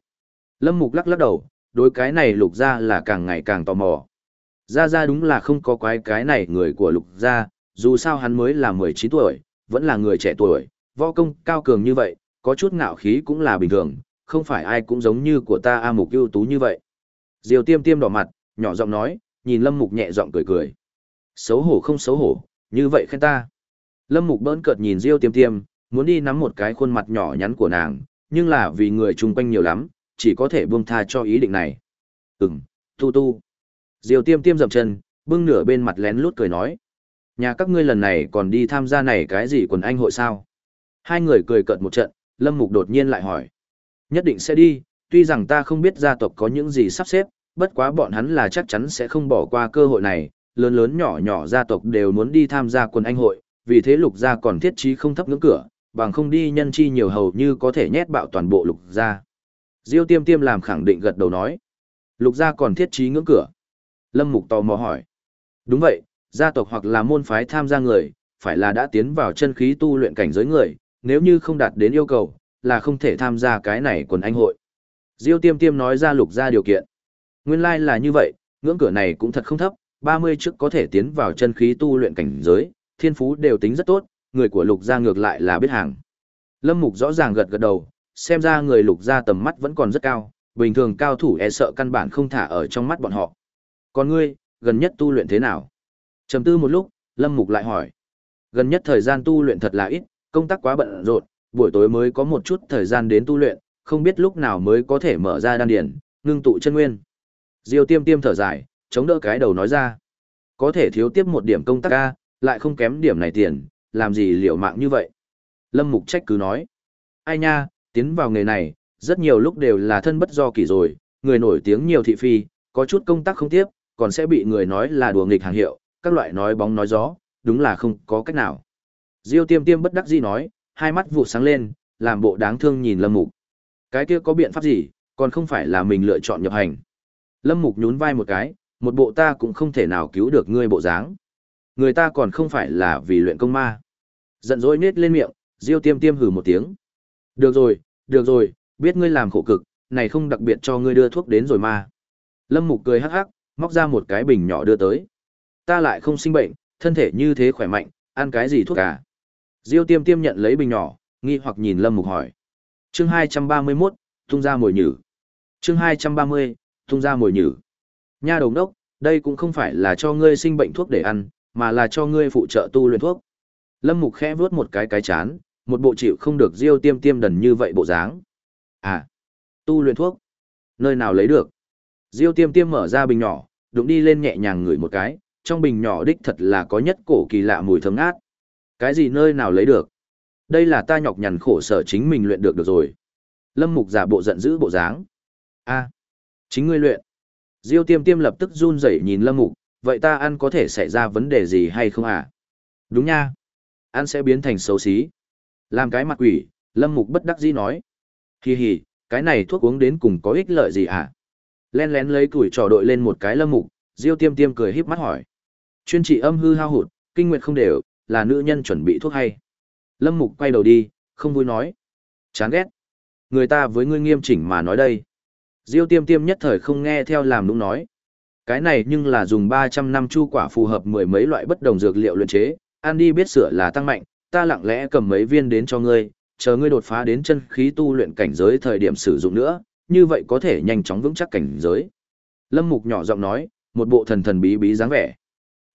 Lâm Mục lắc lắc đầu, đối cái này lục ra là càng ngày càng tò mò. Ra ra đúng là không có quái cái này người của lục ra, dù sao hắn mới là 19 tuổi, vẫn là người trẻ tuổi, võ công cao cường như vậy, có chút ngạo khí cũng là bình thường, không phải ai cũng giống như của ta A Mục ưu tú như vậy. Diều tiêm tiêm đỏ mặt, nhỏ giọng nói, nhìn Lâm Mục nhẹ giọng cười cười. Xấu hổ không xấu hổ, như vậy khen ta. Lâm Mục bỡn cợt nhìn Diêu tiêm tiêm, muốn đi nắm một cái khuôn mặt nhỏ nhắn của nàng, nhưng là vì người chung quanh nhiều lắm, chỉ có thể buông tha cho ý định này. Ừm, tu tu. Diều tiêm tiêm dậm chân, bưng nửa bên mặt lén lút cười nói. Nhà các ngươi lần này còn đi tham gia này cái gì quần anh hội sao? Hai người cười cợt một trận, Lâm Mục đột nhiên lại hỏi. Nhất định sẽ đi, tuy rằng ta không biết gia tộc có những gì sắp xếp, bất quá bọn hắn là chắc chắn sẽ không bỏ qua cơ hội này, lớn lớn nhỏ nhỏ gia tộc đều muốn đi tham gia quần anh hội, vì thế lục gia còn thiết trí không thấp ngưỡng cửa, bằng không đi nhân chi nhiều hầu như có thể nhét bạo toàn bộ lục gia. Diêu tiêm tiêm làm khẳng định gật đầu nói. Lục gia còn thiết trí ngưỡng cửa. Lâm Mục tò mò hỏi. Đúng vậy, gia tộc hoặc là môn phái tham gia người, phải là đã tiến vào chân khí tu luyện cảnh giới người, nếu như không đạt đến yêu cầu, là không thể tham gia cái này quần anh hội. Diêu tiêm tiêm nói ra lục gia điều kiện. Nguyên lai like là như vậy, ngưỡng cửa này cũng thật không thấp, 30 trước có thể tiến vào chân khí tu luyện cảnh giới, thiên phú đều tính rất tốt, người của lục gia ngược lại là biết hàng. Lâm Mục rõ ràng gật gật đầu, xem ra người lục gia tầm mắt vẫn còn rất cao, bình thường cao thủ e sợ căn bản không thả ở trong mắt bọn họ. Còn ngươi, gần nhất tu luyện thế nào? Trầm tư một lúc, Lâm Mục lại hỏi. Gần nhất thời gian tu luyện thật là ít, công tác quá bận rộn, buổi tối mới có một chút thời gian đến tu luyện, không biết lúc nào mới có thể mở ra đan điển, ngưng tụ chân nguyên. Diêu tiêm tiêm thở dài, chống đỡ cái đầu nói ra. Có thể thiếu tiếp một điểm công tác ca, lại không kém điểm này tiền, làm gì liều mạng như vậy? Lâm Mục trách cứ nói. Ai nha, tiến vào nghề này, rất nhiều lúc đều là thân bất do kỳ rồi, người nổi tiếng nhiều thị phi, có chút công tác không tiếp, còn sẽ bị người nói là đùa nghịch hàng hiệu, các loại nói bóng nói gió, đúng là không có cách nào. Diêu tiêm tiêm bất đắc dĩ nói, hai mắt vụ sáng lên, làm bộ đáng thương nhìn Lâm Mục. Cái kia có biện pháp gì, còn không phải là mình lựa chọn nhập hành. Lâm Mục nhún vai một cái, một bộ ta cũng không thể nào cứu được ngươi bộ dáng. Người ta còn không phải là vì luyện công ma. Giận dỗi nết lên miệng, Diêu tiêm tiêm hừ một tiếng. Được rồi, được rồi, biết ngươi làm khổ cực, này không đặc biệt cho ngươi đưa thuốc đến rồi mà. Lâm Mục cười hắc hắc, móc ra một cái bình nhỏ đưa tới. Ta lại không sinh bệnh, thân thể như thế khỏe mạnh, ăn cái gì thuốc cả. Diêu tiêm tiêm nhận lấy bình nhỏ, nghi hoặc nhìn Lâm Mục hỏi. Chương 231, tung ra mồi nhử. Chương 230, tung ra mồi nhử. Nha đồng đốc, đây cũng không phải là cho ngươi sinh bệnh thuốc để ăn, mà là cho ngươi phụ trợ tu luyện thuốc. Lâm Mục khẽ vuốt một cái cái chán, một bộ chịu không được Diêu tiêm tiêm đần như vậy bộ dáng. À, tu luyện thuốc. Nơi nào lấy được? Diêu tiêm tiêm mở ra bình nhỏ, đụng đi lên nhẹ nhàng ngửi một cái, trong bình nhỏ đích thật là có nhất cổ kỳ lạ mùi thơm ngát. Cái gì nơi nào lấy được? Đây là ta nhọc nhằn khổ sở chính mình luyện được được rồi. Lâm Mục giả bộ giận dữ bộ dáng. A, chính ngươi luyện. Diêu tiêm tiêm lập tức run rẩy nhìn Lâm Mục, vậy ta ăn có thể xảy ra vấn đề gì hay không à? Đúng nha. Ăn sẽ biến thành xấu xí. Làm cái mặt quỷ, Lâm Mục bất đắc dĩ nói. Hi hi, cái này thuốc uống đến cùng có ích lợi gì à? Len lén lấy củi trò đội lên một cái Lâm Mục, Diêu tiêm tiêm cười híp mắt hỏi. Chuyên trị âm hư hao hụt, kinh nguyệt không đều, là nữ nhân chuẩn bị thuốc hay. Lâm Mục quay đầu đi, không vui nói. Chán ghét. Người ta với ngươi nghiêm chỉnh mà nói đây. Diêu tiêm tiêm nhất thời không nghe theo làm đúng nói. Cái này nhưng là dùng 300 năm chu quả phù hợp mười mấy loại bất đồng dược liệu luyện chế, ăn đi biết sửa là tăng mạnh, ta lặng lẽ cầm mấy viên đến cho ngươi, chờ ngươi đột phá đến chân khí tu luyện cảnh giới thời điểm sử dụng nữa, như vậy có thể nhanh chóng vững chắc cảnh giới. Lâm Mục nhỏ giọng nói, một bộ thần thần bí bí dáng vẻ.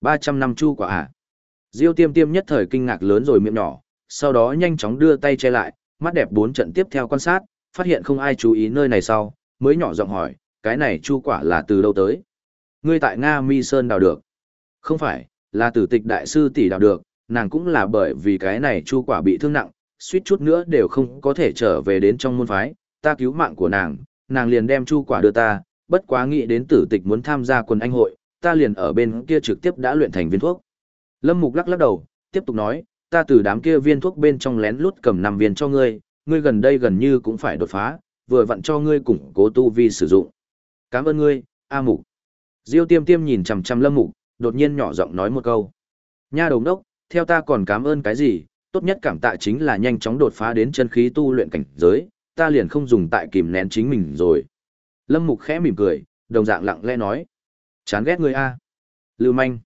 300 năm chu quả à? Diêu tiêm tiêm nhất thời kinh ngạc lớn rồi miệng nhỏ, sau đó nhanh chóng đưa tay che lại, mắt đẹp bốn trận tiếp theo quan sát, phát hiện không ai chú ý nơi này sau, mới nhỏ giọng hỏi, cái này chu quả là từ đâu tới? Ngươi tại Nga Mi Sơn đào được. Không phải, là tử tịch đại sư tỷ đào được, nàng cũng là bởi vì cái này chu quả bị thương nặng, suýt chút nữa đều không có thể trở về đến trong môn phái, ta cứu mạng của nàng, nàng liền đem chu quả đưa ta, bất quá nghĩ đến tử tịch muốn tham gia quần anh hội, ta liền ở bên kia trực tiếp đã luyện thành viên thuốc. Lâm Mục lắc lắc đầu, tiếp tục nói, ta từ đám kia viên thuốc bên trong lén lút cầm 5 viên cho ngươi, ngươi gần đây gần như cũng phải đột phá, vừa vặn cho ngươi củng cố tu vi sử dụng. Cảm ơn ngươi, A Mục. Diêu Tiêm Tiêm nhìn chằm chằm Lâm Mục, đột nhiên nhỏ giọng nói một câu. Nha đồng đốc, theo ta còn cảm ơn cái gì, tốt nhất cảm tạ chính là nhanh chóng đột phá đến chân khí tu luyện cảnh giới, ta liền không dùng tại kìm nén chính mình rồi. Lâm Mục khẽ mỉm cười, đồng dạng lặng lẽ nói. Chán ghét ngươi a Lưu manh.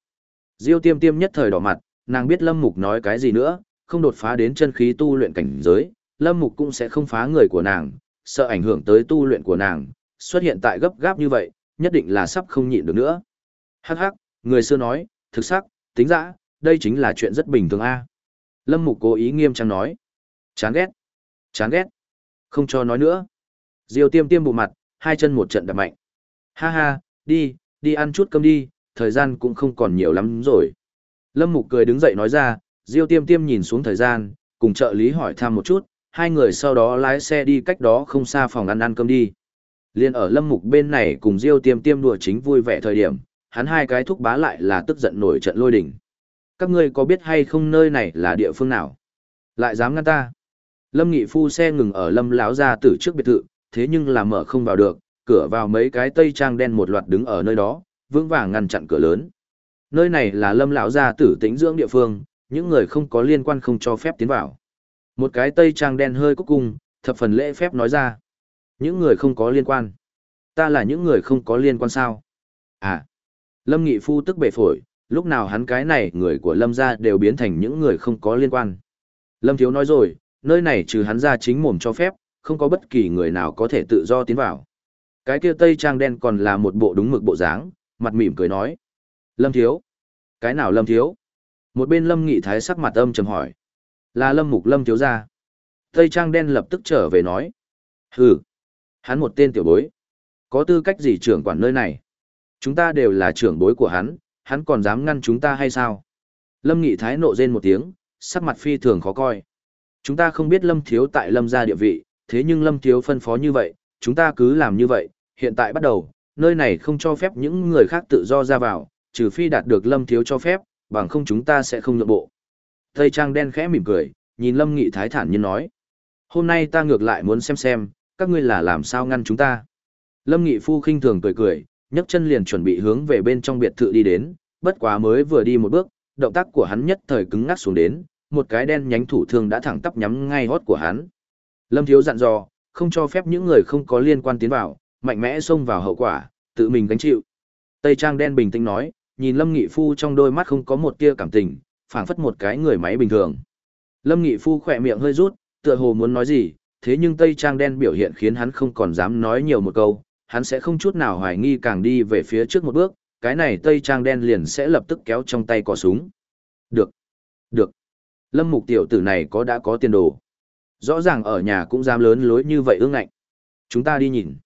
Diêu tiêm tiêm nhất thời đỏ mặt, nàng biết Lâm Mục nói cái gì nữa, không đột phá đến chân khí tu luyện cảnh giới, Lâm Mục cũng sẽ không phá người của nàng, sợ ảnh hưởng tới tu luyện của nàng, xuất hiện tại gấp gáp như vậy, nhất định là sắp không nhịn được nữa. Hắc hắc, người xưa nói, thực sắc, tính dã, đây chính là chuyện rất bình thường a. Lâm Mục cố ý nghiêm trang nói. Chán ghét. Chán ghét. Không cho nói nữa. Diêu tiêm tiêm bộ mặt, hai chân một trận đập mạnh. Ha ha, đi, đi ăn chút cơm đi, thời gian cũng không còn nhiều lắm rồi. Lâm Mục cười đứng dậy nói ra, Diêu tiêm tiêm nhìn xuống thời gian, cùng trợ lý hỏi thăm một chút, hai người sau đó lái xe đi cách đó không xa phòng ăn ăn cơm đi. Liên ở Lâm Mục bên này cùng Diêu tiêm tiêm đùa chính vui vẻ thời điểm, hắn hai cái thúc bá lại là tức giận nổi trận lôi đỉnh. Các ngươi có biết hay không nơi này là địa phương nào? Lại dám ngăn ta? Lâm Nghị Phu xe ngừng ở Lâm Láo ra từ trước biệt thự, thế nhưng là mở không vào được, cửa vào mấy cái tây trang đen một loạt đứng ở nơi đó, vững vàng ngăn chặn cửa lớn. Nơi này là Lâm lão gia tử tĩnh dưỡng địa phương, những người không có liên quan không cho phép tiến vào. Một cái tây trang đen hơi cúc cung, thập phần lễ phép nói ra. Những người không có liên quan. Ta là những người không có liên quan sao? À, Lâm Nghị Phu tức bể phổi, lúc nào hắn cái này người của Lâm gia đều biến thành những người không có liên quan. Lâm Thiếu nói rồi, nơi này trừ hắn ra chính mồm cho phép, không có bất kỳ người nào có thể tự do tiến vào. Cái kia tây trang đen còn là một bộ đúng mực bộ dáng, mặt mỉm cười nói. Lâm Thiếu. Cái nào Lâm Thiếu? Một bên Lâm Nghị Thái sắc mặt âm trầm hỏi. Là Lâm Mục Lâm Thiếu gia. Tây trang đen lập tức trở về nói. Hừ. Hắn một tên tiểu bối. Có tư cách gì trưởng quản nơi này? Chúng ta đều là trưởng bối của hắn, hắn còn dám ngăn chúng ta hay sao? Lâm Nghị Thái nộ rên một tiếng, sắc mặt phi thường khó coi. Chúng ta không biết Lâm Thiếu tại Lâm gia địa vị, thế nhưng Lâm Thiếu phân phó như vậy, chúng ta cứ làm như vậy, hiện tại bắt đầu, nơi này không cho phép những người khác tự do ra vào, trừ phi đạt được Lâm Thiếu cho phép, bằng không chúng ta sẽ không nhượng bộ. Tây Trang đen khẽ mỉm cười, nhìn Lâm Nghị Thái thản nhiên nói. Hôm nay ta ngược lại muốn xem xem, các ngươi là làm sao ngăn chúng ta. Lâm Nghị Phu khinh thường cười cười, nhấc chân liền chuẩn bị hướng về bên trong biệt thự đi đến, bất quá mới vừa đi một bước, động tác của hắn nhất thời cứng ngắc xuống đến, một cái đen nhánh thủ thương đã thẳng tắp nhắm ngay hót của hắn. Lâm Thiếu dặn dò, không cho phép những người không có liên quan tiến vào, mạnh mẽ xông vào hậu quả, tự mình gánh chịu. Tây Trang đen bình tĩnh nói, nhìn Lâm Nghị Phu trong đôi mắt không có một tia cảm tình, phảng phất một cái người máy bình thường. Lâm Nghị Phu khỏe miệng hơi rút, tựa hồ muốn nói gì, thế nhưng Tây Trang đen biểu hiện khiến hắn không còn dám nói nhiều một câu, hắn sẽ không chút nào hoài nghi càng đi về phía trước một bước, cái này Tây Trang đen liền sẽ lập tức kéo trong tay cò súng. Được, được. Lâm mục tiểu tử này có đã có tiền đồ. Rõ ràng ở nhà cũng dám lớn lối như vậy ương ngạnh. Chúng ta đi nhìn.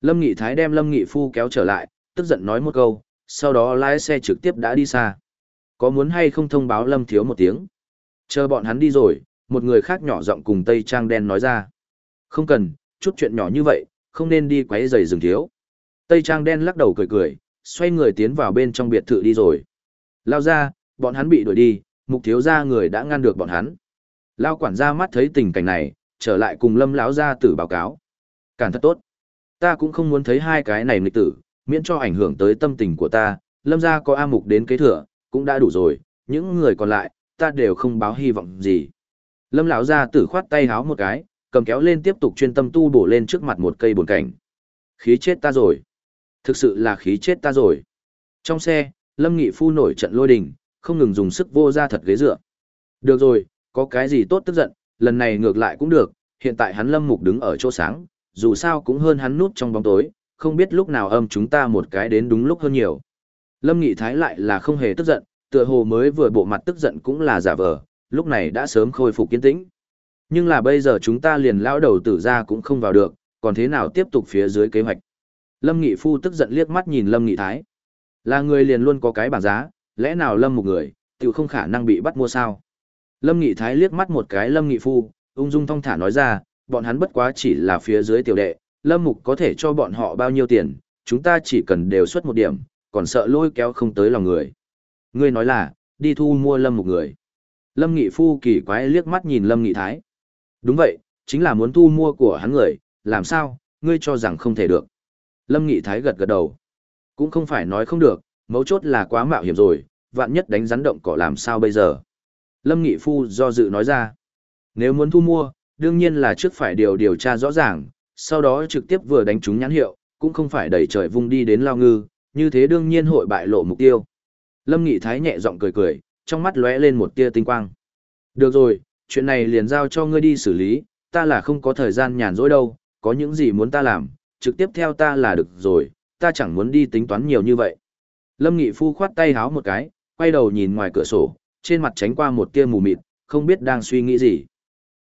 Lâm Nghị Thái đem Lâm Nghị Phu kéo trở lại, tức giận nói một câu, sau đó lái xe trực tiếp đã đi xa. Có muốn hay không thông báo Lâm Thiếu một tiếng? Chờ bọn hắn đi rồi, một người khác nhỏ giọng cùng Tây Trang đen nói ra. Không cần, chút chuyện nhỏ như vậy, không nên đi quấy rầy rừng thiếu. Tây Trang đen lắc đầu cười cười, xoay người tiến vào bên trong biệt thự đi rồi. Lao ra, bọn hắn bị đuổi đi, mục thiếu ra người đã ngăn được bọn hắn. Lao quản gia mắt thấy tình cảnh này, trở lại cùng lâm lão gia tử báo cáo. Cản thật tốt. Ta cũng không muốn thấy hai cái này nghịch tử, miễn cho ảnh hưởng tới tâm tình của ta, lâm gia có A mục đến kế thừa, cũng đã đủ rồi, những người còn lại, ta đều không báo hy vọng gì. Lâm lão gia tử khoát tay háo một cái, cầm kéo lên tiếp tục chuyên tâm tu bổ lên trước mặt một cây bồn cảnh. Khí chết ta rồi. Thực sự là khí chết ta rồi. Trong xe, Lâm Nghị Phu nổi trận lôi đình, không ngừng dùng sức vô ra thật ghế dựa. Được rồi, có cái gì tốt tức giận, lần này ngược lại cũng được, hiện tại hắn Lâm Mục đứng ở chỗ sáng, dù sao cũng hơn hắn núp trong bóng tối, không biết lúc nào âm chúng ta một cái đến đúng lúc hơn nhiều. Lâm Nghị Thái lại là không hề tức giận, tựa hồ mới vừa bộ mặt tức giận cũng là giả vờ, lúc này đã sớm khôi phục kiên tĩnh. Nhưng là bây giờ chúng ta liền lão đầu tử ra cũng không vào được, còn thế nào tiếp tục phía dưới kế hoạch. Lâm Nghị Phu tức giận liếc mắt nhìn Lâm Nghị Thái. Là người liền luôn có cái bảng giá, lẽ nào Lâm một người, tự không khả năng bị bắt mua sao? Lâm Nghị Thái liếc mắt một cái Lâm Nghị Phu, ung dung thong thả nói ra, bọn hắn bất quá chỉ là phía dưới tiểu đệ, Lâm Mục có thể cho bọn họ bao nhiêu tiền, chúng ta chỉ cần đều xuất một điểm, còn sợ lôi kéo không tới lòng người. Ngươi nói là, đi thu mua Lâm Mục người. Lâm Nghị Phu kỳ quái liếc mắt nhìn Lâm Nghị Thái. Đúng vậy, chính là muốn thu mua của hắn người, làm sao, ngươi cho rằng không thể được. Lâm Nghị Thái gật gật đầu. Cũng không phải nói không được, mấu chốt là quá mạo hiểm rồi, vạn nhất đánh rắn động cỏ làm sao bây giờ. Lâm Nghị Phu do dự nói ra. Nếu muốn thu mua, đương nhiên là trước phải điều điều tra rõ ràng, sau đó trực tiếp vừa đánh trúng nhãn hiệu, cũng không phải đẩy trời vung đi đến lao ngư, như thế đương nhiên hội bại lộ mục tiêu. Lâm Nghị Thái nhẹ giọng cười cười, trong mắt lóe lên một tia tinh quang. Được rồi, chuyện này liền giao cho ngươi đi xử lý, ta là không có thời gian nhàn rỗi đâu, có những gì muốn ta làm, trực tiếp theo ta là được rồi, ta chẳng muốn đi tính toán nhiều như vậy. Lâm Nghị Phu khoát tay háo một cái, quay đầu nhìn ngoài cửa sổ, trên mặt tránh qua một tia mù mịt, không biết đang suy nghĩ gì.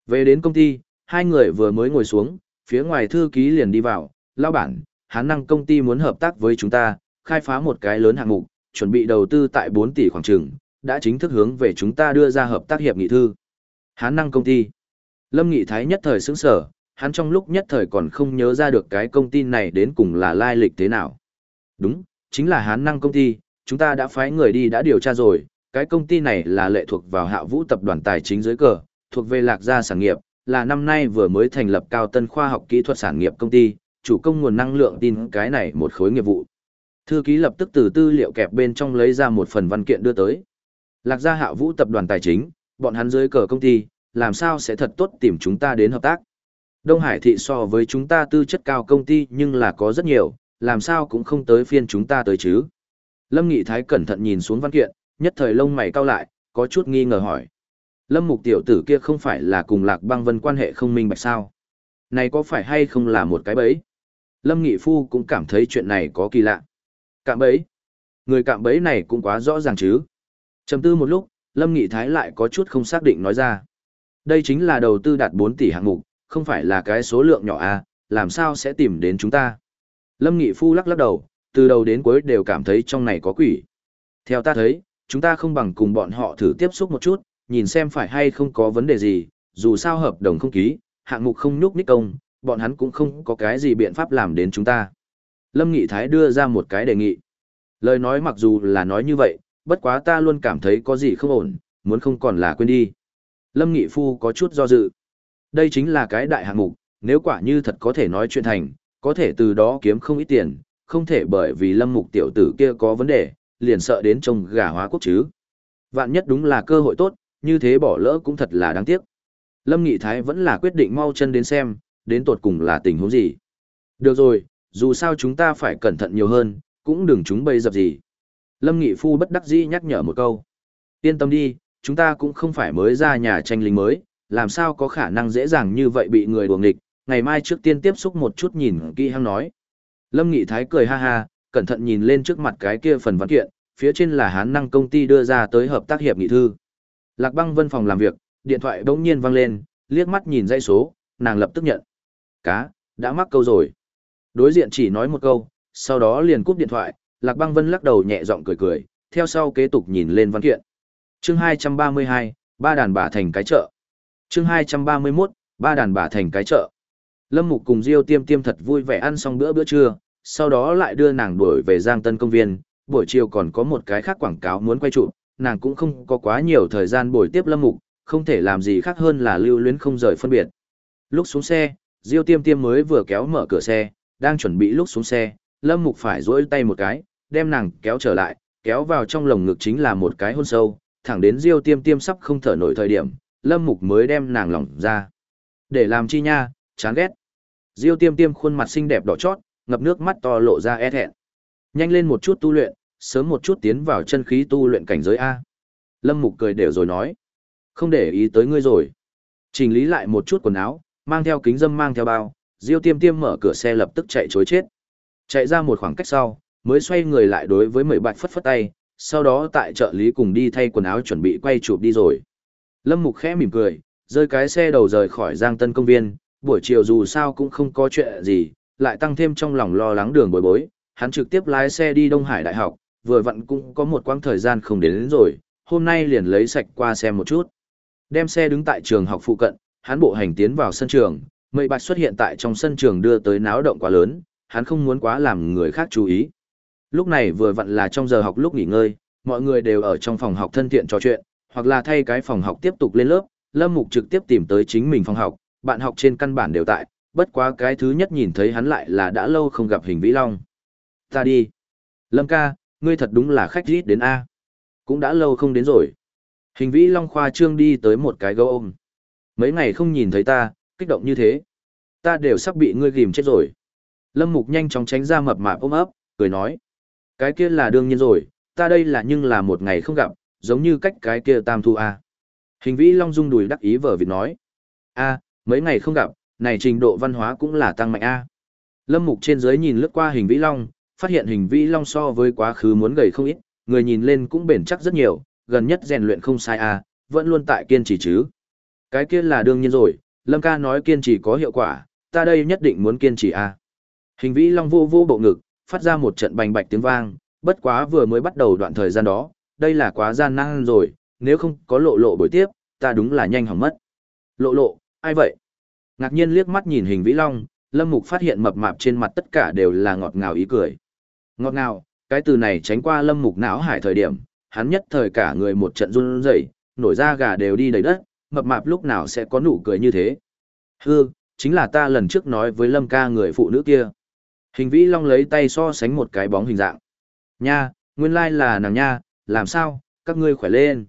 Về đến công ty, hai người vừa mới ngồi xuống, phía ngoài thư ký liền đi vào, lao bản, hán năng công ty muốn hợp tác với chúng ta, khai phá một cái lớn hạng mục, chuẩn bị đầu tư tại 4 tỷ khoảng trường, đã chính thức hướng về chúng ta đưa ra hợp tác hiệp nghị thư. Hán năng công ty. Lâm Nghị Thái nhất thời sững sở, hắn trong lúc nhất thời còn không nhớ ra được cái công ty này đến cùng là lai lịch thế nào. Đúng, chính là hán năng công ty, chúng ta đã phái người đi đã điều tra rồi, cái công ty này là lệ thuộc vào hạ vũ tập đoàn tài chính dưới cờ, thuộc về lạc gia sản nghiệp, là năm nay vừa mới thành lập cao tân khoa học kỹ thuật sản nghiệp công ty, chủ công nguồn năng lượng tin cái này một khối nghiệp vụ. Thư ký lập tức từ tư liệu kẹp bên trong lấy ra một phần văn kiện đưa tới. Lạc gia hạ vũ tập đoàn tài chính, bọn hắn dưới cờ công ty, làm sao sẽ thật tốt tìm chúng ta đến hợp tác. Đông Hải thị so với chúng ta tư chất cao công ty nhưng là có rất nhiều, làm sao cũng không tới phiên chúng ta tới chứ. Lâm Nghị Thái cẩn thận nhìn xuống văn kiện, nhất thời lông mày cau lại, có chút nghi ngờ hỏi. Lâm mục tiểu tử kia không phải là cùng lạc băng vân quan hệ không minh bạch sao? Này có phải hay không là một cái bẫy? Lâm Nghị Phu cũng cảm thấy chuyện này có kỳ lạ. Cạm bẫy? Người cạm bẫy này cũng quá rõ ràng chứ. Trầm tư một lúc, Lâm Nghị Thái lại có chút không xác định nói ra. Đây chính là đầu tư đạt 4 tỷ hạng mục, không phải là cái số lượng nhỏ à, làm sao sẽ tìm đến chúng ta? Lâm Nghị Phu lắc lắc đầu, từ đầu đến cuối đều cảm thấy trong này có quỷ. Theo ta thấy, chúng ta không bằng cùng bọn họ thử tiếp xúc một chút, nhìn xem phải hay không có vấn đề gì, dù sao hợp đồng không ký, hạng mục không nhúc ních công, bọn hắn cũng không có cái gì biện pháp làm đến chúng ta. Lâm Nghị Thái đưa ra một cái đề nghị. Lời nói mặc dù là nói như vậy, bất quá ta luôn cảm thấy có gì không ổn, muốn không còn là quên đi. Lâm Nghị Phu có chút do dự. Đây chính là cái đại hạng mục, nếu quả như thật có thể nói chuyện thành, có thể từ đó kiếm không ít tiền, không thể bởi vì lâm mục tiểu tử kia có vấn đề, liền sợ đến trông gà hóa quốc chứ. Vạn nhất đúng là cơ hội tốt, như thế bỏ lỡ cũng thật là đáng tiếc. Lâm Nghị Thái vẫn là quyết định mau chân đến xem, đến tột cùng là tình huống gì. Được rồi, dù sao chúng ta phải cẩn thận nhiều hơn, cũng đừng chúng bây dập gì. Lâm Nghị Phu bất đắc dĩ nhắc nhở một câu. Yên tâm đi, chúng ta cũng không phải mới ra nhà tranh lính mới, làm sao có khả năng dễ dàng như vậy bị người đuồng nghịch, ngày mai trước tiên tiếp xúc một chút nhìn kỹ hăng nói. Lâm Nghị Thái cười ha ha, cẩn thận nhìn lên trước mặt cái kia phần văn kiện, phía trên là hán năng công ty đưa ra tới hợp tác hiệp nghị thư. Lạc băng văn phòng làm việc, điện thoại bỗng nhiên vang lên, liếc mắt nhìn dãy số, nàng lập tức nhận. Cá, đã mắc câu rồi. Đối diện chỉ nói một câu, sau đó liền cúp điện thoại, Lạc băng vân lắc đầu nhẹ giọng cười cười, theo sau kế tục nhìn lên văn kiện. chương 232, ba đàn bà thành cái chợ. chương 231, ba đàn bà thành cái chợ. Lâm Mục cùng Diêu Tiêm Tiêm thật vui vẻ ăn xong bữa bữa trưa, sau đó lại đưa nàng đuổi về Giang Tân công viên, buổi chiều còn có một cái khác quảng cáo muốn quay chụp, nàng cũng không có quá nhiều thời gian buổi tiếp Lâm Mục, không thể làm gì khác hơn là lưu luyến không rời phân biệt. Lúc xuống xe, Diêu Tiêm Tiêm mới vừa kéo mở cửa xe, đang chuẩn bị lúc xuống xe, Lâm Mục phải duỗi tay một cái, đem nàng kéo trở lại, kéo vào trong lồng ngực chính là một cái hôn sâu, thẳng đến Diêu Tiêm Tiêm sắp không thở nổi thời điểm, Lâm Mục mới đem nàng lỏng ra. Để làm chi nha, chán ghét. Diêu tiêm tiêm khuôn mặt xinh đẹp đỏ chót, ngập nước mắt to lộ ra e thẹn. Nhanh lên một chút tu luyện, sớm một chút tiến vào chân khí tu luyện cảnh giới A. Lâm Mục cười đều rồi nói. Không để ý tới ngươi rồi. Chỉnh lý lại một chút quần áo, mang theo kính dâm mang theo bao, Diêu tiêm tiêm mở cửa xe lập tức chạy chối chết. Chạy ra một khoảng cách sau, mới xoay người lại đối với mười bạch phất phất tay, sau đó tại trợ lý cùng đi thay quần áo chuẩn bị quay chụp đi rồi. Lâm Mục khẽ mỉm cười, rơi cái xe đầu rời khỏi Giang Tân công viên, buổi chiều dù sao cũng không có chuyện gì, lại tăng thêm trong lòng lo lắng đường bối bối, hắn trực tiếp lái xe đi Đông Hải Đại học, vừa vặn cũng có một quãng thời gian không đến, đến rồi, hôm nay liền lấy sạch qua xem một chút. Đem xe đứng tại trường học phụ cận, hắn bộ hành tiến vào sân trường, mây bạch xuất hiện tại trong sân trường đưa tới náo động quá lớn, hắn không muốn quá làm người khác chú ý. Lúc này vừa vặn là trong giờ học lúc nghỉ ngơi, mọi người đều ở trong phòng học thân thiện trò chuyện, hoặc là thay cái phòng học tiếp tục lên lớp, Lâm Mục trực tiếp tìm tới chính mình phòng học, bạn học trên căn bản đều tại, bất quá cái thứ nhất nhìn thấy hắn lại là đã lâu không gặp hình vĩ long. Ta đi. Lâm ca, ngươi thật đúng là khách rít đến A. Cũng đã lâu không đến rồi. Hình vĩ long khoa trương đi tới một cái gấu ôm. Mấy ngày không nhìn thấy ta, kích động như thế. Ta đều sắp bị ngươi ghim chết rồi. Lâm mục nhanh chóng tránh ra mập mạp ôm ấp, cười nói. Cái kia là đương nhiên rồi, ta đây là nhưng là một ngày không gặp, giống như cách cái kia tam thu A. Hình vĩ long rung đùi đắc ý vở vịt nói. A, Mấy ngày không gặp, này trình độ văn hóa cũng là tăng mạnh A. Lâm Mục trên dưới nhìn lướt qua hình vĩ long, phát hiện hình vĩ long so với quá khứ muốn gầy không ít, người nhìn lên cũng bền chắc rất nhiều, gần nhất rèn luyện không sai A, vẫn luôn tại kiên trì chứ. Cái kia là đương nhiên rồi, Lâm ca nói kiên trì có hiệu quả, ta đây nhất định muốn kiên trì A. Hình vĩ long vô vô bộ ngực, phát ra một trận bành bạch tiếng vang, bất quá vừa mới bắt đầu đoạn thời gian đó, đây là quá gian nan rồi, nếu không có lộ lộ buổi tiếp, ta đúng là nhanh hỏng mất. Lộ lộ, ai vậy? Ngạc nhiên liếc mắt nhìn hình vĩ long, Lâm Mục phát hiện mập mạp trên mặt tất cả đều là ngọt ngào ý cười. Ngọt ngào, cái từ này tránh qua Lâm Mục não hải thời điểm, hắn nhất thời cả người một trận run rẩy, nổi da gà đều đi đầy đất, mập mạp lúc nào sẽ có nụ cười như thế. Hư, chính là ta lần trước nói với Lâm ca người phụ nữ kia. Hình vĩ long lấy tay so sánh một cái bóng hình dạng. Nha, nguyên lai là nàng nha, làm sao, các ngươi khỏe lên.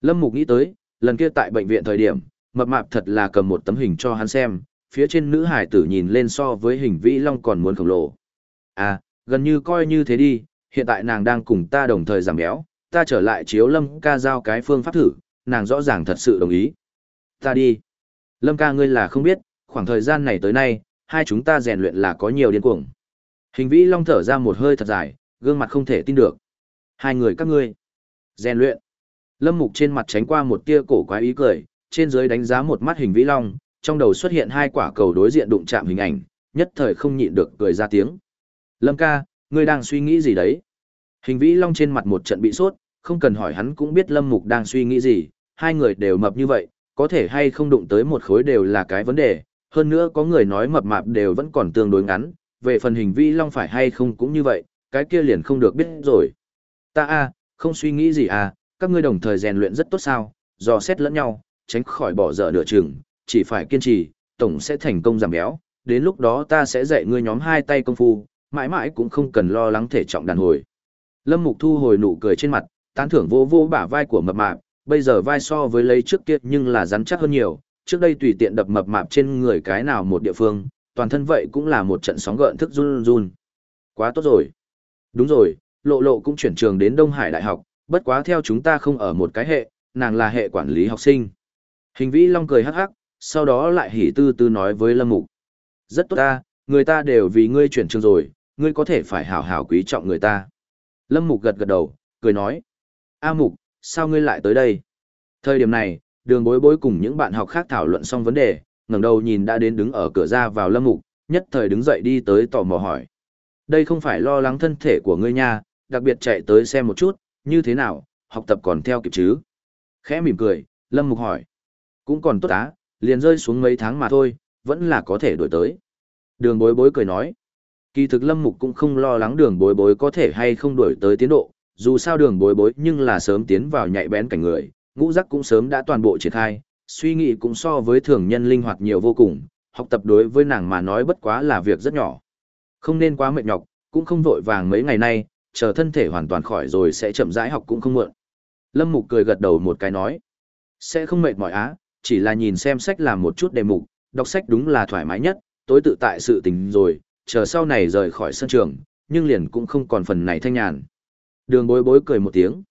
Lâm Mục nghĩ tới, lần kia tại bệnh viện thời điểm, mập mạp thật là cầm một tấm hình cho hắn xem, phía trên nữ hải tử nhìn lên so với hình vĩ long còn muốn khổng lồ. À, gần như coi như thế đi, hiện tại nàng đang cùng ta đồng thời giảm béo, ta trở lại chiếu Lâm ca giao cái phương pháp thử, nàng rõ ràng thật sự đồng ý. Ta đi. Lâm ca ngươi là không biết, khoảng thời gian này tới nay, hai chúng ta rèn luyện là có nhiều điên cuồng. Hình vĩ long thở ra một hơi thật dài, gương mặt không thể tin được. Hai người các ngươi. Rèn luyện. Lâm mục trên mặt tránh qua một tia cổ quái ý cười, trên dưới đánh giá một mắt hình vĩ long, trong đầu xuất hiện hai quả cầu đối diện đụng chạm hình ảnh, nhất thời không nhịn được cười ra tiếng. Lâm ca, ngươi đang suy nghĩ gì đấy? Hình vĩ long trên mặt một trận bị sốt, không cần hỏi hắn cũng biết Lâm Mục đang suy nghĩ gì, hai người đều mập như vậy, có thể hay không đụng tới một khối đều là cái vấn đề, hơn nữa có người nói mập mạp đều vẫn còn tương đối ngắn, về phần hình vĩ long phải hay không cũng như vậy, cái kia liền không được biết rồi. Ta a, không suy nghĩ gì à, các ngươi đồng thời rèn luyện rất tốt sao, dò xét lẫn nhau, tránh khỏi bỏ dở nửa chừng, chỉ phải kiên trì, tổng sẽ thành công giảm béo, đến lúc đó ta sẽ dạy ngươi nhóm hai tay công phu, mãi mãi cũng không cần lo lắng thể trọng đàn hồi. Lâm Mục thu hồi nụ cười trên mặt, tán thưởng vô vô bả vai của mập mạp, bây giờ vai so với lấy trước kia nhưng là rắn chắc hơn nhiều, trước đây tùy tiện đập mập mạp trên người cái nào một địa phương, toàn thân vậy cũng là một trận sóng gợn thức run run. Quá tốt rồi. Đúng rồi, lộ lộ cũng chuyển trường đến Đông Hải Đại học, bất quá theo chúng ta không ở một cái hệ, nàng là hệ quản lý học sinh. Hình vĩ long cười hắc hắc, sau đó lại hỉ tư tư nói với Lâm Mục. Rất tốt ta, người ta đều vì ngươi chuyển trường rồi, ngươi có thể phải hảo hảo quý trọng người ta. Lâm Mục gật gật đầu, cười nói. A Mục, sao ngươi lại tới đây? Thời điểm này, đường bối bối cùng những bạn học khác thảo luận xong vấn đề, ngẩng đầu nhìn đã đến đứng ở cửa ra vào Lâm Mục, nhất thời đứng dậy đi tới tò mò hỏi. Đây không phải lo lắng thân thể của ngươi nha, đặc biệt chạy tới xem một chút, như thế nào, học tập còn theo kịp chứ? Khẽ mỉm cười, Lâm Mục hỏi. Cũng còn tốt á, liền rơi xuống mấy tháng mà thôi, vẫn là có thể đổi tới. Đường bối bối cười nói. Kỳ thực Lâm Mục cũng không lo lắng đường bối bối có thể hay không đổi tới tiến độ, dù sao đường bối bối nhưng là sớm tiến vào nhạy bén cảnh người, ngũ giác cũng sớm đã toàn bộ triển khai, suy nghĩ cũng so với thường nhân linh hoạt nhiều vô cùng, học tập đối với nàng mà nói bất quá là việc rất nhỏ. Không nên quá mệt nhọc, cũng không vội vàng mấy ngày nay, chờ thân thể hoàn toàn khỏi rồi sẽ chậm rãi học cũng không muộn. Lâm Mục cười gật đầu một cái nói, sẽ không mệt mỏi á, chỉ là nhìn xem sách làm một chút đề mục, đọc sách đúng là thoải mái nhất, tối tự tại sự tình rồi, chờ sau này rời khỏi sân trường, nhưng liền cũng không còn phần này thanh nhàn. Đường bối bối cười một tiếng.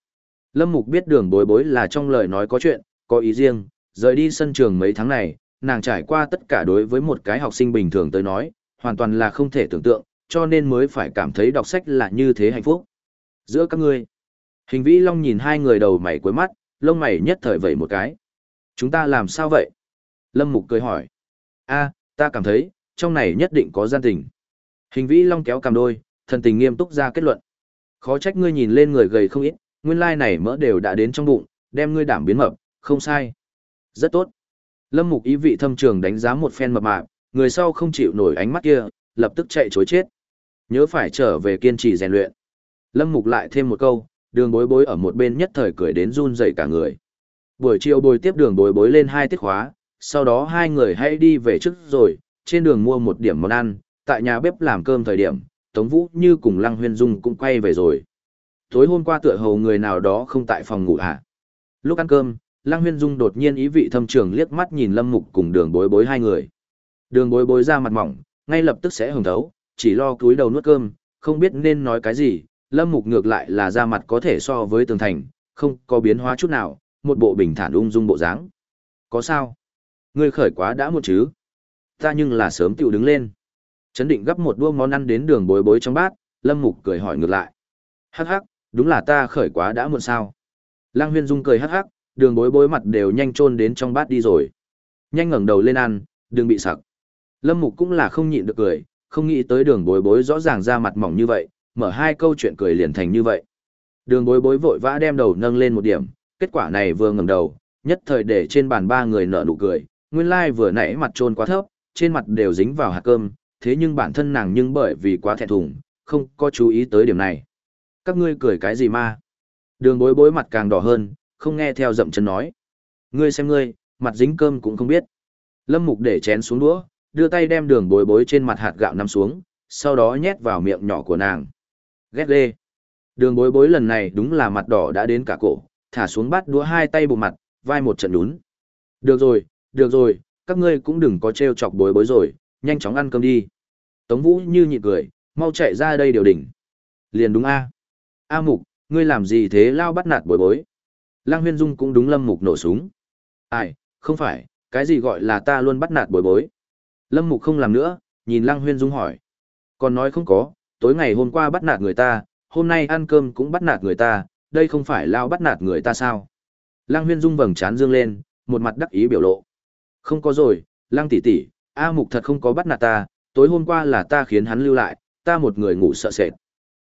Lâm Mục biết đường bối bối là trong lời nói có chuyện, có ý riêng, rời đi sân trường mấy tháng này, nàng trải qua tất cả đối với một cái học sinh bình thường tới nói, hoàn toàn là không thể tưởng tượng, cho nên mới phải cảm thấy đọc sách là như thế hạnh phúc. Giữa các ngươi, hình vĩ long nhìn hai người đầu mày cuối mắt, lông mày nhất thời vẩy một cái. Chúng ta làm sao vậy? Lâm Mục cười hỏi. a ta cảm thấy, trong này nhất định có gian tình. Hình vĩ long kéo cầm đôi, thần tình nghiêm túc ra kết luận. Khó trách ngươi nhìn lên người gầy không ít, nguyên lai này mỡ đều đã đến trong bụng, đem ngươi đảm biến mập, không sai. Rất tốt. Lâm Mục ý vị thâm trường đánh giá một phen mập mạp, người sau không chịu nổi ánh mắt kia, lập tức chạy chối chết. Nhớ phải trở về kiên trì rèn luyện. Lâm Mục lại thêm một câu, đường bối bối ở một bên nhất thời cười đến run rẩy cả người. Buổi chiều bồi tiếp đường bối bối lên hai tiết khóa, sau đó hai người hãy đi về trước rồi, trên đường mua một điểm món ăn, tại nhà bếp làm cơm thời điểm, Tống Vũ như cùng Lăng Huyên Dung cũng quay về rồi. Tối hôm qua tựa hồ người nào đó không tại phòng ngủ hả? Lúc ăn cơm, Lăng Huyên Dung đột nhiên ý vị thâm trường liếc mắt nhìn Lâm Mục cùng đường bối bối hai người. Đường bối bối ra mặt mỏng, ngay lập tức sẽ hồng thấu, chỉ lo cúi đầu nuốt cơm, không biết nên nói cái gì, Lâm Mục ngược lại là ra mặt có thể so với tường thành, không có biến hóa chút nào, một bộ bình thản ung dung bộ dáng. Có sao? Ngươi khởi quá đã một chứ? Ta nhưng là sớm tiểu đứng lên. Chấn định gấp một đua món ăn đến đường bối bối trong bát, Lâm Mục cười hỏi ngược lại. Hắc hắc, đúng là ta khởi quá đã muộn sao? Lăng Huyên Dung cười hắc hắc, đường bối bối mặt đều nhanh chôn đến trong bát đi rồi. Nhanh ngẩng đầu lên ăn, đừng bị sặc. Lâm Mục cũng là không nhịn được cười, không nghĩ tới đường bối bối rõ ràng ra mặt mỏng như vậy, mở hai câu chuyện cười liền thành như vậy. Đường bối bối vội vã đem đầu nâng lên một điểm, kết quả này vừa ngẩng đầu, nhất thời để trên bàn ba người nở nụ cười, nguyên lai like vừa nãy mặt trôn quá thấp, trên mặt đều dính vào hạt cơm, thế nhưng bản thân nàng nhưng bởi vì quá thẹn thùng, không có chú ý tới điểm này. Các ngươi cười cái gì ma? Đường bối bối mặt càng đỏ hơn, không nghe theo dậm chân nói. Ngươi xem ngươi, mặt dính cơm cũng không biết. Lâm Mục để chén xuống đũa, đưa tay đem đường bối bối trên mặt hạt gạo nằm xuống, sau đó nhét vào miệng nhỏ của nàng. Ghét ghê. Đường bối bối lần này đúng là mặt đỏ đã đến cả cổ, thả xuống bát đũa hai tay bụng mặt, vai một trận đún. Được rồi, được rồi, các ngươi cũng đừng có trêu chọc bối bối rồi, nhanh chóng ăn cơm đi. Tống Vũ như nhịn cười, mau chạy ra đây điều đỉnh. Liền đúng a. A Mục, ngươi làm gì thế lao bắt nạt bối bối. Lăng Huyên Dung cũng đúng Lâm Mục nổ súng. Ai, không phải, cái gì gọi là ta luôn bắt nạt bối bối. Lâm Mục không làm nữa, nhìn Lăng Huyên Dung hỏi. Còn nói không có, tối ngày hôm qua bắt nạt người ta, hôm nay ăn cơm cũng bắt nạt người ta, đây không phải lao bắt nạt người ta sao? Lăng Huyên Dung vầng trán dương lên, một mặt đắc ý biểu lộ. Không có rồi, Lăng tỷ tỷ, A Mục thật không có bắt nạt ta, tối hôm qua là ta khiến hắn lưu lại, ta một người ngủ sợ sệt.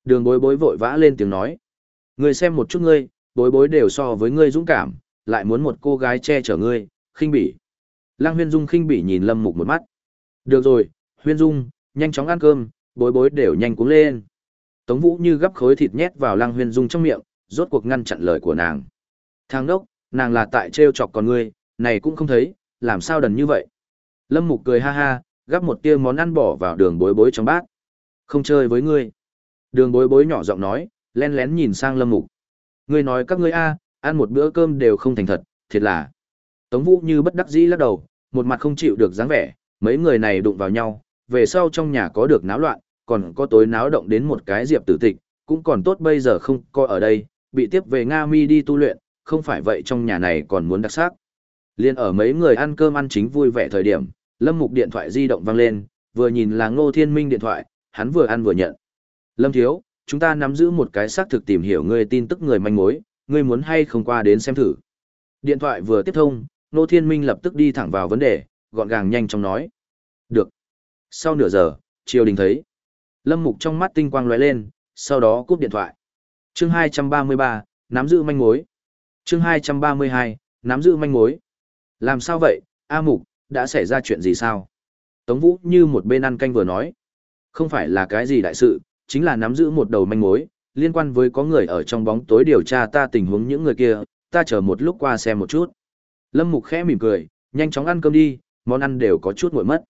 Đường bối bối vội vã lên tiếng nói. Người xem một chút ngươi, bối bối đều so với ngươi dũng cảm, lại muốn một cô gái che chở ngươi, khinh bỉ. Lăng Huyên Dung khinh bỉ nhìn Lâm Mục một mắt. Được rồi, Huyên Dung, nhanh chóng ăn cơm, bối bối đều nhanh cuống lên. Tống Vũ như gấp khối thịt nhét vào Lăng Huyên Dung trong miệng, rốt cuộc ngăn chặn lời của nàng. Thang đốc, nàng là tại trêu chọc con ngươi, này cũng không thấy, làm sao đần như vậy. Lâm Mục cười ha ha, gắp một tia món ăn bỏ vào đường bối bối trong bát. Không chơi với ngươi. Đường bối bối nhỏ giọng nói, len lén nhìn sang Lâm Mục. Ngươi nói các ngươi a, ăn một bữa cơm đều không thành thật, thiệt là. Tống Vũ như bất đắc dĩ lắc đầu, một mặt không chịu được dáng vẻ, mấy người này đụng vào nhau, về sau trong nhà có được náo loạn, còn có tối náo động đến một cái diệp tử tịch, cũng còn tốt bây giờ không coi ở đây, bị tiếp về Nga Mi đi tu luyện, không phải vậy trong nhà này còn muốn đặc sắc. Liên ở mấy người ăn cơm ăn chính vui vẻ thời điểm, Lâm Mục điện thoại di động vang lên, vừa nhìn là Ngô Thiên Minh điện thoại, hắn vừa ăn vừa nhận. Lâm Thiếu, chúng ta nắm giữ một cái xác thực tìm hiểu người tin tức người manh mối, ngươi muốn hay không qua đến xem thử. Điện thoại vừa tiếp thông, nô Thiên Minh lập tức đi thẳng vào vấn đề, gọn gàng nhanh chóng nói. Được. Sau nửa giờ, triều đình thấy. Lâm Mục trong mắt tinh quang lóe lên, sau đó cúp điện thoại. Chương 233, nắm giữ manh mối. Chương 232, nắm giữ manh mối. Làm sao vậy, A Mục, đã xảy ra chuyện gì sao? Tống Vũ như một bên ăn canh vừa nói. Không phải là cái gì đại sự, chính là nắm giữ một đầu manh mối, liên quan với có người ở trong bóng tối điều tra ta tình huống những người kia, ta chờ một lúc qua xem một chút. Lâm Mục khẽ mỉm cười, nhanh chóng ăn cơm đi, món ăn đều có chút nguội mất.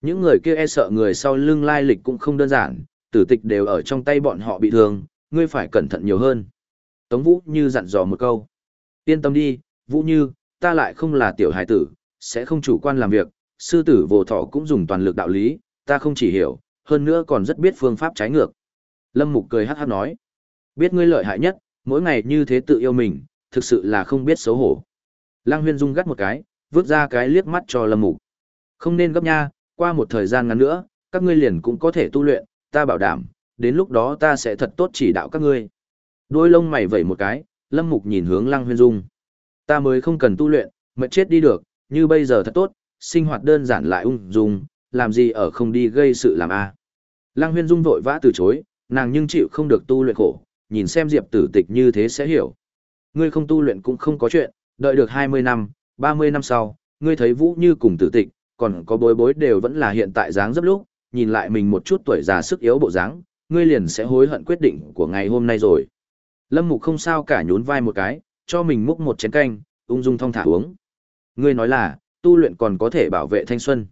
Những người kia e sợ người sau lưng lai lịch cũng không đơn giản, tử tịch đều ở trong tay bọn họ bị thương, ngươi phải cẩn thận nhiều hơn. Tống Vũ Như dặn dò một câu. Yên tâm đi, Vũ Như, ta lại không là tiểu hải tử, sẽ không chủ quan làm việc, sư tử vô thọ cũng dùng toàn lực đạo lý, ta không chỉ hiểu, hơn nữa còn rất biết phương pháp trái ngược. Lâm Mục cười hát hát nói. Biết ngươi lợi hại nhất, mỗi ngày như thế tự yêu mình, thực sự là không biết xấu hổ. Lăng Huyên Dung gắt một cái, vứt ra cái liếc mắt cho Lâm Mục. Không nên gấp nha, qua một thời gian ngắn nữa, các ngươi liền cũng có thể tu luyện, ta bảo đảm, đến lúc đó ta sẽ thật tốt chỉ đạo các ngươi. Đôi lông mày vẩy một cái, Lâm Mục nhìn hướng Lăng Huyên Dung. Ta mới không cần tu luyện, mệt chết đi được, như bây giờ thật tốt, sinh hoạt đơn giản lại ung dung, làm gì ở không đi gây sự làm a. Lăng Huyên Dung vội vã từ chối, nàng nhưng chịu không được tu luyện khổ, nhìn xem Diệp Tử Tịch như thế sẽ hiểu. Ngươi không tu luyện cũng không có chuyện, đợi được 20 năm, 30 năm sau, ngươi thấy Vũ Như cùng Tử Tịch, còn có bối bối đều vẫn là hiện tại dáng dấp lúc, nhìn lại mình một chút tuổi già sức yếu bộ dáng, ngươi liền sẽ hối hận quyết định của ngày hôm nay rồi. Lâm Mục không sao cả nhún vai một cái, cho mình múc một chén canh, ung dung thong thả uống. Ngươi nói là, tu luyện còn có thể bảo vệ thanh xuân.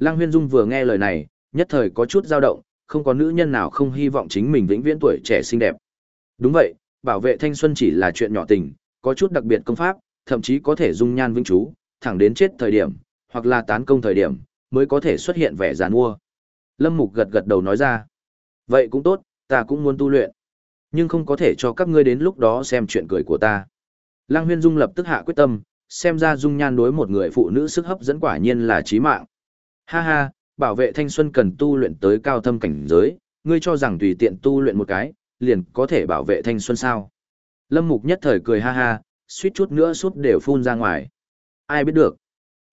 Lăng Huyên Dung vừa nghe lời này, nhất thời có chút dao động, không có nữ nhân nào không hy vọng chính mình vĩnh viễn tuổi trẻ xinh đẹp. Đúng vậy, bảo vệ thanh xuân chỉ là chuyện nhỏ tình, có chút đặc biệt công pháp, thậm chí có thể dung nhan vĩnh chú, thẳng đến chết thời điểm, hoặc là tán công thời điểm, mới có thể xuất hiện vẻ giàn mua. Lâm Mục gật gật đầu nói ra. Vậy cũng tốt, ta cũng muốn tu luyện. Nhưng không có thể cho các ngươi đến lúc đó xem chuyện cười của ta. Lăng Huyên Dung lập tức hạ quyết tâm, xem ra dung nhan đối một người phụ nữ sức hấp dẫn quả nhiên là chí mạng. Ha ha, bảo vệ thanh xuân cần tu luyện tới cao thâm cảnh giới, ngươi cho rằng tùy tiện tu luyện một cái, liền có thể bảo vệ thanh xuân sao? Lâm Mục nhất thời cười ha ha, suýt chút nữa suốt đều phun ra ngoài. Ai biết được?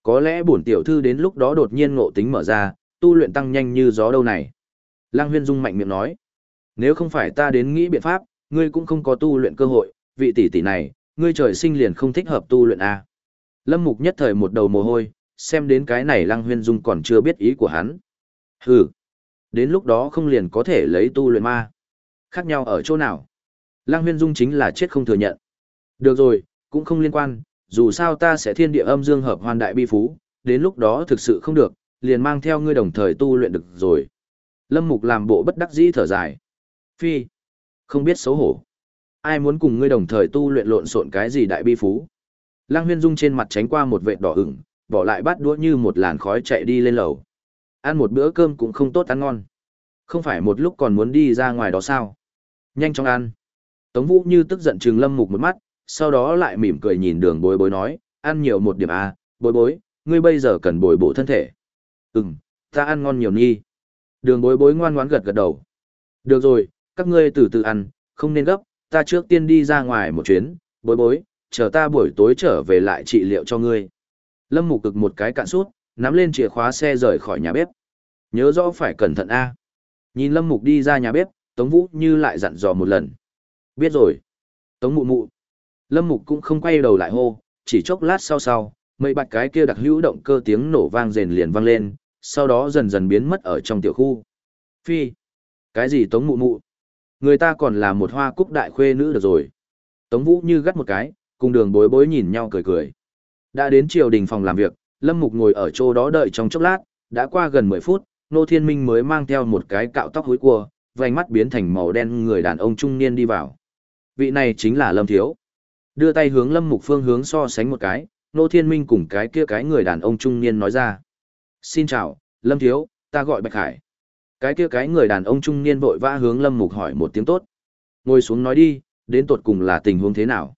Có lẽ bổn tiểu thư đến lúc đó đột nhiên ngộ tính mở ra, tu luyện tăng nhanh như gió đâu này. Lăng Huyên Dung mạnh miệng nói. Nếu không phải ta đến nghĩ biện pháp, ngươi cũng không có tu luyện cơ hội, vị tỷ tỷ này, ngươi trời sinh liền không thích hợp tu luyện a. Lâm Mục nhất thời một đầu mồ hôi, xem đến cái này Lăng Huyên Dung còn chưa biết ý của hắn. Hừ, đến lúc đó không liền có thể lấy tu luyện ma. Khác nhau ở chỗ nào? Lăng Huyên Dung chính là chết không thừa nhận. Được rồi, cũng không liên quan, dù sao ta sẽ thiên địa âm dương hợp hoàn đại bi phú, đến lúc đó thực sự không được, liền mang theo ngươi đồng thời tu luyện được rồi. Lâm Mục làm bộ bất đắc dĩ thở dài. Phi, không biết xấu hổ. Ai muốn cùng ngươi đồng thời tu luyện lộn xộn cái gì đại bi phú? Lăng Huyên Dung trên mặt tránh qua một vệt đỏ ửng, bỏ lại bát đũa như một làn khói chạy đi lên lầu. Ăn một bữa cơm cũng không tốt ăn ngon. Không phải một lúc còn muốn đi ra ngoài đó sao? Nhanh chóng ăn. Tống Vũ như tức giận trừng Lâm Mục một mắt, sau đó lại mỉm cười nhìn đường bối bối nói, ăn nhiều một điểm à, bối bối, ngươi bây giờ cần bồi bổ thân thể. Ừm, ta ăn ngon nhiều nhi. Đường bối bối ngoan ngoãn gật gật đầu. Được rồi, các ngươi từ từ ăn, không nên gấp, ta trước tiên đi ra ngoài một chuyến, bối bối, chờ ta buổi tối trở về lại trị liệu cho ngươi. Lâm Mục cực một cái cạn sút, nắm lên chìa khóa xe rời khỏi nhà bếp. Nhớ rõ phải cẩn thận a. Nhìn Lâm Mục đi ra nhà bếp, Tống Vũ như lại dặn dò một lần. Biết rồi. Tống mụ mụ. Lâm Mục cũng không quay đầu lại hô, chỉ chốc lát sau sau, mấy bạch cái kia đặc hữu động cơ tiếng nổ vang rền liền vang lên, sau đó dần dần biến mất ở trong tiểu khu. Phi. Cái gì Tống mụ mụ? Người ta còn là một hoa cúc đại khuê nữ được rồi. Tống Vũ như gắt một cái, cùng đường bối bối nhìn nhau cười cười. Đã đến triều đình phòng làm việc, Lâm Mục ngồi ở chỗ đó đợi trong chốc lát, đã qua gần 10 phút, Nô Thiên Minh mới mang theo một cái cạo tóc hối cua, vành mắt biến thành màu đen người đàn ông trung niên đi vào. Vị này chính là Lâm Thiếu. Đưa tay hướng Lâm Mục phương hướng so sánh một cái, Nô Thiên Minh cùng cái kia cái người đàn ông trung niên nói ra. Xin chào, Lâm Thiếu, ta gọi Bạch Hải. Cái kia cái người đàn ông trung niên vội vã hướng Lâm Mục hỏi một tiếng tốt. Ngồi xuống nói đi, đến tột cùng là tình huống thế nào.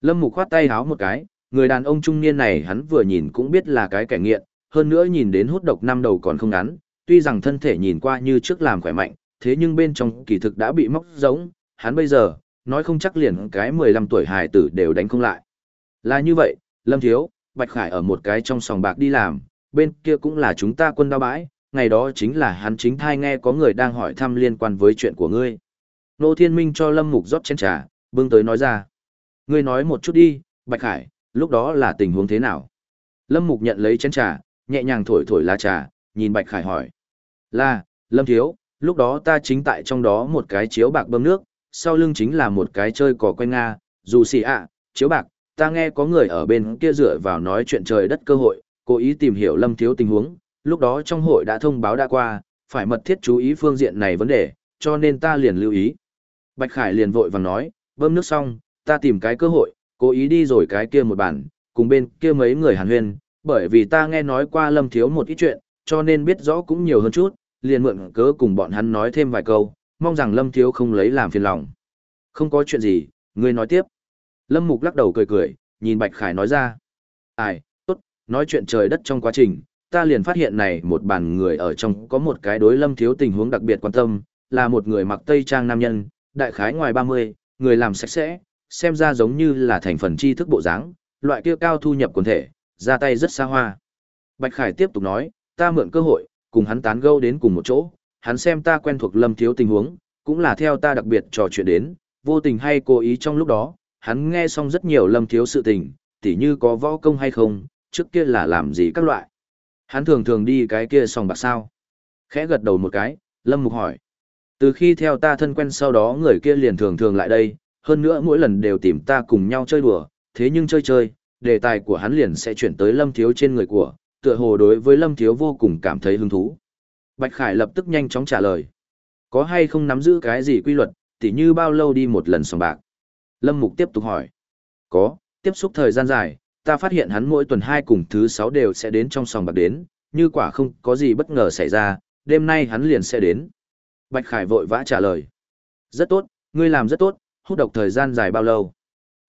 Lâm Mục khoát tay háo một cái, người đàn ông trung niên này hắn vừa nhìn cũng biết là cái kẻ nghiện, hơn nữa nhìn đến hút độc năm đầu còn không ngắn, tuy rằng thân thể nhìn qua như trước làm khỏe mạnh, thế nhưng bên trong kỳ thực đã bị móc giống, hắn bây giờ, nói không chắc liền cái 15 tuổi hài tử đều đánh không lại. Là như vậy, Lâm Thiếu, Bạch Khải ở một cái trong sòng bạc đi làm, bên kia cũng là chúng ta quân đao bãi, ngày đó chính là hắn chính thai nghe có người đang hỏi thăm liên quan với chuyện của ngươi. Nô Thiên Minh cho Lâm Mục rót chén trà, bưng tới nói ra. Ngươi nói một chút đi, Bạch Khải, lúc đó là tình huống thế nào? Lâm Mục nhận lấy chén trà, nhẹ nhàng thổi thổi lá trà, nhìn Bạch Khải hỏi. Là, Lâm Thiếu, lúc đó ta chính tại trong đó một cái chiếu bạc bơm nước, sau lưng chính là một cái chơi cỏ quen Nga, dù xì ạ, chiếu bạc, ta nghe có người ở bên kia dựa vào nói chuyện trời đất cơ hội, cố ý tìm hiểu Lâm Thiếu tình huống, lúc đó trong hội đã thông báo đã qua, phải mật thiết chú ý phương diện này vấn đề, cho nên ta liền lưu ý. Bạch Khải liền vội vàng nói, bơm nước xong, ta tìm cái cơ hội, cố ý đi rồi cái kia một bản, cùng bên kia mấy người hàn huyên, bởi vì ta nghe nói qua Lâm Thiếu một ít chuyện, cho nên biết rõ cũng nhiều hơn chút, liền mượn cớ cùng bọn hắn nói thêm vài câu, mong rằng Lâm Thiếu không lấy làm phiền lòng. Không có chuyện gì, ngươi nói tiếp. Lâm Mục lắc đầu cười cười, nhìn Bạch Khải nói ra. Ai, tốt, nói chuyện trời đất trong quá trình, ta liền phát hiện này một bàn người ở trong có một cái đối Lâm Thiếu tình huống đặc biệt quan tâm, là một người mặc tây trang nam nhân, đại khái ngoài 30, người làm sạch sẽ, xem ra giống như là thành phần tri thức bộ dáng, loại kia cao thu nhập quần thể, ra tay rất xa hoa. Bạch Khải tiếp tục nói, ta mượn cơ hội, cùng hắn tán gẫu đến cùng một chỗ, hắn xem ta quen thuộc Lâm Thiếu tình huống, cũng là theo ta đặc biệt trò chuyện đến, vô tình hay cố ý trong lúc đó, hắn nghe xong rất nhiều Lâm Thiếu sự tình, tỉ như có võ công hay không, trước kia là làm gì các loại. Hắn thường thường đi cái kia sòng bạc sao. Khẽ gật đầu một cái, Lâm Mục hỏi. Từ khi theo ta thân quen sau đó người kia liền thường thường lại đây, hơn nữa mỗi lần đều tìm ta cùng nhau chơi đùa, thế nhưng chơi chơi, đề tài của hắn liền sẽ chuyển tới Lâm Thiếu trên người của, tựa hồ đối với Lâm Thiếu vô cùng cảm thấy hứng thú. Bạch Khải lập tức nhanh chóng trả lời. Có hay không nắm giữ cái gì quy luật, tỉ như bao lâu đi một lần sòng bạc? Lâm Mục tiếp tục hỏi. Có, tiếp xúc thời gian dài, ta phát hiện hắn mỗi tuần hai cùng thứ sáu đều sẽ đến trong sòng bạc đến, như quả không có gì bất ngờ xảy ra, đêm nay hắn liền sẽ đến. Bạch Khải vội vã trả lời. Rất tốt, ngươi làm rất tốt, hút độc thời gian dài bao lâu?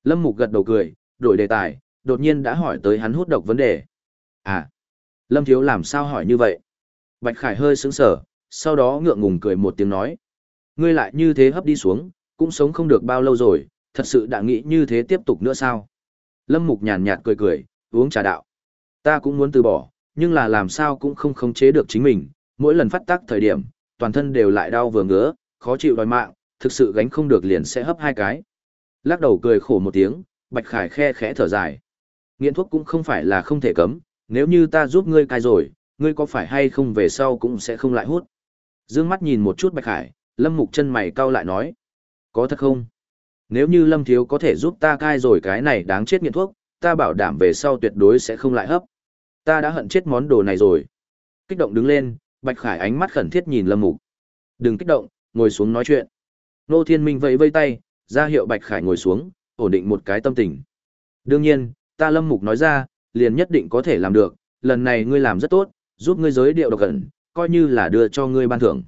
Lâm Mục gật đầu cười, đổi đề tài, đột nhiên đã hỏi tới hắn hút độc vấn đề. À, Lâm Thiếu làm sao hỏi như vậy? Bạch Khải hơi sững sờ, sau đó ngượng ngùng cười một tiếng nói. Ngươi lại như thế hấp đi xuống, cũng sống không được bao lâu rồi, thật sự đã nghĩ như thế tiếp tục nữa sao? Lâm Mục nhàn nhạt cười cười, uống trà đạo. Ta cũng muốn từ bỏ, nhưng là làm sao cũng không khống chế được chính mình, mỗi lần phát tác thời điểm, toàn thân đều lại đau vừa ngứa, khó chịu đòi mạng, thực sự gánh không được liền sẽ hấp hai cái. Lắc đầu cười khổ một tiếng, Bạch Khải khe khẽ thở dài. Nghiện thuốc cũng không phải là không thể cấm, nếu như ta giúp ngươi cai rồi, ngươi có phải hay không về sau cũng sẽ không lại hút. Dương mắt nhìn một chút Bạch Khải, Lâm Mục chân mày cau lại nói. Có thật không? Nếu như Lâm Thiếu có thể giúp ta cai rồi cái này đáng chết nghiện thuốc, ta bảo đảm về sau tuyệt đối sẽ không lại hấp. Ta đã hận chết món đồ này rồi. Kích động đứng lên, Bạch Khải ánh mắt khẩn thiết nhìn Lâm Mục. Đừng kích động, ngồi xuống nói chuyện. Nô Thiên Minh vẫy vây tay, ra hiệu Bạch Khải ngồi xuống, ổn định một cái tâm tình. Đương nhiên, ta Lâm Mục nói ra, liền nhất định có thể làm được, lần này ngươi làm rất tốt, giúp ngươi giới điệu độc ẩn, coi như là đưa cho ngươi ban thưởng.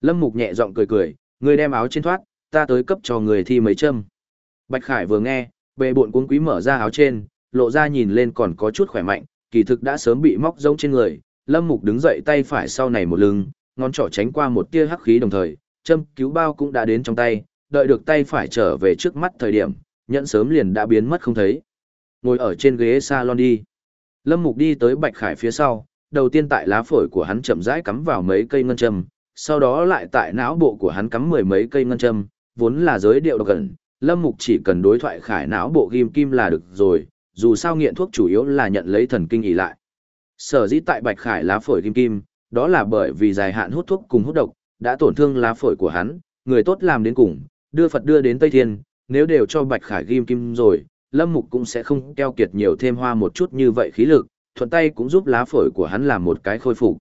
Lâm Mục nhẹ giọng cười cười, ngươi đem áo trên thoát, ta tới cấp cho người thi mấy châm. Bạch Khải vừa nghe, bề bộn cuốn quý mở ra áo trên, lộ ra nhìn lên còn có chút khỏe mạnh, kỳ thực đã sớm bị móc giống trên người. Lâm Mục đứng dậy tay phải sau này một lưng, ngón trỏ tránh qua một tia hắc khí đồng thời, châm cứu bao cũng đã đến trong tay, đợi được tay phải trở về trước mắt thời điểm, nhẫn sớm liền đã biến mất không thấy. Ngồi ở trên ghế salon đi. Lâm Mục đi tới Bạch Khải phía sau, đầu tiên tại lá phổi của hắn chậm rãi cắm vào mấy cây ngân châm, sau đó lại tại não bộ của hắn cắm mười mấy cây ngân châm, vốn là giới điệu độc Lâm Mục chỉ cần đối thoại khải não bộ ghim kim là được rồi, dù sao nghiện thuốc chủ yếu là nhận lấy thần kinh ý lại. Sở dĩ tại Bạch Khải lá phổi ghim kim, đó là bởi vì dài hạn hút thuốc cùng hút độc, đã tổn thương lá phổi của hắn, người tốt làm đến cùng, đưa Phật đưa đến Tây Thiên, nếu đều cho Bạch Khải ghim kim rồi, Lâm Mục cũng sẽ không keo kiệt nhiều thêm hoa một chút như vậy khí lực, thuận tay cũng giúp lá phổi của hắn làm một cái khôi phục.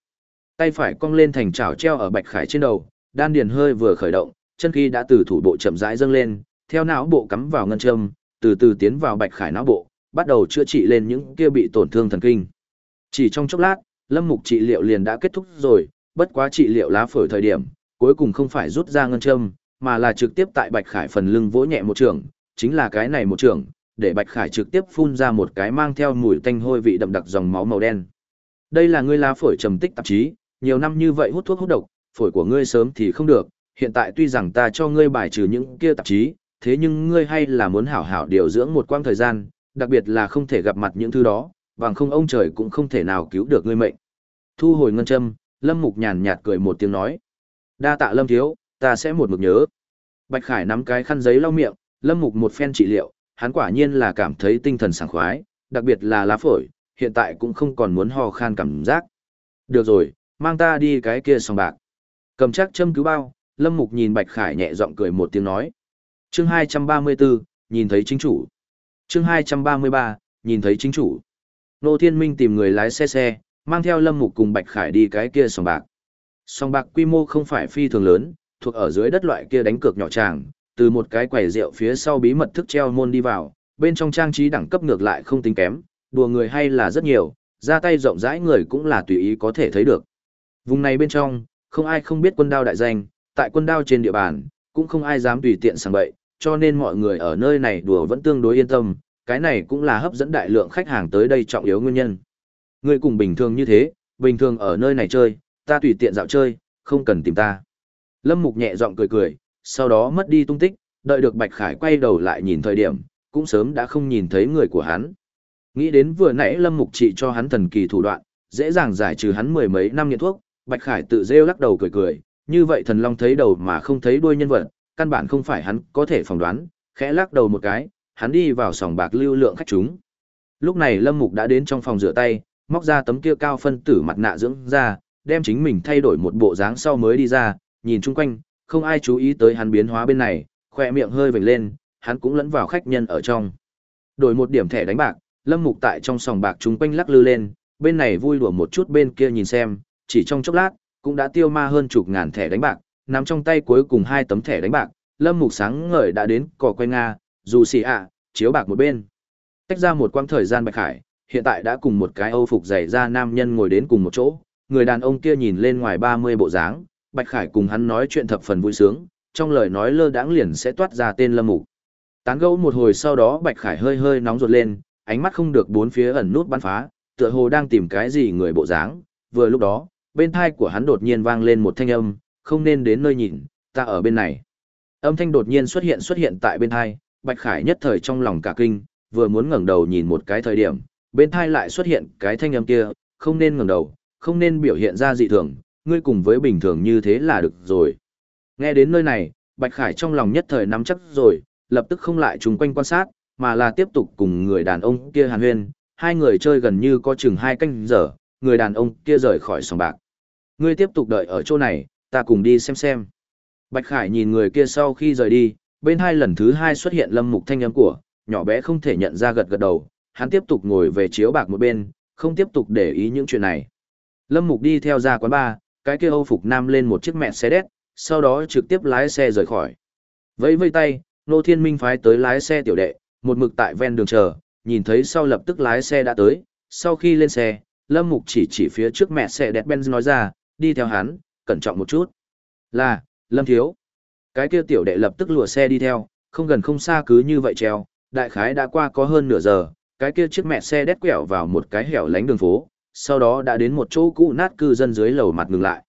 Tay phải cong lên thành chảo treo ở Bạch Khải trên đầu, đan điền hơi vừa khởi động, chân khí đã từ thủ bộ chậm rãi dâng lên, theo não bộ cắm vào ngân châm, từ từ tiến vào Bạch Khải não bộ, bắt đầu chữa trị lên những kia bị tổn thương thần kinh. Chỉ trong chốc lát, Lâm Mục trị liệu liền đã kết thúc rồi, bất quá trị liệu lá phổi thời điểm, cuối cùng không phải rút ra ngân châm, mà là trực tiếp tại Bạch Khải phần lưng vỗ nhẹ một trường, chính là cái này một trường, để Bạch Khải trực tiếp phun ra một cái mang theo mùi tanh hôi vị đậm đặc dòng máu màu đen. Đây là ngươi lá phổi trầm tích tạp chí, nhiều năm như vậy hút thuốc hút độc, phổi của ngươi sớm thì không được, hiện tại tuy rằng ta cho ngươi bài trừ những kia tạp chí, thế nhưng ngươi hay là muốn hảo hảo điều dưỡng một quãng thời gian, đặc biệt là không thể gặp mặt những thứ đó, bằng không ông trời cũng không thể nào cứu được ngươi mệnh. Thu hồi ngân châm, Lâm Mục nhàn nhạt cười một tiếng nói. Đa tạ Lâm Thiếu, ta sẽ một mực nhớ. Bạch Khải nắm cái khăn giấy lau miệng, Lâm Mục một phen trị liệu, hắn quả nhiên là cảm thấy tinh thần sảng khoái, đặc biệt là lá phổi, hiện tại cũng không còn muốn ho khan cảm giác. Được rồi, mang ta đi cái kia sòng bạc. Cầm chắc châm cứu bao, Lâm Mục nhìn Bạch Khải nhẹ giọng cười một tiếng nói. Chương 234, nhìn thấy chính chủ. Chương 233, nhìn thấy chính chủ. Nô Thiên Minh tìm người lái xe xe, mang theo Lâm Mục cùng Bạch Khải đi cái kia sòng bạc. Sòng bạc quy mô không phải phi thường lớn, thuộc ở dưới đất loại kia đánh cược nhỏ tràng, từ một cái quầy rượu phía sau bí mật thức treo môn đi vào, bên trong trang trí đẳng cấp ngược lại không tính kém, đùa người hay là rất nhiều, ra tay rộng rãi người cũng là tùy ý có thể thấy được. Vùng này bên trong, không ai không biết quân đao đại danh, tại quân đao trên địa bàn, cũng không ai dám tùy tiện sang bậy, cho nên mọi người ở nơi này đùa vẫn tương đối yên tâm, cái này cũng là hấp dẫn đại lượng khách hàng tới đây trọng yếu nguyên nhân. Người cùng bình thường như thế, bình thường ở nơi này chơi, ta tùy tiện dạo chơi, không cần tìm ta. Lâm Mục nhẹ giọng cười cười, sau đó mất đi tung tích, đợi được Bạch Khải quay đầu lại nhìn thời điểm, cũng sớm đã không nhìn thấy người của hắn. Nghĩ đến vừa nãy Lâm Mục trị cho hắn thần kỳ thủ đoạn, dễ dàng giải trừ hắn mười mấy năm nghiện thuốc, Bạch Khải tự rêu lắc đầu cười cười, như vậy thần long thấy đầu mà không thấy đuôi nhân vật, căn bản không phải hắn có thể phỏng đoán, khẽ lắc đầu một cái, hắn đi vào sòng bạc lưu lượng khách chúng. Lúc này Lâm Mục đã đến trong phòng rửa tay, móc ra tấm kia cao phân tử mặt nạ dưỡng ra, đem chính mình thay đổi một bộ dáng sau mới đi ra, nhìn chung quanh, không ai chú ý tới hắn biến hóa bên này, khỏe miệng hơi vểnh lên, hắn cũng lẫn vào khách nhân ở trong. Đổi một điểm thẻ đánh bạc, Lâm Mục tại trong sòng bạc chúng quanh lắc lư lên, bên này vui đùa một chút bên kia nhìn xem, chỉ trong chốc lát, cũng đã tiêu ma hơn chục ngàn thẻ đánh bạc, nắm trong tay cuối cùng hai tấm thẻ đánh bạc, Lâm Mục sáng ngời đã đến cỏ quay Nga, dù xì ạ, chiếu bạc một bên. Tách ra một quãng thời gian Bạch Hải, hiện tại đã cùng một cái Âu phục dày ra nam nhân ngồi đến cùng một chỗ, người đàn ông kia nhìn lên ngoài 30 bộ dáng, Bạch Khải cùng hắn nói chuyện thập phần vui sướng, trong lời nói lơ đãng liền sẽ toát ra tên Lâm Mục. Tán gẫu một hồi sau đó Bạch Khải hơi hơi nóng ruột lên, ánh mắt không được bốn phía ẩn nút bắn phá, tựa hồ đang tìm cái gì người bộ dáng, vừa lúc đó, bên thai của hắn đột nhiên vang lên một thanh âm, không nên đến nơi nhìn, ta ở bên này. Âm thanh đột nhiên xuất hiện xuất hiện tại bên thai, Bạch Khải nhất thời trong lòng cả kinh, vừa muốn ngẩng đầu nhìn một cái thời điểm, bên thai lại xuất hiện cái thanh âm kia, không nên ngẩng đầu, không nên biểu hiện ra dị thường, ngươi cùng với bình thường như thế là được rồi. Nghe đến nơi này, Bạch Khải trong lòng nhất thời nắm chắc rồi, lập tức không lại chung quanh quan sát, mà là tiếp tục cùng người đàn ông kia hàn huyên, hai người chơi gần như có chừng hai canh giờ, người đàn ông kia rời khỏi sòng bạc. Ngươi tiếp tục đợi ở chỗ này, ta cùng đi xem xem. Bạch Khải nhìn người kia sau khi rời đi, bên hai lần thứ hai xuất hiện lâm mục thanh âm của, nhỏ bé không thể nhận ra gật gật đầu, hắn tiếp tục ngồi về chiếu bạc một bên, không tiếp tục để ý những chuyện này. Lâm mục đi theo ra quán bar, cái kia Âu phục nam lên một chiếc mẹ xe đét, sau đó trực tiếp lái xe rời khỏi. Vẫy vây tay, Nô Thiên Minh phái tới lái xe tiểu đệ, một mực tại ven đường chờ, nhìn thấy sau lập tức lái xe đã tới, sau khi lên xe, Lâm Mục chỉ chỉ phía trước mẹ xe đẹp Benz nói ra, đi theo hắn, cẩn trọng một chút. Là, Lâm Thiếu. Cái kia tiểu đệ lập tức lùa xe đi theo, không gần không xa cứ như vậy treo, đại khái đã qua có hơn nửa giờ, cái kia chiếc mẹ xe đét quẹo vào một cái hẻo lánh đường phố, sau đó đã đến một chỗ cũ nát cư dân dưới lầu mặt ngừng lại.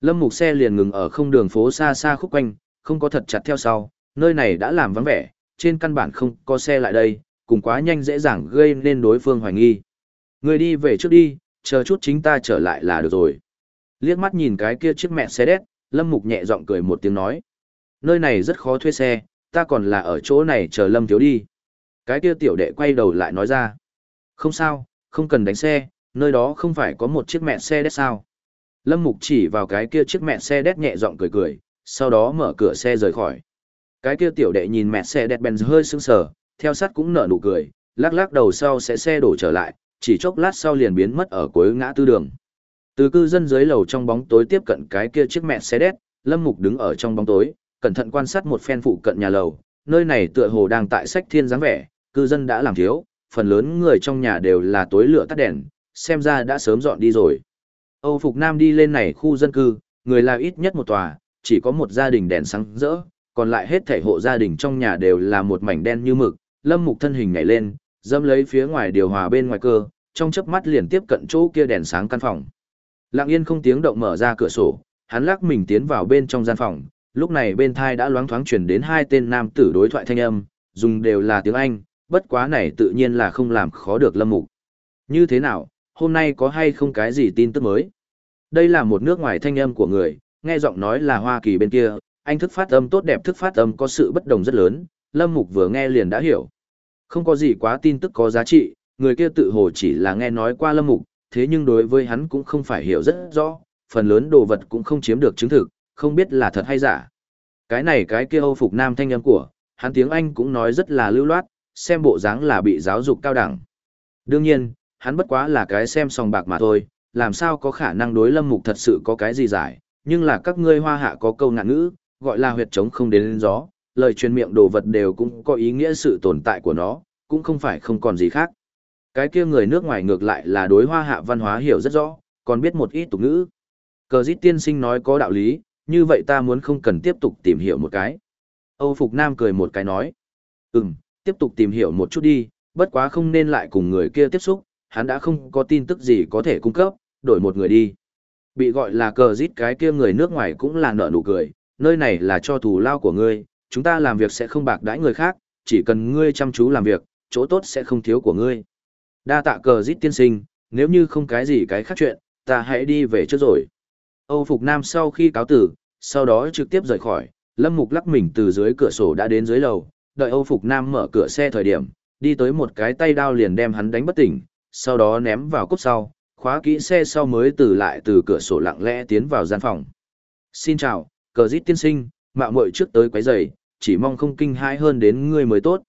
Lâm Mục xe liền ngừng ở không đường phố xa xa khúc quanh, không có thật chặt theo sau, nơi này đã làm vắng vẻ, trên căn bản không có xe lại đây, cùng quá nhanh dễ dàng gây nên đối phương hoài nghi. Người đi về trước đi, chờ chút chính ta trở lại là được rồi. Liếc mắt nhìn cái kia chiếc mẹ xe đét, Lâm Mục nhẹ giọng cười một tiếng nói. Nơi này rất khó thuê xe, ta còn là ở chỗ này chờ Lâm Thiếu đi. Cái kia tiểu đệ quay đầu lại nói ra. Không sao, không cần đánh xe, nơi đó không phải có một chiếc mẹ xe đét sao. Lâm Mục chỉ vào cái kia chiếc mẹ xe đét nhẹ giọng cười cười, sau đó mở cửa xe rời khỏi. Cái kia tiểu đệ nhìn mẹ xe đét bèn hơi sững sờ, theo sát cũng nở nụ cười, lắc lắc đầu sau sẽ xe đổ trở lại, chỉ chốc lát sau liền biến mất ở cuối ngã tư đường. Từ cư dân dưới lầu trong bóng tối tiếp cận cái kia chiếc mẹ xe đét, Lâm Mục đứng ở trong bóng tối, cẩn thận quan sát một phen phụ cận nhà lầu, nơi này tựa hồ đang tại sách thiên dáng vẻ, cư dân đã làm thiếu, phần lớn người trong nhà đều là tối lửa tắt đèn, xem ra đã sớm dọn đi rồi. Âu Phục Nam đi lên này khu dân cư, người là ít nhất một tòa, chỉ có một gia đình đèn sáng rỡ, còn lại hết thảy hộ gia đình trong nhà đều là một mảnh đen như mực, Lâm Mục thân hình nhảy lên, dâm lấy phía ngoài điều hòa bên ngoài cơ, trong chớp mắt liền tiếp cận chỗ kia đèn sáng căn phòng. Lặng yên không tiếng động mở ra cửa sổ, hắn lắc mình tiến vào bên trong gian phòng, lúc này bên thai đã loáng thoáng truyền đến hai tên nam tử đối thoại thanh âm, dùng đều là tiếng Anh, bất quá này tự nhiên là không làm khó được Lâm Mục. Như thế nào, hôm nay có hay không cái gì tin tức mới? Đây là một nước ngoài thanh âm của người, nghe giọng nói là Hoa Kỳ bên kia, anh thức phát âm tốt đẹp thức phát âm có sự bất đồng rất lớn, Lâm Mục vừa nghe liền đã hiểu. Không có gì quá tin tức có giá trị, người kia tự hồ chỉ là nghe nói qua Lâm Mục, thế nhưng đối với hắn cũng không phải hiểu rất rõ, phần lớn đồ vật cũng không chiếm được chứng thực, không biết là thật hay giả. Cái này cái kia Âu phục nam thanh âm của, hắn tiếng Anh cũng nói rất là lưu loát, xem bộ dáng là bị giáo dục cao đẳng. Đương nhiên, hắn bất quá là cái xem sòng bạc mà thôi, làm sao có khả năng đối lâm mục thật sự có cái gì giải, nhưng là các ngươi hoa hạ có câu ngạn ngữ, gọi là huyệt trống không đến lên gió, lời truyền miệng đồ vật đều cũng có ý nghĩa sự tồn tại của nó, cũng không phải không còn gì khác. Cái kia người nước ngoài ngược lại là đối hoa hạ văn hóa hiểu rất rõ, còn biết một ít tục ngữ. Cờ dít tiên sinh nói có đạo lý, như vậy ta muốn không cần tiếp tục tìm hiểu một cái. Âu Phục Nam cười một cái nói. Ừm, tiếp tục tìm hiểu một chút đi, bất quá không nên lại cùng người kia tiếp xúc, hắn đã không có tin tức gì có thể cung cấp, đổi một người đi. Bị gọi là cờ dít cái kia người nước ngoài cũng là nợ nụ cười, nơi này là cho thù lao của ngươi, chúng ta làm việc sẽ không bạc đãi người khác, chỉ cần ngươi chăm chú làm việc, chỗ tốt sẽ không thiếu của ngươi. Đa tạ cờ dít tiên sinh, nếu như không cái gì cái khác chuyện, ta hãy đi về trước rồi. Âu Phục Nam sau khi cáo tử, sau đó trực tiếp rời khỏi, Lâm Mục lắc mình từ dưới cửa sổ đã đến dưới lầu, đợi Âu Phục Nam mở cửa xe thời điểm, đi tới một cái tay đao liền đem hắn đánh bất tỉnh, sau đó ném vào cốp sau, khóa kỹ xe sau mới từ lại từ cửa sổ lặng lẽ tiến vào gian phòng. Xin chào, cờ dít tiên sinh, mạo muội trước tới quấy rầy, chỉ mong không kinh hãi hơn đến ngươi mới tốt.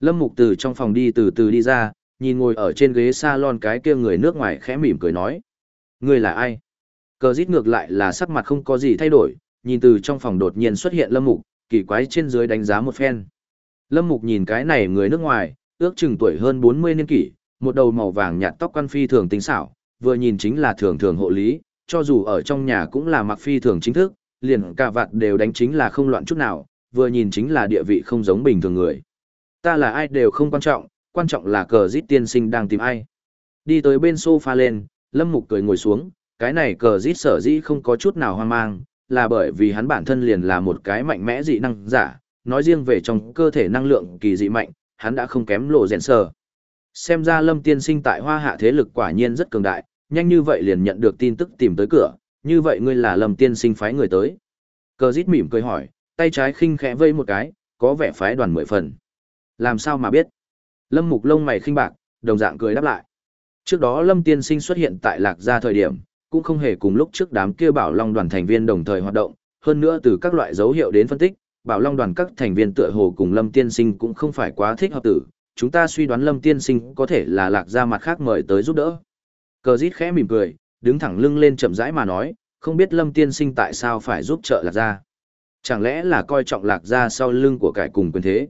Lâm Mục từ trong phòng đi từ từ đi ra, nhìn ngồi ở trên ghế salon cái kia người nước ngoài khẽ mỉm cười nói. Ngươi là ai? Cờ dít ngược lại là sắc mặt không có gì thay đổi, nhìn từ trong phòng đột nhiên xuất hiện Lâm Mục, kỳ quái trên dưới đánh giá một phen. Lâm Mục nhìn cái này người nước ngoài, ước chừng tuổi hơn 40 niên kỷ, một đầu màu vàng nhạt tóc quan phi thường tinh xảo, vừa nhìn chính là thường thường hộ lý, cho dù ở trong nhà cũng là mặc phi thường chính thức, liền cả vạt đều đánh chính là không loạn chút nào, vừa nhìn chính là địa vị không giống bình thường người. Ta là ai đều không quan trọng, quan trọng là cờ giết tiên sinh đang tìm ai. Đi tới bên sofa lên, Lâm Mục cười ngồi xuống, cái này cờ giết sở dĩ không có chút nào hoang mang, là bởi vì hắn bản thân liền là một cái mạnh mẽ dị năng giả, nói riêng về trong cơ thể năng lượng kỳ dị mạnh, hắn đã không kém lộ rèn sờ. Xem ra Lâm tiên sinh tại hoa hạ thế lực quả nhiên rất cường đại, nhanh như vậy liền nhận được tin tức tìm tới cửa, như vậy ngươi là Lâm tiên sinh phái người tới. Cờ dít mỉm cười hỏi, tay trái khinh khẽ vây một cái, có vẻ phái đoàn mười phần. Làm sao mà biết? Lâm mục lông mày khinh bạc, đồng dạng cười đáp lại. Trước đó Lâm tiên sinh xuất hiện tại lạc gia thời điểm, cũng không hề cùng lúc trước đám kia bảo long đoàn thành viên đồng thời hoạt động, hơn nữa từ các loại dấu hiệu đến phân tích, bảo long đoàn các thành viên tựa hồ cùng Lâm tiên sinh cũng không phải quá thích hợp tử, chúng ta suy đoán Lâm tiên sinh có thể là lạc gia mặt khác mời tới giúp đỡ. Cờ rít khẽ mỉm cười, đứng thẳng lưng lên chậm rãi mà nói, không biết Lâm tiên sinh tại sao phải giúp trợ lạc gia. Chẳng lẽ là coi trọng lạc ra sau lưng của cải cùng quyền thế?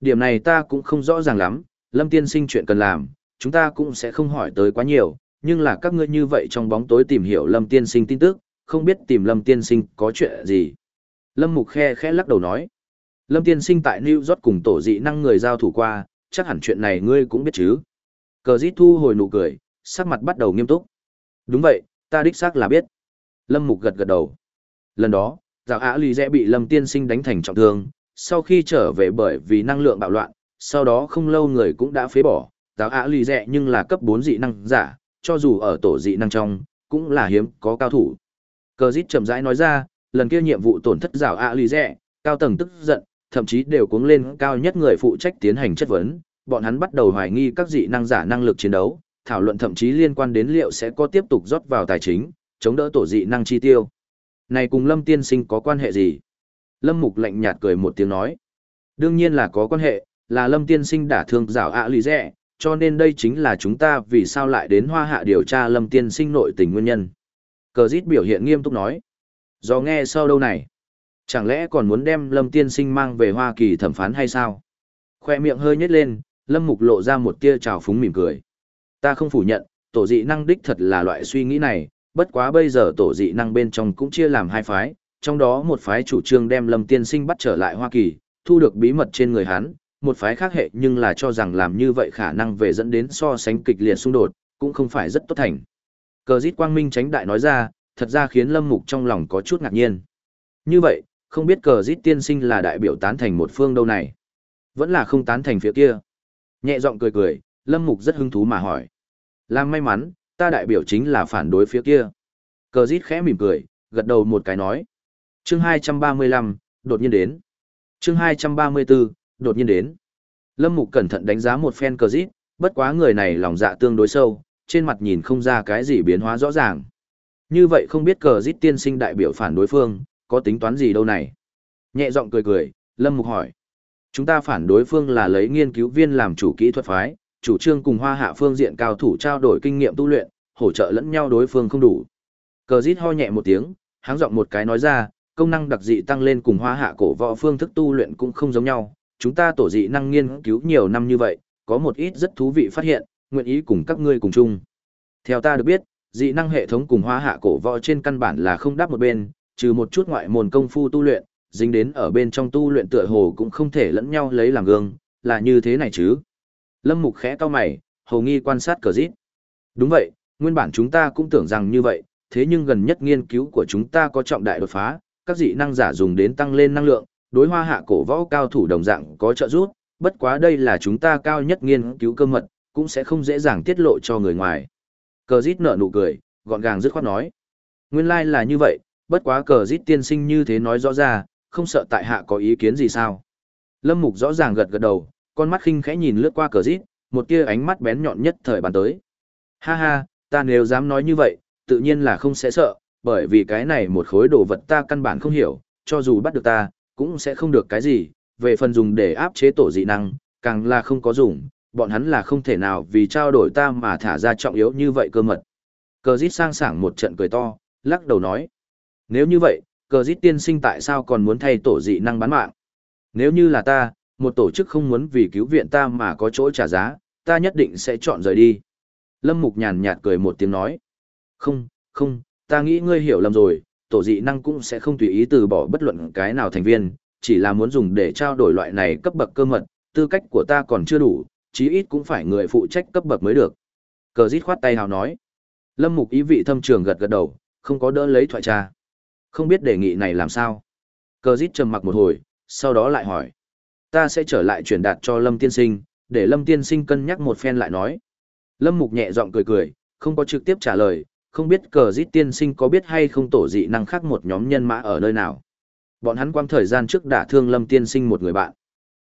Điểm này ta cũng không rõ ràng lắm, Lâm tiên sinh chuyện cần làm, chúng ta cũng sẽ không hỏi tới quá nhiều, nhưng là các ngươi như vậy trong bóng tối tìm hiểu Lâm tiên sinh tin tức, không biết tìm Lâm tiên sinh có chuyện gì. Lâm Mục khe khẽ lắc đầu nói. Lâm tiên sinh tại New York cùng tổ dị năng người giao thủ qua, chắc hẳn chuyện này ngươi cũng biết chứ. Cờ dít thu hồi nụ cười, sắc mặt bắt đầu nghiêm túc. Đúng vậy, ta đích xác là biết. Lâm Mục gật gật đầu. Lần đó, Giáo Á lì Rẽ bị Lâm tiên sinh đánh thành trọng thương, sau khi trở về bởi vì năng lượng bạo loạn, sau đó không lâu người cũng đã phế bỏ. Giáo Á lì Rẽ nhưng là cấp 4 dị năng giả, cho dù ở tổ dị năng trong, cũng là hiếm có cao thủ. Cờ dít chậm rãi nói ra, lần kia nhiệm vụ tổn thất rào ạ lì rẻ, cao tầng tức giận, thậm chí đều cuống lên cao nhất người phụ trách tiến hành chất vấn, bọn hắn bắt đầu hoài nghi các dị năng giả năng lực chiến đấu, thảo luận thậm chí liên quan đến liệu sẽ có tiếp tục rót vào tài chính, chống đỡ tổ dị năng chi tiêu. Này cùng Lâm tiên sinh có quan hệ gì? Lâm Mục lạnh nhạt cười một tiếng nói. Đương nhiên là có quan hệ, là Lâm tiên sinh đả thương rào ạ lì rẻ, cho nên đây chính là chúng ta vì sao lại đến hoa hạ điều tra Lâm tiên sinh nội tình nguyên nhân. Cờ dít biểu hiện nghiêm túc nói. Do nghe sau đâu này? Chẳng lẽ còn muốn đem Lâm tiên sinh mang về Hoa Kỳ thẩm phán hay sao? Khoe miệng hơi nhếch lên, Lâm Mục lộ ra một tia trào phúng mỉm cười. Ta không phủ nhận, tổ dị năng đích thật là loại suy nghĩ này, bất quá bây giờ tổ dị năng bên trong cũng chia làm hai phái, trong đó một phái chủ trương đem Lâm tiên sinh bắt trở lại Hoa Kỳ, thu được bí mật trên người hắn, một phái khác hệ nhưng là cho rằng làm như vậy khả năng về dẫn đến so sánh kịch liệt xung đột, cũng không phải rất tốt thành. Cờ dít quang minh tránh đại nói ra, thật ra khiến Lâm Mục trong lòng có chút ngạc nhiên. Như vậy, không biết cờ dít tiên sinh là đại biểu tán thành một phương đâu này. Vẫn là không tán thành phía kia. Nhẹ giọng cười cười, Lâm Mục rất hứng thú mà hỏi. Làm may mắn, ta đại biểu chính là phản đối phía kia. Cờ dít khẽ mỉm cười, gật đầu một cái nói. Chương 235, đột nhiên đến. Chương 234, đột nhiên đến. Lâm Mục cẩn thận đánh giá một phen cờ dít, bất quá người này lòng dạ tương đối sâu, trên mặt nhìn không ra cái gì biến hóa rõ ràng. Như vậy không biết cờ dít tiên sinh đại biểu phản đối phương, có tính toán gì đâu này? Nhẹ giọng cười cười, Lâm Mục hỏi. Chúng ta phản đối phương là lấy nghiên cứu viên làm chủ kỹ thuật phái, chủ trương cùng hoa hạ phương diện cao thủ trao đổi kinh nghiệm tu luyện, hỗ trợ lẫn nhau đối phương không đủ. Cờ dít ho nhẹ một tiếng, háng giọng một cái nói ra, công năng đặc dị tăng lên cùng hoa hạ cổ võ phương thức tu luyện cũng không giống nhau. Chúng ta tổ dị năng nghiên cứu nhiều năm như vậy, có một ít rất thú vị phát hiện, nguyện ý cùng các ngươi cùng chung. Theo ta được biết, dị năng hệ thống cùng hóa hạ cổ võ trên căn bản là không đáp một bên, trừ một chút ngoại môn công phu tu luyện, dính đến ở bên trong tu luyện tựa hồ cũng không thể lẫn nhau lấy làm gương, là như thế này chứ. Lâm Mục khẽ cau mày, hồ nghi quan sát cờ dít. Đúng vậy, nguyên bản chúng ta cũng tưởng rằng như vậy, thế nhưng gần nhất nghiên cứu của chúng ta có trọng đại đột phá, các dị năng giả dùng đến tăng lên năng lượng, đối hoa hạ cổ võ cao thủ đồng dạng có trợ giúp, bất quá đây là chúng ta cao nhất nghiên cứu cơ mật, cũng sẽ không dễ dàng tiết lộ cho người ngoài. Cờ rít nở nụ cười, gọn gàng dứt khoát nói. Nguyên lai like là như vậy, bất quá cờ rít tiên sinh như thế nói rõ ra, không sợ tại hạ có ý kiến gì sao. Lâm Mục rõ ràng gật gật đầu, con mắt khinh khẽ nhìn lướt qua cờ rít, một tia ánh mắt bén nhọn nhất thời bàn tới. Ha ha, ta nếu dám nói như vậy, tự nhiên là không sẽ sợ, bởi vì cái này một khối đồ vật ta căn bản không hiểu, cho dù bắt được ta, cũng sẽ không được cái gì, về phần dùng để áp chế tổ dị năng, càng là không có dùng, bọn hắn là không thể nào vì trao đổi ta mà thả ra trọng yếu như vậy cơ mật. Cờ dít sang sảng một trận cười to, lắc đầu nói. Nếu như vậy, cờ dít tiên sinh tại sao còn muốn thay tổ dị năng bán mạng? Nếu như là ta, một tổ chức không muốn vì cứu viện ta mà có chỗ trả giá, ta nhất định sẽ chọn rời đi. Lâm Mục nhàn nhạt cười một tiếng nói. Không, không, ta nghĩ ngươi hiểu lầm rồi, tổ dị năng cũng sẽ không tùy ý từ bỏ bất luận cái nào thành viên, chỉ là muốn dùng để trao đổi loại này cấp bậc cơ mật, tư cách của ta còn chưa đủ, chí ít cũng phải người phụ trách cấp bậc mới được. Cờ dít khoát tay hào nói. Lâm Mục ý vị thâm trường gật gật đầu, không có đỡ lấy thoại tra. Không biết đề nghị này làm sao. Cờ dít trầm mặc một hồi, sau đó lại hỏi. Ta sẽ trở lại truyền đạt cho Lâm Tiên Sinh, để Lâm Tiên Sinh cân nhắc một phen lại nói. Lâm Mục nhẹ giọng cười cười, không có trực tiếp trả lời, không biết cờ dít tiên sinh có biết hay không tổ dị năng khác một nhóm nhân mã ở nơi nào. Bọn hắn quang thời gian trước đã thương Lâm Tiên Sinh một người bạn.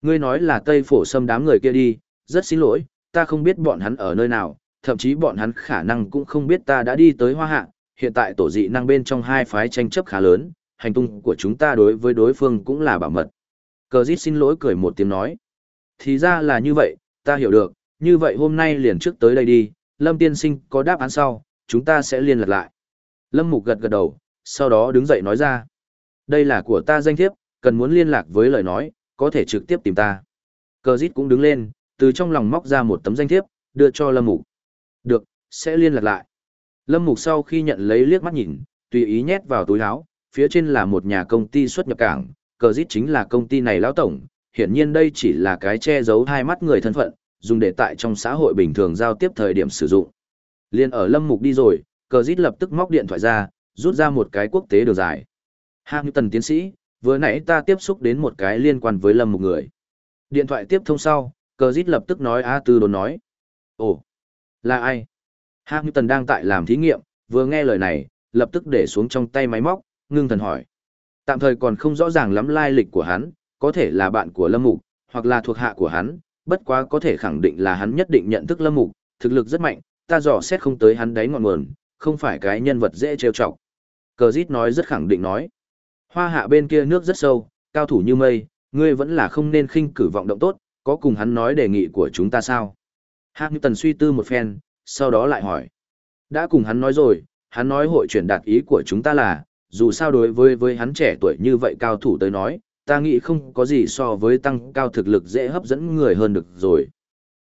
Ngươi nói là Tây Phổ Sâm đám người kia đi, rất xin lỗi, ta không biết bọn hắn ở nơi nào, thậm chí bọn hắn khả năng cũng không biết ta đã đi tới hoa hạ, hiện tại tổ dị năng bên trong hai phái tranh chấp khá lớn, hành tung của chúng ta đối với đối phương cũng là bảo mật. Cờ dít xin lỗi cười một tiếng nói. Thì ra là như vậy, ta hiểu được, như vậy hôm nay liền trước tới đây đi, Lâm Tiên Sinh có đáp án sau, chúng ta sẽ liên lạc lại. Lâm Mục gật gật đầu, sau đó đứng dậy nói ra. Đây là của ta danh thiếp, cần muốn liên lạc với lời nói, có thể trực tiếp tìm ta. Cờ dít cũng đứng lên, từ trong lòng móc ra một tấm danh thiếp, đưa cho Lâm Mục. Được, sẽ liên lạc lại. Lâm Mục sau khi nhận lấy liếc mắt nhìn, tùy ý nhét vào túi áo, phía trên là một nhà công ty xuất nhập cảng, cờ dít chính là công ty này lão tổng, hiển nhiên đây chỉ là cái che giấu hai mắt người thân phận, dùng để tại trong xã hội bình thường giao tiếp thời điểm sử dụng. Liên ở Lâm Mục đi rồi, cờ dít lập tức móc điện thoại ra, rút ra một cái quốc tế đường dài. Hạng tần tiến sĩ, vừa nãy ta tiếp xúc đến một cái liên quan với Lâm Mục người. Điện thoại tiếp thông sau, cờ dít lập tức nói A Tư đồn nói. Ồ, là ai? Hạng tần đang tại làm thí nghiệm, vừa nghe lời này, lập tức để xuống trong tay máy móc, ngưng thần hỏi. Tạm thời còn không rõ ràng lắm lai lịch của hắn, có thể là bạn của Lâm Mục, hoặc là thuộc hạ của hắn, bất quá có thể khẳng định là hắn nhất định nhận thức Lâm Mục, thực lực rất mạnh, ta dò xét không tới hắn đáy ngọn nguồn, không phải cái nhân vật dễ trêu chọc. Cờ Dít nói rất khẳng định nói. Hoa hạ bên kia nước rất sâu, cao thủ như mây, ngươi vẫn là không nên khinh cử vọng động tốt, có cùng hắn nói đề nghị của chúng ta sao? Hạc Như Tần suy tư một phen, sau đó lại hỏi. Đã cùng hắn nói rồi, hắn nói hội chuyển đạt ý của chúng ta là, dù sao đối với với hắn trẻ tuổi như vậy cao thủ tới nói, ta nghĩ không có gì so với tăng cao thực lực dễ hấp dẫn người hơn được rồi.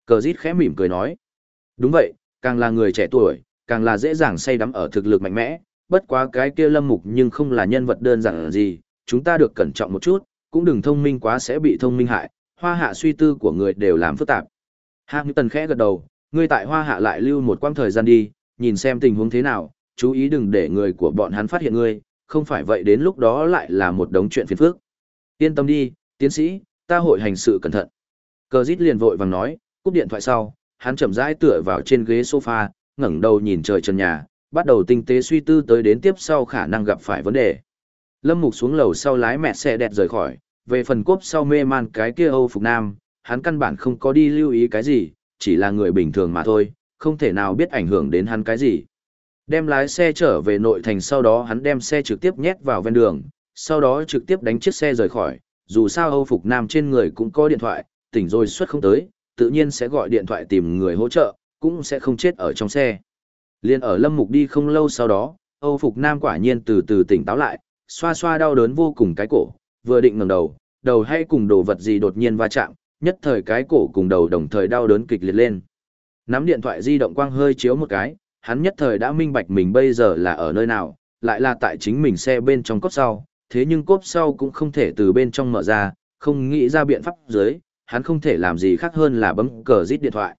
Cờ dít khẽ mỉm cười nói. Đúng vậy, càng là người trẻ tuổi, càng là dễ dàng say đắm ở thực lực mạnh mẽ, bất quá cái kia lâm mục nhưng không là nhân vật đơn giản gì, chúng ta được cẩn trọng một chút, cũng đừng thông minh quá sẽ bị thông minh hại, hoa hạ suy tư của người đều làm phức tạp. Hạng tần khẽ gật đầu, ngươi tại hoa hạ lại lưu một quãng thời gian đi, nhìn xem tình huống thế nào, chú ý đừng để người của bọn hắn phát hiện ngươi, không phải vậy đến lúc đó lại là một đống chuyện phiền phức. Yên tâm đi, tiến sĩ, ta hội hành sự cẩn thận. Cờ dít liền vội vàng nói, cúp điện thoại sau, hắn chậm rãi tựa vào trên ghế sofa, ngẩng đầu nhìn trời trần nhà, bắt đầu tinh tế suy tư tới đến tiếp sau khả năng gặp phải vấn đề. Lâm Mục xuống lầu sau lái mẹ xe đẹp rời khỏi, về phần cốp sau mê man cái kia Âu Phục Nam, hắn căn bản không có đi lưu ý cái gì, chỉ là người bình thường mà thôi, không thể nào biết ảnh hưởng đến hắn cái gì. Đem lái xe trở về nội thành sau đó hắn đem xe trực tiếp nhét vào ven đường, sau đó trực tiếp đánh chiếc xe rời khỏi, dù sao Âu Phục Nam trên người cũng có điện thoại, tỉnh rồi xuất không tới, tự nhiên sẽ gọi điện thoại tìm người hỗ trợ, cũng sẽ không chết ở trong xe. Liên ở Lâm Mục đi không lâu sau đó, Âu Phục Nam quả nhiên từ từ tỉnh táo lại, xoa xoa đau đớn vô cùng cái cổ, vừa định ngẩng đầu, đầu hay cùng đồ vật gì đột nhiên va chạm, nhất thời cái cổ cùng đầu đồng thời đau đớn kịch liệt lên. Nắm điện thoại di động quang hơi chiếu một cái, hắn nhất thời đã minh bạch mình bây giờ là ở nơi nào, lại là tại chính mình xe bên trong cốt sau, thế nhưng cốp sau cũng không thể từ bên trong mở ra, không nghĩ ra biện pháp dưới, hắn không thể làm gì khác hơn là bấm cờ rít điện thoại.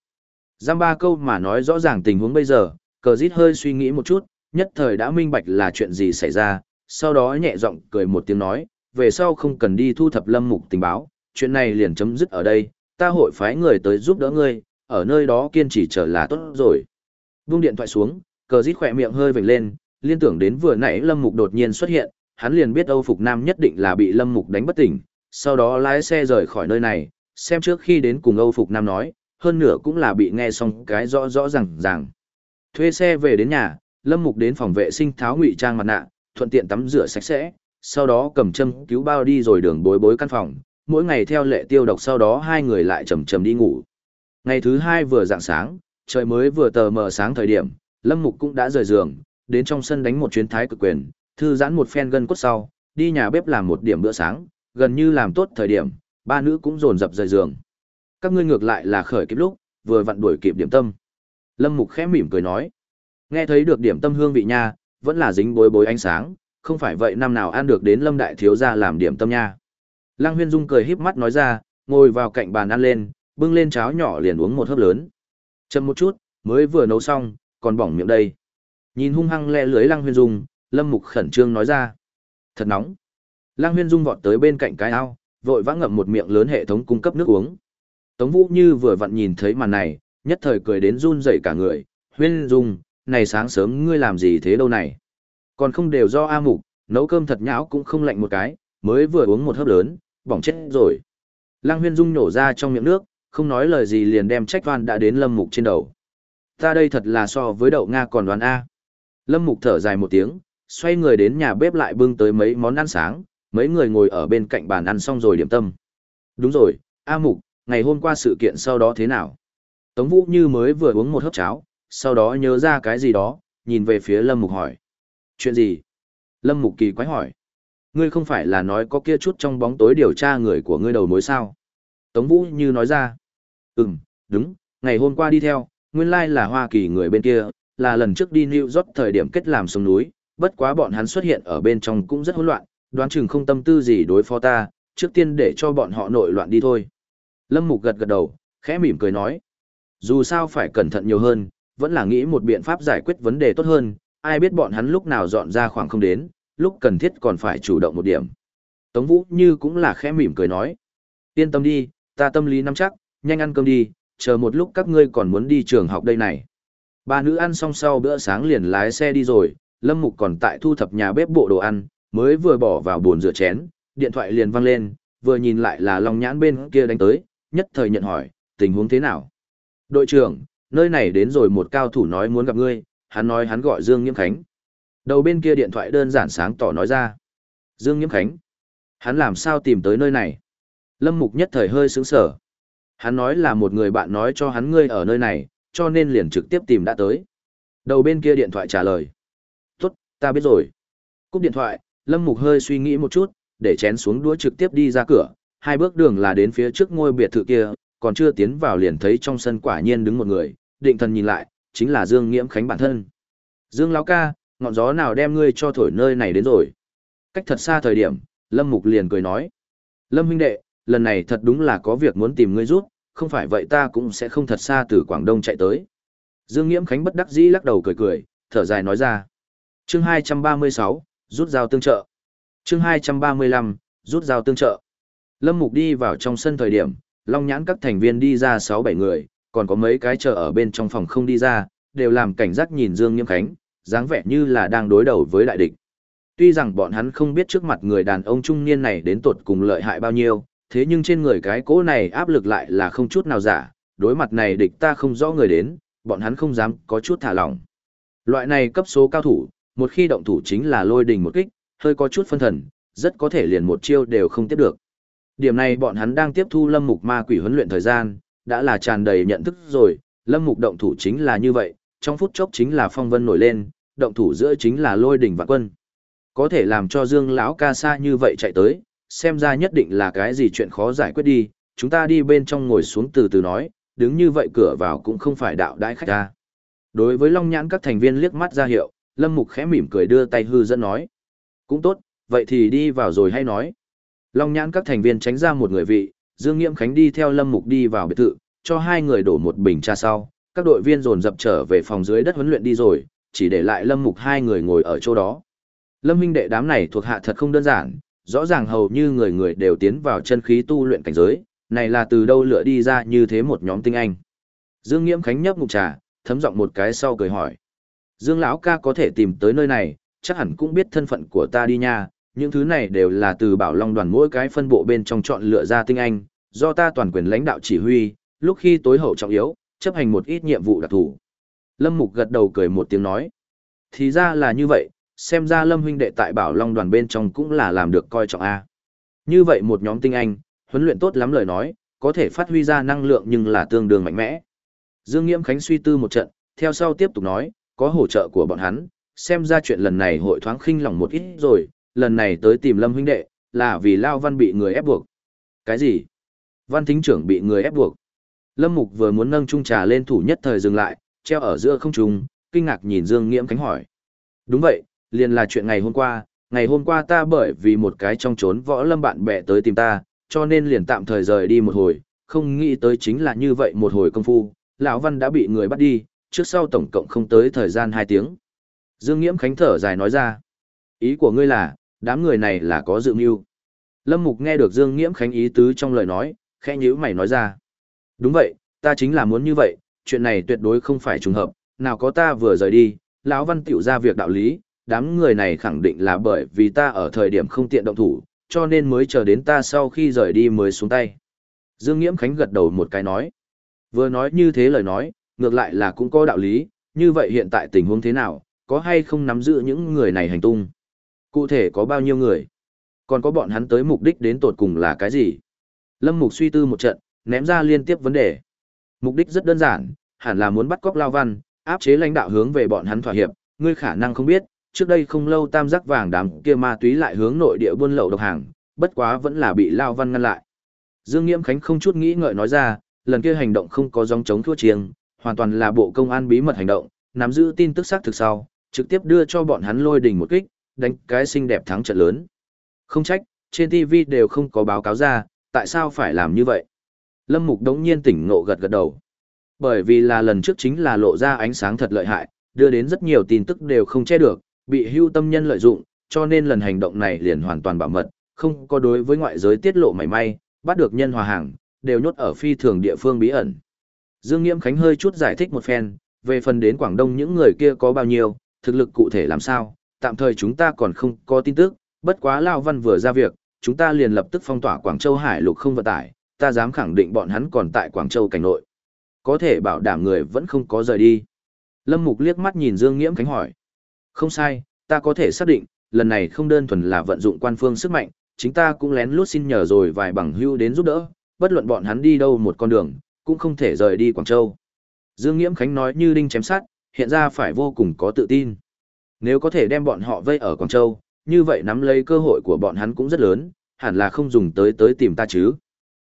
Giam ba câu mà nói rõ ràng tình huống bây giờ, cờ rít hơi suy nghĩ một chút, nhất thời đã minh bạch là chuyện gì xảy ra, sau đó nhẹ giọng cười một tiếng nói, về sau không cần đi thu thập lâm mục tình báo, chuyện này liền chấm dứt ở đây, ta hội phái người tới giúp đỡ ngươi, ở nơi đó kiên trì chờ là tốt rồi. Vung điện thoại xuống, cờ dít khỏe miệng hơi vểnh lên, liên tưởng đến vừa nãy lâm mục đột nhiên xuất hiện, hắn liền biết Âu Phục Nam nhất định là bị Lâm Mục đánh bất tỉnh, sau đó lái xe rời khỏi nơi này, xem trước khi đến cùng Âu Phục Nam nói, hơn nữa cũng là bị nghe xong cái rõ rõ ràng ràng. Thuê xe về đến nhà, Lâm Mục đến phòng vệ sinh tháo ngụy trang mặt nạ, thuận tiện tắm rửa sạch sẽ, sau đó cầm châm cứu bao đi rồi đường bối bối căn phòng, mỗi ngày theo lệ tiêu độc sau đó hai người lại chầm chầm đi ngủ. Ngày thứ hai vừa dạng sáng, trời mới vừa tờ mờ sáng thời điểm, Lâm Mục cũng đã rời giường, đến trong sân đánh một chuyến thái cực quyền, thư giãn một phen gân cốt sau, đi nhà bếp làm một điểm bữa sáng, gần như làm tốt thời điểm, ba nữ cũng dồn dập rời giường. Các ngươi ngược lại là khởi kịp lúc, vừa vặn đuổi kịp điểm tâm. Lâm Mục khẽ mỉm cười nói. Nghe thấy được điểm tâm hương vị nha, vẫn là dính bối bối ánh sáng, không phải vậy năm nào ăn được đến Lâm Đại Thiếu gia làm điểm tâm nha. Lăng Huyên Dung cười híp mắt nói ra, ngồi vào cạnh bàn ăn lên, bưng lên cháo nhỏ liền uống một hớp lớn. Chậm một chút, mới vừa nấu xong, còn bỏng miệng đây. Nhìn hung hăng lẹ lưới Lăng Huyên Dung, Lâm Mục khẩn trương nói ra. Thật nóng. Lang Huyên Dung vọt tới bên cạnh cái ao, vội vã ngậm một miệng lớn hệ thống cung cấp nước uống. Tống Vũ Như vừa vặn nhìn thấy màn này, nhất thời cười đến run rẩy cả người. Huyên Dung, này sáng sớm ngươi làm gì thế đâu này? Còn không đều do A Mục, nấu cơm thật nhão cũng không lạnh một cái, mới vừa uống một hớp lớn, bỏng chết rồi. Lăng Huyên Dung nổ ra trong miệng nước, không nói lời gì liền đem trách van đã đến Lâm Mục trên đầu. Ta đây thật là so với đậu Nga còn đoán A. Lâm Mục thở dài một tiếng, xoay người đến nhà bếp lại bưng tới mấy món ăn sáng, mấy người ngồi ở bên cạnh bàn ăn xong rồi điểm tâm. Đúng rồi, A Mục, ngày hôm qua sự kiện sau đó thế nào? Tống Vũ như mới vừa uống một hớp cháo, sau đó nhớ ra cái gì đó, nhìn về phía Lâm Mục hỏi. Chuyện gì? Lâm Mục kỳ quái hỏi. Ngươi không phải là nói có kia chút trong bóng tối điều tra người của ngươi đầu mối sao? Tống Vũ như nói ra. Ừm, đúng, ngày hôm qua đi theo, nguyên lai là Hoa Kỳ người bên kia, là lần trước đi New York thời điểm kết làm sông núi, bất quá bọn hắn xuất hiện ở bên trong cũng rất hỗn loạn, đoán chừng không tâm tư gì đối phó ta, trước tiên để cho bọn họ nội loạn đi thôi. Lâm Mục gật gật đầu, khẽ mỉm cười nói. Dù sao phải cẩn thận nhiều hơn, vẫn là nghĩ một biện pháp giải quyết vấn đề tốt hơn, ai biết bọn hắn lúc nào dọn ra khoảng không đến, lúc cần thiết còn phải chủ động một điểm. Tống Vũ như cũng là khẽ mỉm cười nói. Yên tâm đi, ta tâm lý nắm chắc, nhanh ăn cơm đi, chờ một lúc các ngươi còn muốn đi trường học đây này. Ba nữ ăn xong sau bữa sáng liền lái xe đi rồi, Lâm Mục còn tại thu thập nhà bếp bộ đồ ăn, mới vừa bỏ vào bồn rửa chén, điện thoại liền vang lên, vừa nhìn lại là Long Nhãn bên kia đánh tới, nhất thời nhận hỏi, tình huống thế nào? Đội trưởng, nơi này đến rồi một cao thủ nói muốn gặp ngươi, hắn nói hắn gọi Dương Nghiễm Khánh. Đầu bên kia điện thoại đơn giản sáng tỏ nói ra. Dương Nghiễm Khánh. Hắn làm sao tìm tới nơi này? Lâm Mục nhất thời hơi sững sở. Hắn nói là một người bạn nói cho hắn ngươi ở nơi này, cho nên liền trực tiếp tìm đã tới. Đầu bên kia điện thoại trả lời. Tốt, ta biết rồi. Cúp điện thoại, Lâm Mục hơi suy nghĩ một chút, để chén xuống đũa trực tiếp đi ra cửa, hai bước đường là đến phía trước ngôi biệt thự kia, còn chưa tiến vào liền thấy trong sân quả nhiên đứng một người, định thần nhìn lại, chính là Dương Nghiễm Khánh bản thân. Dương Lão ca, ngọn gió nào đem ngươi cho thổi nơi này đến rồi. Cách thật xa thời điểm, Lâm Mục liền cười nói. Lâm huynh đệ, lần này thật đúng là có việc muốn tìm ngươi rút, không phải vậy ta cũng sẽ không thật xa từ Quảng Đông chạy tới. Dương Nghiễm Khánh bất đắc dĩ lắc đầu cười cười, thở dài nói ra. Chương 236, rút dao tương trợ. Chương 235, rút dao tương trợ. Lâm Mục đi vào trong sân thời điểm, Long Nhãn các thành viên đi ra 6-7 người, còn có mấy cái chờ ở bên trong phòng không đi ra, đều làm cảnh giác nhìn Dương Nghiêm Khánh, dáng vẻ như là đang đối đầu với đại địch. Tuy rằng bọn hắn không biết trước mặt người đàn ông trung niên này đến tột cùng lợi hại bao nhiêu, thế nhưng trên người cái cỗ này áp lực lại là không chút nào giả, đối mặt này địch ta không rõ người đến, bọn hắn không dám có chút thả lỏng. Loại này cấp số cao thủ, một khi động thủ chính là lôi đình một kích, hơi có chút phân thần, rất có thể liền một chiêu đều không tiếp được. Điểm này bọn hắn đang tiếp thu lâm mục ma quỷ huấn luyện thời gian, đã là tràn đầy nhận thức rồi, lâm mục động thủ chính là như vậy, trong phút chốc chính là phong vân nổi lên, động thủ giữa chính là lôi đỉnh vạn quân. Có thể làm cho Dương lão ca xa như vậy chạy tới, xem ra nhất định là cái gì chuyện khó giải quyết đi, chúng ta đi bên trong ngồi xuống từ từ nói, đứng như vậy cửa vào cũng không phải đạo đãi khách ta. Đối với Long Nhãn các thành viên liếc mắt ra hiệu, Lâm Mục khẽ mỉm cười đưa tay hư dẫn nói. Cũng tốt, vậy thì đi vào rồi hay nói. Long Nhãn các thành viên tránh ra một người vị, Dương Nghiễm Khánh đi theo Lâm Mục đi vào biệt thự, cho hai người đổ một bình trà sau, các đội viên dồn dập trở về phòng dưới đất huấn luyện đi rồi, chỉ để lại Lâm Mục hai người ngồi ở chỗ đó. Lâm huynh đệ đám này thuộc hạ thật không đơn giản, rõ ràng hầu như người người đều tiến vào chân khí tu luyện cảnh giới, này là từ đâu lựa đi ra như thế một nhóm tinh anh. Dương Nghiễm Khánh nhấp ngụm trà, thấm giọng một cái sau cười hỏi. Dương lão ca có thể tìm tới nơi này, chắc hẳn cũng biết thân phận của ta đi nha, những thứ này đều là từ bảo long đoàn mỗi cái phân bộ bên trong chọn lựa ra tinh anh, do ta toàn quyền lãnh đạo chỉ huy, lúc khi tối hậu trọng yếu, chấp hành một ít nhiệm vụ đặc thù. Lâm Mục gật đầu cười một tiếng nói. Thì ra là như vậy, xem ra Lâm huynh đệ tại Bảo Long đoàn bên trong cũng là làm được coi trọng A. Như vậy một nhóm tinh anh, huấn luyện tốt lắm lời nói, có thể phát huy ra năng lượng nhưng là tương đương mạnh mẽ. Dương Nghiễm Khánh suy tư một trận, theo sau tiếp tục nói, có hỗ trợ của bọn hắn, xem ra chuyện lần này hội thoáng khinh lòng một ít rồi, lần này tới tìm Lâm huynh đệ, là vì Lao Văn bị người ép buộc. Cái gì? Văn thính trưởng bị người ép buộc. Lâm Mục vừa muốn nâng chung trà lên thủ nhất thời dừng lại, treo ở giữa không trung, kinh ngạc nhìn Dương Nghiễm Khánh hỏi. Đúng vậy, liền là chuyện ngày hôm qua, ngày hôm qua ta bởi vì một cái trong trốn võ lâm bạn bè tới tìm ta, cho nên liền tạm thời rời đi một hồi, không nghĩ tới chính là như vậy một hồi công phu, lão Văn đã bị người bắt đi, trước sau tổng cộng không tới thời gian 2 tiếng. Dương Nghiễm Khánh thở dài nói ra, ý của ngươi là, đám người này là có dự mưu. Lâm Mục nghe được Dương Nghiễm Khánh ý tứ trong lời nói, khẽ nhíu mày nói ra. Đúng vậy, ta chính là muốn như vậy, chuyện này tuyệt đối không phải trùng hợp, nào có ta vừa rời đi, lão văn tiểu ra việc đạo lý, đám người này khẳng định là bởi vì ta ở thời điểm không tiện động thủ, cho nên mới chờ đến ta sau khi rời đi mới xuống tay. Dương Nghiễm Khánh gật đầu một cái nói. Vừa nói như thế lời nói, ngược lại là cũng có đạo lý, như vậy hiện tại tình huống thế nào, có hay không nắm giữ những người này hành tung? Cụ thể có bao nhiêu người? Còn có bọn hắn tới mục đích đến tột cùng là cái gì? Lâm Mục suy tư một trận, ném ra liên tiếp vấn đề. Mục đích rất đơn giản, hẳn là muốn bắt cóc Lao Văn, áp chế lãnh đạo hướng về bọn hắn thỏa hiệp, ngươi khả năng không biết, trước đây không lâu tam giác vàng đám kia ma túy lại hướng nội địa buôn lậu độc hàng, bất quá vẫn là bị Lao Văn ngăn lại. Dương Nghiễm Khánh không chút nghĩ ngợi nói ra, lần kia hành động không có dòng chống thua chiêng, hoàn toàn là bộ công an bí mật hành động, nắm giữ tin tức xác thực sau, trực tiếp đưa cho bọn hắn lôi đỉnh một kích, đánh cái xinh đẹp thắng trận lớn. Không trách, trên TV đều không có báo cáo ra, tại sao phải làm như vậy? Lâm Mục đống nhiên tỉnh ngộ gật gật đầu. Bởi vì là lần trước chính là lộ ra ánh sáng thật lợi hại, đưa đến rất nhiều tin tức đều không che được, bị hưu tâm nhân lợi dụng, cho nên lần hành động này liền hoàn toàn bảo mật, không có đối với ngoại giới tiết lộ mảy may, bắt được nhân hòa hàng, đều nhốt ở phi thường địa phương bí ẩn. Dương Nghiễm Khánh hơi chút giải thích một phen, về phần đến Quảng Đông những người kia có bao nhiêu, thực lực cụ thể làm sao, tạm thời chúng ta còn không có tin tức, bất quá Lao Văn vừa ra việc, chúng ta liền lập tức phong tỏa Quảng Châu Hải lục không vận tải, ta dám khẳng định bọn hắn còn tại Quảng Châu cảnh nội. Có thể bảo đảm người vẫn không có rời đi. Lâm Mục liếc mắt nhìn Dương Nghiễm Khánh hỏi. Không sai, ta có thể xác định, lần này không đơn thuần là vận dụng quan phương sức mạnh, chính ta cũng lén lút xin nhờ rồi vài bằng hưu đến giúp đỡ, bất luận bọn hắn đi đâu một con đường, cũng không thể rời đi Quảng Châu. Dương Nghiễm Khánh nói như đinh chém sát, hiện ra phải vô cùng có tự tin. Nếu có thể đem bọn họ vây ở Quảng Châu, như vậy nắm lấy cơ hội của bọn hắn cũng rất lớn, hẳn là không dùng tới tới tìm ta chứ.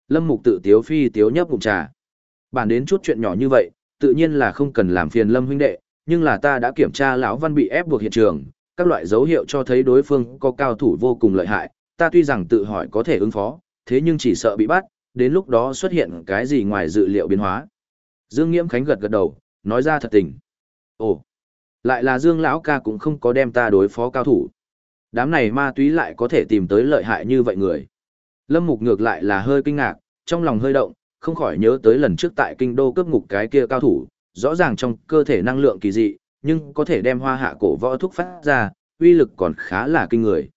Lâm Mục tự tiếu phi tiếu nhấp ngụm trà. Bản đến chút chuyện nhỏ như vậy, tự nhiên là không cần làm phiền Lâm huynh đệ, nhưng là ta đã kiểm tra lão Văn bị ép buộc hiện trường, các loại dấu hiệu cho thấy đối phương có cao thủ vô cùng lợi hại, ta tuy rằng tự hỏi có thể ứng phó, thế nhưng chỉ sợ bị bắt, đến lúc đó xuất hiện cái gì ngoài dự liệu biến hóa. Dương Nghiễm Khánh gật gật đầu, nói ra thật tình. Ồ, lại là Dương lão ca cũng không có đem ta đối phó cao thủ. Đám này ma túy lại có thể tìm tới lợi hại như vậy người. Lâm Mục ngược lại là hơi kinh ngạc, trong lòng hơi động, không khỏi nhớ tới lần trước tại kinh đô cướp ngục cái kia cao thủ, rõ ràng trong cơ thể năng lượng kỳ dị, nhưng có thể đem hoa hạ cổ võ thuốc phát ra, uy lực còn khá là kinh người.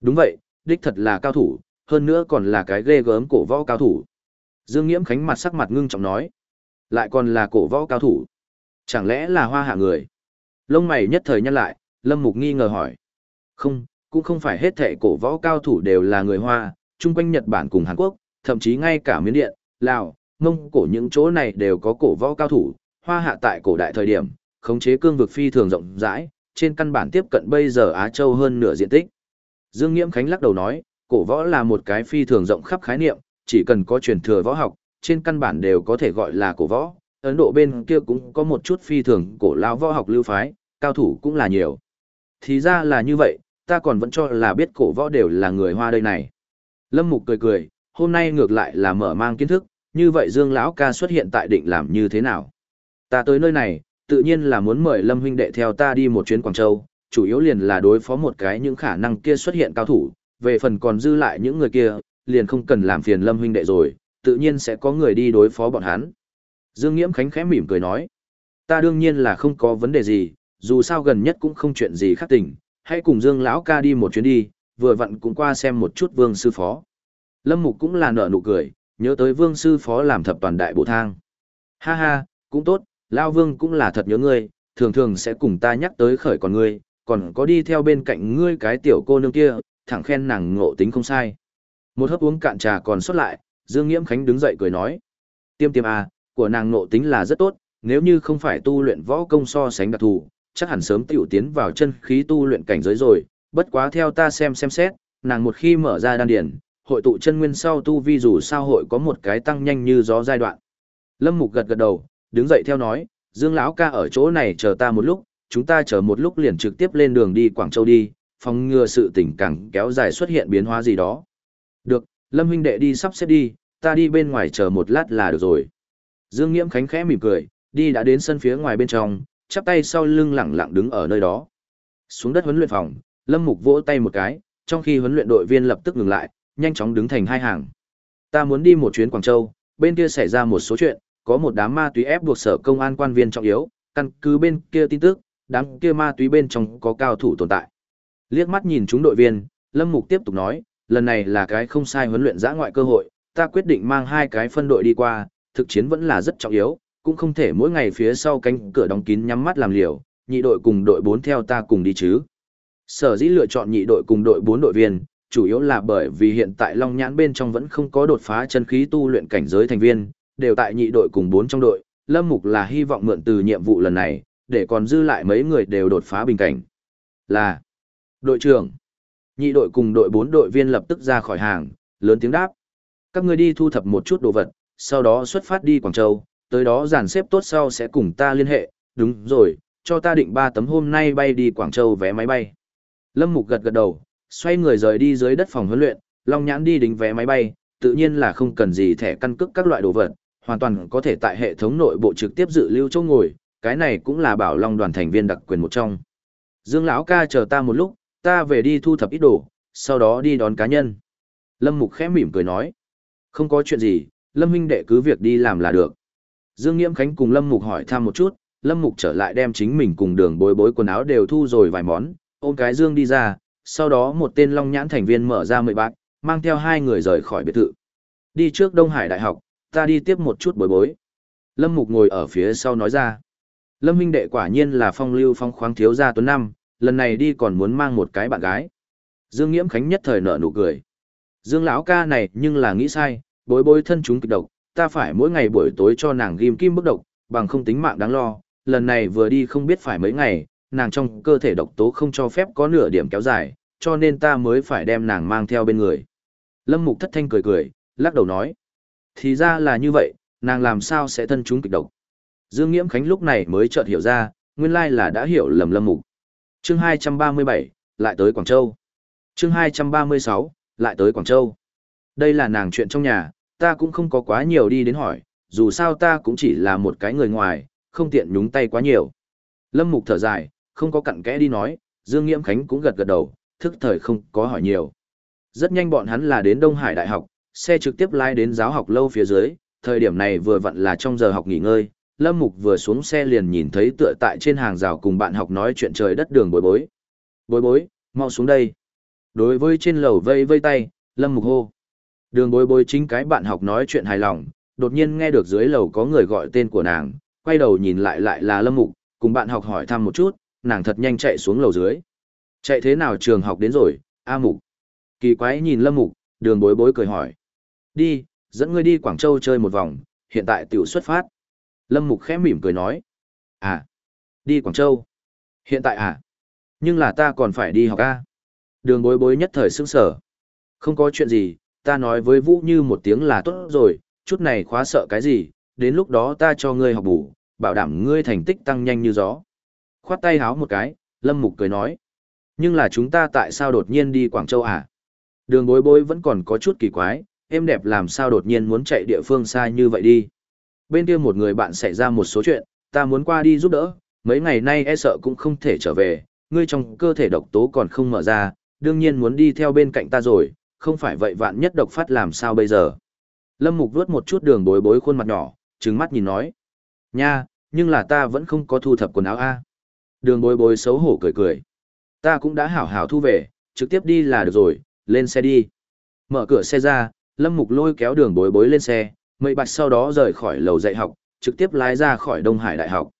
Đúng vậy, đích thật là cao thủ, hơn nữa còn là cái ghê gớm cổ võ cao thủ. Dương Nghiễm Khánh mặt sắc mặt ngưng trọng nói, lại còn là cổ võ cao thủ. Chẳng lẽ là hoa hạ người? Lông mày nhất thời nhăn lại, Lâm Mục nghi ngờ hỏi. Không, cũng không phải hết thể cổ võ cao thủ đều là người hoa, chung quanh Nhật Bản cùng Hàn Quốc, thậm chí ngay cả Miến Điện, Lào, Mông Cổ những chỗ này đều có cổ võ cao thủ, hoa hạ tại cổ đại thời điểm, khống chế cương vực phi thường rộng rãi, trên căn bản tiếp cận bây giờ Á Châu hơn nửa diện tích. Dương Nghiễm Khánh lắc đầu nói, cổ võ là một cái phi thường rộng khắp khái niệm, chỉ cần có truyền thừa võ học, trên căn bản đều có thể gọi là cổ võ. Ấn Độ bên kia cũng có một chút phi thường cổ lao võ học lưu phái, cao thủ cũng là nhiều. Thì ra là như vậy, ta còn vẫn cho là biết cổ võ đều là người hoa đây này. Lâm Mục cười cười, hôm nay ngược lại là mở mang kiến thức, như vậy Dương lão ca xuất hiện tại định làm như thế nào? Ta tới nơi này, tự nhiên là muốn mời Lâm huynh đệ theo ta đi một chuyến Quảng Châu, chủ yếu liền là đối phó một cái những khả năng kia xuất hiện cao thủ, về phần còn dư lại những người kia, liền không cần làm phiền Lâm huynh đệ rồi, tự nhiên sẽ có người đi đối phó bọn hắn. Dương Nghiễm Khánh khẽ mỉm cười nói, ta đương nhiên là không có vấn đề gì, dù sao gần nhất cũng không chuyện gì khác tình, hãy cùng Dương lão ca đi một chuyến đi, vừa vặn cũng qua xem một chút Vương sư phó. Lâm Mục cũng là nở nụ cười, nhớ tới Vương sư phó làm thập toàn đại bộ thang. Ha ha, cũng tốt, Lao Vương cũng là thật nhớ ngươi, thường thường sẽ cùng ta nhắc tới khởi còn ngươi, còn có đi theo bên cạnh ngươi cái tiểu cô nương kia, thẳng khen nàng ngộ tính không sai. Một hớp uống cạn trà còn sót lại, Dương Nghiễm Khánh đứng dậy cười nói. Tiêm tiêm à, của nàng nộ tính là rất tốt, nếu như không phải tu luyện võ công so sánh đặc thù, chắc hẳn sớm tiểu tiến vào chân khí tu luyện cảnh giới rồi, bất quá theo ta xem xem xét, nàng một khi mở ra đan điển, hội tụ chân nguyên sau tu vi dù sao hội có một cái tăng nhanh như gió giai đoạn. Lâm Mục gật gật đầu, đứng dậy theo nói, Dương lão ca ở chỗ này chờ ta một lúc, chúng ta chờ một lúc liền trực tiếp lên đường đi Quảng Châu đi, phòng ngừa sự tình càng kéo dài xuất hiện biến hóa gì đó. Được, Lâm huynh đệ đi sắp xếp đi, ta đi bên ngoài chờ một lát là được rồi. Dương Nghiễm Khánh khẽ mỉm cười, đi đã đến sân phía ngoài bên trong, chắp tay sau lưng lẳng lặng đứng ở nơi đó. Xuống đất huấn luyện phòng, Lâm Mục vỗ tay một cái, trong khi huấn luyện đội viên lập tức ngừng lại, nhanh chóng đứng thành hai hàng. Ta muốn đi một chuyến Quảng Châu, bên kia xảy ra một số chuyện, có một đám ma túy ép buộc sở công an quan viên trọng yếu, căn cứ bên kia tin tức, đám kia ma túy bên trong có cao thủ tồn tại. Liếc mắt nhìn chúng đội viên, Lâm Mục tiếp tục nói, lần này là cái không sai huấn luyện giã ngoại cơ hội, ta quyết định mang hai cái phân đội đi qua, thực chiến vẫn là rất trọng yếu, cũng không thể mỗi ngày phía sau cánh cửa đóng kín nhắm mắt làm liều, nhị đội cùng đội 4 theo ta cùng đi chứ. Sở dĩ lựa chọn nhị đội cùng đội 4 đội viên, chủ yếu là bởi vì hiện tại Long Nhãn bên trong vẫn không có đột phá chân khí tu luyện cảnh giới thành viên, đều tại nhị đội cùng 4 trong đội, Lâm Mục là hy vọng mượn từ nhiệm vụ lần này, để còn dư lại mấy người đều đột phá bình cảnh. Là. Đội trưởng. Nhị đội cùng đội 4 đội viên lập tức ra khỏi hàng, lớn tiếng đáp. Các ngươi đi thu thập một chút đồ vật, sau đó xuất phát đi Quảng Châu, tới đó dàn xếp tốt sau sẽ cùng ta liên hệ, đúng rồi, cho ta định 3 tấm hôm nay bay đi Quảng Châu vé máy bay. Lâm Mục gật gật đầu, xoay người rời đi dưới đất phòng huấn luyện, Long Nhãn đi đính vé máy bay, tự nhiên là không cần gì thẻ căn cước các loại đồ vật, hoàn toàn có thể tại hệ thống nội bộ trực tiếp dự lưu chỗ ngồi, cái này cũng là bảo Long đoàn thành viên đặc quyền một trong. Dương lão ca chờ ta một lúc, ta về đi thu thập ít đồ, sau đó đi đón cá nhân. Lâm Mục khẽ mỉm cười nói. Không có chuyện gì, Lâm huynh đệ cứ việc đi làm là được. Dương Nghiễm Khánh cùng Lâm Mục hỏi thăm một chút, Lâm Mục trở lại đem chính mình cùng đường bối bối quần áo đều thu rồi vài món, ôm cái Dương đi ra, sau đó một tên long nhãn thành viên mở ra mười bạc, mang theo hai người rời khỏi biệt thự. Đi trước Đông Hải Đại học, ta đi tiếp một chút bối bối. Lâm Mục ngồi ở phía sau nói ra. Lâm huynh đệ quả nhiên là phong lưu phong khoáng thiếu gia tuấn năm, lần này đi còn muốn mang một cái bạn gái. Dương Nghiễm Khánh nhất thời nở nụ cười. Dương lão ca này nhưng là nghĩ sai, bối bối thân chúng kịch độc, ta phải mỗi ngày buổi tối cho nàng ghim kim bức độc, bằng không tính mạng đáng lo, lần này vừa đi không biết phải mấy ngày, nàng trong cơ thể độc tố không cho phép có nửa điểm kéo dài, cho nên ta mới phải đem nàng mang theo bên người. Lâm Mục thất thanh cười cười, lắc đầu nói. Thì ra là như vậy, nàng làm sao sẽ thân chúng kịch độc. Dương Nghiễm Khánh lúc này mới chợt hiểu ra, nguyên lai là đã hiểu lầm Lâm Mục. Chương 237, lại tới Quảng Châu. Chương 236, lại tới Quảng Châu. Đây là nàng chuyện trong nhà, ta cũng không có quá nhiều đi đến hỏi, dù sao ta cũng chỉ là một cái người ngoài, không tiện nhúng tay quá nhiều. Lâm Mục thở dài, không có cặn kẽ đi nói, Dương Nghiễm Khánh cũng gật gật đầu, thức thời không có hỏi nhiều. Rất nhanh bọn hắn là đến Đông Hải Đại học, xe trực tiếp lái đến giáo học lâu phía dưới, thời điểm này vừa vặn là trong giờ học nghỉ ngơi, Lâm Mục vừa xuống xe liền nhìn thấy tựa tại trên hàng rào cùng bạn học nói chuyện trời đất đường bối bối. Bối bối, mau xuống đây. Đối với trên lầu vây vây tay, Lâm Mục hô. Đường bối bối chính cái bạn học nói chuyện hài lòng, đột nhiên nghe được dưới lầu có người gọi tên của nàng, quay đầu nhìn lại lại là Lâm Mục, cùng bạn học hỏi thăm một chút, nàng thật nhanh chạy xuống lầu dưới. Chạy thế nào trường học đến rồi, A Mục. Kỳ quái nhìn Lâm Mục, đường bối bối cười hỏi. Đi, dẫn ngươi đi Quảng Châu chơi một vòng, hiện tại tiểu xuất phát. Lâm Mục khẽ mỉm cười nói. À, đi Quảng Châu. Hiện tại à? Nhưng là ta còn phải đi học A. Đường bối bối nhất thời sững sở. Không có chuyện gì, ta nói với Vũ Như một tiếng là tốt rồi, chút này khóa sợ cái gì, đến lúc đó ta cho ngươi học bù, bảo đảm ngươi thành tích tăng nhanh như gió. Khoát tay háo một cái, Lâm Mục cười nói. Nhưng là chúng ta tại sao đột nhiên đi Quảng Châu à? Đường bối bối vẫn còn có chút kỳ quái, em đẹp làm sao đột nhiên muốn chạy địa phương xa như vậy đi. Bên kia một người bạn xảy ra một số chuyện, ta muốn qua đi giúp đỡ, mấy ngày nay e sợ cũng không thể trở về, ngươi trong cơ thể độc tố còn không mở ra, đương nhiên muốn đi theo bên cạnh ta rồi, không phải vậy vạn nhất độc phát làm sao bây giờ. Lâm Mục vuốt một chút đường bối bối khuôn mặt nhỏ, trừng mắt nhìn nói. Nha, nhưng là ta vẫn không có thu thập quần áo a. Đường bối bối xấu hổ cười cười. Ta cũng đã hảo hảo thu về, trực tiếp đi là được rồi, lên xe đi. Mở cửa xe ra, Lâm Mục lôi kéo đường bối bối lên xe, mây bạch sau đó rời khỏi lầu dạy học, trực tiếp lái ra khỏi Đông Hải Đại học.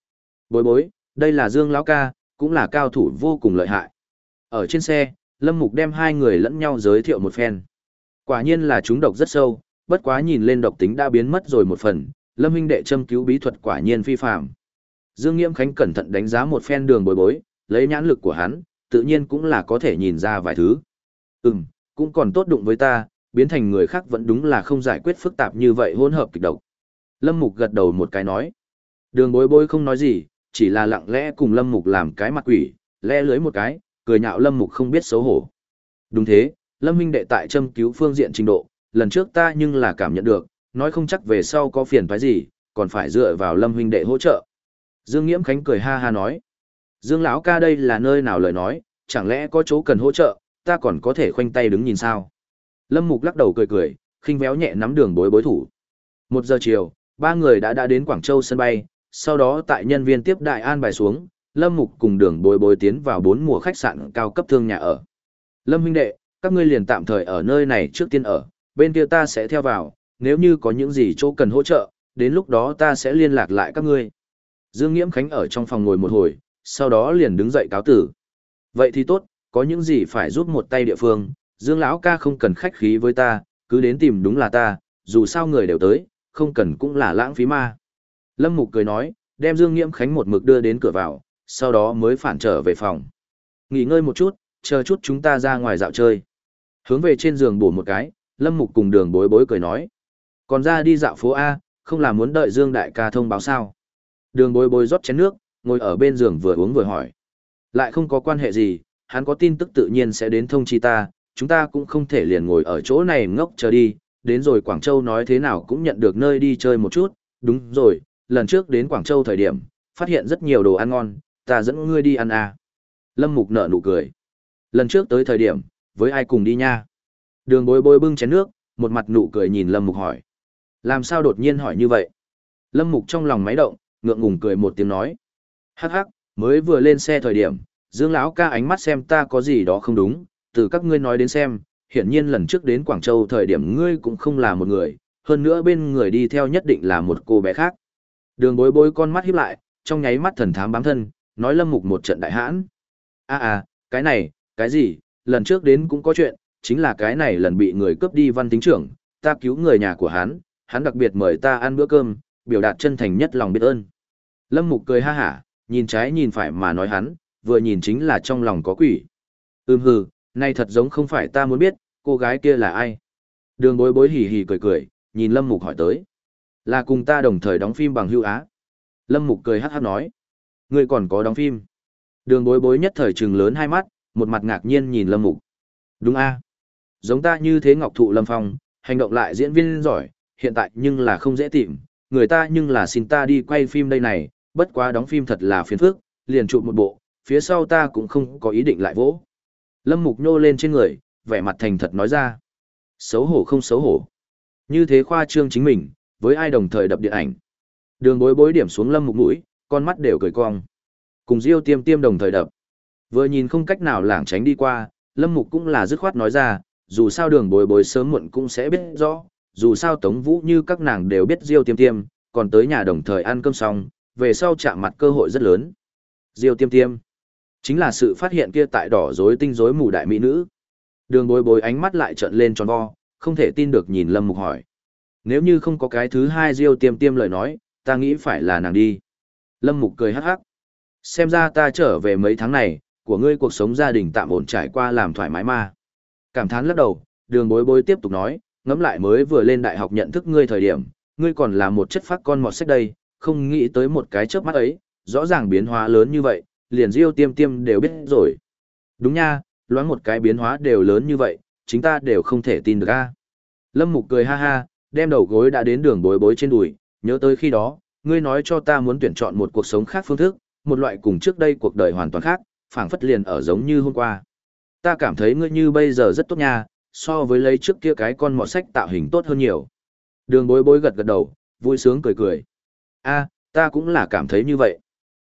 Bối bối, đây là Dương Lão Ca, cũng là cao thủ vô cùng lợi hại. Ở trên xe, Lâm Mục đem hai người lẫn nhau giới thiệu một phen. Quả nhiên là chúng độc rất sâu, bất quá nhìn lên độc tính đã biến mất rồi một phần, Lâm huynh đệ châm cứu bí thuật quả nhiên phi phàm. Dương Nghiễm Khánh cẩn thận đánh giá một phen đường bối bối, lấy nhãn lực của hắn, tự nhiên cũng là có thể nhìn ra vài thứ. Ừm, cũng còn tốt đụng với ta, biến thành người khác vẫn đúng là không giải quyết phức tạp như vậy hỗn hợp kịch độc. Lâm Mục gật đầu một cái nói. Đường bối bối không nói gì, chỉ là lặng lẽ cùng Lâm Mục làm cái mặt quỷ, lẽ lưới một cái, cười nhạo Lâm Mục không biết xấu hổ. Đúng thế, Lâm huynh đệ tại châm cứu phương diện trình độ, lần trước ta nhưng là cảm nhận được, nói không chắc về sau có phiền phải gì, còn phải dựa vào Lâm huynh đệ hỗ trợ. Dương Nghiễm Khánh cười ha ha nói. Dương lão ca đây là nơi nào lời nói, chẳng lẽ có chỗ cần hỗ trợ, ta còn có thể khoanh tay đứng nhìn sao? Lâm Mục lắc đầu cười cười, khinh véo nhẹ nắm đường bối bối thủ. Một giờ chiều, ba người đã đã đến Quảng Châu sân bay, sau đó tại nhân viên tiếp đại an bài xuống, Lâm Mục cùng đường bối bối tiến vào bốn mùa khách sạn cao cấp thương nhà ở. Lâm huynh đệ, các ngươi liền tạm thời ở nơi này trước tiên ở, bên kia ta sẽ theo vào, nếu như có những gì chỗ cần hỗ trợ, đến lúc đó ta sẽ liên lạc lại các ngươi. Dương Nghiễm Khánh ở trong phòng ngồi một hồi, sau đó liền đứng dậy cáo tử. Vậy thì tốt, có những gì phải giúp một tay địa phương, Dương lão ca không cần khách khí với ta, cứ đến tìm đúng là ta, dù sao người đều tới, không cần cũng là lãng phí ma. Lâm Mục cười nói, đem Dương Nghiễm Khánh một mực đưa đến cửa vào, sau đó mới phản trở về phòng. Nghỉ ngơi một chút, chờ chút chúng ta ra ngoài dạo chơi. Hướng về trên giường bổ một cái, Lâm Mục cùng đường bối bối cười nói. Còn ra đi dạo phố A, không là muốn đợi Dương Đại ca thông báo sao. Đường bối bối rót chén nước, ngồi ở bên giường vừa uống vừa hỏi. Lại không có quan hệ gì, hắn có tin tức tự nhiên sẽ đến thông chi ta, chúng ta cũng không thể liền ngồi ở chỗ này ngốc chờ đi, đến rồi Quảng Châu nói thế nào cũng nhận được nơi đi chơi một chút, đúng rồi, lần trước đến Quảng Châu thời điểm, phát hiện rất nhiều đồ ăn ngon, ta dẫn ngươi đi ăn à. Lâm Mục nở nụ cười. Lần trước tới thời điểm, với ai cùng đi nha? Đường bối bối bưng chén nước, một mặt nụ cười nhìn Lâm Mục hỏi. Làm sao đột nhiên hỏi như vậy? Lâm Mục trong lòng máy động, ngượng ngùng cười một tiếng nói. Hắc hắc, mới vừa lên xe thời điểm, Dương lão ca ánh mắt xem ta có gì đó không đúng, từ các ngươi nói đến xem, hiển nhiên lần trước đến Quảng Châu thời điểm ngươi cũng không là một người, hơn nữa bên người đi theo nhất định là một cô bé khác. Đường bối bối con mắt híp lại, trong nháy mắt thần thám bám thân, nói Lâm Mục một trận đại hãn. a à, à, cái này, cái gì, lần trước đến cũng có chuyện, chính là cái này lần bị người cướp đi văn tính trưởng, ta cứu người nhà của hắn, hắn đặc biệt mời ta ăn bữa cơm, biểu đạt chân thành nhất lòng biết ơn. Lâm Mục cười ha hả, nhìn trái nhìn phải mà nói hắn, vừa nhìn chính là trong lòng có quỷ. Ừm hừ, này thật giống không phải ta muốn biết, cô gái kia là ai. Đường bối bối hì hì cười cười, nhìn Lâm Mục hỏi tới. Là cùng ta đồng thời đóng phim bằng hưu á. Lâm Mục cười hát hát nói. Ngươi còn có đóng phim. Đường bối bối nhất thời chừng lớn hai mắt, một mặt ngạc nhiên nhìn Lâm Mục. Đúng a Giống ta như thế ngọc thụ Lâm Phong, hành động lại diễn viên giỏi, hiện tại nhưng là không dễ tìm. Người ta nhưng là xin ta đi quay phim đây này, bất quá đóng phim thật là phiền phức, liền chụp một bộ, phía sau ta cũng không có ý định lại vỗ. Lâm Mục nô lên trên người, vẻ mặt thành thật nói ra. Xấu hổ không xấu hổ. Như thế khoa trương chính mình, với ai đồng thời đập điện ảnh. Đường bối bối điểm xuống Lâm Mục mũi, con mắt đều cười cong. Cùng Diêu tiêm tiêm đồng thời đập. Vừa nhìn không cách nào lảng tránh đi qua, Lâm Mục cũng là dứt khoát nói ra, dù sao đường bối bối sớm muộn cũng sẽ biết rõ, dù sao Tống Vũ như các nàng đều biết Diêu tiêm tiêm, còn tới nhà đồng thời ăn cơm xong, về sau chạm mặt cơ hội rất lớn. Diêu tiêm tiêm. Chính là sự phát hiện kia tại đỏ rối tinh rối mù đại mỹ nữ. Đường bối bối ánh mắt lại trợn lên tròn vo, không thể tin được nhìn Lâm Mục hỏi. Nếu như không có cái thứ hai Diêu tiêm tiêm lời nói, ta nghĩ phải là nàng đi. Lâm Mục cười hắc hắc. Xem ra ta trở về mấy tháng này, của ngươi cuộc sống gia đình tạm ổn trải qua làm thoải mái mà. Cảm thán lắc đầu, đường bối bối tiếp tục nói, ngẫm lại mới vừa lên đại học nhận thức ngươi thời điểm, ngươi còn là một chất phát con mọt sách đây, không nghĩ tới một cái chớp mắt ấy, rõ ràng biến hóa lớn như vậy, liền diêu tiêm tiêm đều biết rồi. Đúng nha, loáng một cái biến hóa đều lớn như vậy, chính ta đều không thể tin được a. Lâm Mục cười ha ha, đem đầu gối đã đến đường bối bối trên đùi, nhớ tới khi đó, ngươi nói cho ta muốn tuyển chọn một cuộc sống khác phương thức, một loại cùng trước đây cuộc đời hoàn toàn khác, phảng phất liền ở giống như hôm qua. Ta cảm thấy ngươi như bây giờ rất tốt nha, so với lấy trước kia cái con mọt sách tạo hình tốt hơn nhiều. Đường bối bối gật gật đầu, vui sướng cười cười. a ta cũng là cảm thấy như vậy.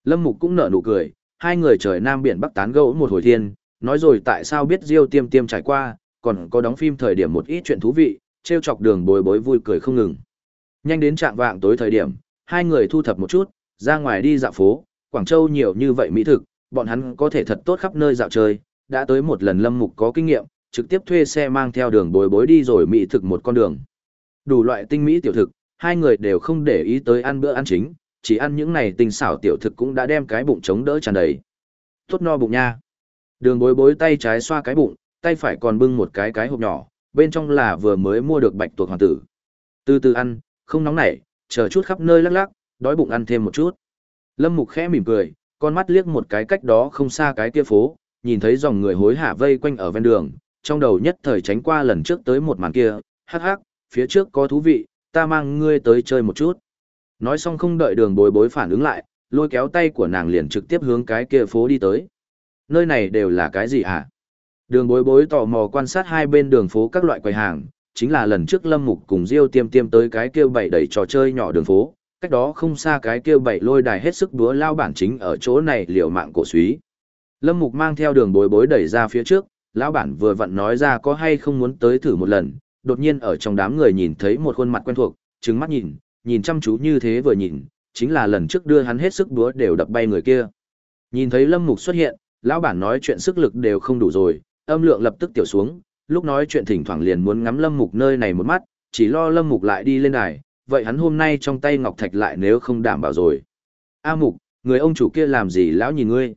Lâm Mục cũng nở nụ cười, hai người trời nam biển bắc tán gẫu một hồi thiên, nói rồi tại sao biết Diêu Tiêm Tiêm trải qua, còn có đóng phim thời điểm một ít chuyện thú vị, trêu chọc đường bối bối vui cười không ngừng. Nhanh đến trạng vạng tối thời điểm, hai người thu thập một chút, ra ngoài đi dạo phố, Quảng Châu nhiều như vậy mỹ thực, bọn hắn có thể thật tốt khắp nơi dạo chơi, đã tới một lần Lâm Mục có kinh nghiệm, trực tiếp thuê xe mang theo đường bối bối đi rồi mỹ thực một con đường. Đủ loại tinh mỹ tiểu thực, hai người đều không để ý tới ăn bữa ăn chính, chỉ ăn những này tinh xảo tiểu thực cũng đã đem cái bụng chống đỡ tràn đầy. Tốt no bụng nha. Đường bối bối tay trái xoa cái bụng, tay phải còn bưng một cái cái hộp nhỏ, bên trong là vừa mới mua được bạch tuộc hoàng tử. Từ từ ăn, không nóng nảy, chờ chút khắp nơi lắc lắc, đói bụng ăn thêm một chút. Lâm Mục khẽ mỉm cười, con mắt liếc một cái cách đó không xa cái kia phố, nhìn thấy dòng người hối hả vây quanh ở ven đường, trong đầu nhất thời tránh qua lần trước tới một màn kia, hắc hắc, phía trước có thú vị, ta mang ngươi tới chơi một chút. Nói xong không đợi đường bối bối phản ứng lại, lôi kéo tay của nàng liền trực tiếp hướng cái kia phố đi tới. Nơi này đều là cái gì hả? Đường bối bối tò mò quan sát hai bên đường phố các loại quầy hàng, chính là lần trước Lâm Mục cùng Diêu tiêm tiêm tới cái kia bảy đẩy trò chơi nhỏ đường phố, cách đó không xa cái kia bảy lôi đài hết sức đúa lao bản chính ở chỗ này liều mạng cổ suý. Lâm Mục mang theo đường bối bối đẩy ra phía trước, lão bản vừa vặn nói ra có hay không muốn tới thử một lần, đột nhiên ở trong đám người nhìn thấy một khuôn mặt quen thuộc, trừng mắt nhìn, nhìn chăm chú như thế vừa nhìn, chính là lần trước đưa hắn hết sức đúa đều đập bay người kia. Nhìn thấy Lâm Mục xuất hiện, lão bản nói chuyện sức lực đều không đủ rồi, âm lượng lập tức tiểu xuống, lúc nói chuyện thỉnh thoảng liền muốn ngắm Lâm Mục nơi này một mắt, chỉ lo Lâm Mục lại đi lên đài, vậy hắn hôm nay trong tay ngọc thạch lại nếu không đảm bảo rồi. A Mục, người ông chủ kia làm gì lão nhìn ngươi?